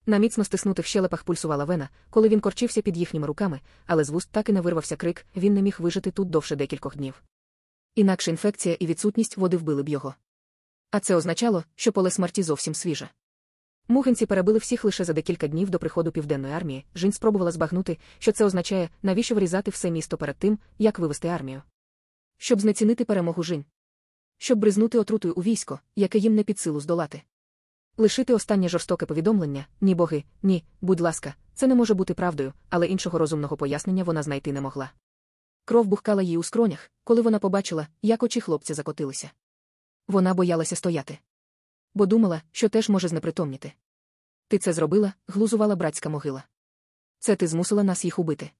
На міцно стиснутих щелепах пульсувала вена, коли він корчився під їхніми руками, але з вуст так і не вирвався крик, він не міг вижити тут довше декількох днів. Інакше інфекція і відсутність води вбили б його. А це означало, що поле смерті зовсім свіже. Мухинці перебили всіх лише за декілька днів до приходу південної армії. Жінь спробувала збагнути, що це означає, навіщо вирізати все місто перед тим, як вивести армію. Щоб знецінити перемогу Жінь. Щоб бризнути отрутою у військо, яке їм не під силу здолати. Лишити останнє жорстоке повідомлення ні боги, ні, будь ласка, це не може бути правдою, але іншого розумного пояснення вона знайти не могла. Кров бухкала їй у скронях, коли вона побачила, як очі хлопця закотилися. Вона боялася стояти. Бо думала, що теж може знепритомніти. Ти це зробила, глузувала братська могила. Це ти змусила нас їх убити.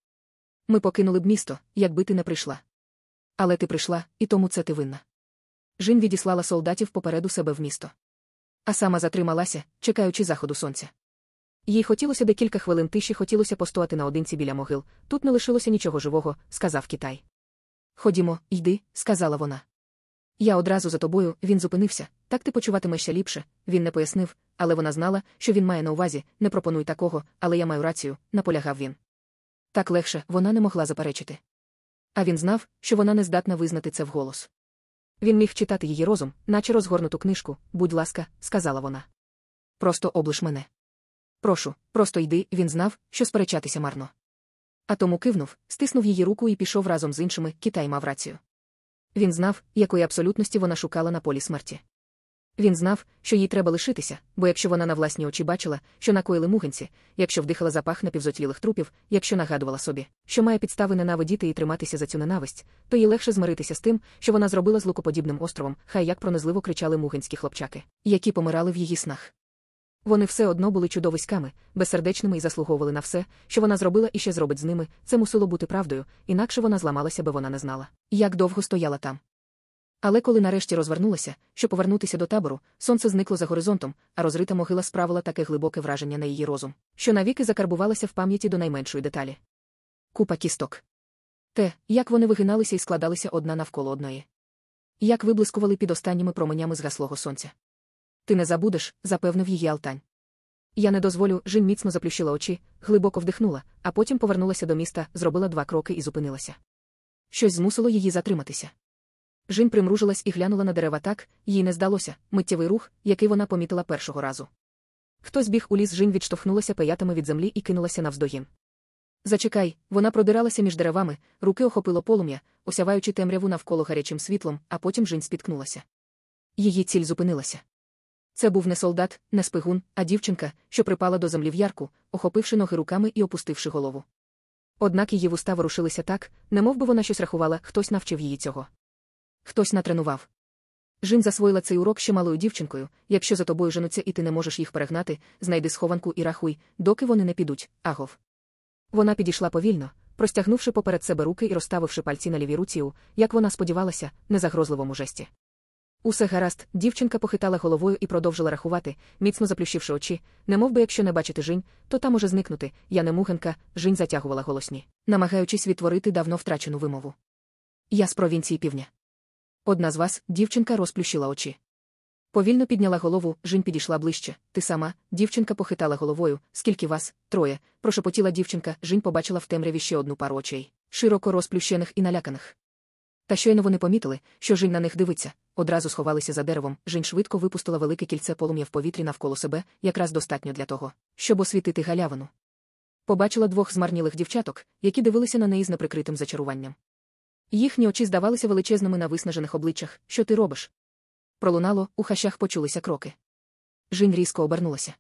Ми покинули б місто, якби ти не прийшла. Але ти прийшла, і тому це ти винна. Жін відіслала солдатів попереду себе в місто. А сама затрималася, чекаючи заходу сонця. Їй хотілося декілька хвилин тиші, хотілося постояти наодинці біля могил. Тут не лишилося нічого живого, сказав Китай. Ходімо, йди, сказала вона. Я одразу за тобою, він зупинився, так ти почуватимешся ліпше, він не пояснив, але вона знала, що він має на увазі, не пропонуй такого, але я маю рацію, наполягав він. Так легше вона не могла заперечити. А він знав, що вона не здатна визнати це вголос. Він міг читати її розум, наче розгорнуту книжку, будь ласка, сказала вона. Просто облиш мене. Прошу, просто йди, він знав, що сперечатися марно. А тому кивнув, стиснув її руку і пішов разом з іншими, Китай мав рацію. Він знав, якої абсолютності вона шукала на полі смерті. Він знав, що їй треба лишитися, бо якщо вона на власні очі бачила, що накоїли мугенці, якщо вдихала запах напівзотлілих трупів, якщо нагадувала собі, що має підстави ненавидіти і триматися за цю ненависть, то їй легше змиритися з тим, що вона зробила з лукоподібним островом, хай як пронизливо кричали мугенські хлопчаки, які помирали в її снах. Вони все одно були чудовиськами, безсердечними і заслуговували на все, що вона зробила і ще зробить з ними, це мусило бути правдою, інакше вона зламалася, бо вона не знала, як довго стояла там. Але коли нарешті розвернулася, щоб повернутися до табору, сонце зникло за горизонтом, а розрита могила справила таке глибоке враження на її розум, що навіки закарбувалася в пам'яті до найменшої деталі. Купа кісток. Те, як вони вигиналися і складалися одна навколо одної. Як виблискували під останніми променями згаслого сонця. Ти не забудеш, запевнив її Алтань. Я не дозволю, Жінь міцно заплющила очі, глибоко вдихнула, а потім повернулася до міста, зробила два кроки і зупинилася. Щось змусило її затриматися. Жін примружилась і глянула на дерева так, їй не здалося, миттєвий рух, який вона помітила першого разу. Хтось біг у ліс Жін відштовхнулася пеятами від землі і кинулася навздогін. Зачекай, вона продиралася між деревами, руки охопило полум'я, осяваючи темряву навколо гарячим світлом, а потім Жінь спіткнулася. Її ціль зупинилася. Це був не солдат, не спигун, а дівчинка, що припала до землі в ярку, охопивши ноги руками і опустивши голову. Однак її вуста ворушилися так, немов би вона щось рахувала, хтось навчив її цього. Хтось натренував. Жін засвоїла цей урок ще малою дівчинкою, якщо за тобою женуться і ти не можеш їх перегнати, знайди схованку і рахуй, доки вони не підуть, агов. Вона підійшла повільно, простягнувши поперед себе руки і розставивши пальці на лівій руці, як вона сподівалася, незагрозливому жесті. Усе гаразд, дівчинка похитала головою і продовжила рахувати, міцно заплющивши очі, немов би якщо не бачити жінь, то та може зникнути. Я не мухенка, жінь затягувала голосні, намагаючись відтворити давно втрачену вимову. Я з провінції півдня. Одна з вас, дівчинка, розплющила очі. Повільно підняла голову, жінь підійшла ближче. Ти сама, дівчинка похитала головою. Скільки вас? Троє. Прошепотіла дівчинка, жінь побачила в темряві ще одну пару очей, широко розплющених і наляканих. Та щойно вони помітили, що жінь на них дивиться, одразу сховалися за деревом. Жінь швидко випустила велике кільце полум'я в повітрі навколо себе, якраз достатньо для того, щоб освітити галявину. Побачила двох змарнілих дівчаток, які дивилися на неї з неприкритим зачаруванням. Їхні очі здавалися величезними на виснажених обличчях. Що ти робиш? Пролунало, у хащах почулися кроки. Жінь різко обернулася.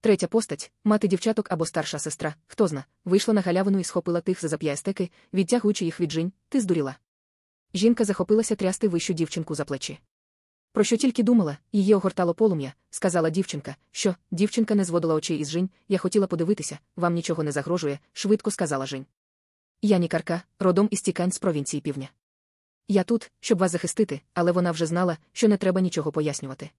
Третя постать, мати дівчаток або старша сестра, хто зна, вийшла на галявину і схопила тих за зап'ястеки, відтягуючи їх від жінь, ти здуріла. Жінка захопилася трясти вищу дівчинку за плечі. Про що тільки думала, її огортало полум'я, сказала дівчинка, що дівчинка не зводила очей із Жінь, я хотіла подивитися, вам нічого не загрожує, швидко сказала Жінь. Я нікарка, родом із тікань з провінції півдня. Я тут, щоб вас захистити, але вона вже знала, що не треба нічого пояснювати.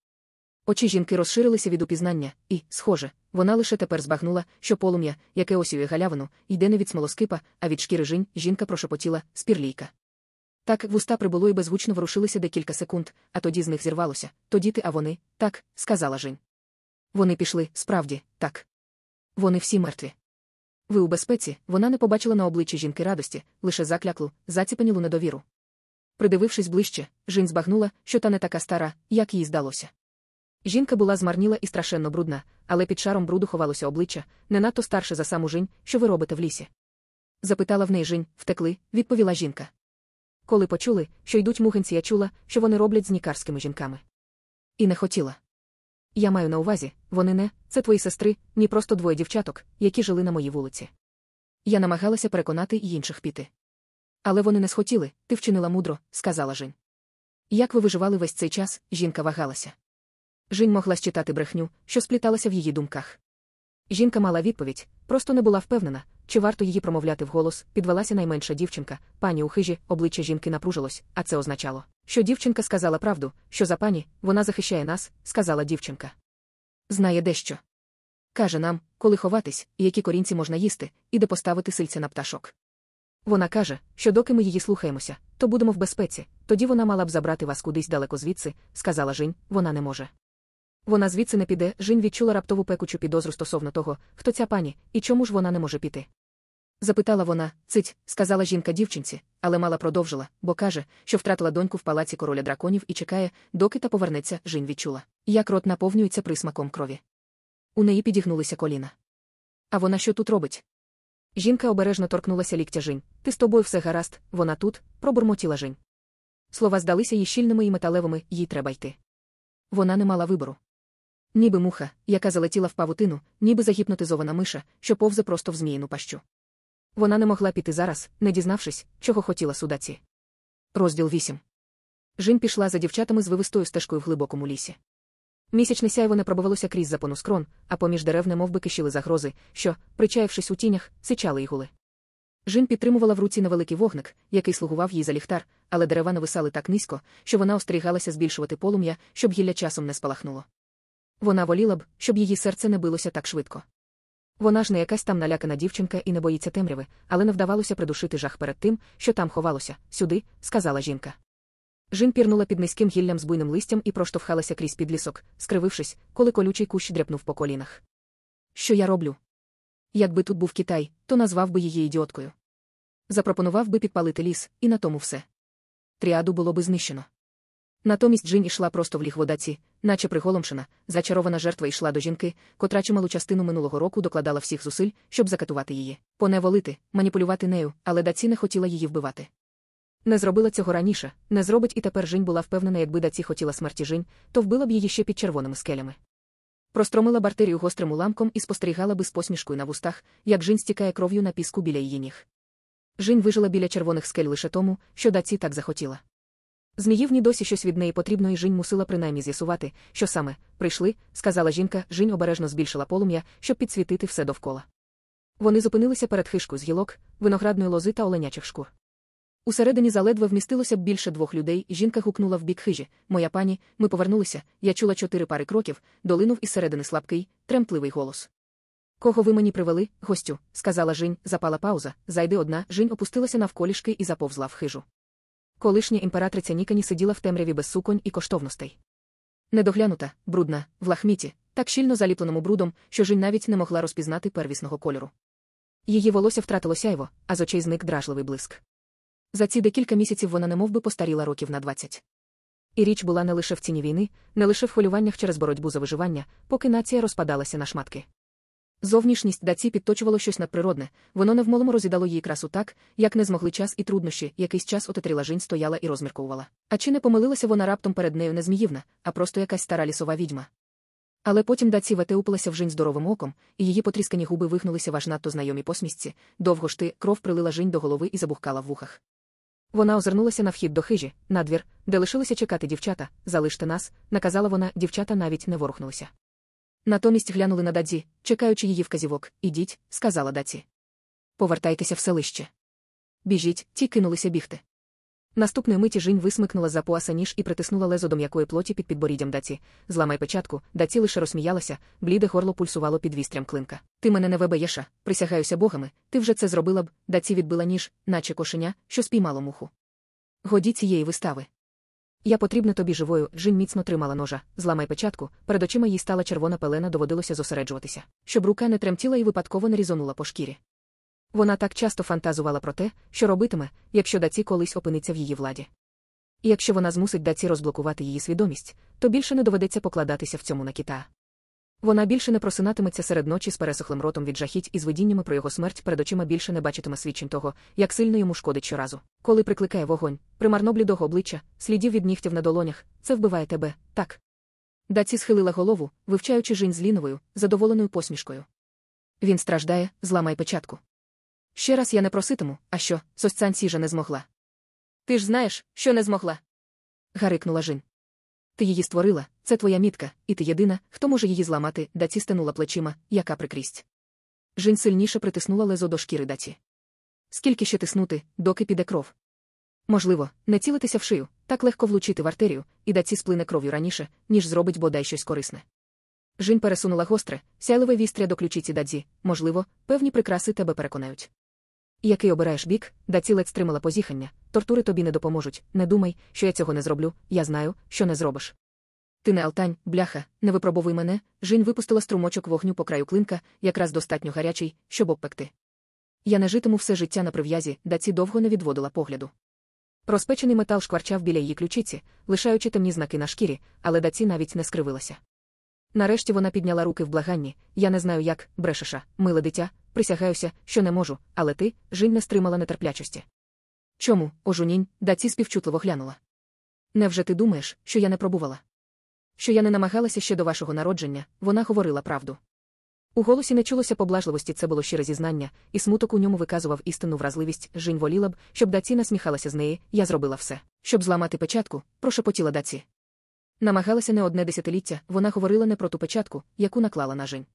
Очі жінки розширилися від упізнання, і, схоже, вона лише тепер збагнула, що полум'я, яке осює галявину, йде не від смолоскипа, а від шкіри жінь, жінка прошепотіла спірлійка. Так вуста прибуло і безгучно ворушилися декілька секунд, а тоді з них зірвалося. Тоді ти, а вони, так, сказала Жінь. Вони пішли, справді, так. Вони всі мертві. Ви у безпеці, вона не побачила на обличчі жінки радості, лише закляклу, заціпенілу недовіру. Придивившись ближче, Жінь збагнула, що та не така стара, як їй здалося. Жінка була змарніла і страшенно брудна, але під шаром бруду ховалося обличчя, не надто старше за саму Жінь, що ви робите в лісі. Запитала в неї Жінь, втекли, відповіла жінка. Коли почули, що йдуть мугенці, я чула, що вони роблять з нікарськими жінками. І не хотіла. Я маю на увазі, вони не, це твої сестри, ні просто двоє дівчаток, які жили на моїй вулиці. Я намагалася переконати й інших піти. Але вони не схотіли, ти вчинила мудро, сказала Жінь. Як ви виживали весь цей час, жінка вагалася. Жінь могла считати брехню, що спліталася в її думках. Жінка мала відповідь, просто не була впевнена, чи варто її промовляти вголос, підвелася найменша дівчинка, пані у хижі, обличчя жінки напружилось, а це означало, що дівчинка сказала правду, що за пані, вона захищає нас, сказала дівчинка. Знає дещо. Каже нам, коли ховатись, які корінці можна їсти, і де поставити сильця на пташок. Вона каже, що доки ми її слухаємося, то будемо в безпеці, тоді вона мала б забрати вас кудись далеко звідси, сказала Жінь, вона не може. Вона звідси не піде, Жінь відчула раптову пекучу підозру стосовно того, хто ця пані, і чому ж вона не може піти. Запитала вона, цить, сказала жінка дівчинці, але мала продовжила, бо каже, що втратила доньку в палаці короля драконів і чекає, доки та повернеться, Жінь відчула, як рот наповнюється присмаком крові. У неї підігнулися коліна. А вона що тут робить? Жінка обережно торкнулася ліктя Жінь. Ти з тобою все гаразд, вона тут, пробурмотіла Жінь. Слова здалися їй щільними і металевими, їй треба йти. Вона не мала вибору. Ніби муха, яка залетіла в павутину, ніби загіпнотизована миша, що повзе просто в зміїну пащу. Вона не могла піти зараз, не дізнавшись, чого хотіла судаці. Розділ 8. Жін пішла за дівчатами з вивистою стежкою в глибокому лісі. Місячне сяйво не пробувалося крізь запону скрон, а поміж дерев немовби кишіли загрози, що, причаявшись у тінях, сичали ігули. Жін підтримувала в руці невеликий вогник, який слугував їй за ліхтар, але дерева нависали так низько, що вона остерігалася збільшувати полум'я, щоб гілля часом не спалахнуло. Вона воліла б, щоб її серце не билося так швидко. Вона ж не якась там налякана дівчинка і не боїться темряви, але не вдавалося придушити жах перед тим, що там ховалося, сюди, сказала жінка. Жін пірнула під низьким гіллям з буйним листям і проштовхалася крізь підлісок, скривившись, коли колючий кущ дряпнув по колінах. Що я роблю? Якби тут був Китай, то назвав би її ідіоткою. Запропонував би підпалити ліс, і на тому все. Тріаду було би знищено. Натомість Джин ішла просто в ліг водаці, наче приголомшена, зачарована жертва йшла до жінки, котра чималу частину минулого року докладала всіх зусиль, щоб закатувати її, поневолити, маніпулювати нею, але даці не хотіла її вбивати. Не зробила цього раніше, не зробить і тепер Жінь була впевнена, якби даці хотіла смерті Жінь, то вбила б її ще під червоними скелями. Простромила бартерію гострим уламком і спостерігала би з посмішкою на вустах, як Жінь стікає кров'ю на піску біля її ніг. Жінь вижила біля червоних скель лише тому, що даці так захотіла. Зміївні досі щось від неї потрібно, і Жінь мусила принаймні з'ясувати, що саме прийшли, сказала жінка, Жінь обережно збільшила полум'я, щоб підсвітити все довкола. Вони зупинилися перед хишкою з гілок, виноградної лози та оленячих шкур. Усередині заледве вмістилося б більше двох людей, і жінка гукнула в бік хижі Моя пані, ми повернулися, я чула чотири пари кроків, долинув із середини слабкий, тремтливий голос. Кого ви мені привели, гостю, сказала Жінь, запала пауза, зайди одна, Жінь опустилася навколішки і заповзла в хижу. Колишня імператриця Нікані сиділа в темряві без суконь і коштовностей. Недоглянута, брудна, в лахміті, так щільно заліпленому брудом, що Жінь навіть не могла розпізнати первісного кольору. Її волосся втратило сяйво, а з очей зник дражливий блиск. За ці декілька місяців вона немовби постаріла років на двадцять. І річ була не лише в ціні війни, не лише в хвилюваннях через боротьбу за виживання, поки нація розпадалася на шматки. Зовнішність даці підточувало щось надприродне, воно невмолимо розідало її красу так, як не змогли час і труднощі, якийсь час отетріла жінь стояла і розмірковувала. А чи не помилилася вона раптом перед нею не зміївна, а просто якась стара лісова відьма? Але потім даці ветеупилася в жінь здоровим оком, і її потріскані губи вихнулися в аж надто знайомій посмішці, довго ж ти кров прилила жінь до голови і забухкала в вухах. Вона озирнулася на вхід до хижі, на двір, де лишилися чекати дівчата, залиште нас, наказала вона, дівчата навіть не ворухнулися. Натомість глянули на Дадзі, чекаючи її вказівок. Ідіть, сказала Даці. Повертайтеся в селище. Біжіть, ті кинулися бігти. Наступної миті Жінь висмикнула за пояса ніж і притиснула лезо до м'якої плоті під підборіддям даці. Зламай печатку, даці лише розсміялася, бліде горло пульсувало під вістрям клинка. Ти мене не вебеєша, присягаюся богами, ти вже це зробила б, даці відбила ніж, наче кошеня, що спіймало муху. Годі цієї вистави. Я потрібна тобі живою, Джин міцно тримала ножа, зламай печатку, перед очима їй стала червона пелена, доводилося зосереджуватися, щоб рука не тремтіла і випадково не різонула по шкірі. Вона так часто фантазувала про те, що робитиме, якщо даці колись опиниться в її владі. І якщо вона змусить даці розблокувати її свідомість, то більше не доведеться покладатися в цьому на кита. Вона більше не просинатиметься серед ночі з пересохлим ротом від жахіть і з видіннями про його смерть перед очима більше не бачитиме свідчень того, як сильно йому шкодить щоразу. Коли прикликає вогонь, примарно блідого обличчя, слідів від нігтів на долонях, це вбиває тебе, так. Даці схилила голову, вивчаючи жінь з ліновою, задоволеною посмішкою. Він страждає, зламай печатку. Ще раз я не проситиму, а що, сосцян сіжа не змогла. Ти ж знаєш, що не змогла. гарикнула Жін. Ти її створила, це твоя мітка, і ти єдина, хто може її зламати, даці стенула плечима, яка прикрість. Жін сильніше притиснула лезо до шкіри даці. Скільки ще тиснути, доки піде кров? Можливо, не цілитися в шию, так легко влучити в артерію, і даці сплине кров'ю раніше, ніж зробить бодай щось корисне. Жін пересунула гостре, сяйливе вістря до ключиці дадзі, можливо, певні прикраси тебе переконають. Який обираєш бік, даці ледь стримала позіхання, тортури тобі не допоможуть, не думай, що я цього не зроблю, я знаю, що не зробиш. Ти не алтань, бляха, не випробовуй мене, Жінь випустила струмочок вогню по краю клинка, якраз достатньо гарячий, щоб обпекти. Я не житиму все життя на прив'язі, даці довго не відводила погляду. Розпечений метал шкварчав біля її ключиці, лишаючи темні знаки на шкірі, але даці навіть не скривилася. Нарешті вона підняла руки в благанні. Я не знаю, як, брешеша, миле дитя, присягаюся, що не можу, але ти, Жінь не стримала нетерплячості. Чому, ожунінь, даці співчутливо глянула. Невже ти думаєш, що я не пробувала? Що я не намагалася ще до вашого народження, вона говорила правду. У голосі не чулося поблажливості, це було щире зізнання, і смуток у ньому виказував істинну вразливість. Жінь воліла б, щоб даці насміхалася з неї, я зробила все. Щоб зламати печатку, прошепотіла даці. Намагалася не одне десятиліття, вона говорила не про ту печатку, яку наклала на Жінь.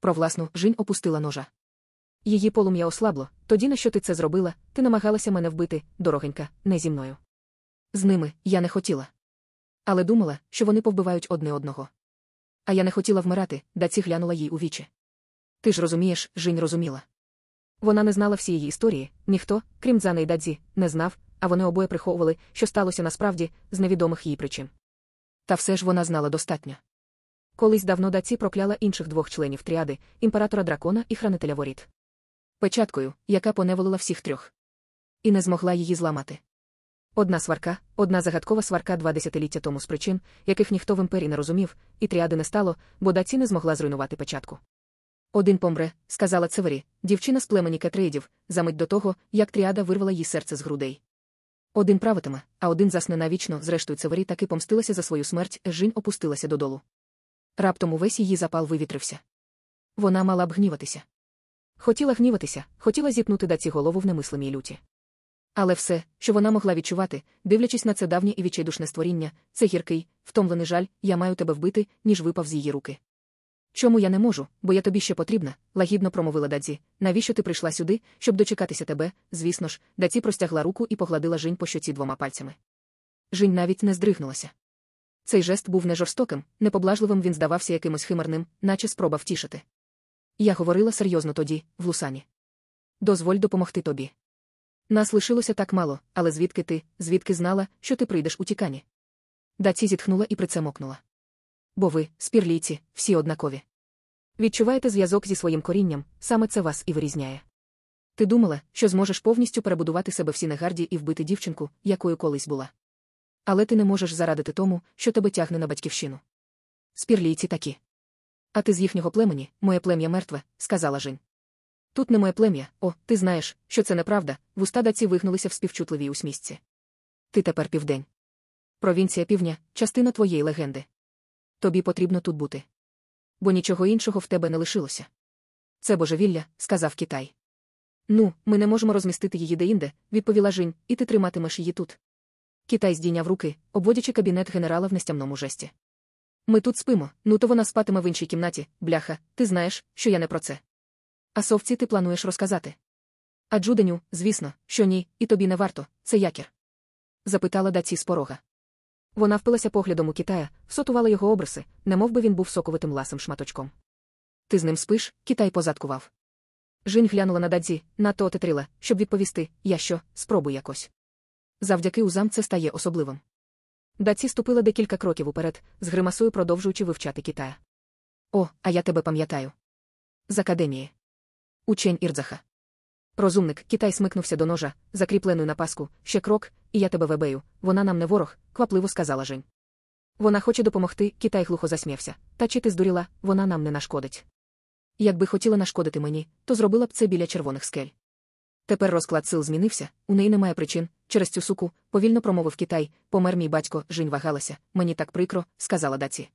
Про власну Жінь опустила ножа. Її полум'я ослабло, тоді на що ти це зробила, ти намагалася мене вбити, дорогенька, не зі мною. З ними я не хотіла. Але думала, що вони повбивають одне одного. А я не хотіла вмирати, даці глянула їй у вічі. Ти ж розумієш, Жінь розуміла. Вона не знала всієї історії, ніхто, крім Дзани й Дадзі, не знав, а вони обоє приховували, що сталося насправді, з невідомих їй причин. Та все ж вона знала достатньо. Колись давно даці прокляла інших двох членів тріади імператора дракона і хранителя воріт. Печаткою, яка поневолила всіх трьох. І не змогла її зламати. Одна сварка, одна загадкова сварка два десятиліття тому з причин, яких ніхто в імперії не розумів, і тріади не стало, бо даці не змогла зруйнувати печатку. Один помре, сказала Цевері, дівчина з племені Кетреїдів, замить до того, як тріада вирвала їй серце з грудей. Один правитиме, а один засне навічно, зрештою Цевері таки помстилася за свою смерть, жінь опустилася додолу. Раптом увесь її запал вивітрився. Вона мала б гніватися. Хотіла гніватися, хотіла зіпнути даці голову в немислимій люті. Але все, що вона могла відчувати, дивлячись на це давнє і відчайдушне створіння, це гіркий, втомлений жаль, я маю тебе вбити, ніж випав з її руки. Чому я не можу, бо я тобі ще потрібна, лагідно промовила Дадзі. Навіщо ти прийшла сюди, щоб дочекатися тебе? Звісно ж, Даці простягла руку і погладила Жінь по щоці двома пальцями. Жінь навіть не здригнулася. Цей жест був не жорстоким, не поблажливим він здавався якимось химерним, наче спроба втішити. Я говорила серйозно тоді, в Лусані. Дозволь допомогти тобі. Нас лишилося так мало, але звідки ти, звідки знала, що ти прийдеш у Тікані? Даці зітхнула і прицемокнула. Бо ви, спірлійці, всі однакові. Відчуваєте зв'язок зі своїм корінням, саме це вас і вирізняє. Ти думала, що зможеш повністю перебудувати себе в Сінегарді і вбити дівчинку, якою колись була. Але ти не можеш зарадити тому, що тебе тягне на батьківщину. Спірлійці такі. А ти з їхнього племені, моє плем'я мертве, сказала Жень. Тут не моє плем'я, о, ти знаєш, що це неправда, вуста даці вигнулися в співчутливій усмісці. Ти тепер південь. Провінція півдня, частина твоєї легенди. Тобі потрібно тут бути. Бо нічого іншого в тебе не лишилося. Це божевілля, сказав Китай. Ну, ми не можемо розмістити її деінде, відповіла Жінь, і ти триматимеш її тут. Китай здійняв руки, обводячи кабінет генерала в нестямному жесті. Ми тут спимо, ну то вона спатиме в іншій кімнаті, бляха, ти знаєш, що я не про це. А совці ти плануєш розказати? А Джуденю, звісно, що ні, і тобі не варто, це якір. Запитала даці з порога. Вона впилася поглядом у Китая, всотувала його обриси, немов би він був соковитим ласим шматочком. Ти з ним спиш, Китай позадкував. Жінь глянула на дадзі, надто отетрила, щоб відповісти я що, спробуй якось. Завдяки узам це стає особливим. Даці ступила декілька кроків уперед, з гримасою продовжуючи вивчати Китая. О, а я тебе пам'ятаю. З академії. Учень Ірдзаха. Розумник Китай смикнувся до ножа, закріпленою на паску, ще крок, і я тебе вебею, вона нам не ворог, квапливо сказала Жень. Вона хоче допомогти, Китай глухо засміявся. Та чи ти здуріла, вона нам не нашкодить. Якби хотіла нашкодити мені, то зробила б це біля червоних скель. Тепер розклад сил змінився, у неї немає причин. Через цю суку, повільно промовив Китай, помер мій батько, Жінь вагалася, мені так прикро, сказала даці.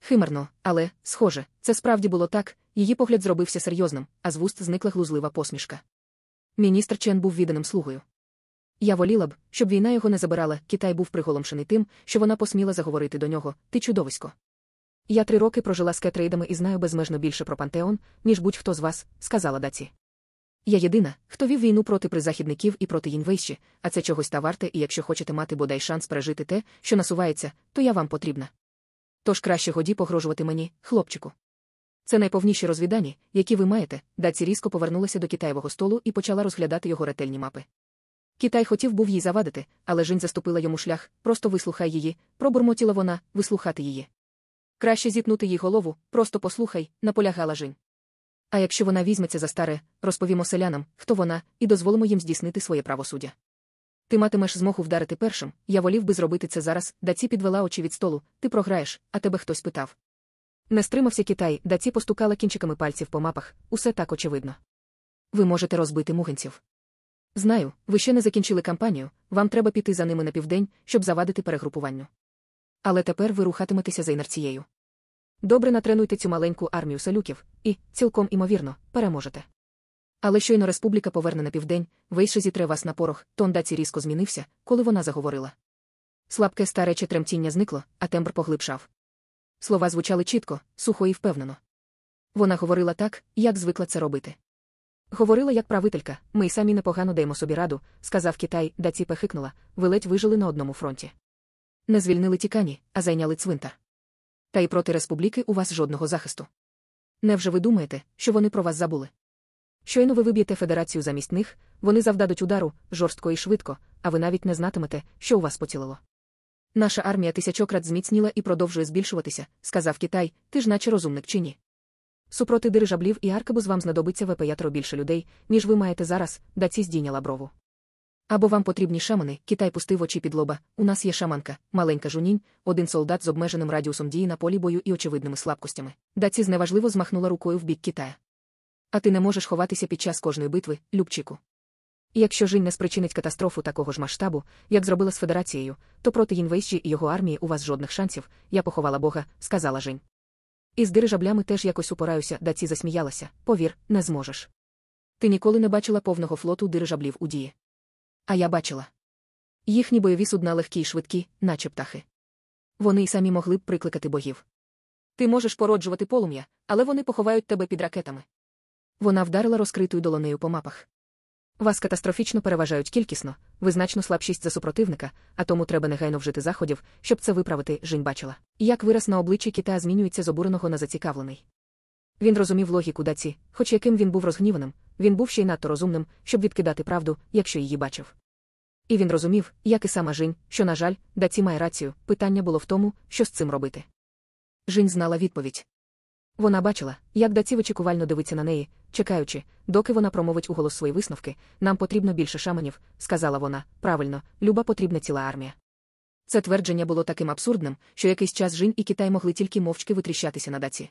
Химерно, але, схоже, це справді було так, її погляд зробився серйозним, а з вуст зникла глузлива посмішка. Міністр Чен був відданим слугою. Я воліла б, щоб війна його не забирала, Китай був приголомшений тим, що вона посміла заговорити до нього, ти чудовисько. Я три роки прожила з кетрейдами і знаю безмежно більше про пантеон, ніж будь-хто з вас, сказала даці. Я єдина, хто вів війну проти призахідників і проти Їнвейщі, а це чогось та варте, і якщо хочете мати бодай шанс пережити те, що насувається, то я вам потрібна. Тож краще годі погрожувати мені, хлопчику. Це найповніші розвідані, які ви маєте, даці різко повернулася до китаєвого столу і почала розглядати його ретельні мапи. Китай хотів був їй завадити, але Жінь заступила йому шлях, просто вислухай її, пробурмотіла вона, вислухати її. Краще зіпнути їй голову, просто послухай, наполягала Жінь. А якщо вона візьметься за старе, розповімо селянам, хто вона, і дозволимо їм здійснити своє правосуддя. Ти матимеш змогу вдарити першим, я волів би зробити це зараз, даці підвела очі від столу, ти програєш, а тебе хтось питав. Не стримався Китай, даці постукала кінчиками пальців по мапах, усе так очевидно. Ви можете розбити мугенців. Знаю, ви ще не закінчили кампанію, вам треба піти за ними на південь, щоб завадити перегрупуванню. Але тепер ви рухатиметеся за інерцією. Добре натренуйте цю маленьку армію салюків, і, цілком імовірно, переможете. Але щойно республіка поверне на південь, вейше зітре вас на порох, тон даці різко змінився, коли вона заговорила. Слабке старече тремтіння зникло, а тембр поглибшав. Слова звучали чітко, сухо і впевнено. Вона говорила так, як звикла це робити. Говорила як правителька, ми й самі непогано даємо собі раду, сказав Китай, даці пехикнула, ви ледь вижили на одному фронті. Не звільнили тікані, а зайняли цвинтар. Та й проти республіки у вас жодного захисту. Невже ви думаєте, що вони про вас забули? Щойно ви виб'єте федерацію замість них, вони завдадуть удару жорстко і швидко, а ви навіть не знатимете, що у вас поцілило. Наша армія тисячократ зміцніла і продовжує збільшуватися, сказав Китай, ти ж наче розумник чи ні. Супроти дирижаблів і аркебуз вам знадобиться вепеятро більше людей, ніж ви маєте зараз, даці здійняла брову. Або вам потрібні шамани, Китай пустив очі під лоба. У нас є шаманка, маленька жунінь, один солдат з обмеженим радіусом дії на полі бою і очевидними слабкостями. Даці зневажливо змахнула рукою в бік Китая. А ти не можеш ховатися під час кожної битви, Любчику. Якщо Жінь не спричинить катастрофу такого ж масштабу, як зробила з Федерацією, то проти Інвейщі і його армії у вас жодних шансів, я поховала Бога, сказала Жінь. І з дирижаблями теж якось упораюся, даці засміялася. Повір, не зможеш. Ти ніколи не бачила повного флоту дирижаблів у дії. А я бачила. Їхні бойові судна легкі й швидкі, наче птахи. Вони й самі могли б прикликати богів. Ти можеш породжувати полум'я, але вони поховають тебе під ракетами. Вона вдарила розкритою долонею по мапах. Вас катастрофічно переважають кількісно, визначно слабшість за супротивника, а тому треба негайно вжити заходів, щоб це виправити, Жінь бачила. Як вираз на обличчі Китая змінюється з обуреного на зацікавлений. Він розумів логіку даці, хоч яким він був розгніваним, він був ще й надто розумним, щоб відкидати правду, якщо її бачив. І він розумів, як і сама Жінь, що, на жаль, даці має рацію, питання було в тому, що з цим робити. Жінь знала відповідь. Вона бачила, як даці вичікувально дивиться на неї, чекаючи, доки вона промовить у голос свої висновки, нам потрібно більше шаманів, сказала вона, правильно, люба потрібна ціла армія. Це твердження було таким абсурдним, що якийсь час Жінь і Китай могли тільки мовчки витріщатися на даці.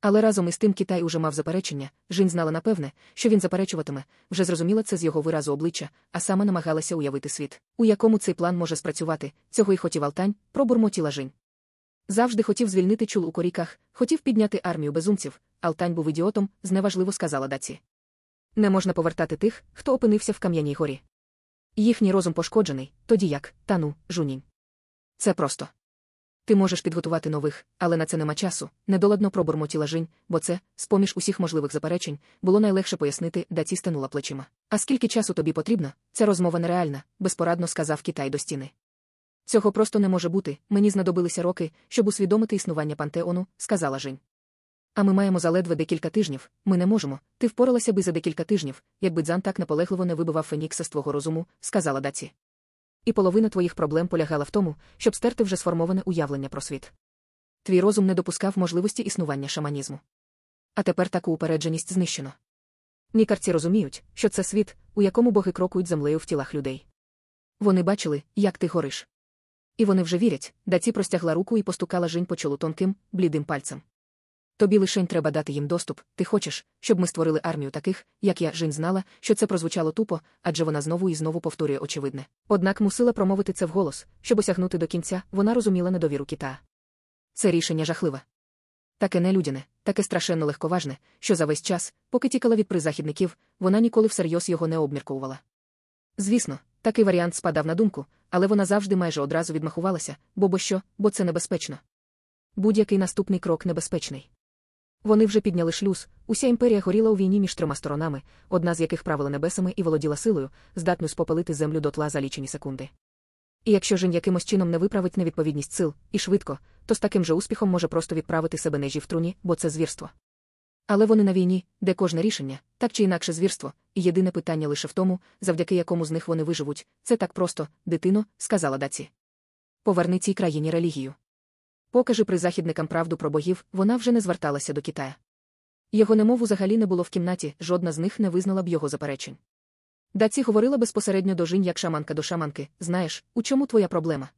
Але разом із тим Китай уже мав заперечення, Жінь знала напевне, що він заперечуватиме, вже зрозуміла це з його виразу обличчя, а саме намагалася уявити світ, у якому цей план може спрацювати, цього й хотів Алтань, пробурмотіла Жінь. Завжди хотів звільнити чул у коріках, хотів підняти армію безумців, Алтань був ідіотом, зневажливо сказала даці. Не можна повертати тих, хто опинився в Кам'яній горі. Їхній розум пошкоджений, тоді як, тану, жунінь. Це просто. Ти можеш підготувати нових, але на це нема часу, недоладно пробурмотіла Жінь, бо це, з поміж усіх можливих заперечень, було найлегше пояснити, даці стенула плечима. А скільки часу тобі потрібно, ця розмова нереальна, безпорадно сказав Китай до стіни. Цього просто не може бути, мені знадобилися роки, щоб усвідомити існування пантеону, сказала Жень. А ми маємо заледве декілька тижнів, ми не можемо. Ти впоралася би за декілька тижнів, якби Дзан так наполегливо не вибивав Фенікса з твого розуму, сказала Даці. І половина твоїх проблем полягала в тому, щоб стерти вже сформоване уявлення про світ. Твій розум не допускав можливості існування шаманізму. А тепер таку упередженість знищено. Нікарці розуміють, що це світ, у якому боги крокують землею в тілах людей. Вони бачили, як ти гориш. І вони вже вірять, даці простягла руку і постукала Жінь по чолу тонким, блідим пальцем. Тобі лишень треба дати їм доступ, ти хочеш, щоб ми створили армію таких, як я Жінь знала, що це прозвучало тупо, адже вона знову і знову повторює очевидне. Однак мусила промовити це вголос, щоб осягнути до кінця, вона розуміла недовіру кита. Це рішення жахливе. Таке нелюдяне, таке страшенно легковажне, що за весь час, поки тікала від призахідників, вона ніколи всерйоз його не обмірковувала. Звісно, такий варіант спадав на думку, але вона завжди майже одразу відмахувалася, бо бо що, бо це небезпечно. Будь-який наступний крок небезпечний. Вони вже підняли шлюз, уся імперія горіла у війні між трьома сторонами, одна з яких правила небесами і володіла силою, здатною спопелити землю дотла за лічені секунди. І якщо Жень якимось чином не виправить невідповідність сил, і швидко, то з таким же успіхом може просто відправити себе нежі в труні, бо це звірство. Але вони на війні, де кожне рішення, так чи інакше звірство, і єдине питання лише в тому, завдяки якому з них вони виживуть, це так просто, дитино, сказала даці. Поверни цій країні релігію. Покажи призахідникам правду про богів, вона вже не зверталася до Китая. Його немов взагалі не було в кімнаті, жодна з них не визнала б його заперечень. Даці говорила безпосередньо до Жінь як шаманка до шаманки, знаєш, у чому твоя проблема?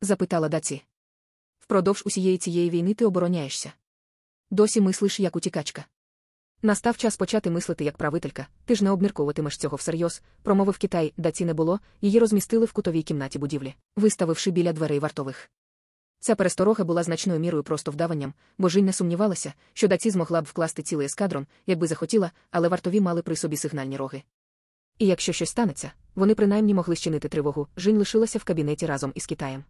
запитала Даці. Впродовж усієї цієї війни ти обороняєшся. Досі мислиш, як утікачка. Настав час почати мислити як правителька, ти ж не обмірковуватимеш цього всерйоз, промовив Китай, даці не було, її розмістили в кутовій кімнаті будівлі, виставивши біля дверей вартових. Ця пересторога була значною мірою просто вдаванням, бо Жінь не сумнівалася, що даці змогла б вкласти цілий ескадрон, якби захотіла, але вартові мали при собі сигнальні роги. І якщо щось станеться, вони принаймні могли щинити тривогу, Жінь лишилася в кабінеті разом із Китаєм.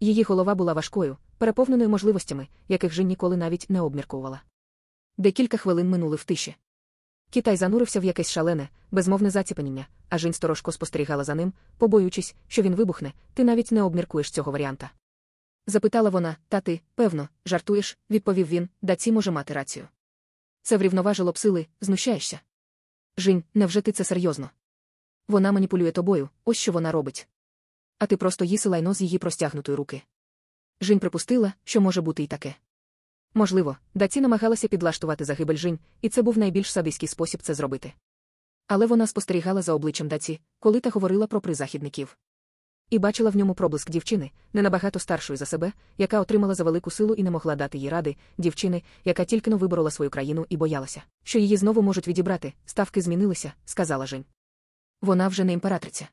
Її голова була важкою, переповненою можливостями, яких Жінь ніколи навіть не обмірковувала. Декілька хвилин минули в тиші. Китай занурився в якесь шалене, безмовне заціпаніння, а Жінь сторожко спостерігала за ним, побоюючись, що він вибухне, ти навіть не обміркуєш цього варіанта. Запитала вона, та ти, певно, жартуєш, відповів він, даці може мати рацію. Це врівноважило б сили, знущаєшся. Жінь, невже ти це серйозно? Вона маніпулює тобою, ось що вона робить. А ти просто їси лайно з її простягнутої руки. Жінь припустила, що може бути і таке. Можливо, даці намагалася підлаштувати загибель Жінь, і це був найбільш садиський спосіб це зробити. Але вона спостерігала за обличчям даці, коли та говорила про призахідників. І бачила в ньому проблиск дівчини, не набагато старшої за себе, яка отримала за велику силу і не могла дати їй ради, дівчини, яка тільки но виборола свою країну і боялася, що її знову можуть відібрати. Ставки змінилися, сказала Жень. Вона вже не імператриця.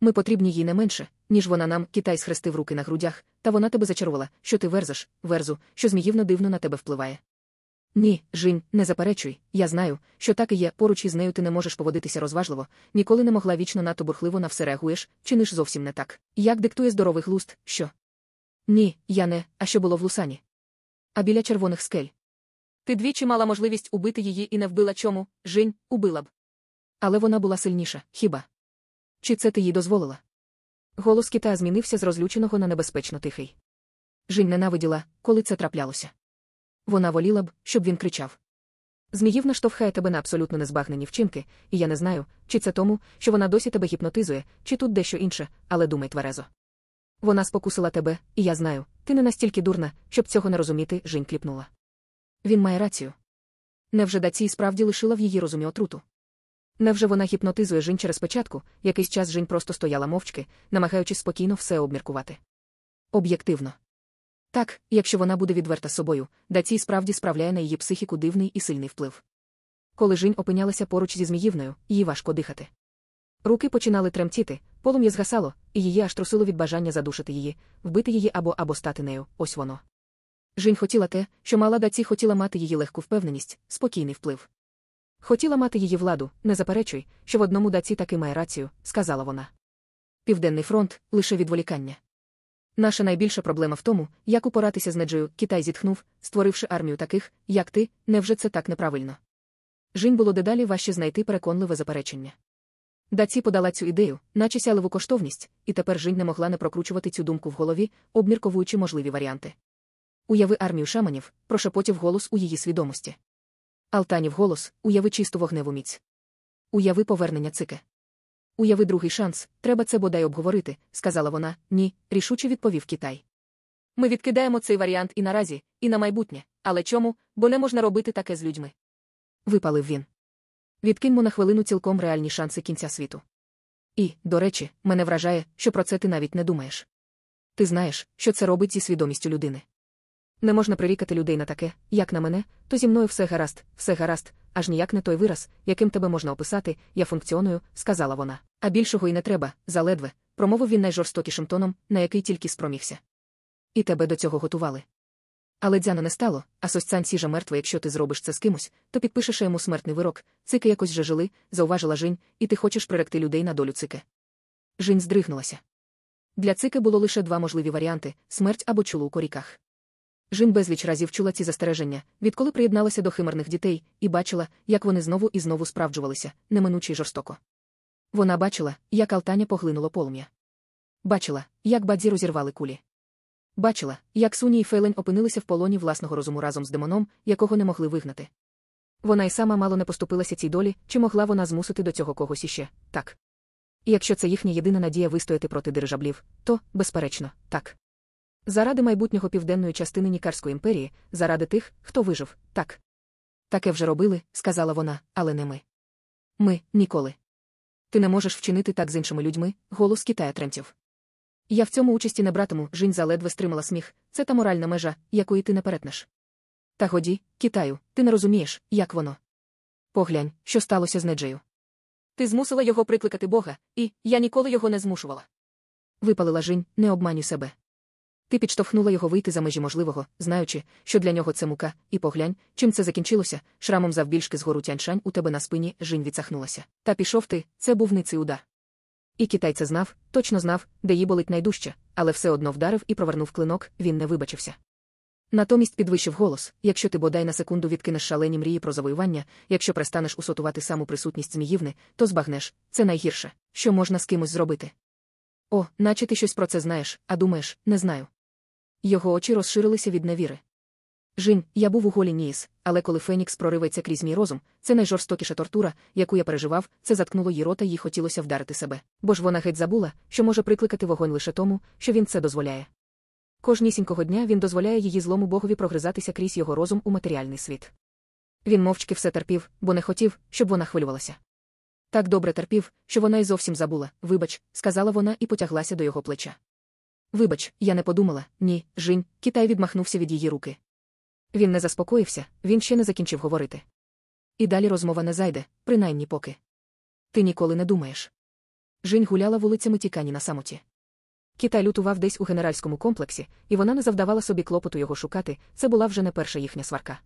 Ми потрібні їй не менше, ніж вона нам, Китай схрестив руки на грудях, та вона тебе зачарувала, що ти верзеш, верзу, що зміївно дивно на тебе впливає. Ні, Жінь, не заперечуй, я знаю, що так і є, поруч із нею ти не можеш поводитися розважливо, ніколи не могла вічно надто бурхливо на все реагуєш, чиниш зовсім не так. Як диктує здоровий глуст, що? Ні, я не, а що було в Лусані? А біля червоних скель. Ти двічі мала можливість убити її і не вбила чому, Жінь, убила б. Але вона була сильніша, хіба? Чи це ти їй дозволила? Голос кита змінився з розлюченого на небезпечно тихий. Жінь ненавиділа, коли це траплялося. Вона воліла б, щоб він кричав. Зміївна штовхає тебе на абсолютно незбагнені вчинки, і я не знаю, чи це тому, що вона досі тебе гіпнотизує, чи тут дещо інше, але думай тверезо. Вона спокусила тебе, і я знаю, ти не настільки дурна, щоб цього не розуміти, Жінь кліпнула. Він має рацію. Невже даці справді лишила в її розумі отруту? Невже вона гіпнотизує Жінь через печатку, якийсь час Жінь просто стояла мовчки, намагаючись спокійно все обміркувати. Об'єктивно. Так, якщо вона буде відверта собою, даці справді справляє на її психіку дивний і сильний вплив. Коли Жінь опинялася поруч зі Зміївною, їй важко дихати. Руки починали тремтіти, полум'я згасало, і її аж трусило від бажання задушити її, вбити її або або стати нею, ось воно. Жінь хотіла те, що мала даці хотіла мати її легку впевненість, спокійний вплив. Хотіла мати її владу, не заперечуй, що в одному даці таки має рацію, сказала вона. Південний фронт лише відволікання. Наша найбільша проблема в тому, як упоратися з неджею, Китай зітхнув, створивши армію таких, як ти, невже це так неправильно? Жінь було дедалі важче знайти переконливе заперечення. Даці подала цю ідею, наче сяливу коштовність, і тепер Жінь не могла не прокручувати цю думку в голові, обмірковуючи можливі варіанти. Уяви армію шаманів, прошепотів голос у її свідомості. Алтанів голос, уяви чисту вогневу міць. Уяви повернення цике. Уяви другий шанс, треба це бодай обговорити, сказала вона. Ні, рішуче відповів Китай. Ми відкидаємо цей варіант і наразі, і на майбутнє. Але чому? Бо не можна робити таке з людьми. Випалив він. Відкиньмо на хвилину цілком реальні шанси кінця світу. І, до речі, мене вражає, що про це ти навіть не думаєш. Ти знаєш, що це робить зі свідомістю людини. Не можна прирікати людей на таке, як на мене, то зі мною все гаразд, все гаразд, аж ніяк не той вираз, яким тебе можна описати, я функціоную, сказала вона. А більшого й не треба, заледве, промовив він найжорстокішим тоном, на який тільки спромігся. І тебе до цього готували. Але дзяно не стало, а сосцянь сіжа мертва, якщо ти зробиш це з кимось, то підпишеш йому смертний вирок, цики якось же жили, зауважила Жінь, і ти хочеш приректи людей на долю цики. Жінь здригнулася. Для цики було лише два можливі варіанти смерть або чулу у коріках. Жін безліч разів чула ці застереження, відколи приєдналася до химерних дітей, і бачила, як вони знову і знову справджувалися, неминуче й жорстоко. Вона бачила, як Алтаня поглинуло полум'я. Бачила, як бадзі розірвали кулі. Бачила, як Суні і Фейлень опинилися в полоні власного розуму разом з демоном, якого не могли вигнати. Вона й сама мало не поступилася цій долі, чи могла вона змусити до цього когось іще, так. І якщо це їхня єдина надія вистояти проти дирижаблів, то, безперечно, так. Заради майбутнього південної частини Нікарської імперії, заради тих, хто вижив, так. Таке вже робили, сказала вона, але не ми. Ми ніколи. Ти не можеш вчинити так з іншими людьми, голос Китая Трентів. Я в цьому участі не братиму, Жінь заледве стримала сміх, це та моральна межа, якої ти не перетнеш. Та годі, Китаю, ти не розумієш, як воно. Поглянь, що сталося з Неджею. Ти змусила його прикликати Бога, і я ніколи його не змушувала. Випалила Жінь, не обманю себе. Ти підштовхнула його вийти за межі можливого, знаючи, що для нього це мука, і поглянь, чим це закінчилося, шрамом завбільшки згору тяньшань у тебе на спині Жінь відсахнулася. Та пішов ти, це був ниций удар. І китай це знав, точно знав, де їй болить найдужче, але все одно вдарив і провернув клинок, він не вибачився. Натомість підвищив голос якщо ти бодай на секунду відкинеш шалені мрії про завоювання, якщо перестанеш усотувати саму присутність зміївни, то збагнеш це найгірше, що можна з кимось зробити. О, наче ти щось про це знаєш, а думаєш, не знаю. Його очі розширилися від невіри. Жінь, я був у голі Ніс, але коли Фенікс проривається крізь мій розум, це найжорстокіша тортура, яку я переживав, це заткнуло її рота, їй хотілося вдарити себе. Бо ж вона геть забула, що може прикликати вогонь лише тому, що він це дозволяє. Кожнісінького дня він дозволяє її злому богові прогризатися крізь його розум у матеріальний світ. Він мовчки все терпів, бо не хотів, щоб вона хвилювалася. Так добре терпів, що вона й зовсім забула. Вибач, сказала вона і потяглася до його плеча. Вибач, я не подумала, ні, Жінь, Китай відмахнувся від її руки. Він не заспокоївся, він ще не закінчив говорити. І далі розмова не зайде, принаймні поки. Ти ніколи не думаєш. Жінь гуляла вулицями тікані на самоті. Китай лютував десь у генеральському комплексі, і вона не завдавала собі клопоту його шукати, це була вже не перша їхня сварка.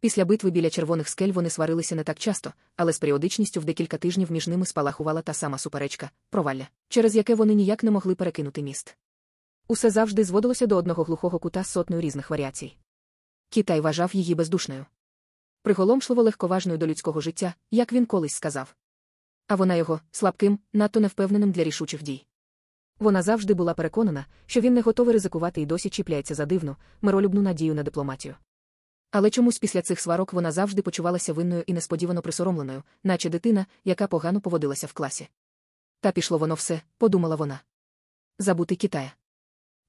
Після битви біля червоних скель вони сварилися не так часто, але з періодичністю в декілька тижнів між ними спалахувала та сама суперечка, провалля, через яке вони ніяк не могли перекинути міст. Усе завжди зводилося до одного глухого кута з сотнею різних варіацій. Китай вважав її бездушною. Приголомшливо легковажною до людського життя, як він колись сказав. А вона його слабким, надто невпевненим для рішучих дій. Вона завжди була переконана, що він не готовий ризикувати і досі чіпляється за дивну, миролюбну надію на дипломатію. Але чомусь після цих сварок вона завжди почувалася винною і несподівано присоромленою, наче дитина, яка погано поводилася в класі. Та пішло воно все, подумала вона. Забути Китая.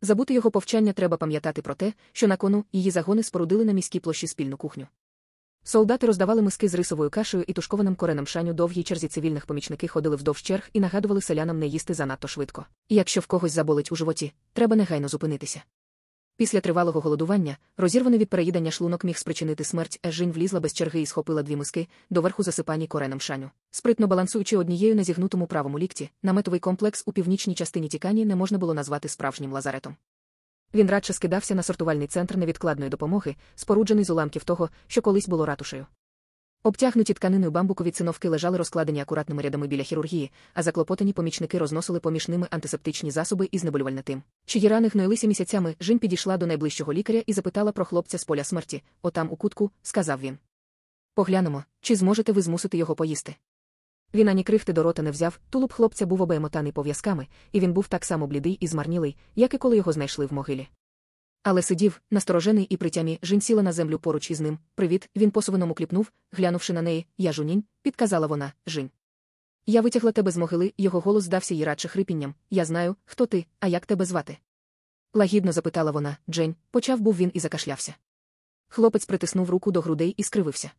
Забути його повчання треба пам'ятати про те, що на кону її загони спорудили на міській площі спільну кухню. Солдати роздавали миски з рисовою кашею і тушкованим кореном шаню довгій черзі цивільних помічники ходили вдовж черг і нагадували селянам не їсти занадто швидко. І якщо в когось заболить у животі, треба негайно зупинитися. Після тривалого голодування, розірваний від переїдання шлунок міг спричинити смерть, Жінь влізла без черги і схопила дві миски, доверху засипані кореном шаню. Спритно балансуючи однією на зігнутому правому лікті, наметовий комплекс у північній частині тікані не можна було назвати справжнім лазаретом. Він радше скидався на сортувальний центр невідкладної допомоги, споруджений з уламків того, що колись було ратушею. Обтягнуті тканиною бамбукові циновки лежали розкладені акуратними рядами біля хірургії, а заклопотані помічники розносили поміж ними антисептичні засоби із знеболювальне тим. Чиї рани гноїлися місяцями, Жінь підійшла до найближчого лікаря і запитала про хлопця з поля смерті. Отам у кутку, сказав він. Поглянемо, чи зможете ви змусити його поїсти. Він ані крихти до рота не взяв, тулуб хлопця був обемотаний пов'язками, і він був так само блідий і змарнілий, як і коли його знайшли в могилі. Але сидів, насторожений і притямі, Жінь сіла на землю поруч із ним. Привіт, він по-совиному кліпнув, глянувши на неї, я жунінь, підказала вона, Жінь. Я витягла тебе з могили, його голос здався їй радше хрипінням. Я знаю, хто ти, а як тебе звати. Лагідно запитала вона, Джень, почав був він і закашлявся. Хлопець притиснув руку до грудей і скривився.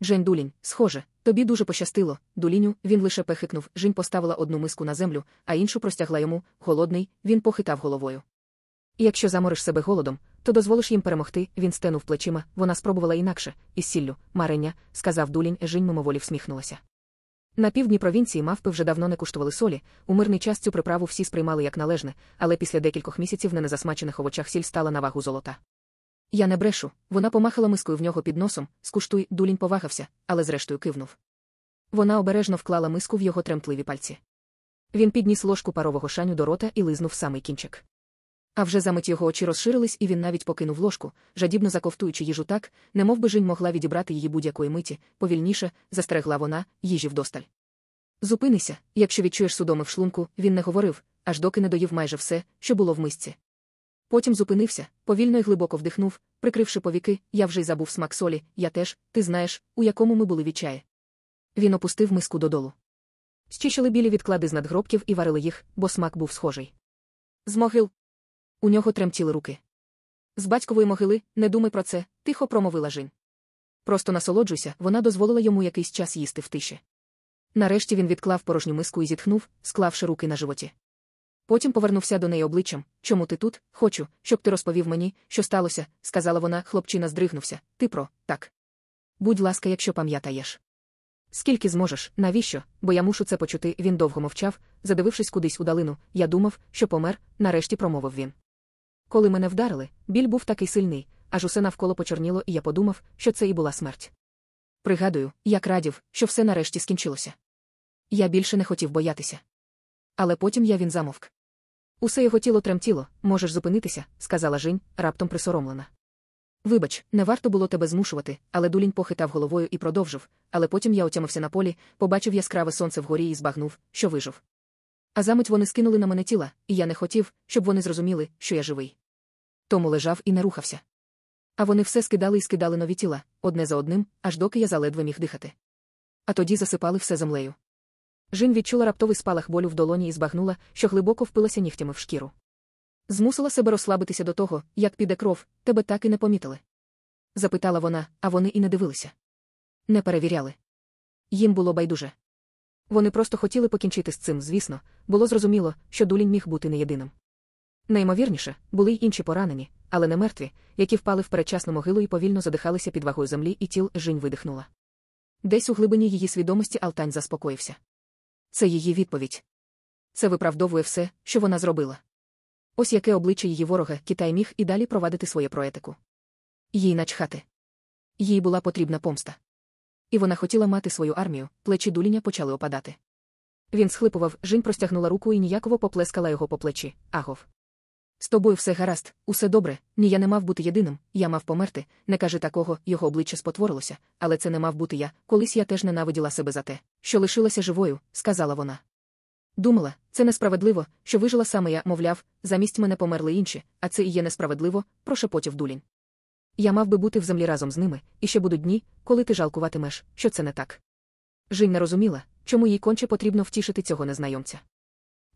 Жень Дулінь, схоже, тобі дуже пощастило. Дуліню, він лише пехикнув. Жінь поставила одну миску на землю, а іншу простягла йому, голодний, він похитав головою. Якщо замориш себе голодом, то дозволиш їм перемогти, він стенув плечима, вона спробувала інакше, із сіллю, марення, сказав Дулінь, Жінь мимоволі всміхнулася. На півдні провінції мавпи вже давно не куштували солі, у мирний час цю приправу всі сприймали як належне, але після декількох місяців на незасмачених овочах сіль стала на вагу золота. Я не брешу, вона помахала мискою в нього під носом, скуштуй, дулінь повагався, але зрештою кивнув. Вона обережно вклала миску в його тремтливі пальці. Він підніс ложку парового шаню до рота і лизнув самий кінчик. А вже замить його очі розширились, і він навіть покинув ложку, жадібно заковтуючи їжу так, немов би жінь могла відібрати її будь-якої миті, повільніше, застерегла вона, їжі вдосталь. Зупинися, якщо відчуєш судоми в шлунку, він не говорив, аж доки не доїв майже все, що було в мисці. Потім зупинився, повільно й глибоко вдихнув, прикривши повіки, я вже й забув смак солі, я теж, ти знаєш, у якому ми були відчаї. Він опустив миску додолу. Щищили білі відклади з надгробків і варили їх, бо смак був схожий. З могил. У нього тремтіли руки. З батькової могили, не думай про це, тихо промовила Жін. Просто насолоджуйся, вона дозволила йому якийсь час їсти в тиші. Нарешті він відклав порожню миску і зітхнув, склавши руки на животі. Потім повернувся до неї обличчям. Чому ти тут? Хочу, щоб ти розповів мені, що сталося, сказала вона, хлопчина здригнувся. Ти про, так. Будь ласка, якщо пам'ятаєш. Скільки зможеш, навіщо? Бо я мушу це почути. Він довго мовчав, задивившись кудись у далину. Я думав, що помер, нарешті промовив він. Коли мене вдарили, біль був такий сильний, аж усе навколо почорніло, і я подумав, що це і була смерть. Пригадую, як радів, що все нарешті скінчилося. Я більше не хотів боятися. Але потім я він замовк. Усе його тіло тремтіло, можеш зупинитися, сказала Жінь, раптом присоромлена. Вибач, не варто було тебе змушувати, але дулінь похитав головою і продовжив, але потім я отямився на полі, побачив яскраве сонце вгорі і збагнув, що вижив. А замить вони скинули на мене тіла, і я не хотів, щоб вони зрозуміли, що я живий. Тому лежав і не рухався. А вони все скидали і скидали нові тіла, одне за одним, аж доки я заледве міг дихати. А тоді засипали все землею. Жін відчула раптовий спалах болю в долоні і збагнула, що глибоко впилася нігтями в шкіру. Змусила себе розслабитися до того, як піде кров, тебе так і не помітили. Запитала вона, а вони і не дивилися. Не перевіряли. Їм було байдуже. Вони просто хотіли покінчити з цим, звісно, було зрозуміло, що дулінь міг бути не єдиним. Наймовірніше, були й інші поранені, але не мертві, які впали в передчасну могилу і повільно задихалися під вагою землі, і тіл Жінь видихнула. Десь у глибині її свідомості Алтань заспокоївся. Це її відповідь. Це виправдовує все, що вона зробила. Ось яке обличчя її ворога Китай міг і далі провадити своє проетику. Їй начхати. Їй була потрібна помста. І вона хотіла мати свою армію, плечі дуліня почали опадати. Він схлипував, Жінь простягнула руку і ніяково поплескала його по плечі. Агов. З тобою все гаразд, усе добре, ні я не мав бути єдиним, я мав померти, не кажи такого, його обличчя спотворилося, але це не мав бути я, колись я теж ненавиділа себе за те, що лишилася живою, сказала вона. Думала, це несправедливо, що вижила саме я, мовляв, замість мене померли інші, а це і є несправедливо, прошепотів дулінь. Я мав би бути в землі разом з ними, і ще будуть дні, коли ти жалкуватимеш, що це не так. Жінь не розуміла, чому їй конче потрібно втішити цього незнайомця.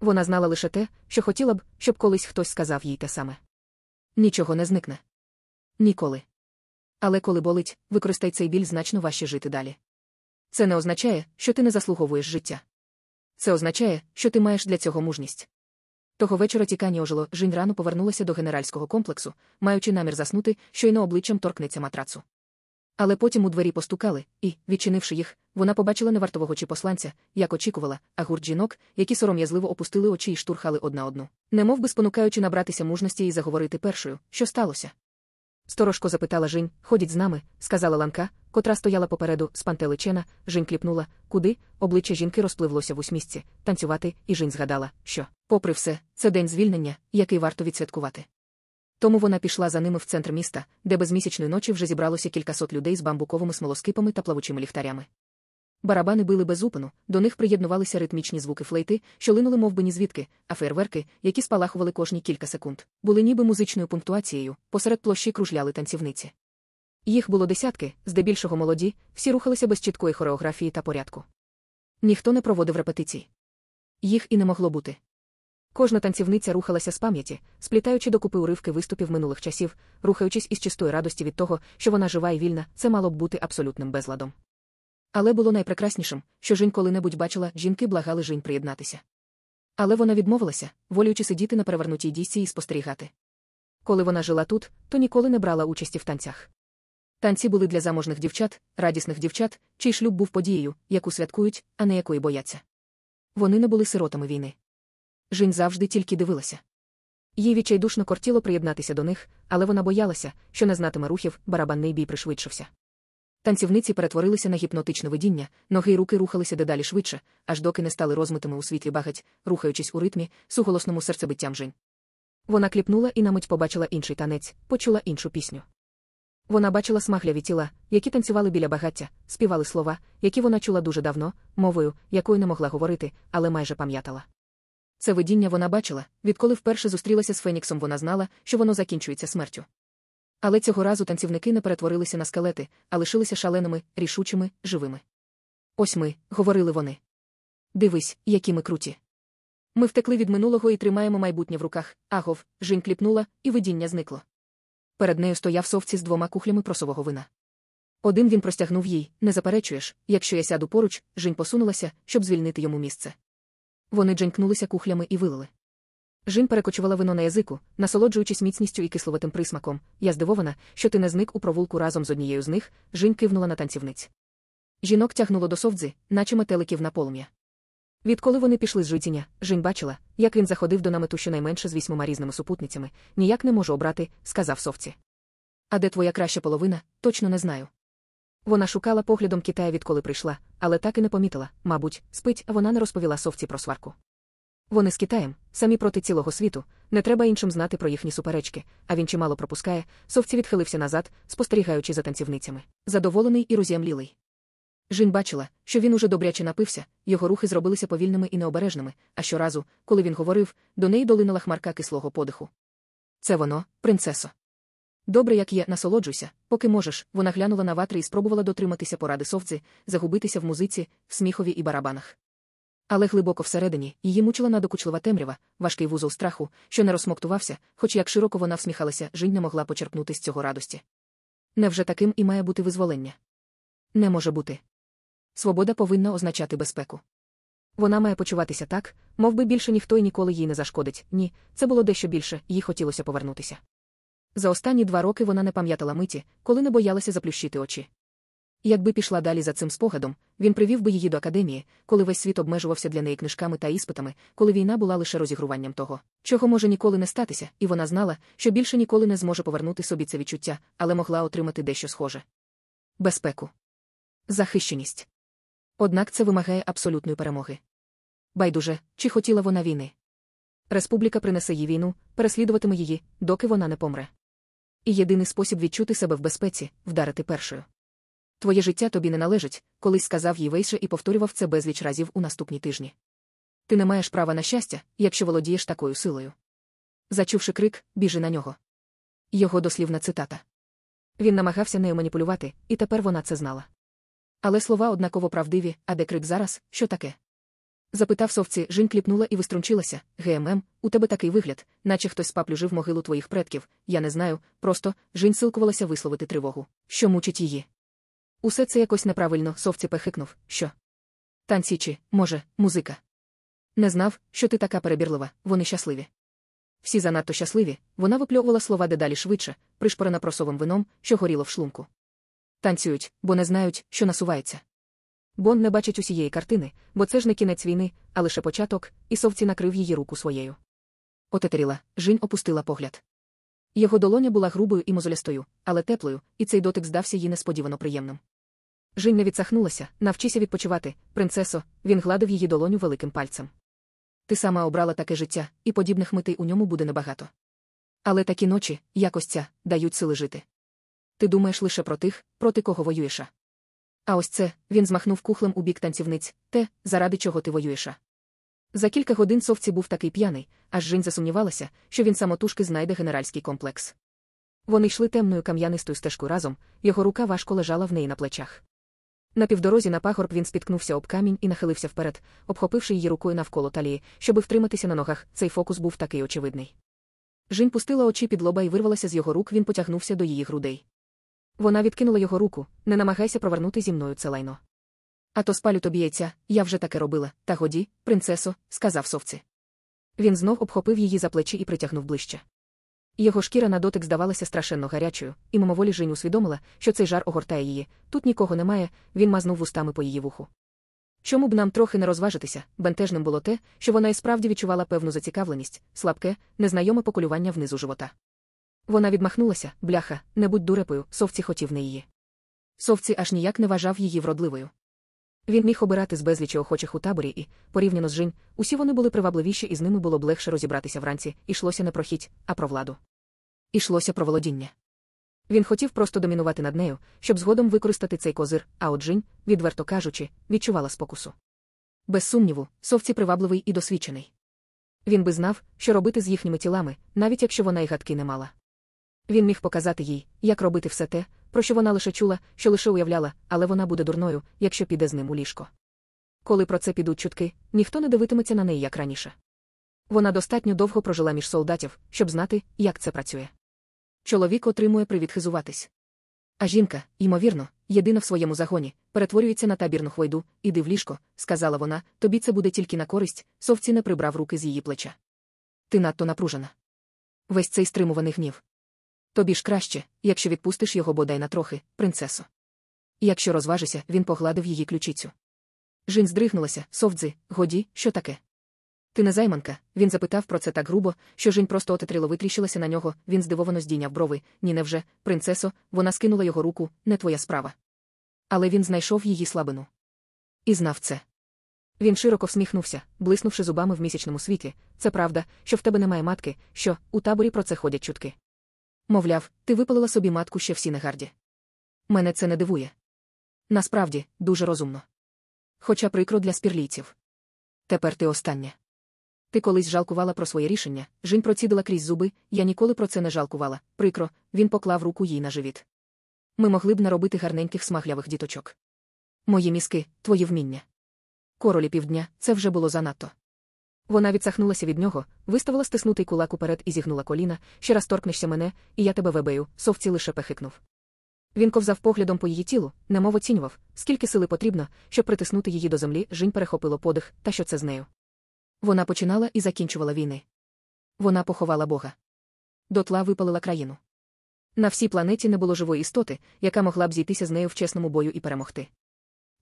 Вона знала лише те, що хотіла б, щоб колись хтось сказав їй те саме. Нічого не зникне. Ніколи. Але коли болить, використай цей біль значно важче жити далі. Це не означає, що ти не заслуговуєш життя. Це означає, що ти маєш для цього мужність. Того вечора тікання ожило, Жінь рано повернулася до генеральського комплексу, маючи намір заснути, щойно обличчям торкнеться матрацу. Але потім у двері постукали, і, відчинивши їх, вона побачила невартового чи посланця, як очікувала, а гурт жінок, які сором'язливо опустили очі і штурхали одна одну, немов би спонукаючи набратися мужності і заговорити першою, що сталося. Сторожко запитала Жінь, ходіть з нами, сказала ланка, котра стояла попереду, спантеличена, Жінь кліпнула, куди, обличчя жінки розпливлося в усмісці, танцювати, і Жінь згадала, що, попри все, це день звільнення, який варто відсвяткувати. Тому вона пішла за ними в центр міста, де без місячної ночі вже зібралося кількасот людей з бамбуковими смолоскипами та плавучими ліхтарями. Барабани били без зупину, до них приєднувалися ритмічні звуки флейти, що линули мов би ні звідки, а фейерверки, які спалахували кожні кілька секунд, були ніби музичною пунктуацією, посеред площі кружляли танцівниці. Їх було десятки, здебільшого молоді, всі рухалися без чіткої хореографії та порядку. Ніхто не проводив репетицій. Їх і не могло бути. Кожна танцівниця рухалася з пам'яті, сплітаючи докупи уривки виступів минулих часів, рухаючись із чистої радості від того, що вона жива і вільна, це мало б бути абсолютним безладом. Але було найпрекраснішим, що Жінь коли-небудь бачила, жінки благали Жінь приєднатися. Але вона відмовилася, волюючи сидіти на перевернутій дійці і спостерігати. Коли вона жила тут, то ніколи не брала участі в танцях. Танці були для заможних дівчат, радісних дівчат, чий шлюб був подією, яку святкують, а не якої бояться. Вони не були сиротами війни. Жінь завжди тільки дивилася. Їй відчайдушно кортіло приєднатися до них, але вона боялася, що не знатиме рухів, барабанний бій пришвидшився. Танцівниці перетворилися на гіпнотичне видіння, ноги й руки рухалися дедалі швидше, аж доки не стали розмитими у світлі багать, рухаючись у ритмі, суголосному серцебиттям Жень. Вона кліпнула і на мить побачила інший танець, почула іншу пісню. Вона бачила смагляві тіла, які танцювали біля багаття, співали слова, які вона чула дуже давно, мовою, якою не могла говорити, але майже пам'ятала. Це видіння вона бачила, відколи вперше зустрілася з Феніксом, вона знала, що воно закінчується смертю. Але цього разу танцівники не перетворилися на скелети, а лишилися шаленими, рішучими, живими. Ось ми, говорили вони. Дивись, які ми круті. Ми втекли від минулого і тримаємо майбутнє в руках, агов, жінь кліпнула, і видіння зникло. Перед нею стояв совці з двома кухлями просового вина. Один він простягнув їй, не заперечуєш, якщо я сяду поруч, жінь посунулася, щоб звільнити йому місце. Вони дженькнулися кухлями і вилили. Жін перекочувала вино на язику, насолоджуючись міцністю і кисловатим присмаком. Я здивована, що ти не зник у провулку разом з однією з них, Жін кивнула на танцівниць. Жінок тягнуло до совдзи, наче метеликів на полум'я. Відколи вони пішли з житіння, Жінь бачила, як він заходив до намету щонайменше з вісьмома різними супутницями, ніяк не можу обрати, сказав совці. А де твоя краща половина, точно не знаю. Вона шукала поглядом Китая, відколи прийшла, але так і не помітила, мабуть, спить, вона не розповіла совці про сварку. Вони з Китаєм, самі проти цілого світу, не треба іншим знати про їхні суперечки, а він чимало пропускає, совці відхилився назад, спостерігаючи за танцівницями. Задоволений і роз'ямлілий. Жін бачила, що він уже добряче напився, його рухи зробилися повільними і необережними, а щоразу, коли він говорив, до неї долинула хмарка кислого подиху. Це воно, принцесо. Добре, як є, насолоджуйся, поки можеш, вона глянула на ватри і спробувала дотриматися поради совдзи, загубитися в музиці, в сміхові і барабанах. Але глибоко всередині її мучила надокучлива темрява, важкий вузол страху, що не розсмоктувався, хоч як широко вона всміхалася, Жінь не могла почерпнути з цього радості. Невже таким і має бути визволення? Не може бути. Свобода повинна означати безпеку. Вона має почуватися так, мов би більше ніхто і ніколи їй не зашкодить. Ні, це було дещо більше, їй хотілося повернутися. За останні два роки вона не пам'ятала миті, коли не боялася заплющити очі. Якби пішла далі за цим спогадом, він привів би її до академії, коли весь світ обмежувався для неї книжками та іспитами, коли війна була лише розігруванням того, чого може ніколи не статися, і вона знала, що більше ніколи не зможе повернути собі це відчуття, але могла отримати дещо схоже. Безпеку. Захищеність. Однак це вимагає абсолютної перемоги. Байдуже, чи хотіла вона війни. Республіка принесе їй війну, переслідуватиме її, доки вона не помре. І єдиний спосіб відчути себе в безпеці вдарити першою. Твоє життя тобі не належить, колись сказав їй Вейше і повторював це безліч разів у наступні тижні. Ти не маєш права на щастя, якщо володієш такою силою. Зачувши крик, біжи на нього. Його дослівна цитата. Він намагався нею маніпулювати, і тепер вона це знала. Але слова однаково правдиві, а де крик зараз, що таке? Запитав совці, Жінь кліпнула і виструнчилася. ГММ, у тебе такий вигляд, наче хтось спаплюжив могилу твоїх предків. Я не знаю, просто Жінь силкувалася висловити тривогу, що мучить її. Усе це якось неправильно, совці пехикнув, що. Танці чи, може, музика. Не знав, що ти така перебірлива, вони щасливі. Всі занадто щасливі, вона випльовувала слова дедалі швидше, пришпорена просовим вином, що горіло в шлунку. Танцюють, бо не знають, що насувається. Бон не бачить усієї картини, бо це ж не кінець війни, а лише початок, і совці накрив її руку своєю. Отетеріла, Жінь опустила погляд. Його долоня була грубою і мозолястою, але теплою, і цей дотик здався їй несподівано приємним. Жінь не відсахнулася, навчися відпочивати, принцесо, він гладив її долоню великим пальцем. Ти сама обрала таке життя, і подібних митей у ньому буде небагато. Але такі ночі, якось ця, дають сили жити. Ти думаєш лише про тих, проти кого воюєш. А ось це він змахнув кухлем у бік танцівниць, те, заради чого ти воюєш. За кілька годин совці був такий п'яний, аж Жінь засумнівалася, що він самотужки знайде генеральський комплекс. Вони йшли темною кам'янистою стежкою разом, його рука важко лежала в неї на плечах. На півдорозі на пагорб він спіткнувся об камінь і нахилився вперед, обхопивши її рукою навколо талії, щоби втриматися на ногах, цей фокус був такий очевидний. Жінь пустила очі під лоба і вирвалася з його рук, він потягнувся до її грудей. Вона відкинула його руку, не намагайся провернути зі мною це лайно. А то спалю тобі яйця, я вже таке робила, та годі, принцесо, сказав совці. Він знов обхопив її за плечі і притягнув ближче. Його шкіра на дотик здавалася страшенно гарячою, і мимоволі Жень усвідомила, що цей жар огортає її. Тут нікого немає, він мазнув вустами по її вуху. Чому б нам трохи не розважитися? Бентежним було те, що вона і справді відчувала певну зацікавленість, слабке, незнайоме поколювання внизу живота. Вона відмахнулася, бляха, не будь дурепою, совці хотів не її. Совці аж ніяк не вважав її вродливою. Він міг обирати з безлічі охочих у таборі і, порівняно з Жінь, усі вони були привабливіші і з ними було б легше розібратися вранці, ішлося не про хіть, а про владу. Ішлося про володіння. Він хотів просто домінувати над нею, щоб згодом використати цей козир, а от Жінь, відверто кажучи, відчувала спокусу. Без сумніву, совці привабливий і досвідчений. Він би знав, що робити з їхніми тілами, навіть якщо вона й гадки не мала. Він міг показати їй, як робити все те, про що вона лише чула, що лише уявляла, але вона буде дурною, якщо піде з ним у ліжко. Коли про це підуть чутки, ніхто не дивитиметься на неї як раніше. Вона достатньо довго прожила між солдатів, щоб знати, як це працює. Чоловік отримує привід хизуватись. А жінка, ймовірно, єдина в своєму загоні, перетворюється на табірну хвойду, іди в ліжко, сказала вона, тобі це буде тільки на користь, совці не прибрав руки з її плеча. Ти надто напружена. Весь цей стримуваний гнів. Тобі ж краще, якщо відпустиш його бодай на трохи, принцесо. Якщо розважишся, він погладив її ключицю. Жінь здригнулася, совдзи, годі, що таке? Ти не займанка, він запитав про це так грубо, що Жінь просто отетрило витріщилася на нього, він здивовано здійняв брови. Ні, невже, принцесо, вона скинула його руку, не твоя справа. Але він знайшов її слабину. І знав це. Він широко всміхнувся, блиснувши зубами в місячному світлі. Це правда, що в тебе немає матки, що у таборі про це ходять чутки. Мовляв, ти випалила собі матку ще всі негарді. Мене це не дивує. Насправді, дуже розумно. Хоча прикро для спірлійців. Тепер ти остання. Ти колись жалкувала про своє рішення, Жінь процідила крізь зуби, я ніколи про це не жалкувала. Прикро, він поклав руку їй на живіт. Ми могли б наробити гарненьких смаглявих діточок. Мої мізки, твої вміння. Королі півдня, це вже було занадто. Вона відсахнулася від нього, виставила стиснутий кулак уперед і зігнула коліна, ще раз торкнешся мене, і я тебе вебею, совці лише пехикнув. Він ковзав поглядом по її тілу, немов оцінював, скільки сили потрібно, щоб притиснути її до землі, жінь перехопило подих, та що це з нею. Вона починала і закінчувала війни. Вона поховала Бога. Дотла випалила країну. На всій планеті не було живої істоти, яка могла б зійтися з нею в чесному бою і перемогти.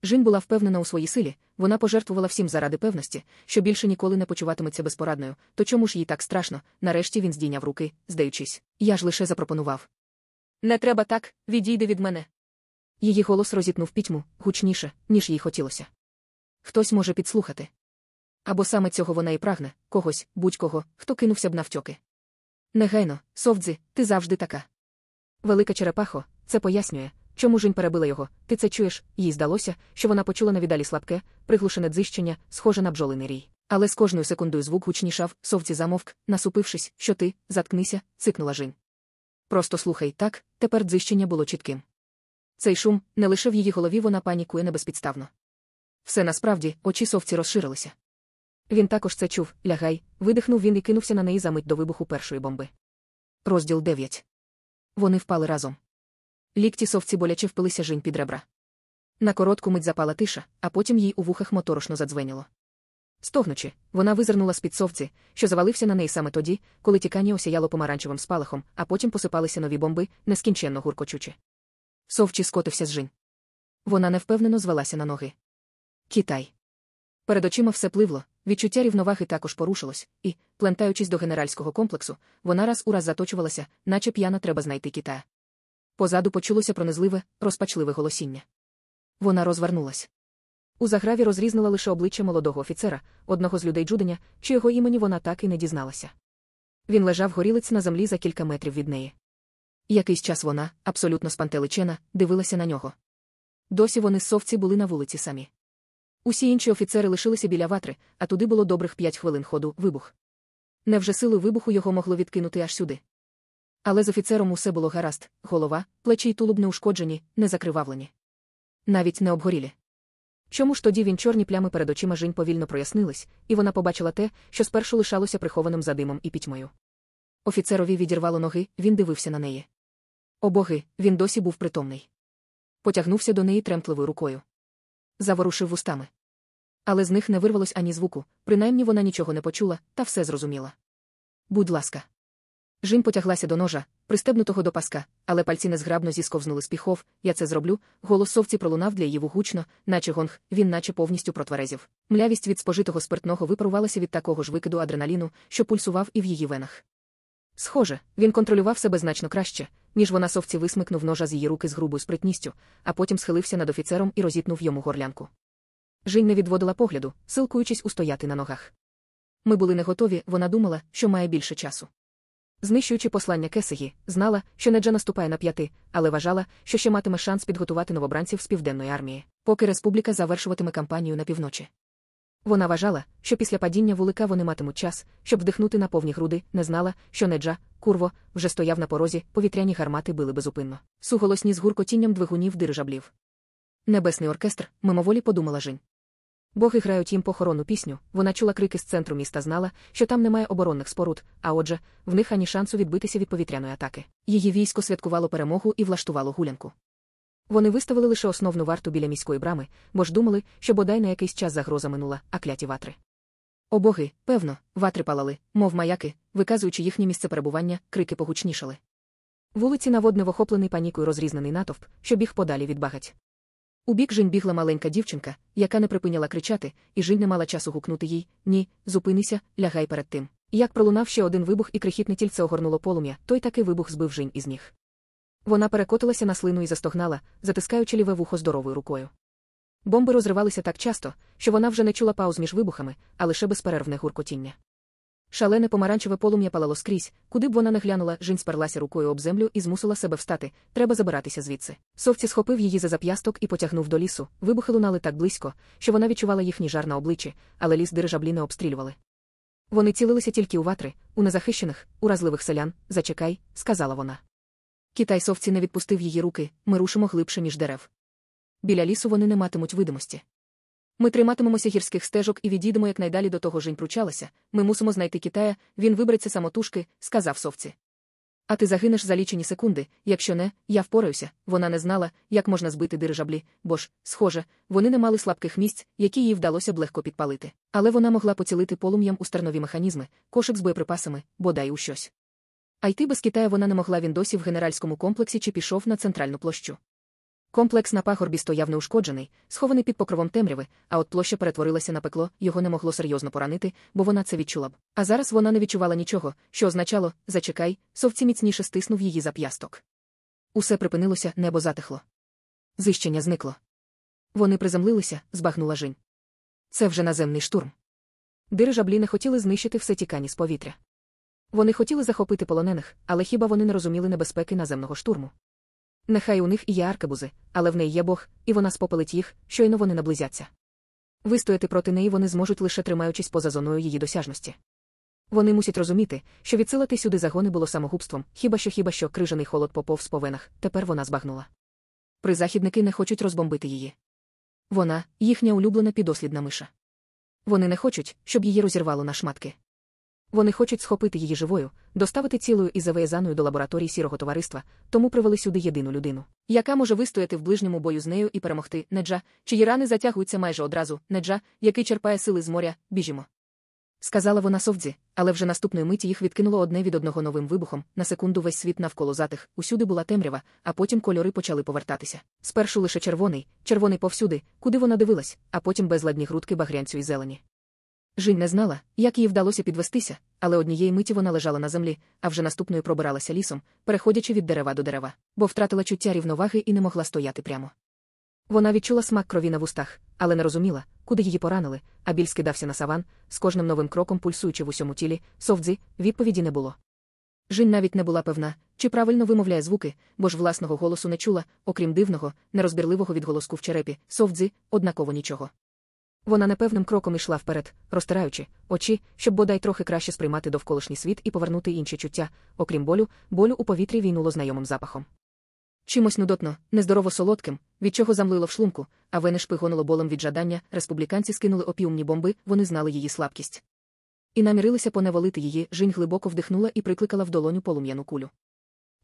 Жін була впевнена у своїй силі, вона пожертвувала всім заради певності, що більше ніколи не почуватиметься безпорадною, то чому ж їй так страшно? Нарешті він здійняв руки, здаючись. Я ж лише запропонував. Не треба так, відійди від мене. Її голос розітнув пітьму гучніше, ніж їй хотілося. Хтось може підслухати. Або саме цього вона і прагне, когось, будь-кого, хто кинувся б навтьоки. Негайно, совдзи, ти завжди така. Велика черепахо, це пояснює, чому жінь перебила його. Ти це чуєш, їй здалося, що вона почула навідалі слабке, приглушене дзищення, схоже на бджолиний рій. Але з кожною секундою звук гучнішав, совці замовк, насупившись, що ти, заткнися, цикнула жінь. Просто слухай так, тепер дзищення було чітким. Цей шум не лише в її голові вона панікує небезпідставно. Все насправді, очі совці розширилися. Він також це чув, лягай, видихнув він і кинувся на неї за мить до вибуху першої бомби. Розділ 9. Вони впали разом. Лікті совці боляче впилися жінь під ребра. На коротку мить запала тиша, а потім їй у вухах моторошно задзвеніло. Стогнучи, вона визирнула з під совці, що завалився на неї саме тоді, коли тікання осяяло помаранчевим спалахом, а потім посипалися нові бомби, нескінченно гуркочучи. Совчі скотився з жінь. Вона невпевнено звелася на ноги. Китай. Перед очима все пливло, відчуття рівноваги також порушилось, і, плентаючись до генеральського комплексу, вона раз у раз заточувалася, наче п'яна треба знайти Китая. Позаду почулося пронизливе, розпачливе голосіння. Вона розвернулась. У заграві розрізнула лише обличчя молодого офіцера, одного з людей Джуденя, чи імені вона так і не дізналася. Він лежав горілиць на землі за кілька метрів від неї. Якийсь час вона, абсолютно спантеличена, дивилася на нього. Досі вони з совці були на вулиці самі. Усі інші офіцери лишилися біля ватри, а туди було добрих п'ять хвилин ходу вибух. Невже силу вибуху його могло відкинути аж сюди? Але з офіцером усе було гаразд, голова, плечі й тулуб не ушкоджені, не закривавлені. Навіть не обгорілі. Чому ж тоді він чорні плями перед очима жінь повільно прояснились, і вона побачила те, що спершу лишалося прихованим за димом і пітьмою. Офіцерові відірвало ноги, він дивився на неї. О боги, він досі був притомний. Потягнувся до неї тремтливою рукою. заворушив вустами. Але з них не вирвалось ані звуку, принаймні вона нічого не почула, та все зрозуміла. Будь ласка. Жінь потяглася до ножа, пристебнутого до паска, але пальці незграбно зісковзнули з піхов, я це зроблю. Голос совці пролунав для її гучно, наче гонг, він наче повністю протверезів. Млявість від спожитого спиртного випарувалася від такого ж викиду адреналіну, що пульсував і в її венах. Схоже, він контролював себе значно краще, ніж вона совці висмикнув ножа з її руки з грубою спритністю, а потім схилився над офіцером і розітнув йому горлянку. Жінь не відводила погляду, силкуючись устояти на ногах. Ми були не готові, вона думала, що має більше часу. Знищуючи послання Кесегі, знала, що Неджа наступає на п'яти, але вважала, що ще матиме шанс підготувати новобранців з південної армії, поки республіка завершуватиме кампанію на півночі. Вона вважала, що після падіння вулика вони матимуть час, щоб вдихнути на повні груди, не знала, що Неджа, курво, вже стояв на порозі, повітряні гармати били безупинно. Суголосні з гуркотінням двигунів дирижаблів. Небесний оркестр, мимоволі подумала Жень. Боги грають їм похоронну пісню, вона чула крики з центру міста знала, що там немає оборонних споруд, а отже, в них ані шансу відбитися від повітряної атаки. Її військо святкувало перемогу і влаштувало гулянку. Вони виставили лише основну варту біля міської брами, бо ж думали, що бодай на якийсь час загроза минула, а кляті ватри. О боги, певно, ватри палали, мов маяки, виказуючи їхнє місце перебування, крики погучнішали. Вулиці наводнив охоплений панікою розрізнений натовп, що біг подалі від багать. У бік Жінь бігла маленька дівчинка, яка не припиняла кричати, і Жінь не мала часу гукнути їй ні, зупинися, лягай перед тим. Як пролунав ще один вибух і крихітне тільце огорнуло полум'я, той таки вибух збив Жінь із ніг. Вона перекотилася на слину і застогнала, затискаючи ліве вухо здоровою рукою. Бомби розривалися так часто, що вона вже не чула пауз між вибухами, а лише безперервне гуркотіння. Шалене помаранчеве полум'я палало скрізь, куди б вона не глянула, Жінь сперлася рукою об землю і змусила себе встати. Треба забиратися звідси. Совці схопив її за зап'ясток і потягнув до лісу. Вибухи лунали так близько, що вона відчувала їхній жар на обличчі, але ліс дирижаблі не обстрілювали. Вони цілилися тільки у ватри, у незахищених, уразливих селян. Зачекай, сказала вона. Китай совці не відпустив її руки, ми рушимо глибше, ніж дерев. Біля лісу вони не матимуть видимості. Ми триматимемося гірських стежок і відійдемо якнайдалі до того жінь пручалася. Ми мусимо знайти Китая, він вибереться самотужки, сказав совці. А ти загинеш за лічені секунди, якщо не, я впораюся. Вона не знала, як можна збити дирижаблі, бо ж, схоже, вони не мали слабких місць, які їй вдалося б легко підпалити. Але вона могла поцілити полум'ям у стернові механізми, кошик з боєприпасами, бодай у щось. А йти без Китая вона не могла він досі в генеральському комплексі чи пішов на центральну площу. Комплекс на пагорбі стояв неушкоджений, схований під покровом темряви, а от площа перетворилася на пекло, його не могло серйозно поранити, бо вона це відчула б. А зараз вона не відчувала нічого, що означало зачекай, совці міцніше стиснув її зап'ясток. Усе припинилося, небо затихло. Зищення зникло. Вони приземлилися, збагнула Жінь. Це вже наземний штурм. Дирижаблі не хотіли знищити все тікані з повітря. Вони хотіли захопити полонених, але хіба вони не розуміли небезпеки наземного штурму? Нехай у них і є аркебузи, але в неї є Бог, і вона спопелить їх, щойно вони наблизяться. Вистояти проти неї вони зможуть лише тримаючись поза зоною її досяжності. Вони мусять розуміти, що відсилати сюди загони було самогубством, хіба що хіба що крижаний холод поповз по венах, тепер вона збагнула. Призахідники не хочуть розбомбити її. Вона їхня улюблена підослідна миша. Вони не хочуть, щоб її розірвало на шматки. Вони хочуть схопити її живою, доставити цілою і завиязаною до лабораторії сірого товариства, тому привели сюди єдину людину, яка може вистояти в ближньому бою з нею і перемогти Неджа, чиї рани затягуються майже одразу, Неджа, який черпає сили з моря, біжімо. Сказала вона совдзі, але вже наступної миті їх відкинуло одне від одного новим вибухом. На секунду весь світ навколо затих, усюди була темрява, а потім кольори почали повертатися. Спершу лише червоний, червоний повсюди, куди вона дивилась, а потім безладні грудки багрянцю і зелені. Жінь не знала, як їй вдалося підвестися, але однієї миті вона лежала на землі, а вже наступною пробиралася лісом, переходячи від дерева до дерева, бо втратила чуття рівноваги і не могла стояти прямо. Вона відчула смак крові на вустах, але не розуміла, куди її поранили, а біль скидався на саван, з кожним новим кроком пульсуючи в усьому тілі, совдзі, відповіді не було. Жінь навіть не була певна, чи правильно вимовляє звуки, бо ж власного голосу не чула, окрім дивного, нерозбірливого відголоску в черепі, совдзі, однаково нічого. Вона непевним кроком йшла вперед, розтираючи очі, щоб бодай трохи краще сприймати довколишній світ і повернути інші чуття, окрім болю, болю у повітрі війнуло знайомим запахом. Чимось нудотно, нездорово солодким, від чого замлило в шлунку, а вени шпигонуло болем від жадання, республіканці скинули опіумні бомби, вони знали її слабкість. І намірилися поневолити її, жінь глибоко вдихнула і прикликала в долоню полум'яну кулю.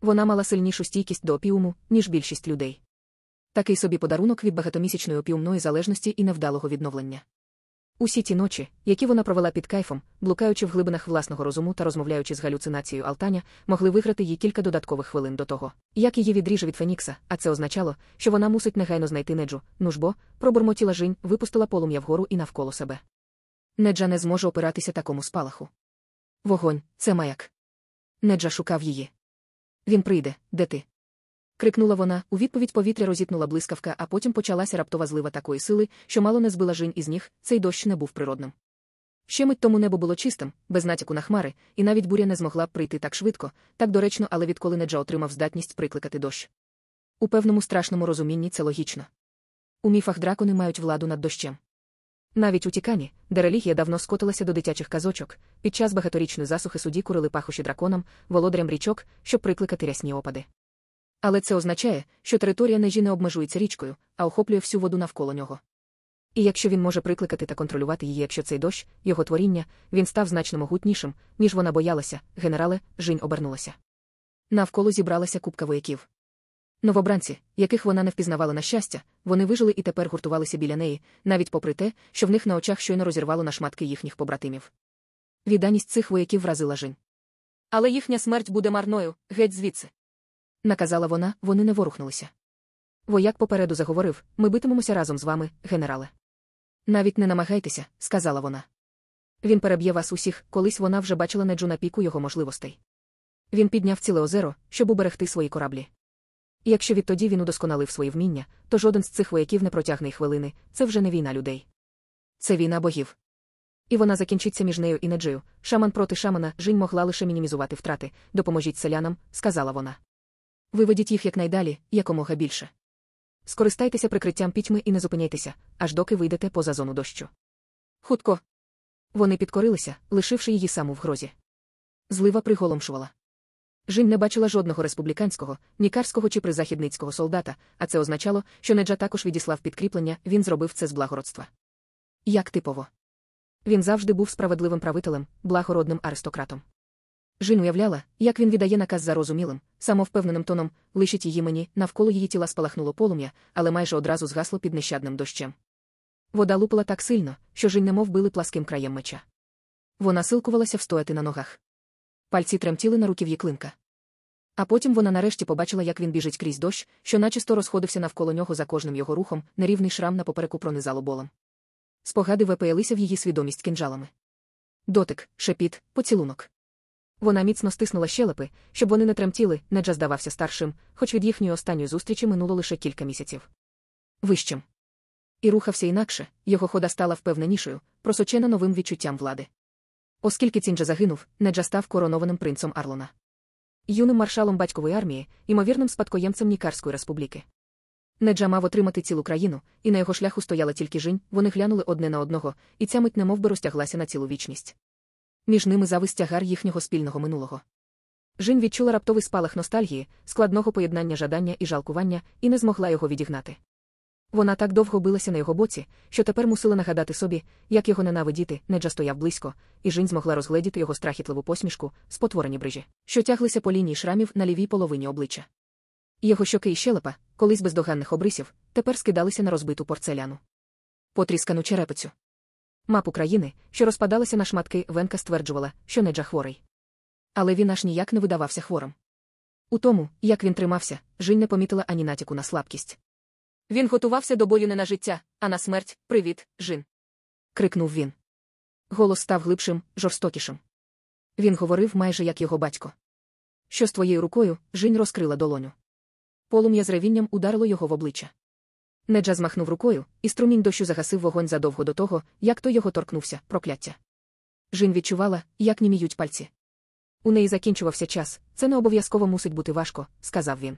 Вона мала сильнішу стійкість до опіуму, ніж більшість людей. Такий собі подарунок від багатомісячної опіумної залежності і невдалого відновлення. Усі ті ночі, які вона провела під кайфом, блукаючи в глибинах власного розуму та розмовляючи з галюцинацією Алтаня, могли виграти їй кілька додаткових хвилин до того, як її відріже від Фенікса, а це означало, що вона мусить негайно знайти неджу. Ну ж бо, пробурмотіла жінь, випустила полум'я вгору і навколо себе. Неджа не зможе опиратися такому спалаху. Вогонь, це маяк. Неджа шукав її. Він прийде, де ти? Крикнула вона, у відповідь повітря розітнула блискавка, а потім почалася раптова злива такої сили, що мало не збила жінь із ніг, цей дощ не був природним. Ще мить тому небо було чистим, без натяку на хмари, і навіть буря не змогла б прийти так швидко, так доречно, але відколи Неджа отримав здатність прикликати дощ. У певному страшному розумінні це логічно. У міфах дракони мають владу над дощем. Навіть у Тікані, де релігія давно скотилася до дитячих казочок, під час багаторічної засухи суді курили пахощі драконам, володарям річок, щоб прикликати рясні опади. Але це означає, що територія нежі не обмежується річкою, а охоплює всю воду навколо нього. І якщо він може прикликати та контролювати її, якщо цей дощ, його творіння, він став значно могутнішим, ніж вона боялася, генерале, жінь обернулася. Навколо зібралася купка вояків. Новобранці, яких вона не впізнавала на щастя, вони вижили і тепер гуртувалися біля неї, навіть попри те, що в них на очах щойно розірвало на шматки їхніх побратимів. Відданість цих вояків вразила жінь. Але їхня смерть буде марною, геть звідси наказала вона, вони не ворухнулися. Вояк попереду заговорив ми битимемося разом з вами, генерале. Навіть не намагайтеся, сказала вона. Він переб'є вас усіх, колись вона вже бачила неджу на піку його можливостей. Він підняв ціле озеро, щоб уберегти свої кораблі. Якщо відтоді він удосконалив свої вміння, то жоден з цих вояків не протягне й хвилини, це вже не війна людей. Це війна богів. І вона закінчиться між нею і неджею. Шаман проти шамана жінь могла лише мінімізувати втрати. Допоможіть селянам, сказала вона. Виведіть їх якнайдалі, якомога більше. Скористайтеся прикриттям пітьми і не зупиняйтеся, аж доки вийдете поза зону дощу. Хутко. Вони підкорилися, лишивши її саму в грозі. Злива приголомшувала. Жінь не бачила жодного республіканського, нікарського чи призахідницького солдата, а це означало, що Неджа також відіслав підкріплення, він зробив це з благородства. Як типово. Він завжди був справедливим правителем, благородним аристократом. Жін уявляла, як він віддає наказ зарозумілим, самовпевненим тоном, лишить її мені, навколо її тіла спалахнуло полум'я, але майже одразу згасло під нещадним дощем. Вода лупила так сильно, що Жінь немов били пласким краєм меча. Вона силкувалася встояти на ногах. Пальці тремтіли на руків'ї клинка. А потім вона нарешті побачила, як він біжить крізь дощ, що начисто розходився навколо нього за кожним його рухом, нерівний шрам на попереку пронизало болом. Спогади випаялися в її свідомість кинджалами. Дотик, шепіт, поцілунок. Вона міцно стиснула щелепи, щоб вони не тремтіли, Неджа здавався старшим, хоч від їхньої останньої зустрічі минуло лише кілька місяців. Вищим. І рухався інакше, його хода стала впевненішою, просочена новим відчуттям влади. Оскільки Цінджа загинув, Неджа став коронованим принцом Арлона. Юним маршалом батькової армії, ймовірним спадкоємцем Нікарської республіки. Неджа мав отримати цілу країну, і на його шляху стояла тільки жінь, вони глянули одне на одного, і ця мить немов би розтяглася на цілу вічність. Між ними завис тягар їхнього спільного минулого. Жінь відчула раптовий спалах ностальгії, складного поєднання жадання і жалкування, і не змогла його відігнати. Вона так довго билася на його боці, що тепер мусила нагадати собі, як його ненавидіти, неджа стояв близько, і Жінь змогла розгледіти його страхітливу посмішку, спотворені брижі, що тяглися по лінії шрамів на лівій половині обличчя. Його щоки і щелепа, колись бездоганних обрисів, тепер скидалися на розбиту порцеляну. Потріскану черепицю. Мапу країни, що розпадалася на шматки, Венка стверджувала, що Неджа хворий. Але він аж ніяк не видавався хворим. У тому, як він тримався, Жінь не помітила ані натяку на слабкість. Він готувався до бою не на життя, а на смерть. Привіт, Жін. крикнув він. Голос став глибшим, жорстокішим. Він говорив майже як його батько. Що з твоєю рукою, Жінь розкрила долоню. Полум'я з ревінням ударило його в обличчя. Неджа змахнув рукою, і струмінь дощу загасив вогонь задовго до того, як той його торкнувся, прокляття. Жін відчувала, як німіють пальці. У неї закінчувався час, це не обов'язково мусить бути важко, сказав він.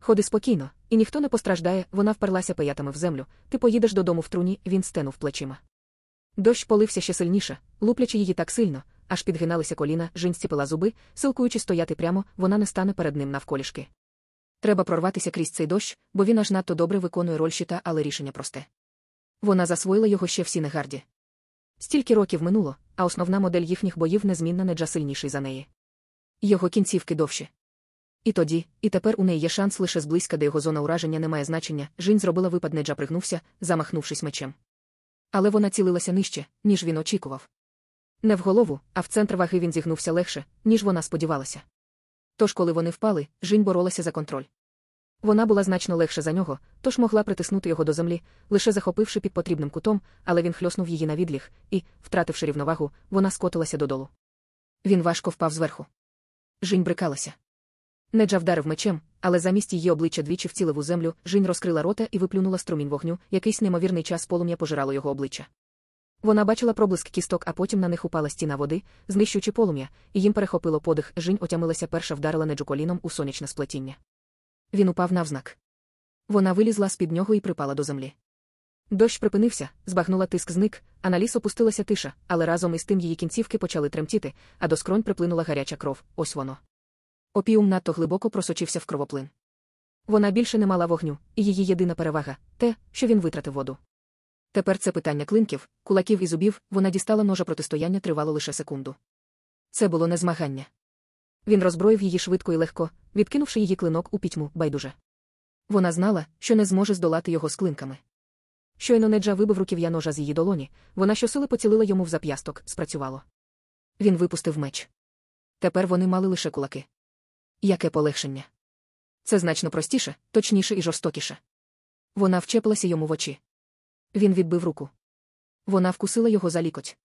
Ходи спокійно, і ніхто не постраждає, вона вперлася пиятами в землю, ти поїдеш додому в труні, він стенув плечима. Дощ полився ще сильніше, луплячи її так сильно, аж підгиналися коліна, жінь стіпила зуби, силкуючи стояти прямо, вона не стане перед ним навколішки. Треба прорватися крізь цей дощ, бо він аж надто добре виконує роль щита, але рішення просте. Вона засвоїла його ще в Сінегарді. Стільки років минуло, а основна модель їхніх боїв незмінна Неджа сильніший за неї. Його кінцівки довші. І тоді, і тепер у неї є шанс лише зблизька, де його зона ураження не має значення. Жінь зробила випад, Неджа пригнувся, замахнувшись мечем. Але вона цілилася нижче, ніж він очікував. Не в голову, а в центр ваги він зігнувся легше, ніж вона сподівалася. Тож, коли вони впали, Жінь боролася за контроль. Вона була значно легше за нього, тож могла притиснути його до землі, лише захопивши під потрібним кутом, але він хльоснув її на відліг, і, втративши рівновагу, вона скотилася додолу. Він важко впав зверху. Жінь брикалася. Неджа вдарив мечем, але замість її обличчя двічі вцілив у землю, Жінь розкрила рота і виплюнула струмінь вогню, якийсь неймовірний час полум'я пожирало його обличчя. Вона бачила проблиск кісток, а потім на них упала стіна води, знищуючи полум'я, і їм перехопило подих. Жінь отямилася перша вдарила неджу коліном у сонячне сплетіння. Він упав навзнак. Вона вилізла з під нього і припала до землі. Дощ припинився, збагнула тиск зник, а на ліс опустилася тиша, але разом із тим її кінцівки почали тремтіти, а до скронь приплинула гаряча кров. Ось воно. Опіум надто глибоко просочився в кровоплин. Вона більше не мала вогню, і її єдина перевага те, що він витратив воду. Тепер це питання клинків, кулаків і зубів, вона дістала ножа протистояння тривало лише секунду. Це було не змагання. Він розброїв її швидко і легко, відкинувши її клинок у пітьму, байдуже. Вона знала, що не зможе здолати його з клинками. Щойно Неджа вибив руків'я ножа з її долоні, вона щосили поцілила йому в зап'ясток, спрацювало. Він випустив меч. Тепер вони мали лише кулаки. Яке полегшення. Це значно простіше, точніше і жорстокіше. Вона вчепилася йому в очі. Він відбив руку. Вона вкусила його за лікоть.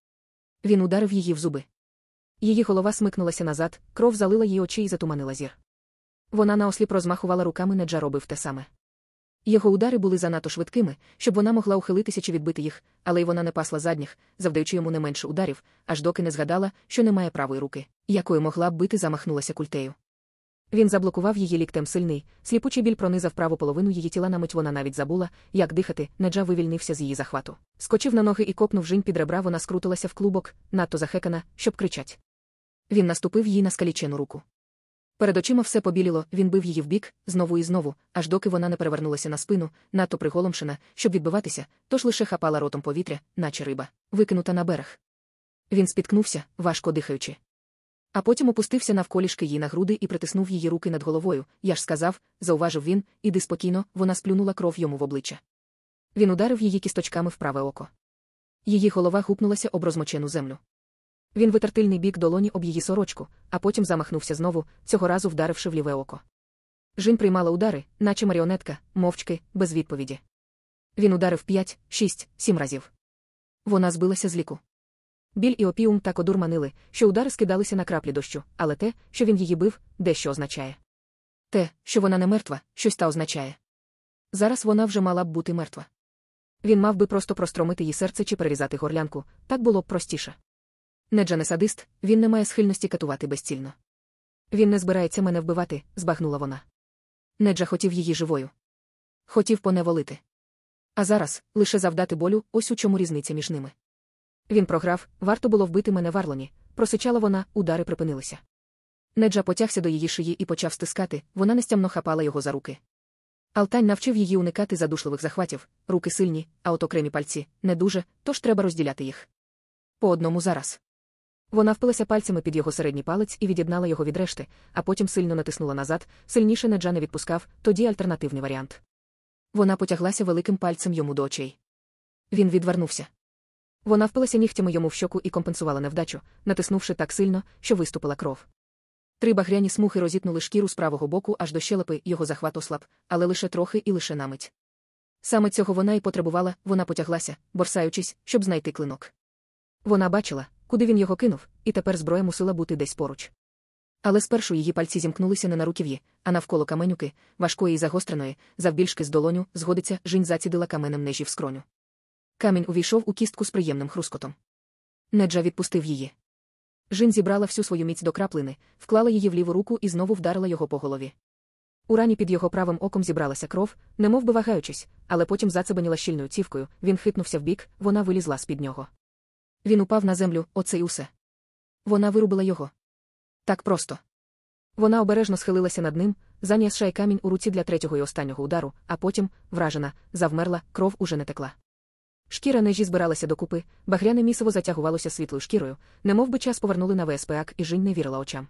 Він ударив її в зуби. Її голова смикнулася назад, кров залила її очі і затуманила зір. Вона наосліп розмахувала руками, Неджа робив те саме. Його удари були занадто швидкими, щоб вона могла ухилитися чи відбити їх, але й вона не пасла задніх, завдаючи йому не менше ударів, аж доки не згадала, що немає правої руки, якою могла б бити, замахнулася культею. Він заблокував її ліктем сильний, сліпучий біль пронизав праву половину її тіла на мить вона навіть забула, як дихати, Неджа вивільнився з її захвату. Скочив на ноги і копнув жінь під ребра, вона скрутилася в клубок, надто захекана, щоб кричать. Він наступив їй на скалічену руку. Перед очима все побіліло, він бив її вбік, знову і знову, аж доки вона не перевернулася на спину, надто приголомшена, щоб відбиватися, тож лише хапала ротом повітря, наче риба, викинута на берег. Він спіткнувся, важко дихаючи. А потім опустився навколішки їй на груди і притиснув її руки над головою. Я ж сказав, зауважив він, іди спокійно, вона сплюнула кров йому в обличчя. Він ударив її кісточками в праве око. Її голова гупнулася об розмочену землю. Він витер тильний бік долоні об її сорочку, а потім замахнувся знову, цього разу вдаривши в ліве око. Жін приймала удари, наче маріонетка, мовчки, без відповіді. Він ударив п'ять, шість, сім разів. Вона збилася з ліку. Біль і опіум так одурманили, що удари скидалися на краплі дощу, але те, що він її бив, дещо означає. Те, що вона не мертва, щось та означає. Зараз вона вже мала б бути мертва. Він мав би просто простромити їй серце чи перерізати горлянку, так було б простіше. Неджа не садист, він не має схильності катувати безцільно. Він не збирається мене вбивати, збагнула вона. Неджа хотів її живою. Хотів поневолити. А зараз лише завдати болю, ось у чому різниця між ними. Він програв, варто було вбити мене в Арлоні, просичала вона, удари припинилися. Неджа потягся до її шиї і почав стискати, вона нестямно хапала його за руки. Алтань навчив її уникати задушливих захватів, руки сильні, а от окремі пальці не дуже, тож треба розділяти їх. По одному зараз. Вона впилася пальцями під його середній палець і від'єднала його від решти, а потім сильно натиснула назад, сильніше Неджа не відпускав, тоді альтернативний варіант. Вона потяглася великим пальцем йому до очей. Він відвернувся. Вона впилася нігтями йому в щоку і компенсувала невдачу, натиснувши так сильно, що виступила кров. Три багряні смуги розітнули шкіру з правого боку аж до щелепи, його захват ослаб, але лише трохи і лише намить. Саме цього вона і потребувала, вона потяглася, борсаючись, щоб знайти клинок. Вона бачила, куди він його кинув, і тепер зброя мусила бути десь поруч. Але спершу її пальці зімкнулися не на руків'ї, а навколо каменюки, важкої і загостреної, завбільшки з долоню, згодиться, жінь зацідила каменем нежі в скроню. Камінь увійшов у кістку з приємним хрускотом. Неджа відпустив її. Жін зібрала всю свою міць до краплини, вклала її в ліву руку і знову вдарила його по голові. У рані під його правим оком зібралася кров, немов би вагаючись, але потім зацебаніла щільною цівкою, він хитнувся вбік, вона вилізла з-під нього. Він упав на землю, оце й усе. Вона вирубила його. Так просто. Вона обережно схилилася над ним, занісшай камінь у руці для третього і останнього удару, а потім, вражена, завмерла, кров уже не текла. Шкіра нежі збиралася докупи, багряне місиво затягувалося світлою шкірою, немов би час повернули на ВСПАК, і Жінь не вірила очам.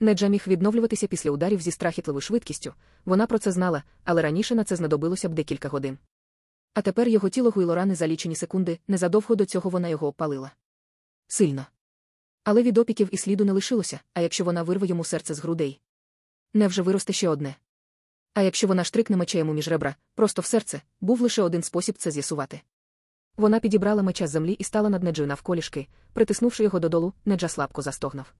Неджа міг відновлюватися після ударів зі страхітливою швидкістю, вона про це знала, але раніше на це знадобилося б декілька годин. А тепер його тіло гуйло рани за лічені секунди, незадовго до цього вона його опалила. Сильно. Але від опіків і сліду не лишилося, а якщо вона вирве йому серце з грудей. Невже виросте ще одне? А якщо вона штрикне меча йому між ребра, просто в серце, був лише один спосіб це з'ясувати. Вона підібрала меча з землі і стала над Неджею навколішки, притиснувши його додолу, Неджа слабко застогнав.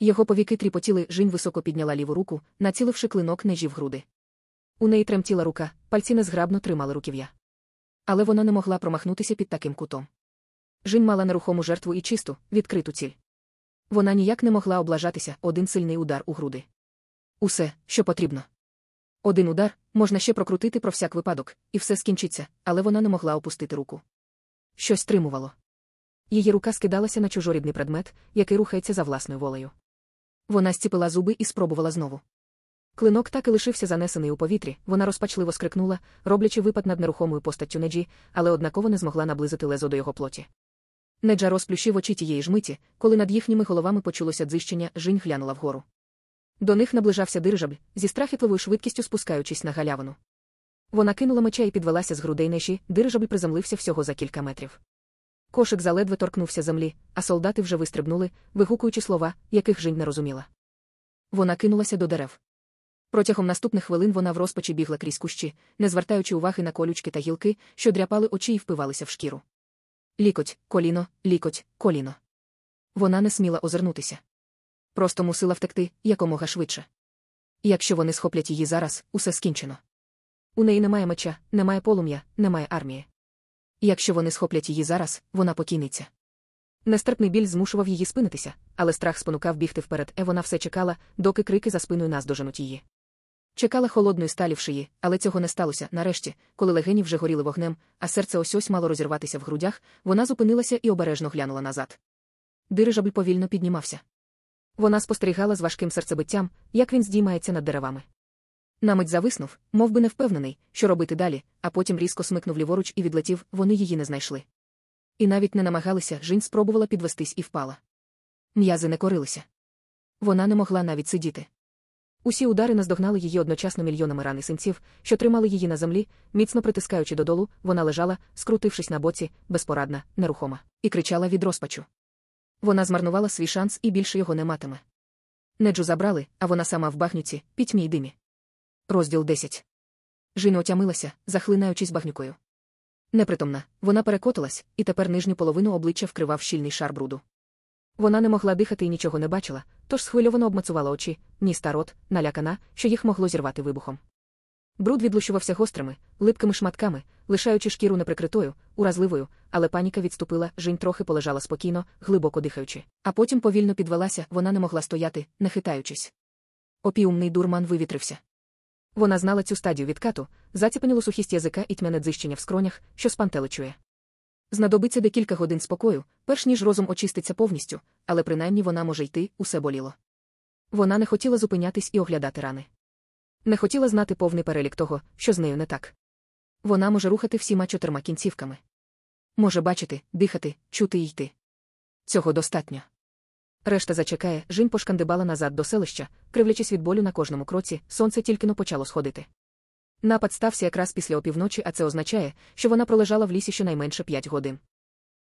Його повіки тріпотіли, жінь високо підняла ліву руку, націливши клинок нежі в груди. У неї тремтіла рука, пальці незграбно тримали руків'я. Але вона не могла промахнутися під таким кутом. Жінь мала нерухому жертву і чисту, відкриту ціль. Вона ніяк не могла облажатися один сильний удар у груди. Усе, що потрібно. Один удар можна ще прокрутити про всяк випадок, і все скінчиться, але вона не могла опустити руку. Щось стримувало. Її рука скидалася на чужорідний предмет, який рухається за власною волею. Вона стіпила зуби і спробувала знову. Клинок так і лишився занесений у повітрі, вона розпачливо скрикнула, роблячи випад над нерухомою постаттю Неджі, але однаково не змогла наблизити лезо до його плоті. Неджа розплющив очі тієї ж миті, коли над їхніми головами почулося дзищення, жінь глянула вгору. До них наближався дирижабль, зі страхітливою швидкістю спускаючись на галявину. Вона кинула меча і підвелася з грудей неші, дирижабль приземлився всього за кілька метрів. Кошик заледве торкнувся землі, а солдати вже вистрибнули, вигукуючи слова, яких Жінь не розуміла. Вона кинулася до дерев. Протягом наступних хвилин вона в розпачі бігла крізь кущі, не звертаючи уваги на колючки та гілки, що дряпали очі і впивалися в шкіру. Лікоть, коліно, лікоть, коліно. Вона не сміла озирнутися. Просто мусила втекти якомога швидше. Якщо вони схоплять її зараз, усе скінчено. У неї немає меча, немає полум'я, немає армії. Якщо вони схоплять її зараз, вона покійниця. Нестерпний біль змушував її спинитися, але страх спонукав бігти вперед, і вона все чекала, доки крики за спиною наздоженуть її. Чекала холодної сталі в шиї, але цього не сталося. Нарешті, коли легені вже горіли вогнем, а серце ось ось мало розірватися в грудях, вона зупинилася і обережно глянула назад. Дирижабль повільно піднімався. Вона спостерігала з важким серцебиттям, як він здіймається над деревами. Намить зависнув, мов би не впевнений, що робити далі, а потім різко смикнув ліворуч і відлетів, вони її не знайшли. І навіть не намагалися, жінь спробувала підвестись і впала. М'язи не корилися. Вона не могла навіть сидіти. Усі удари наздогнали її одночасно мільйонами ран і синців, що тримали її на землі, міцно притискаючи додолу, вона лежала, скрутившись на боці, безпорадна, нерухома, і кричала від розпачу. Вона змарнувала свій шанс і більше його не матиме. Неджу забрали, а вона сама в багнюці, пітьмі й димі. Розділ 10. Жіна отямилася, захлинаючись багнюкою. Непритомна, вона перекотилась, і тепер нижню половину обличчя вкривав щільний шар бруду. Вона не могла дихати і нічого не бачила, тож схвильовано обмацувала очі, ніс та рот, налякана, що їх могло зірвати вибухом. Бруд відлущувався гострими, липкими шматками, лишаючи шкіру неприкритою, уразливою, але паніка відступила, жінь трохи полежала спокійно, глибоко дихаючи, а потім повільно підвелася, вона не могла стояти, не хитаючись. Опіумний дурман вивітрився. Вона знала цю стадію відкату, заціпенілу сухість язика і тьмяне дзищення в скронях, що спантеличує. Знадобиться декілька годин спокою, перш ніж розум очиститься повністю, але принаймні вона може йти, усе боліло. Вона не хотіла зупинятись і оглядати рани. Не хотіла знати повний перелік того, що з нею не так. Вона може рухати всіма чотирма кінцівками. Може бачити, дихати, чути й йти. Цього достатньо. Решта зачекає, жінь пошкандибала назад до селища, кривлячись від болю на кожному кроці, сонце тільки но почало сходити. Напад стався якраз після опівночі, а це означає, що вона пролежала в лісі щонайменше п'ять годин.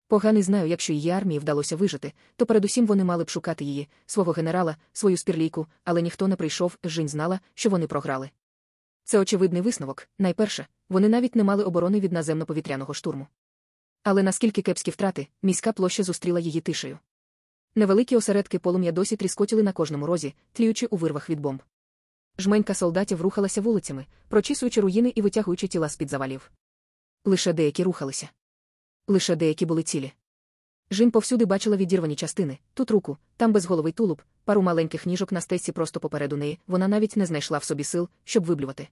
Поганий знаю, якщо її армії вдалося вижити, то передусім вони мали б шукати її, свого генерала, свою спірлійку, але ніхто не прийшов, жінь знала, що вони програли. Це очевидний висновок. Найперше, вони навіть не мали оборони від наземно-повітряного штурму. Але наскільки кепські втрати, міська площа зустріла її тишею. Невеликі осередки полум'я досі тріскотіли на кожному розі, тліючи у вирвах від бомб. Жменька солдатів рухалася вулицями, прочісуючи руїни і витягуючи тіла з-під завалів. Лише деякі рухалися. Лише деякі були цілі. Жін повсюди бачила відірвані частини, тут руку, там безголовий тулуб, пару маленьких ніжок на стесі просто попереду неї, вона навіть не знайшла в собі сил, щоб виблювати.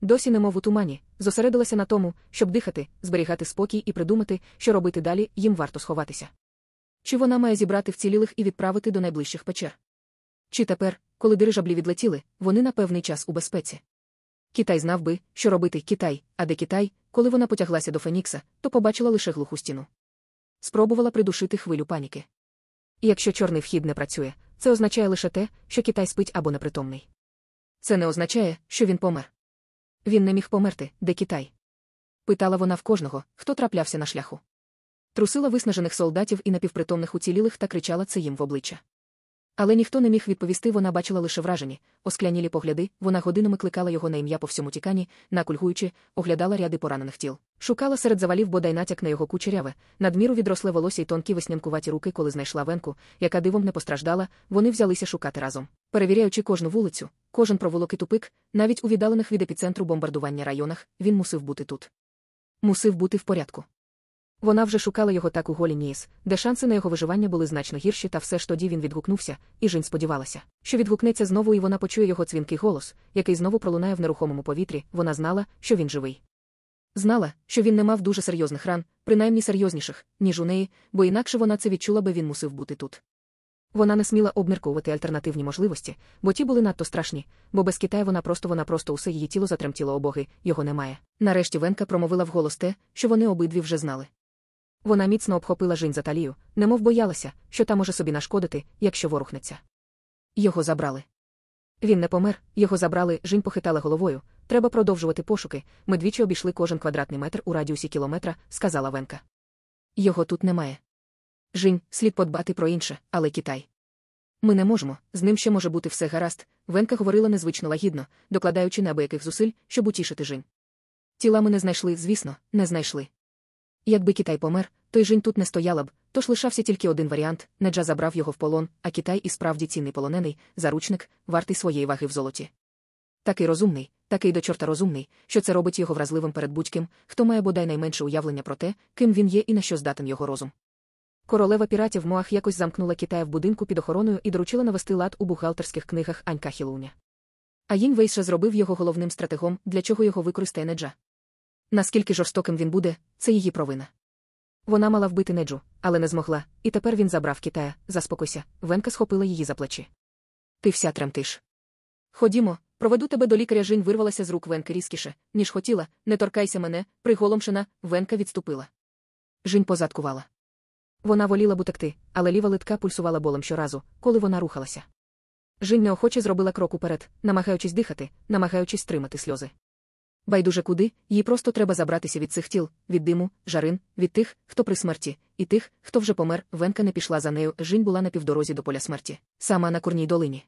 Досі, немов у тумані, зосередилася на тому, щоб дихати, зберігати спокій і придумати, що робити далі, їм варто сховатися. Чи вона має зібрати вцілілих і відправити до найближчих печер? Чи тепер, коли дирижаблі відлетіли, вони на певний час у безпеці? Китай знав би, що робити Китай, а де Китай, коли вона потяглася до Фенікса, то побачила лише глуху стіну. Спробувала придушити хвилю паніки. І якщо чорний вхід не працює, це означає лише те, що Китай спить або непритомний. Це не означає, що він помер. Він не міг померти, де Китай? Питала вона в кожного, хто траплявся на шляху. Трусила виснажених солдатів і напівпритомних уцілілих та кричала це їм в обличчя. Але ніхто не міг відповісти, вона бачила лише вражені, осклянілі погляди, вона годинами кликала його на ім'я по всьому тікані, накульгуючи, оглядала ряди поранених тіл. Шукала серед завалів бодай натяк на його кучеряве, надміру відросле волосся й тонкі веснянкуваті руки, коли знайшла венку, яка дивом не постраждала, вони взялися шукати разом. Перевіряючи кожну вулицю, кожен проволок і тупик, навіть у віддалених від епіцентру бомбардування районах, він мусив бути тут. Мусив бути в порядку. Вона вже шукала його так у голі Ніс, де шанси на його виживання були значно гірші, та все ж тоді він відгукнувся, і Жінь сподівалася, що відгукнеться знову, і вона почує його дзвінкий голос, який знову пролунає в нерухомому повітрі. Вона знала, що він живий. Знала, що він не мав дуже серйозних ран, принаймні серйозніших, ніж у неї, бо інакше вона це відчула, би він мусив бути тут. Вона не сміла обмірковувати альтернативні можливості, бо ті були надто страшні, бо без Китаю вона просто вона просто усе її тіло затремтіло обоги, його немає. Нарешті Венка промовила вголос те, що вони обидві вже знали. Вона міцно обхопила Жінь за талію, немов боялася, що та може собі нашкодити, якщо ворухнеться. Його забрали. Він не помер, його забрали, Жінь похитала головою. Треба продовжувати пошуки. Ми двічі обійшли кожен квадратний метр у радіусі кілометра, сказала Венка. Його тут немає. Жінь, слід подбати про інше, але Китай. Ми не можемо, з ним ще може бути все гаразд. Венка говорила незвично лагідно, докладаючи неабияких зусиль, щоб утішити Жінь. Тіла ми не знайшли, звісно, не знайшли. Якби Китай помер, той Жінь тут не стояла б, тож лишався тільки один варіант Неджа забрав його в полон, а Китай і справді цінний полонений, заручник, вартий своєї ваги в золоті. Такий розумний, такий до чорта розумний, що це робить його вразливим перед будь-ким, хто має бодай найменше уявлення про те, ким він є і на що здатен його розум. Королева піратів Моах якось замкнула Китая в будинку під охороною і доручила навести лад у бухгалтерських книгах Анька Хілуня. А Їнь Вейша зробив його головним стратегом, для чого його використає Неджа. Наскільки жорстоким він буде, це її провина. Вона мала вбити Неджу, але не змогла, і тепер він забрав Китая, заспокойся, Венка схопила її за плечі. Ти вся тремтиш. Ходімо, проведу тебе до лікаря Жінь вирвалася з рук Венки різкіше, ніж хотіла, не торкайся мене, приголомшена, Венка відступила. Жінь позадкувала. Вона воліла б утекти, але ліва литка пульсувала болем щоразу, коли вона рухалася. Жінь неохоче зробила крок уперед, намагаючись дихати, намагаючись стримати сльози. Байдуже куди, їй просто треба забратися від цих тіл, від диму, жарин, від тих, хто при смерті, і тих, хто вже помер, Венка не пішла за нею, Жінь була на півдорозі до поля смерті, сама на курній долині.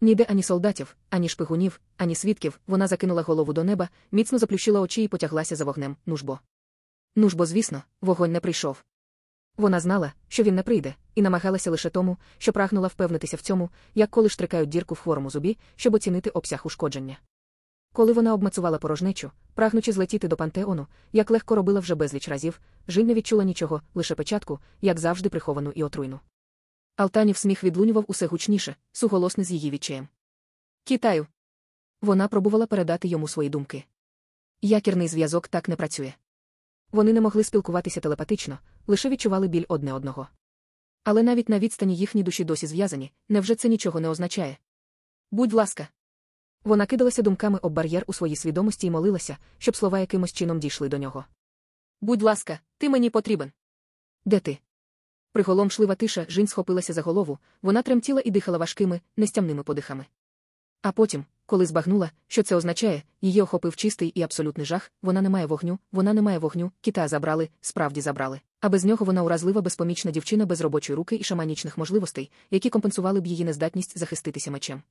Ніде ані солдатів, ані шпигунів, ані свідків, вона закинула голову до неба, міцно заплющила очі і потяглася за вогнем, нужбо. Нужбо, звісно, вогонь не прийшов. Вона знала, що він не прийде, і намагалася лише тому, що прагнула впевнитися в цьому, як коли штрикають дірку в хворому зубі, щоб оцінити обсяг ушкодження. Коли вона обмацувала порожнечу, прагнучи злетіти до пантеону, як легко робила вже безліч разів, Жінь не відчула нічого, лише печатку, як завжди приховану і отруйну. Алтанів сміх відлунював усе гучніше, суголосне з її відчаєм. Китаю. Вона пробувала передати йому свої думки. Якірний зв'язок так не працює. Вони не могли спілкуватися телепатично, лише відчували біль одне одного. Але навіть на відстані їхні душі досі зв'язані, невже це нічого не означає? Будь ласка. Вона кидалася думками об бар'єр у своїй свідомості і молилася, щоб слова якимось чином дійшли до нього. Будь ласка, ти мені потрібен. Де ти? Приголомшлива тиша Жінь схопилася за голову, вона тремтіла і дихала важкими, нестямними подихами. А потім, коли збагнула, що це означає, її охопив чистий і абсолютний жах, вона не має вогню, вона не має вогню, кита забрали, справді забрали. А без нього вона уразлива безпомічна дівчина без робочої руки і шаманічних можливостей, які компенсували б її нездатність захиститися мечем.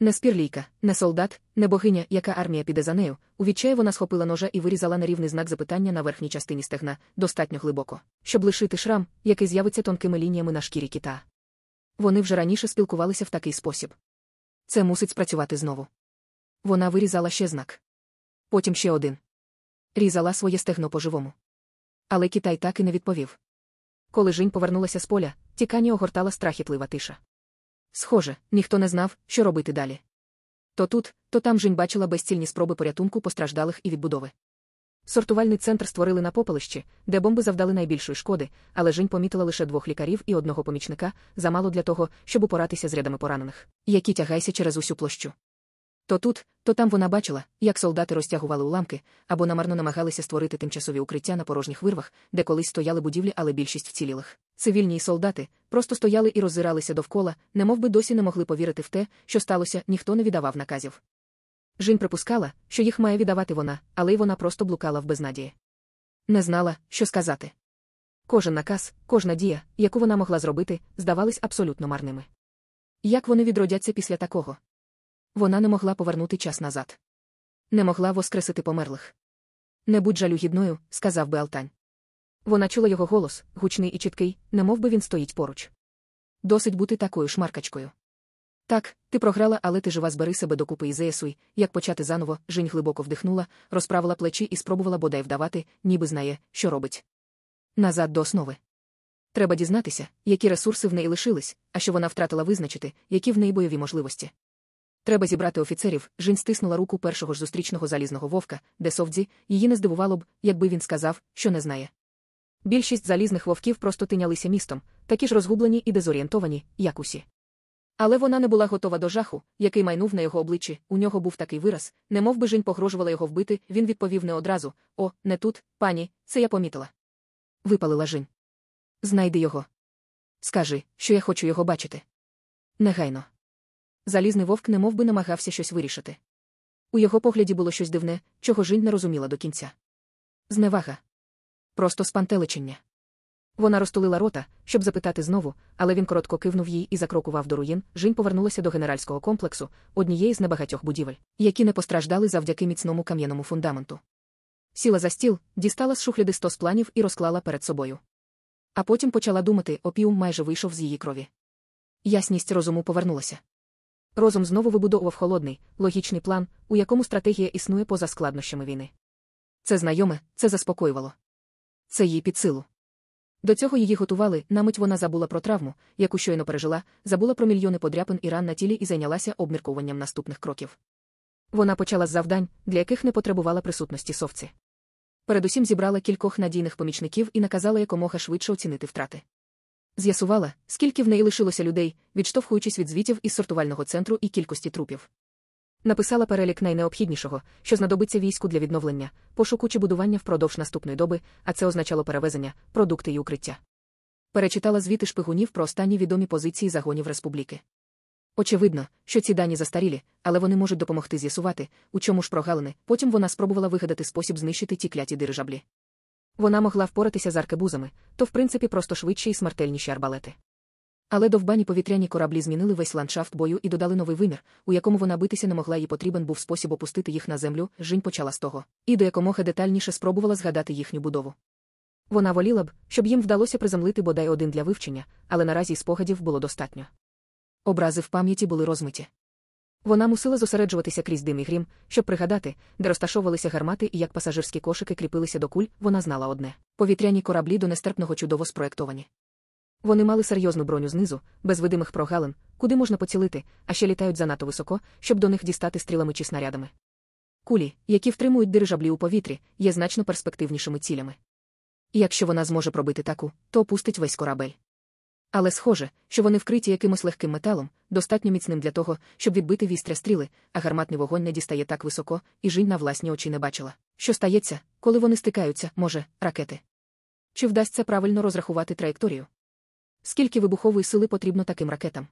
Не спірлійка, не солдат, не богиня, яка армія піде за нею. У відчаї вона схопила ножа і вирізала нерівний знак запитання на верхній частині стегна, достатньо глибоко, щоб лишити шрам, який з'явиться тонкими лініями на шкірі кита. Вони вже раніше спілкувалися в такий спосіб. Це мусить спрацювати знову. Вона вирізала ще знак. Потім ще один. Різала своє стегно по-живому. Але Китай так і не відповів. Коли Жінь повернулася з поля, тікані огортала страхітлива тиша. Схоже, ніхто не знав, що робити далі. То тут, то там Жінь бачила безцільні спроби порятунку постраждалих і відбудови. Сортувальний центр створили на попелищі, де бомби завдали найбільшої шкоди, але Жінь помітила лише двох лікарів і одного помічника, замало для того, щоб упоратися з рядами поранених, які тягайся через усю площу. То тут, то там вона бачила, як солдати розтягували уламки або намарно намагалися створити тимчасові укриття на порожніх вирвах, де колись стояли будівлі, але більшість вцілілих. Цивільні й солдати просто стояли і роззиралися довкола, немов би досі не могли повірити в те, що сталося, ніхто не віддавав наказів. Жінь припускала, що їх має віддавати вона, але й вона просто блукала в безнадії. Не знала, що сказати. Кожен наказ, кожна дія, яку вона могла зробити, здавались абсолютно марними. Як вони відродяться після такого? Вона не могла повернути час назад. Не могла воскресити померлих. Не будь жалюгідною, сказав би Алтань. Вона чула його голос, гучний і чіткий, немов би він стоїть поруч. Досить бути такою шмаркачкою. Так, ти програла, але ти жива збери себе докупи і заясуй, як почати заново, Жінь глибоко вдихнула, розправила плечі і спробувала бодай вдавати, ніби знає, що робить. Назад до основи. Треба дізнатися, які ресурси в неї лишились, а що вона втратила визначити, які в неї бойові можливості. Треба зібрати офіцерів. Жінь стиснула руку першого ж зустрічного залізного вовка, де совдзі, її не здивувало б, якби він сказав, що не знає. Більшість залізних вовків просто тинялися містом, такі ж розгублені і дезорієнтовані, як усі. Але вона не була готова до жаху, який майнув на його обличчі, у нього був такий вираз, немов би Жінь погрожувала його вбити, він відповів не одразу О, не тут, пані, це я помітила. Випалила Жінь. Знайди його. Скажи, що я хочу його бачити. Негайно. Залізний вовк немов би намагався щось вирішити. У його погляді було щось дивне, чого Жінь не розуміла до кінця. Зневага. Просто спантеличення. Вона розтулила рота, щоб запитати знову, але він коротко кивнув їй і закрокував до руїн. Жінь повернулася до генеральського комплексу, однієї з небагатьох будівель, які не постраждали завдяки міцному кам'яному фундаменту. Сіла за стіл, дістала з шухляди стос планів і розклала перед собою. А потім почала думати, опіум майже вийшов з її крові. Ясність розуму повернулася. Розум знову вибудовував холодний, логічний план, у якому стратегія існує поза складнощами війни. Це знайоме, це заспокоювало. Це їй під силу. До цього її готували, на мить вона забула про травму, яку щойно пережила, забула про мільйони подряпин і ран на тілі і зайнялася обмірковуванням наступних кроків. Вона почала з завдань, для яких не потребувала присутності совці. Передусім зібрала кількох надійних помічників і наказала якомога швидше оцінити втрати. З'ясувала, скільки в неї лишилося людей, відштовхуючись від звітів із сортувального центру і кількості трупів. Написала перелік найнеобхіднішого, що знадобиться війську для відновлення, пошуку чи будування впродовж наступної доби, а це означало перевезення, продукти і укриття. Перечитала звіти шпигунів про останні відомі позиції загонів республіки. Очевидно, що ці дані застарілі, але вони можуть допомогти з'ясувати, у чому ж прогалини. Потім вона спробувала вигадати спосіб знищити ті кляті дирижаблі. Вона могла впоратися з аркебузами, то в принципі просто швидші і смертельніші арбалети. Але довбані повітряні кораблі змінили весь ландшафт бою і додали новий вимір, у якому вона битися не могла їй потрібен був спосіб опустити їх на землю, жінь почала з того, і до якомога детальніше спробувала згадати їхню будову. Вона воліла б, щоб їм вдалося приземлити бодай один для вивчення, але наразі спогадів було достатньо. Образи в пам'яті були розмиті. Вона мусила зосереджуватися крізь дим і грім, щоб пригадати, де розташовувалися гармати і як пасажирські кошики кріпилися до куль, вона знала одне повітряні кораблі до нестерпного чудово спроектовані. Вони мали серйозну броню знизу, без видимих прогалин, куди можна поцілити, а ще літають занадто високо, щоб до них дістати стрілами чи снарядами. Кулі, які втримують дирижаблі у повітрі, є значно перспективнішими цілями. І якщо вона зможе пробити таку, то опустить весь корабель. Але схоже, що вони вкриті якимось легким металом, достатньо міцним для того, щоб відбити вістря стріли, а гарматний вогонь не дістає так високо, і жінь на власні очі не бачила. Що стається, коли вони стикаються, може, ракети? Чи вдасться правильно розрахувати траєкторію? Скільки вибухової сили потрібно таким ракетам?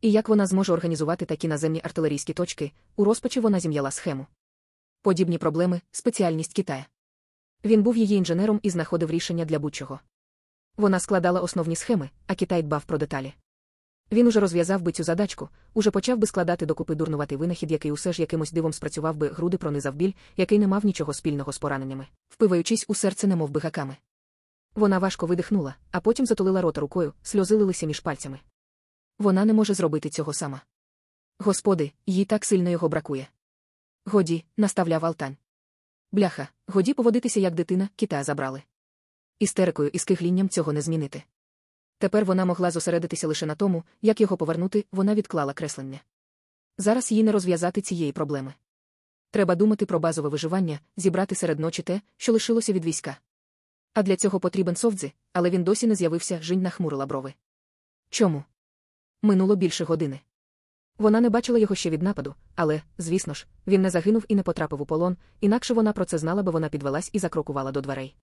І як вона зможе організувати такі наземні артилерійські точки, у розпачі вона зім'яла схему. Подібні проблеми спеціальність Китая. Він був її інженером і знаходив рішення для будь-чого. Вона складала основні схеми, а Китай дбав про деталі. Він уже розв'язав би цю задачку, уже почав би складати докупи дурнуватий винахід, який усе ж якимось дивом спрацював би, груди пронизав біль, який не мав нічого спільного з пораненнями, впиваючись у серце, немов би гаками. Вона важко видихнула, а потім затулила рота рукою, сльози лилися між пальцями. Вона не може зробити цього сама. Господи, їй так сильно його бракує. Годі, наставляв Алтань. Бляха, годі поводитися як дитина, кита забрали. Істерикою і скихлінням цього не змінити. Тепер вона могла зосередитися лише на тому, як його повернути, вона відклала креслення. Зараз їй не розв'язати цієї проблеми. Треба думати про базове виживання, зібрати серед ночі те, що лишилося від війська. А для цього потрібен совдзи, але він досі не з'явився, жінь нахмурила брови. Чому? Минуло більше години. Вона не бачила його ще від нападу, але, звісно ж, він не загинув і не потрапив у полон, інакше вона про це знала, бо вона підвелась і закрокувала до дверей.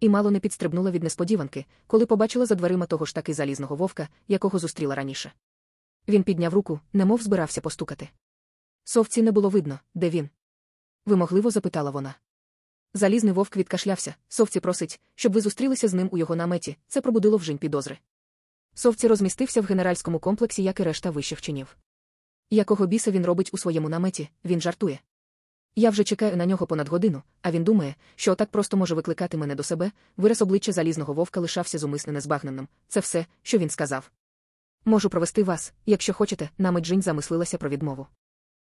І мало не підстрибнула від несподіванки, коли побачила за дверима того ж таки залізного вовка, якого зустріла раніше. Він підняв руку, немов збирався постукати. Совці не було видно, де він. Вимогливо запитала вона. Залізний вовк відкашлявся. Совці просить, щоб ви зустрілися з ним у його наметі. Це пробудило вжинь підозри. Совці розмістився в генеральському комплексі, як і решта вищих чинів. Якого біса він робить у своєму наметі, він жартує. Я вже чекаю на нього понад годину, а він думає, що отак просто може викликати мене до себе. Вираз обличчя залізного вовка лишався зумисне незбагненим. Це все, що він сказав. Можу провести вас, якщо хочете, нами Джинь замислилася про відмову.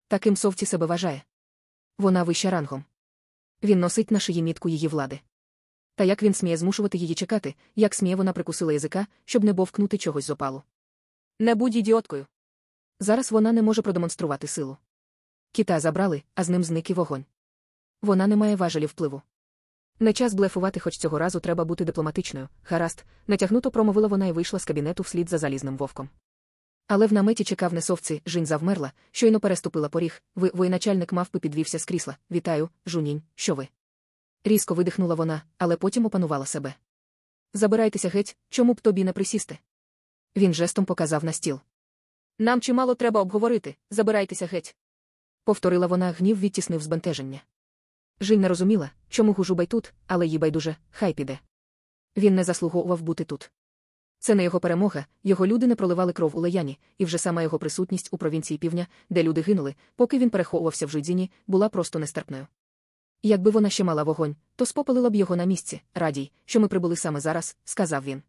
Таким совці себе вважає. Вона вища рангом. Він носить на шиї мітку її влади. Та як він сміє змушувати її чекати, як сміє вона прикусила язика, щоб не бовкнути чогось з опалу. Не будь ідіоткою. Зараз вона не може продемонструвати силу. Кита забрали, а з ним зник і вогонь. Вона не має важелі впливу. Не час блефувати, хоч цього разу треба бути дипломатичною. Гаразд, натягнуто промовила вона і вийшла з кабінету вслід за залізним вовком. Але в наметі чекав несовці, жінь завмерла, щойно переступила поріг. Ви, воєначальник мавпи підвівся з крісла. Вітаю, жунінь, що ви? Різко видихнула вона, але потім опанувала себе. Забирайтеся геть, чому б тобі не присісти? Він жестом показав на стіл. Нам чимало треба обговорити, забирайтеся геть. Повторила вона, гнів відтіснив збентеження. Жінь не розуміла, чому гужубай тут, але їй байдуже, хай піде. Він не заслуговував бути тут. Це не його перемога, його люди не проливали кров у леяні, і вже сама його присутність у провінції півдня, де люди гинули, поки він переховувався в жидзіні, була просто нестерпною. Якби вона ще мала вогонь, то спопалила б його на місці, радій, що ми прибули саме зараз, сказав він.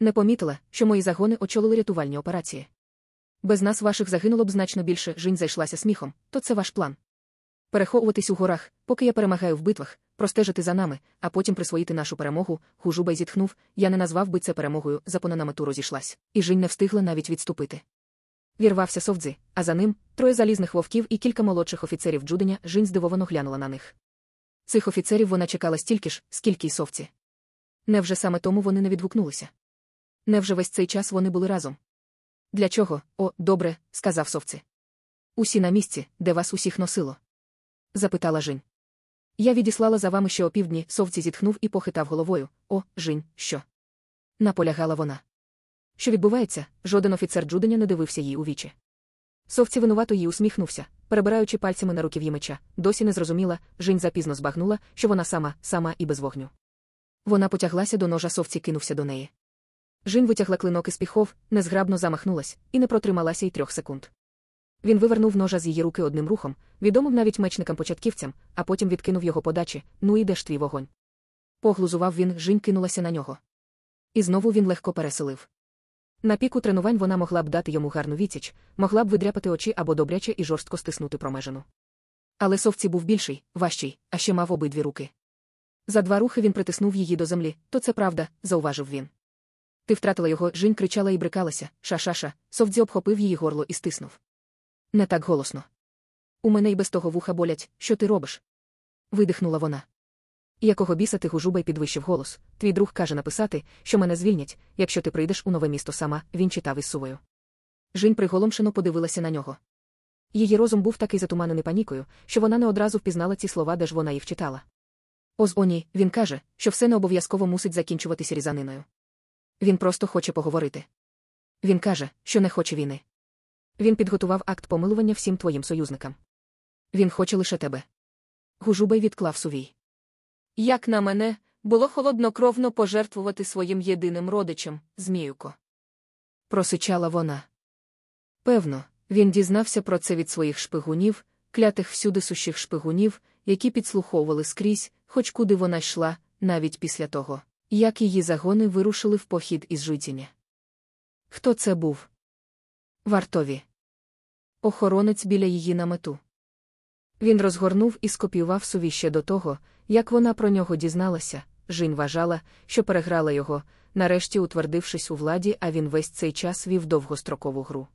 Не помітила, що мої загони очолили рятувальні операції. Без нас ваших загинуло б значно більше, жінь зайшлася сміхом, то це ваш план. Переховуватись у горах, поки я перемагаю в битвах, простежити за нами, а потім присвоїти нашу перемогу, Гужубай зітхнув, я не назвав би це перемогою, запона мету розійшлась, і жінь не встигла навіть відступити. Вірвався совдзи, а за ним троє залізних вовків і кілька молодших офіцерів Джуденя жінь здивовано глянула на них. Цих офіцерів вона чекала стільки ж, скільки й совці. Невже саме тому вони не відгукнулися? Невже весь цей час вони були разом? Для чого? О, добре, сказав совці. Усі на місці, де вас усіх носило? запитала Жінь. Я відіслала за вами ще опівдні, совці зітхнув і похитав головою. О, Жінь, що? Наполягала вона. Що відбувається, жоден офіцер Джуденя не дивився їй у вічі. Совці винувато їй усміхнувся, перебираючи пальцями на руків'ї меча, досі не зрозуміла, Жінь запізно збагнула, що вона сама, сама і без вогню. Вона потяглася до ножа совці кинувся до неї. Жін витягла клинок із піхов, незграбно замахнулась, і не протрималася й трьох секунд. Він вивернув ножа з її руки одним рухом, відомим навіть мечникам-початківцям, а потім відкинув його подачі ну і де ж твій вогонь. Поглузував він, Жінь кинулася на нього. І знову він легко переселив. На піку тренувань вона могла б дати йому гарну відсіч, могла б видряпати очі або добряче і жорстко стиснути промежину. Але совці був більший, важчий, а ще мав обидві руки. За два рухи він притиснув її до землі, то це правда, зауважив він. Ти втратила його, Жінь кричала і брикалася, ша-ша-ша, совдзі обхопив її горло і стиснув. Не так голосно. У мене й без того вуха болять, що ти робиш? видихнула вона. Якого біса ти гужубай підвищив голос, твій друг каже написати, що мене звільнять, якщо ти прийдеш у нове місто сама, він читав із сувою. Жінь приголомшено подивилася на нього. Її розум був такий затуманений панікою, що вона не одразу впізнала ці слова, де ж вона їх читала. Оз оні, він каже, що все не обов'язково мусить закінчуватися різаниною. Він просто хоче поговорити. Він каже, що не хоче війни. Він підготував акт помилування всім твоїм союзникам. Він хоче лише тебе. Гужубай відклав сувій. Як на мене, було холоднокровно пожертвувати своїм єдиним родичем, Зміюко. Просичала вона. Певно, він дізнався про це від своїх шпигунів, клятих всюди сущих шпигунів, які підслуховували скрізь, хоч куди вона йшла, навіть після того, як її загони вирушили в похід із житіння. Хто це був? Вартові. Охоронець біля її намету. Він розгорнув і скопіював суві ще до того, як вона про нього дізналася. Жінь вважала, що переграла його, нарешті утвердившись у владі, а він весь цей час вів довгострокову гру.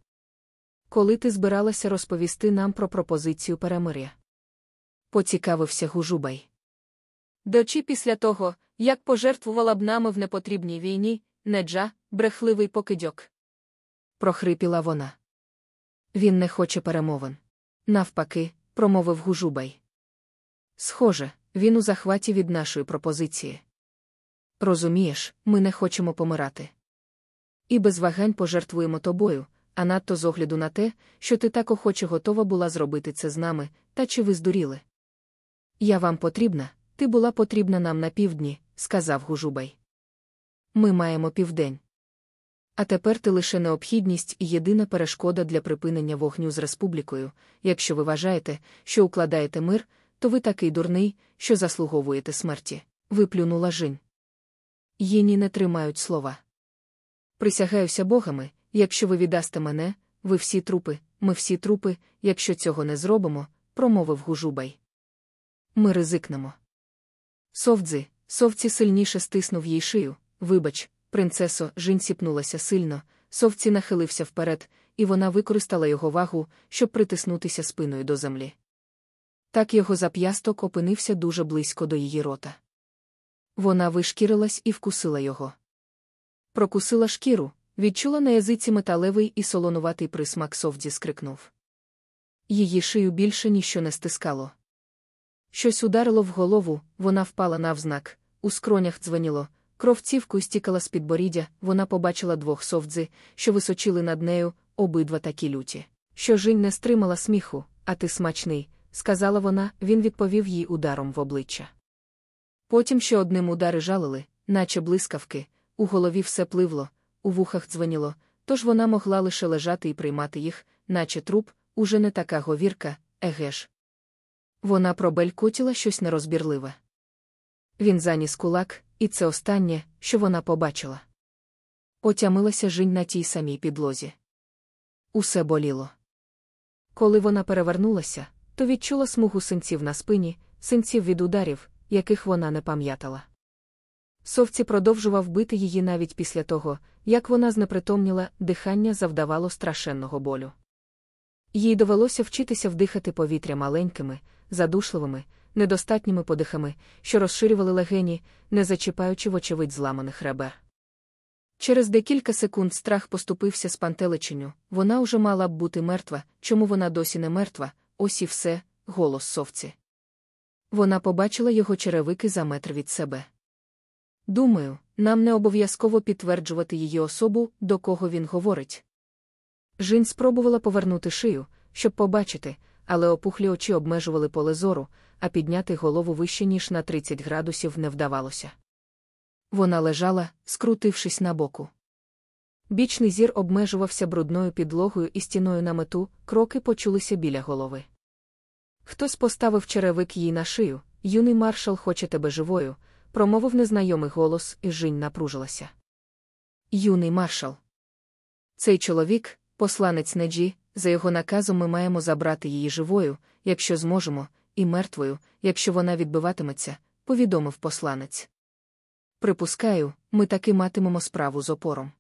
Коли ти збиралася розповісти нам про пропозицію перемиря? Поцікавився Гужубай. Дочі після того, як пожертвувала б нами в непотрібній війні, неджа, брехливий покидьок. прохрипіла вона. Він не хоче перемовин. Навпаки, промовив Гужубай. Схоже, він у захваті від нашої пропозиції. Розумієш, ми не хочемо помирати. І без вагань пожертвуємо тобою, а надто з огляду на те, що ти так охоче готова була зробити це з нами, та чи ви здуріли? Я вам потрібна, ти була потрібна нам на півдні, сказав Гужубай. Ми маємо південь. А тепер ти лише необхідність і єдина перешкода для припинення вогню з республікою. Якщо ви вважаєте, що укладаєте мир, то ви такий дурний, що заслуговуєте смерті. Виплюнула жінь. Їні не тримають слова. Присягаюся богами, якщо ви віддасте мене, ви всі трупи, ми всі трупи, якщо цього не зробимо, промовив Гужубай. Ми ризикнемо. Совдзи, совці сильніше стиснув їй шию. Вибач, принцесо, жінь сіпнулася сильно, совці нахилився вперед, і вона використала його вагу, щоб притиснутися спиною до землі. Так його зап'ясток опинився дуже близько до її рота. Вона вишкірилась і вкусила його. Прокусила шкіру, відчула на язиці металевий і солонуватий присмак совді скрикнув. Її шию більше ніщо не стискало. Щось ударило в голову, вона впала навзнак, у скронях дзвеніло, кров цівку стікала з підборіддя, вона побачила двох совдзи, що височили над нею, обидва такі люті. Що жінь не стримала сміху, а ти смачний, сказала вона, він відповів їй ударом в обличчя. Потім ще одним удари жалили, наче блискавки, у голові все пливло, у вухах дзвеніло, тож вона могла лише лежати і приймати їх, наче труп, уже не така говірка, егеш. Вона пробелькотіла щось нерозбірливе. Він заніс кулак, і це останнє, що вона побачила. Отямилася жінь на тій самій підлозі. Усе боліло. Коли вона перевернулася, то відчула смугу синців на спині, синців від ударів, яких вона не пам'ятала. Совці продовжував бити її навіть після того, як вона знепритомніла, дихання завдавало страшенного болю. Їй довелося вчитися вдихати повітря маленькими, задушливими, недостатніми подихами, що розширювали легені, не зачіпаючи вочевидь зламаних ребер. Через декілька секунд страх поступився з пантеличенню, вона уже мала б бути мертва, чому вона досі не мертва, ось і все, голос совці. Вона побачила його черевики за метр від себе. Думаю, нам не обов'язково підтверджувати її особу, до кого він говорить. Жінь спробувала повернути шию, щоб побачити, але опухлі очі обмежували поле зору, а підняти голову вище, ніж на 30 градусів, не вдавалося. Вона лежала, скрутившись на боку. Бічний зір обмежувався брудною підлогою і стіною на мету, кроки почулися біля голови. Хтось поставив черевик їй на шию, юний маршал хоче тебе живою, промовив незнайомий голос, і жінь напружилася. Юний маршал. Цей чоловік, посланець Неджі, за його наказом ми маємо забрати її живою, якщо зможемо, і мертвою, якщо вона відбиватиметься, повідомив посланець. Припускаю, ми таки матимемо справу з опором.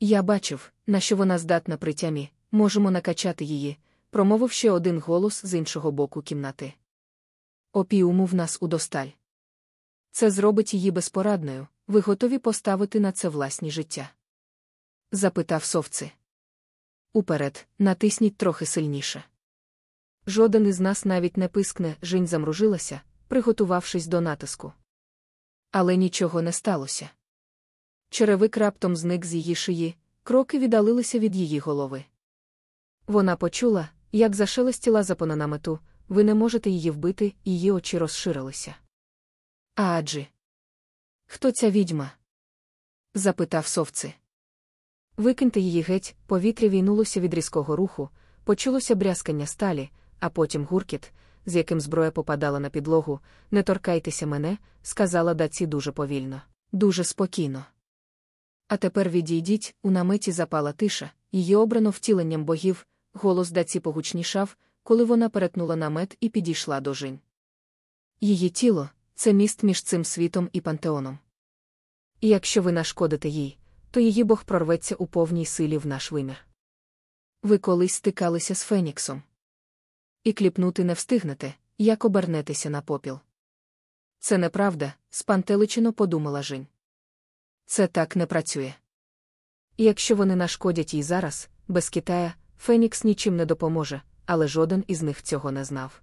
Я бачив, на що вона здатна при тямі, можемо накачати її, промовив ще один голос з іншого боку кімнати. Опіуму в нас удосталь. Це зробить її безпорадною, ви готові поставити на це власні життя? запитав совці. Уперед, натисніть трохи сильніше. Жоден із нас навіть не пискне, жінь замружилася, приготувавшись до натиску. Але нічого не сталося. Черевик раптом зник з її шиї, кроки віддалилися від її голови. Вона почула, як зашелестіла запона на мету, ви не можете її вбити, її очі розширилися. А аджі. Хто ця відьма? запитав совці. Викиньте її геть, повітря війнулося від різкого руху, почулося брязкання сталі, а потім гуркіт, з яким зброя попадала на підлогу. Не торкайтеся мене, сказала даці дуже повільно, дуже спокійно. А тепер відійдіть, у наметі запала тиша, її обрано втіленням богів, голос даці погучнішав, коли вона перетнула намет і підійшла до жінь. Її тіло це міст між цим світом і пантеоном. І якщо ви нашкодите їй, то її Бог прорветься у повній силі в наш вимір. Ви колись стикалися з Феніксом. І кліпнути не встигнете, як обернетеся на попіл. Це неправда, спантеличено подумала Жень. Це так не працює. Якщо вони нашкодять їй зараз, без Китая, Фенікс нічим не допоможе, але жоден із них цього не знав.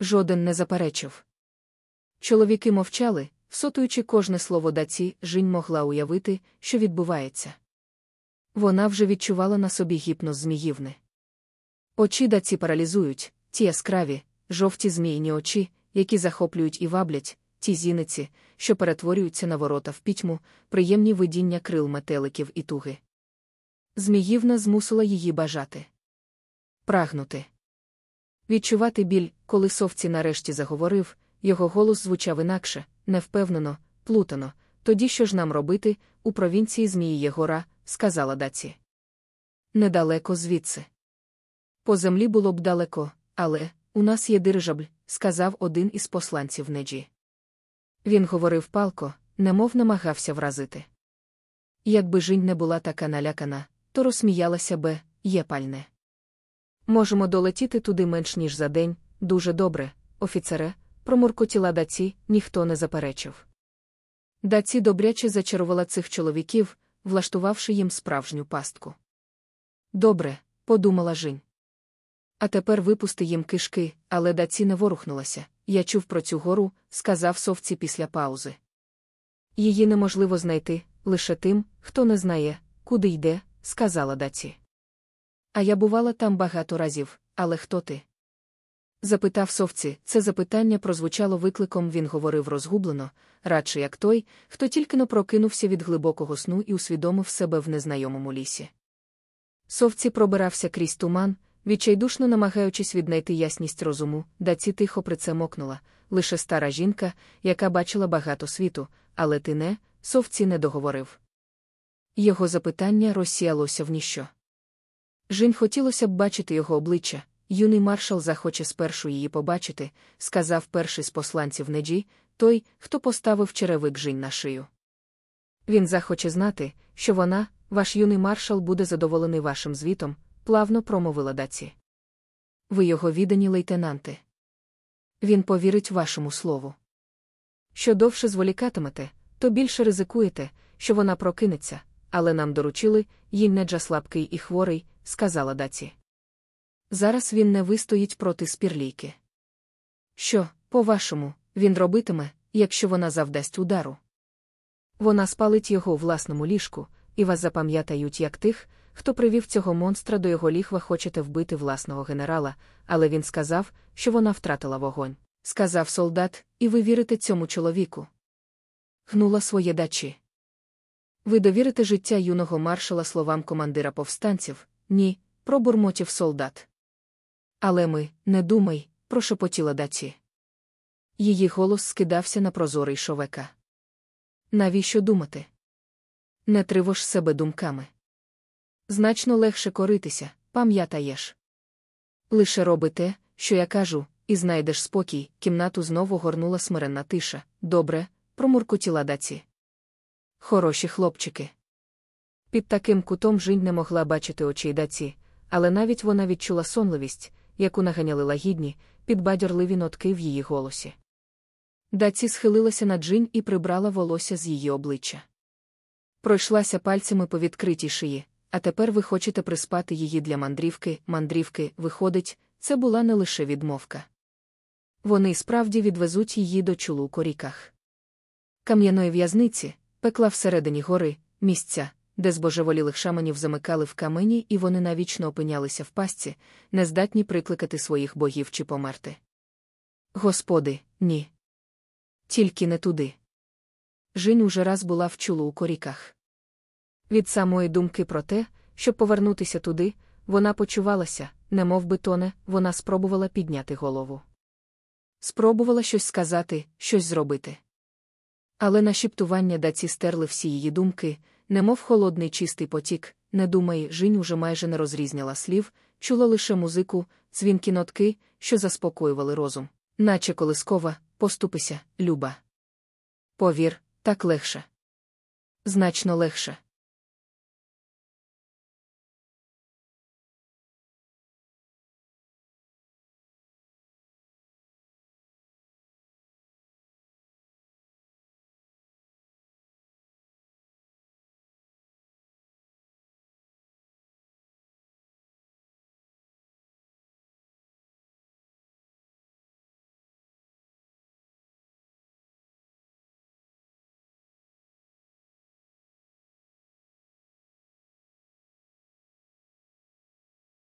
Жоден не заперечив. Чоловіки мовчали, всотуючи кожне слово даці, Жінь могла уявити, що відбувається. Вона вже відчувала на собі гіпноз зміївни. Очі даці паралізують, ті яскраві, жовті зміїні очі, які захоплюють і ваблять, ті зіниці, що перетворюються на ворота в пітьму, приємні видіння крил метеликів і туги. Зміївна змусила її бажати. Прагнути. Відчувати біль, коли совці нарешті заговорив, його голос звучав інакше, невпевнено, плутано. Тоді що ж нам робити, у провінції Зміїє гора, сказала даці. Недалеко звідси. По землі було б далеко, але у нас є дирижабль, сказав один із посланців Неджі. Він говорив палко, немов намагався вразити. Якби жінь не була така налякана, то розсміялася би, є пальне. Можемо долетіти туди менш ніж за день, дуже добре, офіцере, промуркотіла даці, ніхто не заперечив. Даці добряче зачарувала цих чоловіків, влаштувавши їм справжню пастку. Добре, подумала Жінь. А тепер випусти їм кишки, але даці не ворухнулася. Я чув про цю гору, сказав совці після паузи. Її неможливо знайти, лише тим, хто не знає, куди йде, сказала даці. А я бувала там багато разів, але хто ти? Запитав совці, це запитання прозвучало викликом, він говорив розгублено, радше як той, хто тільки но прокинувся від глибокого сну і усвідомив себе в незнайомому лісі. Совці пробирався крізь туман, відчайдушно намагаючись віднайти ясність розуму, даці тихо при це мокнула, лише стара жінка, яка бачила багато світу, але ти не, совці не договорив. Його запитання розсіялося в ніщо. Жінь хотілося б бачити його обличчя. Юний маршал захоче спершу її побачити, сказав перший з посланців Неджі, той, хто поставив черевик Жінь на шию. Він захоче знати, що вона, ваш юний маршал, буде задоволений вашим звітом, плавно промовила даці. Ви його віддані лейтенанти. Він повірить вашому слову. Що довше зволікатимете, то більше ризикуєте, що вона прокинеться, але нам доручили, їй неджа слабкий і хворий, сказала даці. Зараз він не вистоїть проти спірлійки. Що, по-вашому, він робитиме, якщо вона завдасть удару? Вона спалить його у власному ліжку, і вас запам'ятають як тих, хто привів цього монстра до його ліхва, хочете вбити власного генерала, але він сказав, що вона втратила вогонь. Сказав солдат, і ви вірите цьому чоловіку. Гнула своє дачі. Ви довірите життя юного маршала словам командира повстанців? Ні, пробурмотів солдат. Але ми, не думай, прошепотіла даці. Її голос скидався на прозорий шовека. Навіщо думати? Не тривож себе думками. Значно легше коритися, пам'ятаєш. Лише роби те, що я кажу, і знайдеш спокій, кімнату знову горнула смиренна тиша. Добре, промуркотіла даці. Хороші хлопчики. Під таким кутом Жінь не могла бачити очей даці, але навіть вона відчула сонливість, яку наганяли лагідні, підбадьорливі нотки в її голосі. Даці схилилася на Джинь і прибрала волосся з її обличчя. Пройшлася пальцями по відкритій шиї, а тепер ви хочете приспати її для мандрівки. Мандрівки, виходить, це була не лише відмовка. Вони справді відвезуть її до чулу коріках. Кам'яної в'язниці, пекла всередині гори, місця, де збожеволілих шаманів замикали в камені, і вони навічно опинялися в пастці, нездатні прикликати своїх богів чи померти. Господи, ні. Тільки не туди. Жінь уже раз була в чулу у коріках. Від самої думки про те, щоб повернутися туди, вона почувалася, немов би тоне, вона спробувала підняти голову. Спробувала щось сказати, щось зробити. Але нашіптування даці стерли всі її думки, немов холодний чистий потік, не думай, Жінь уже майже не розрізняла слів, чула лише музику, цвінкі нотки, що заспокоювали розум, наче колискова, поступися, люба. Повір, так легше. Значно легше.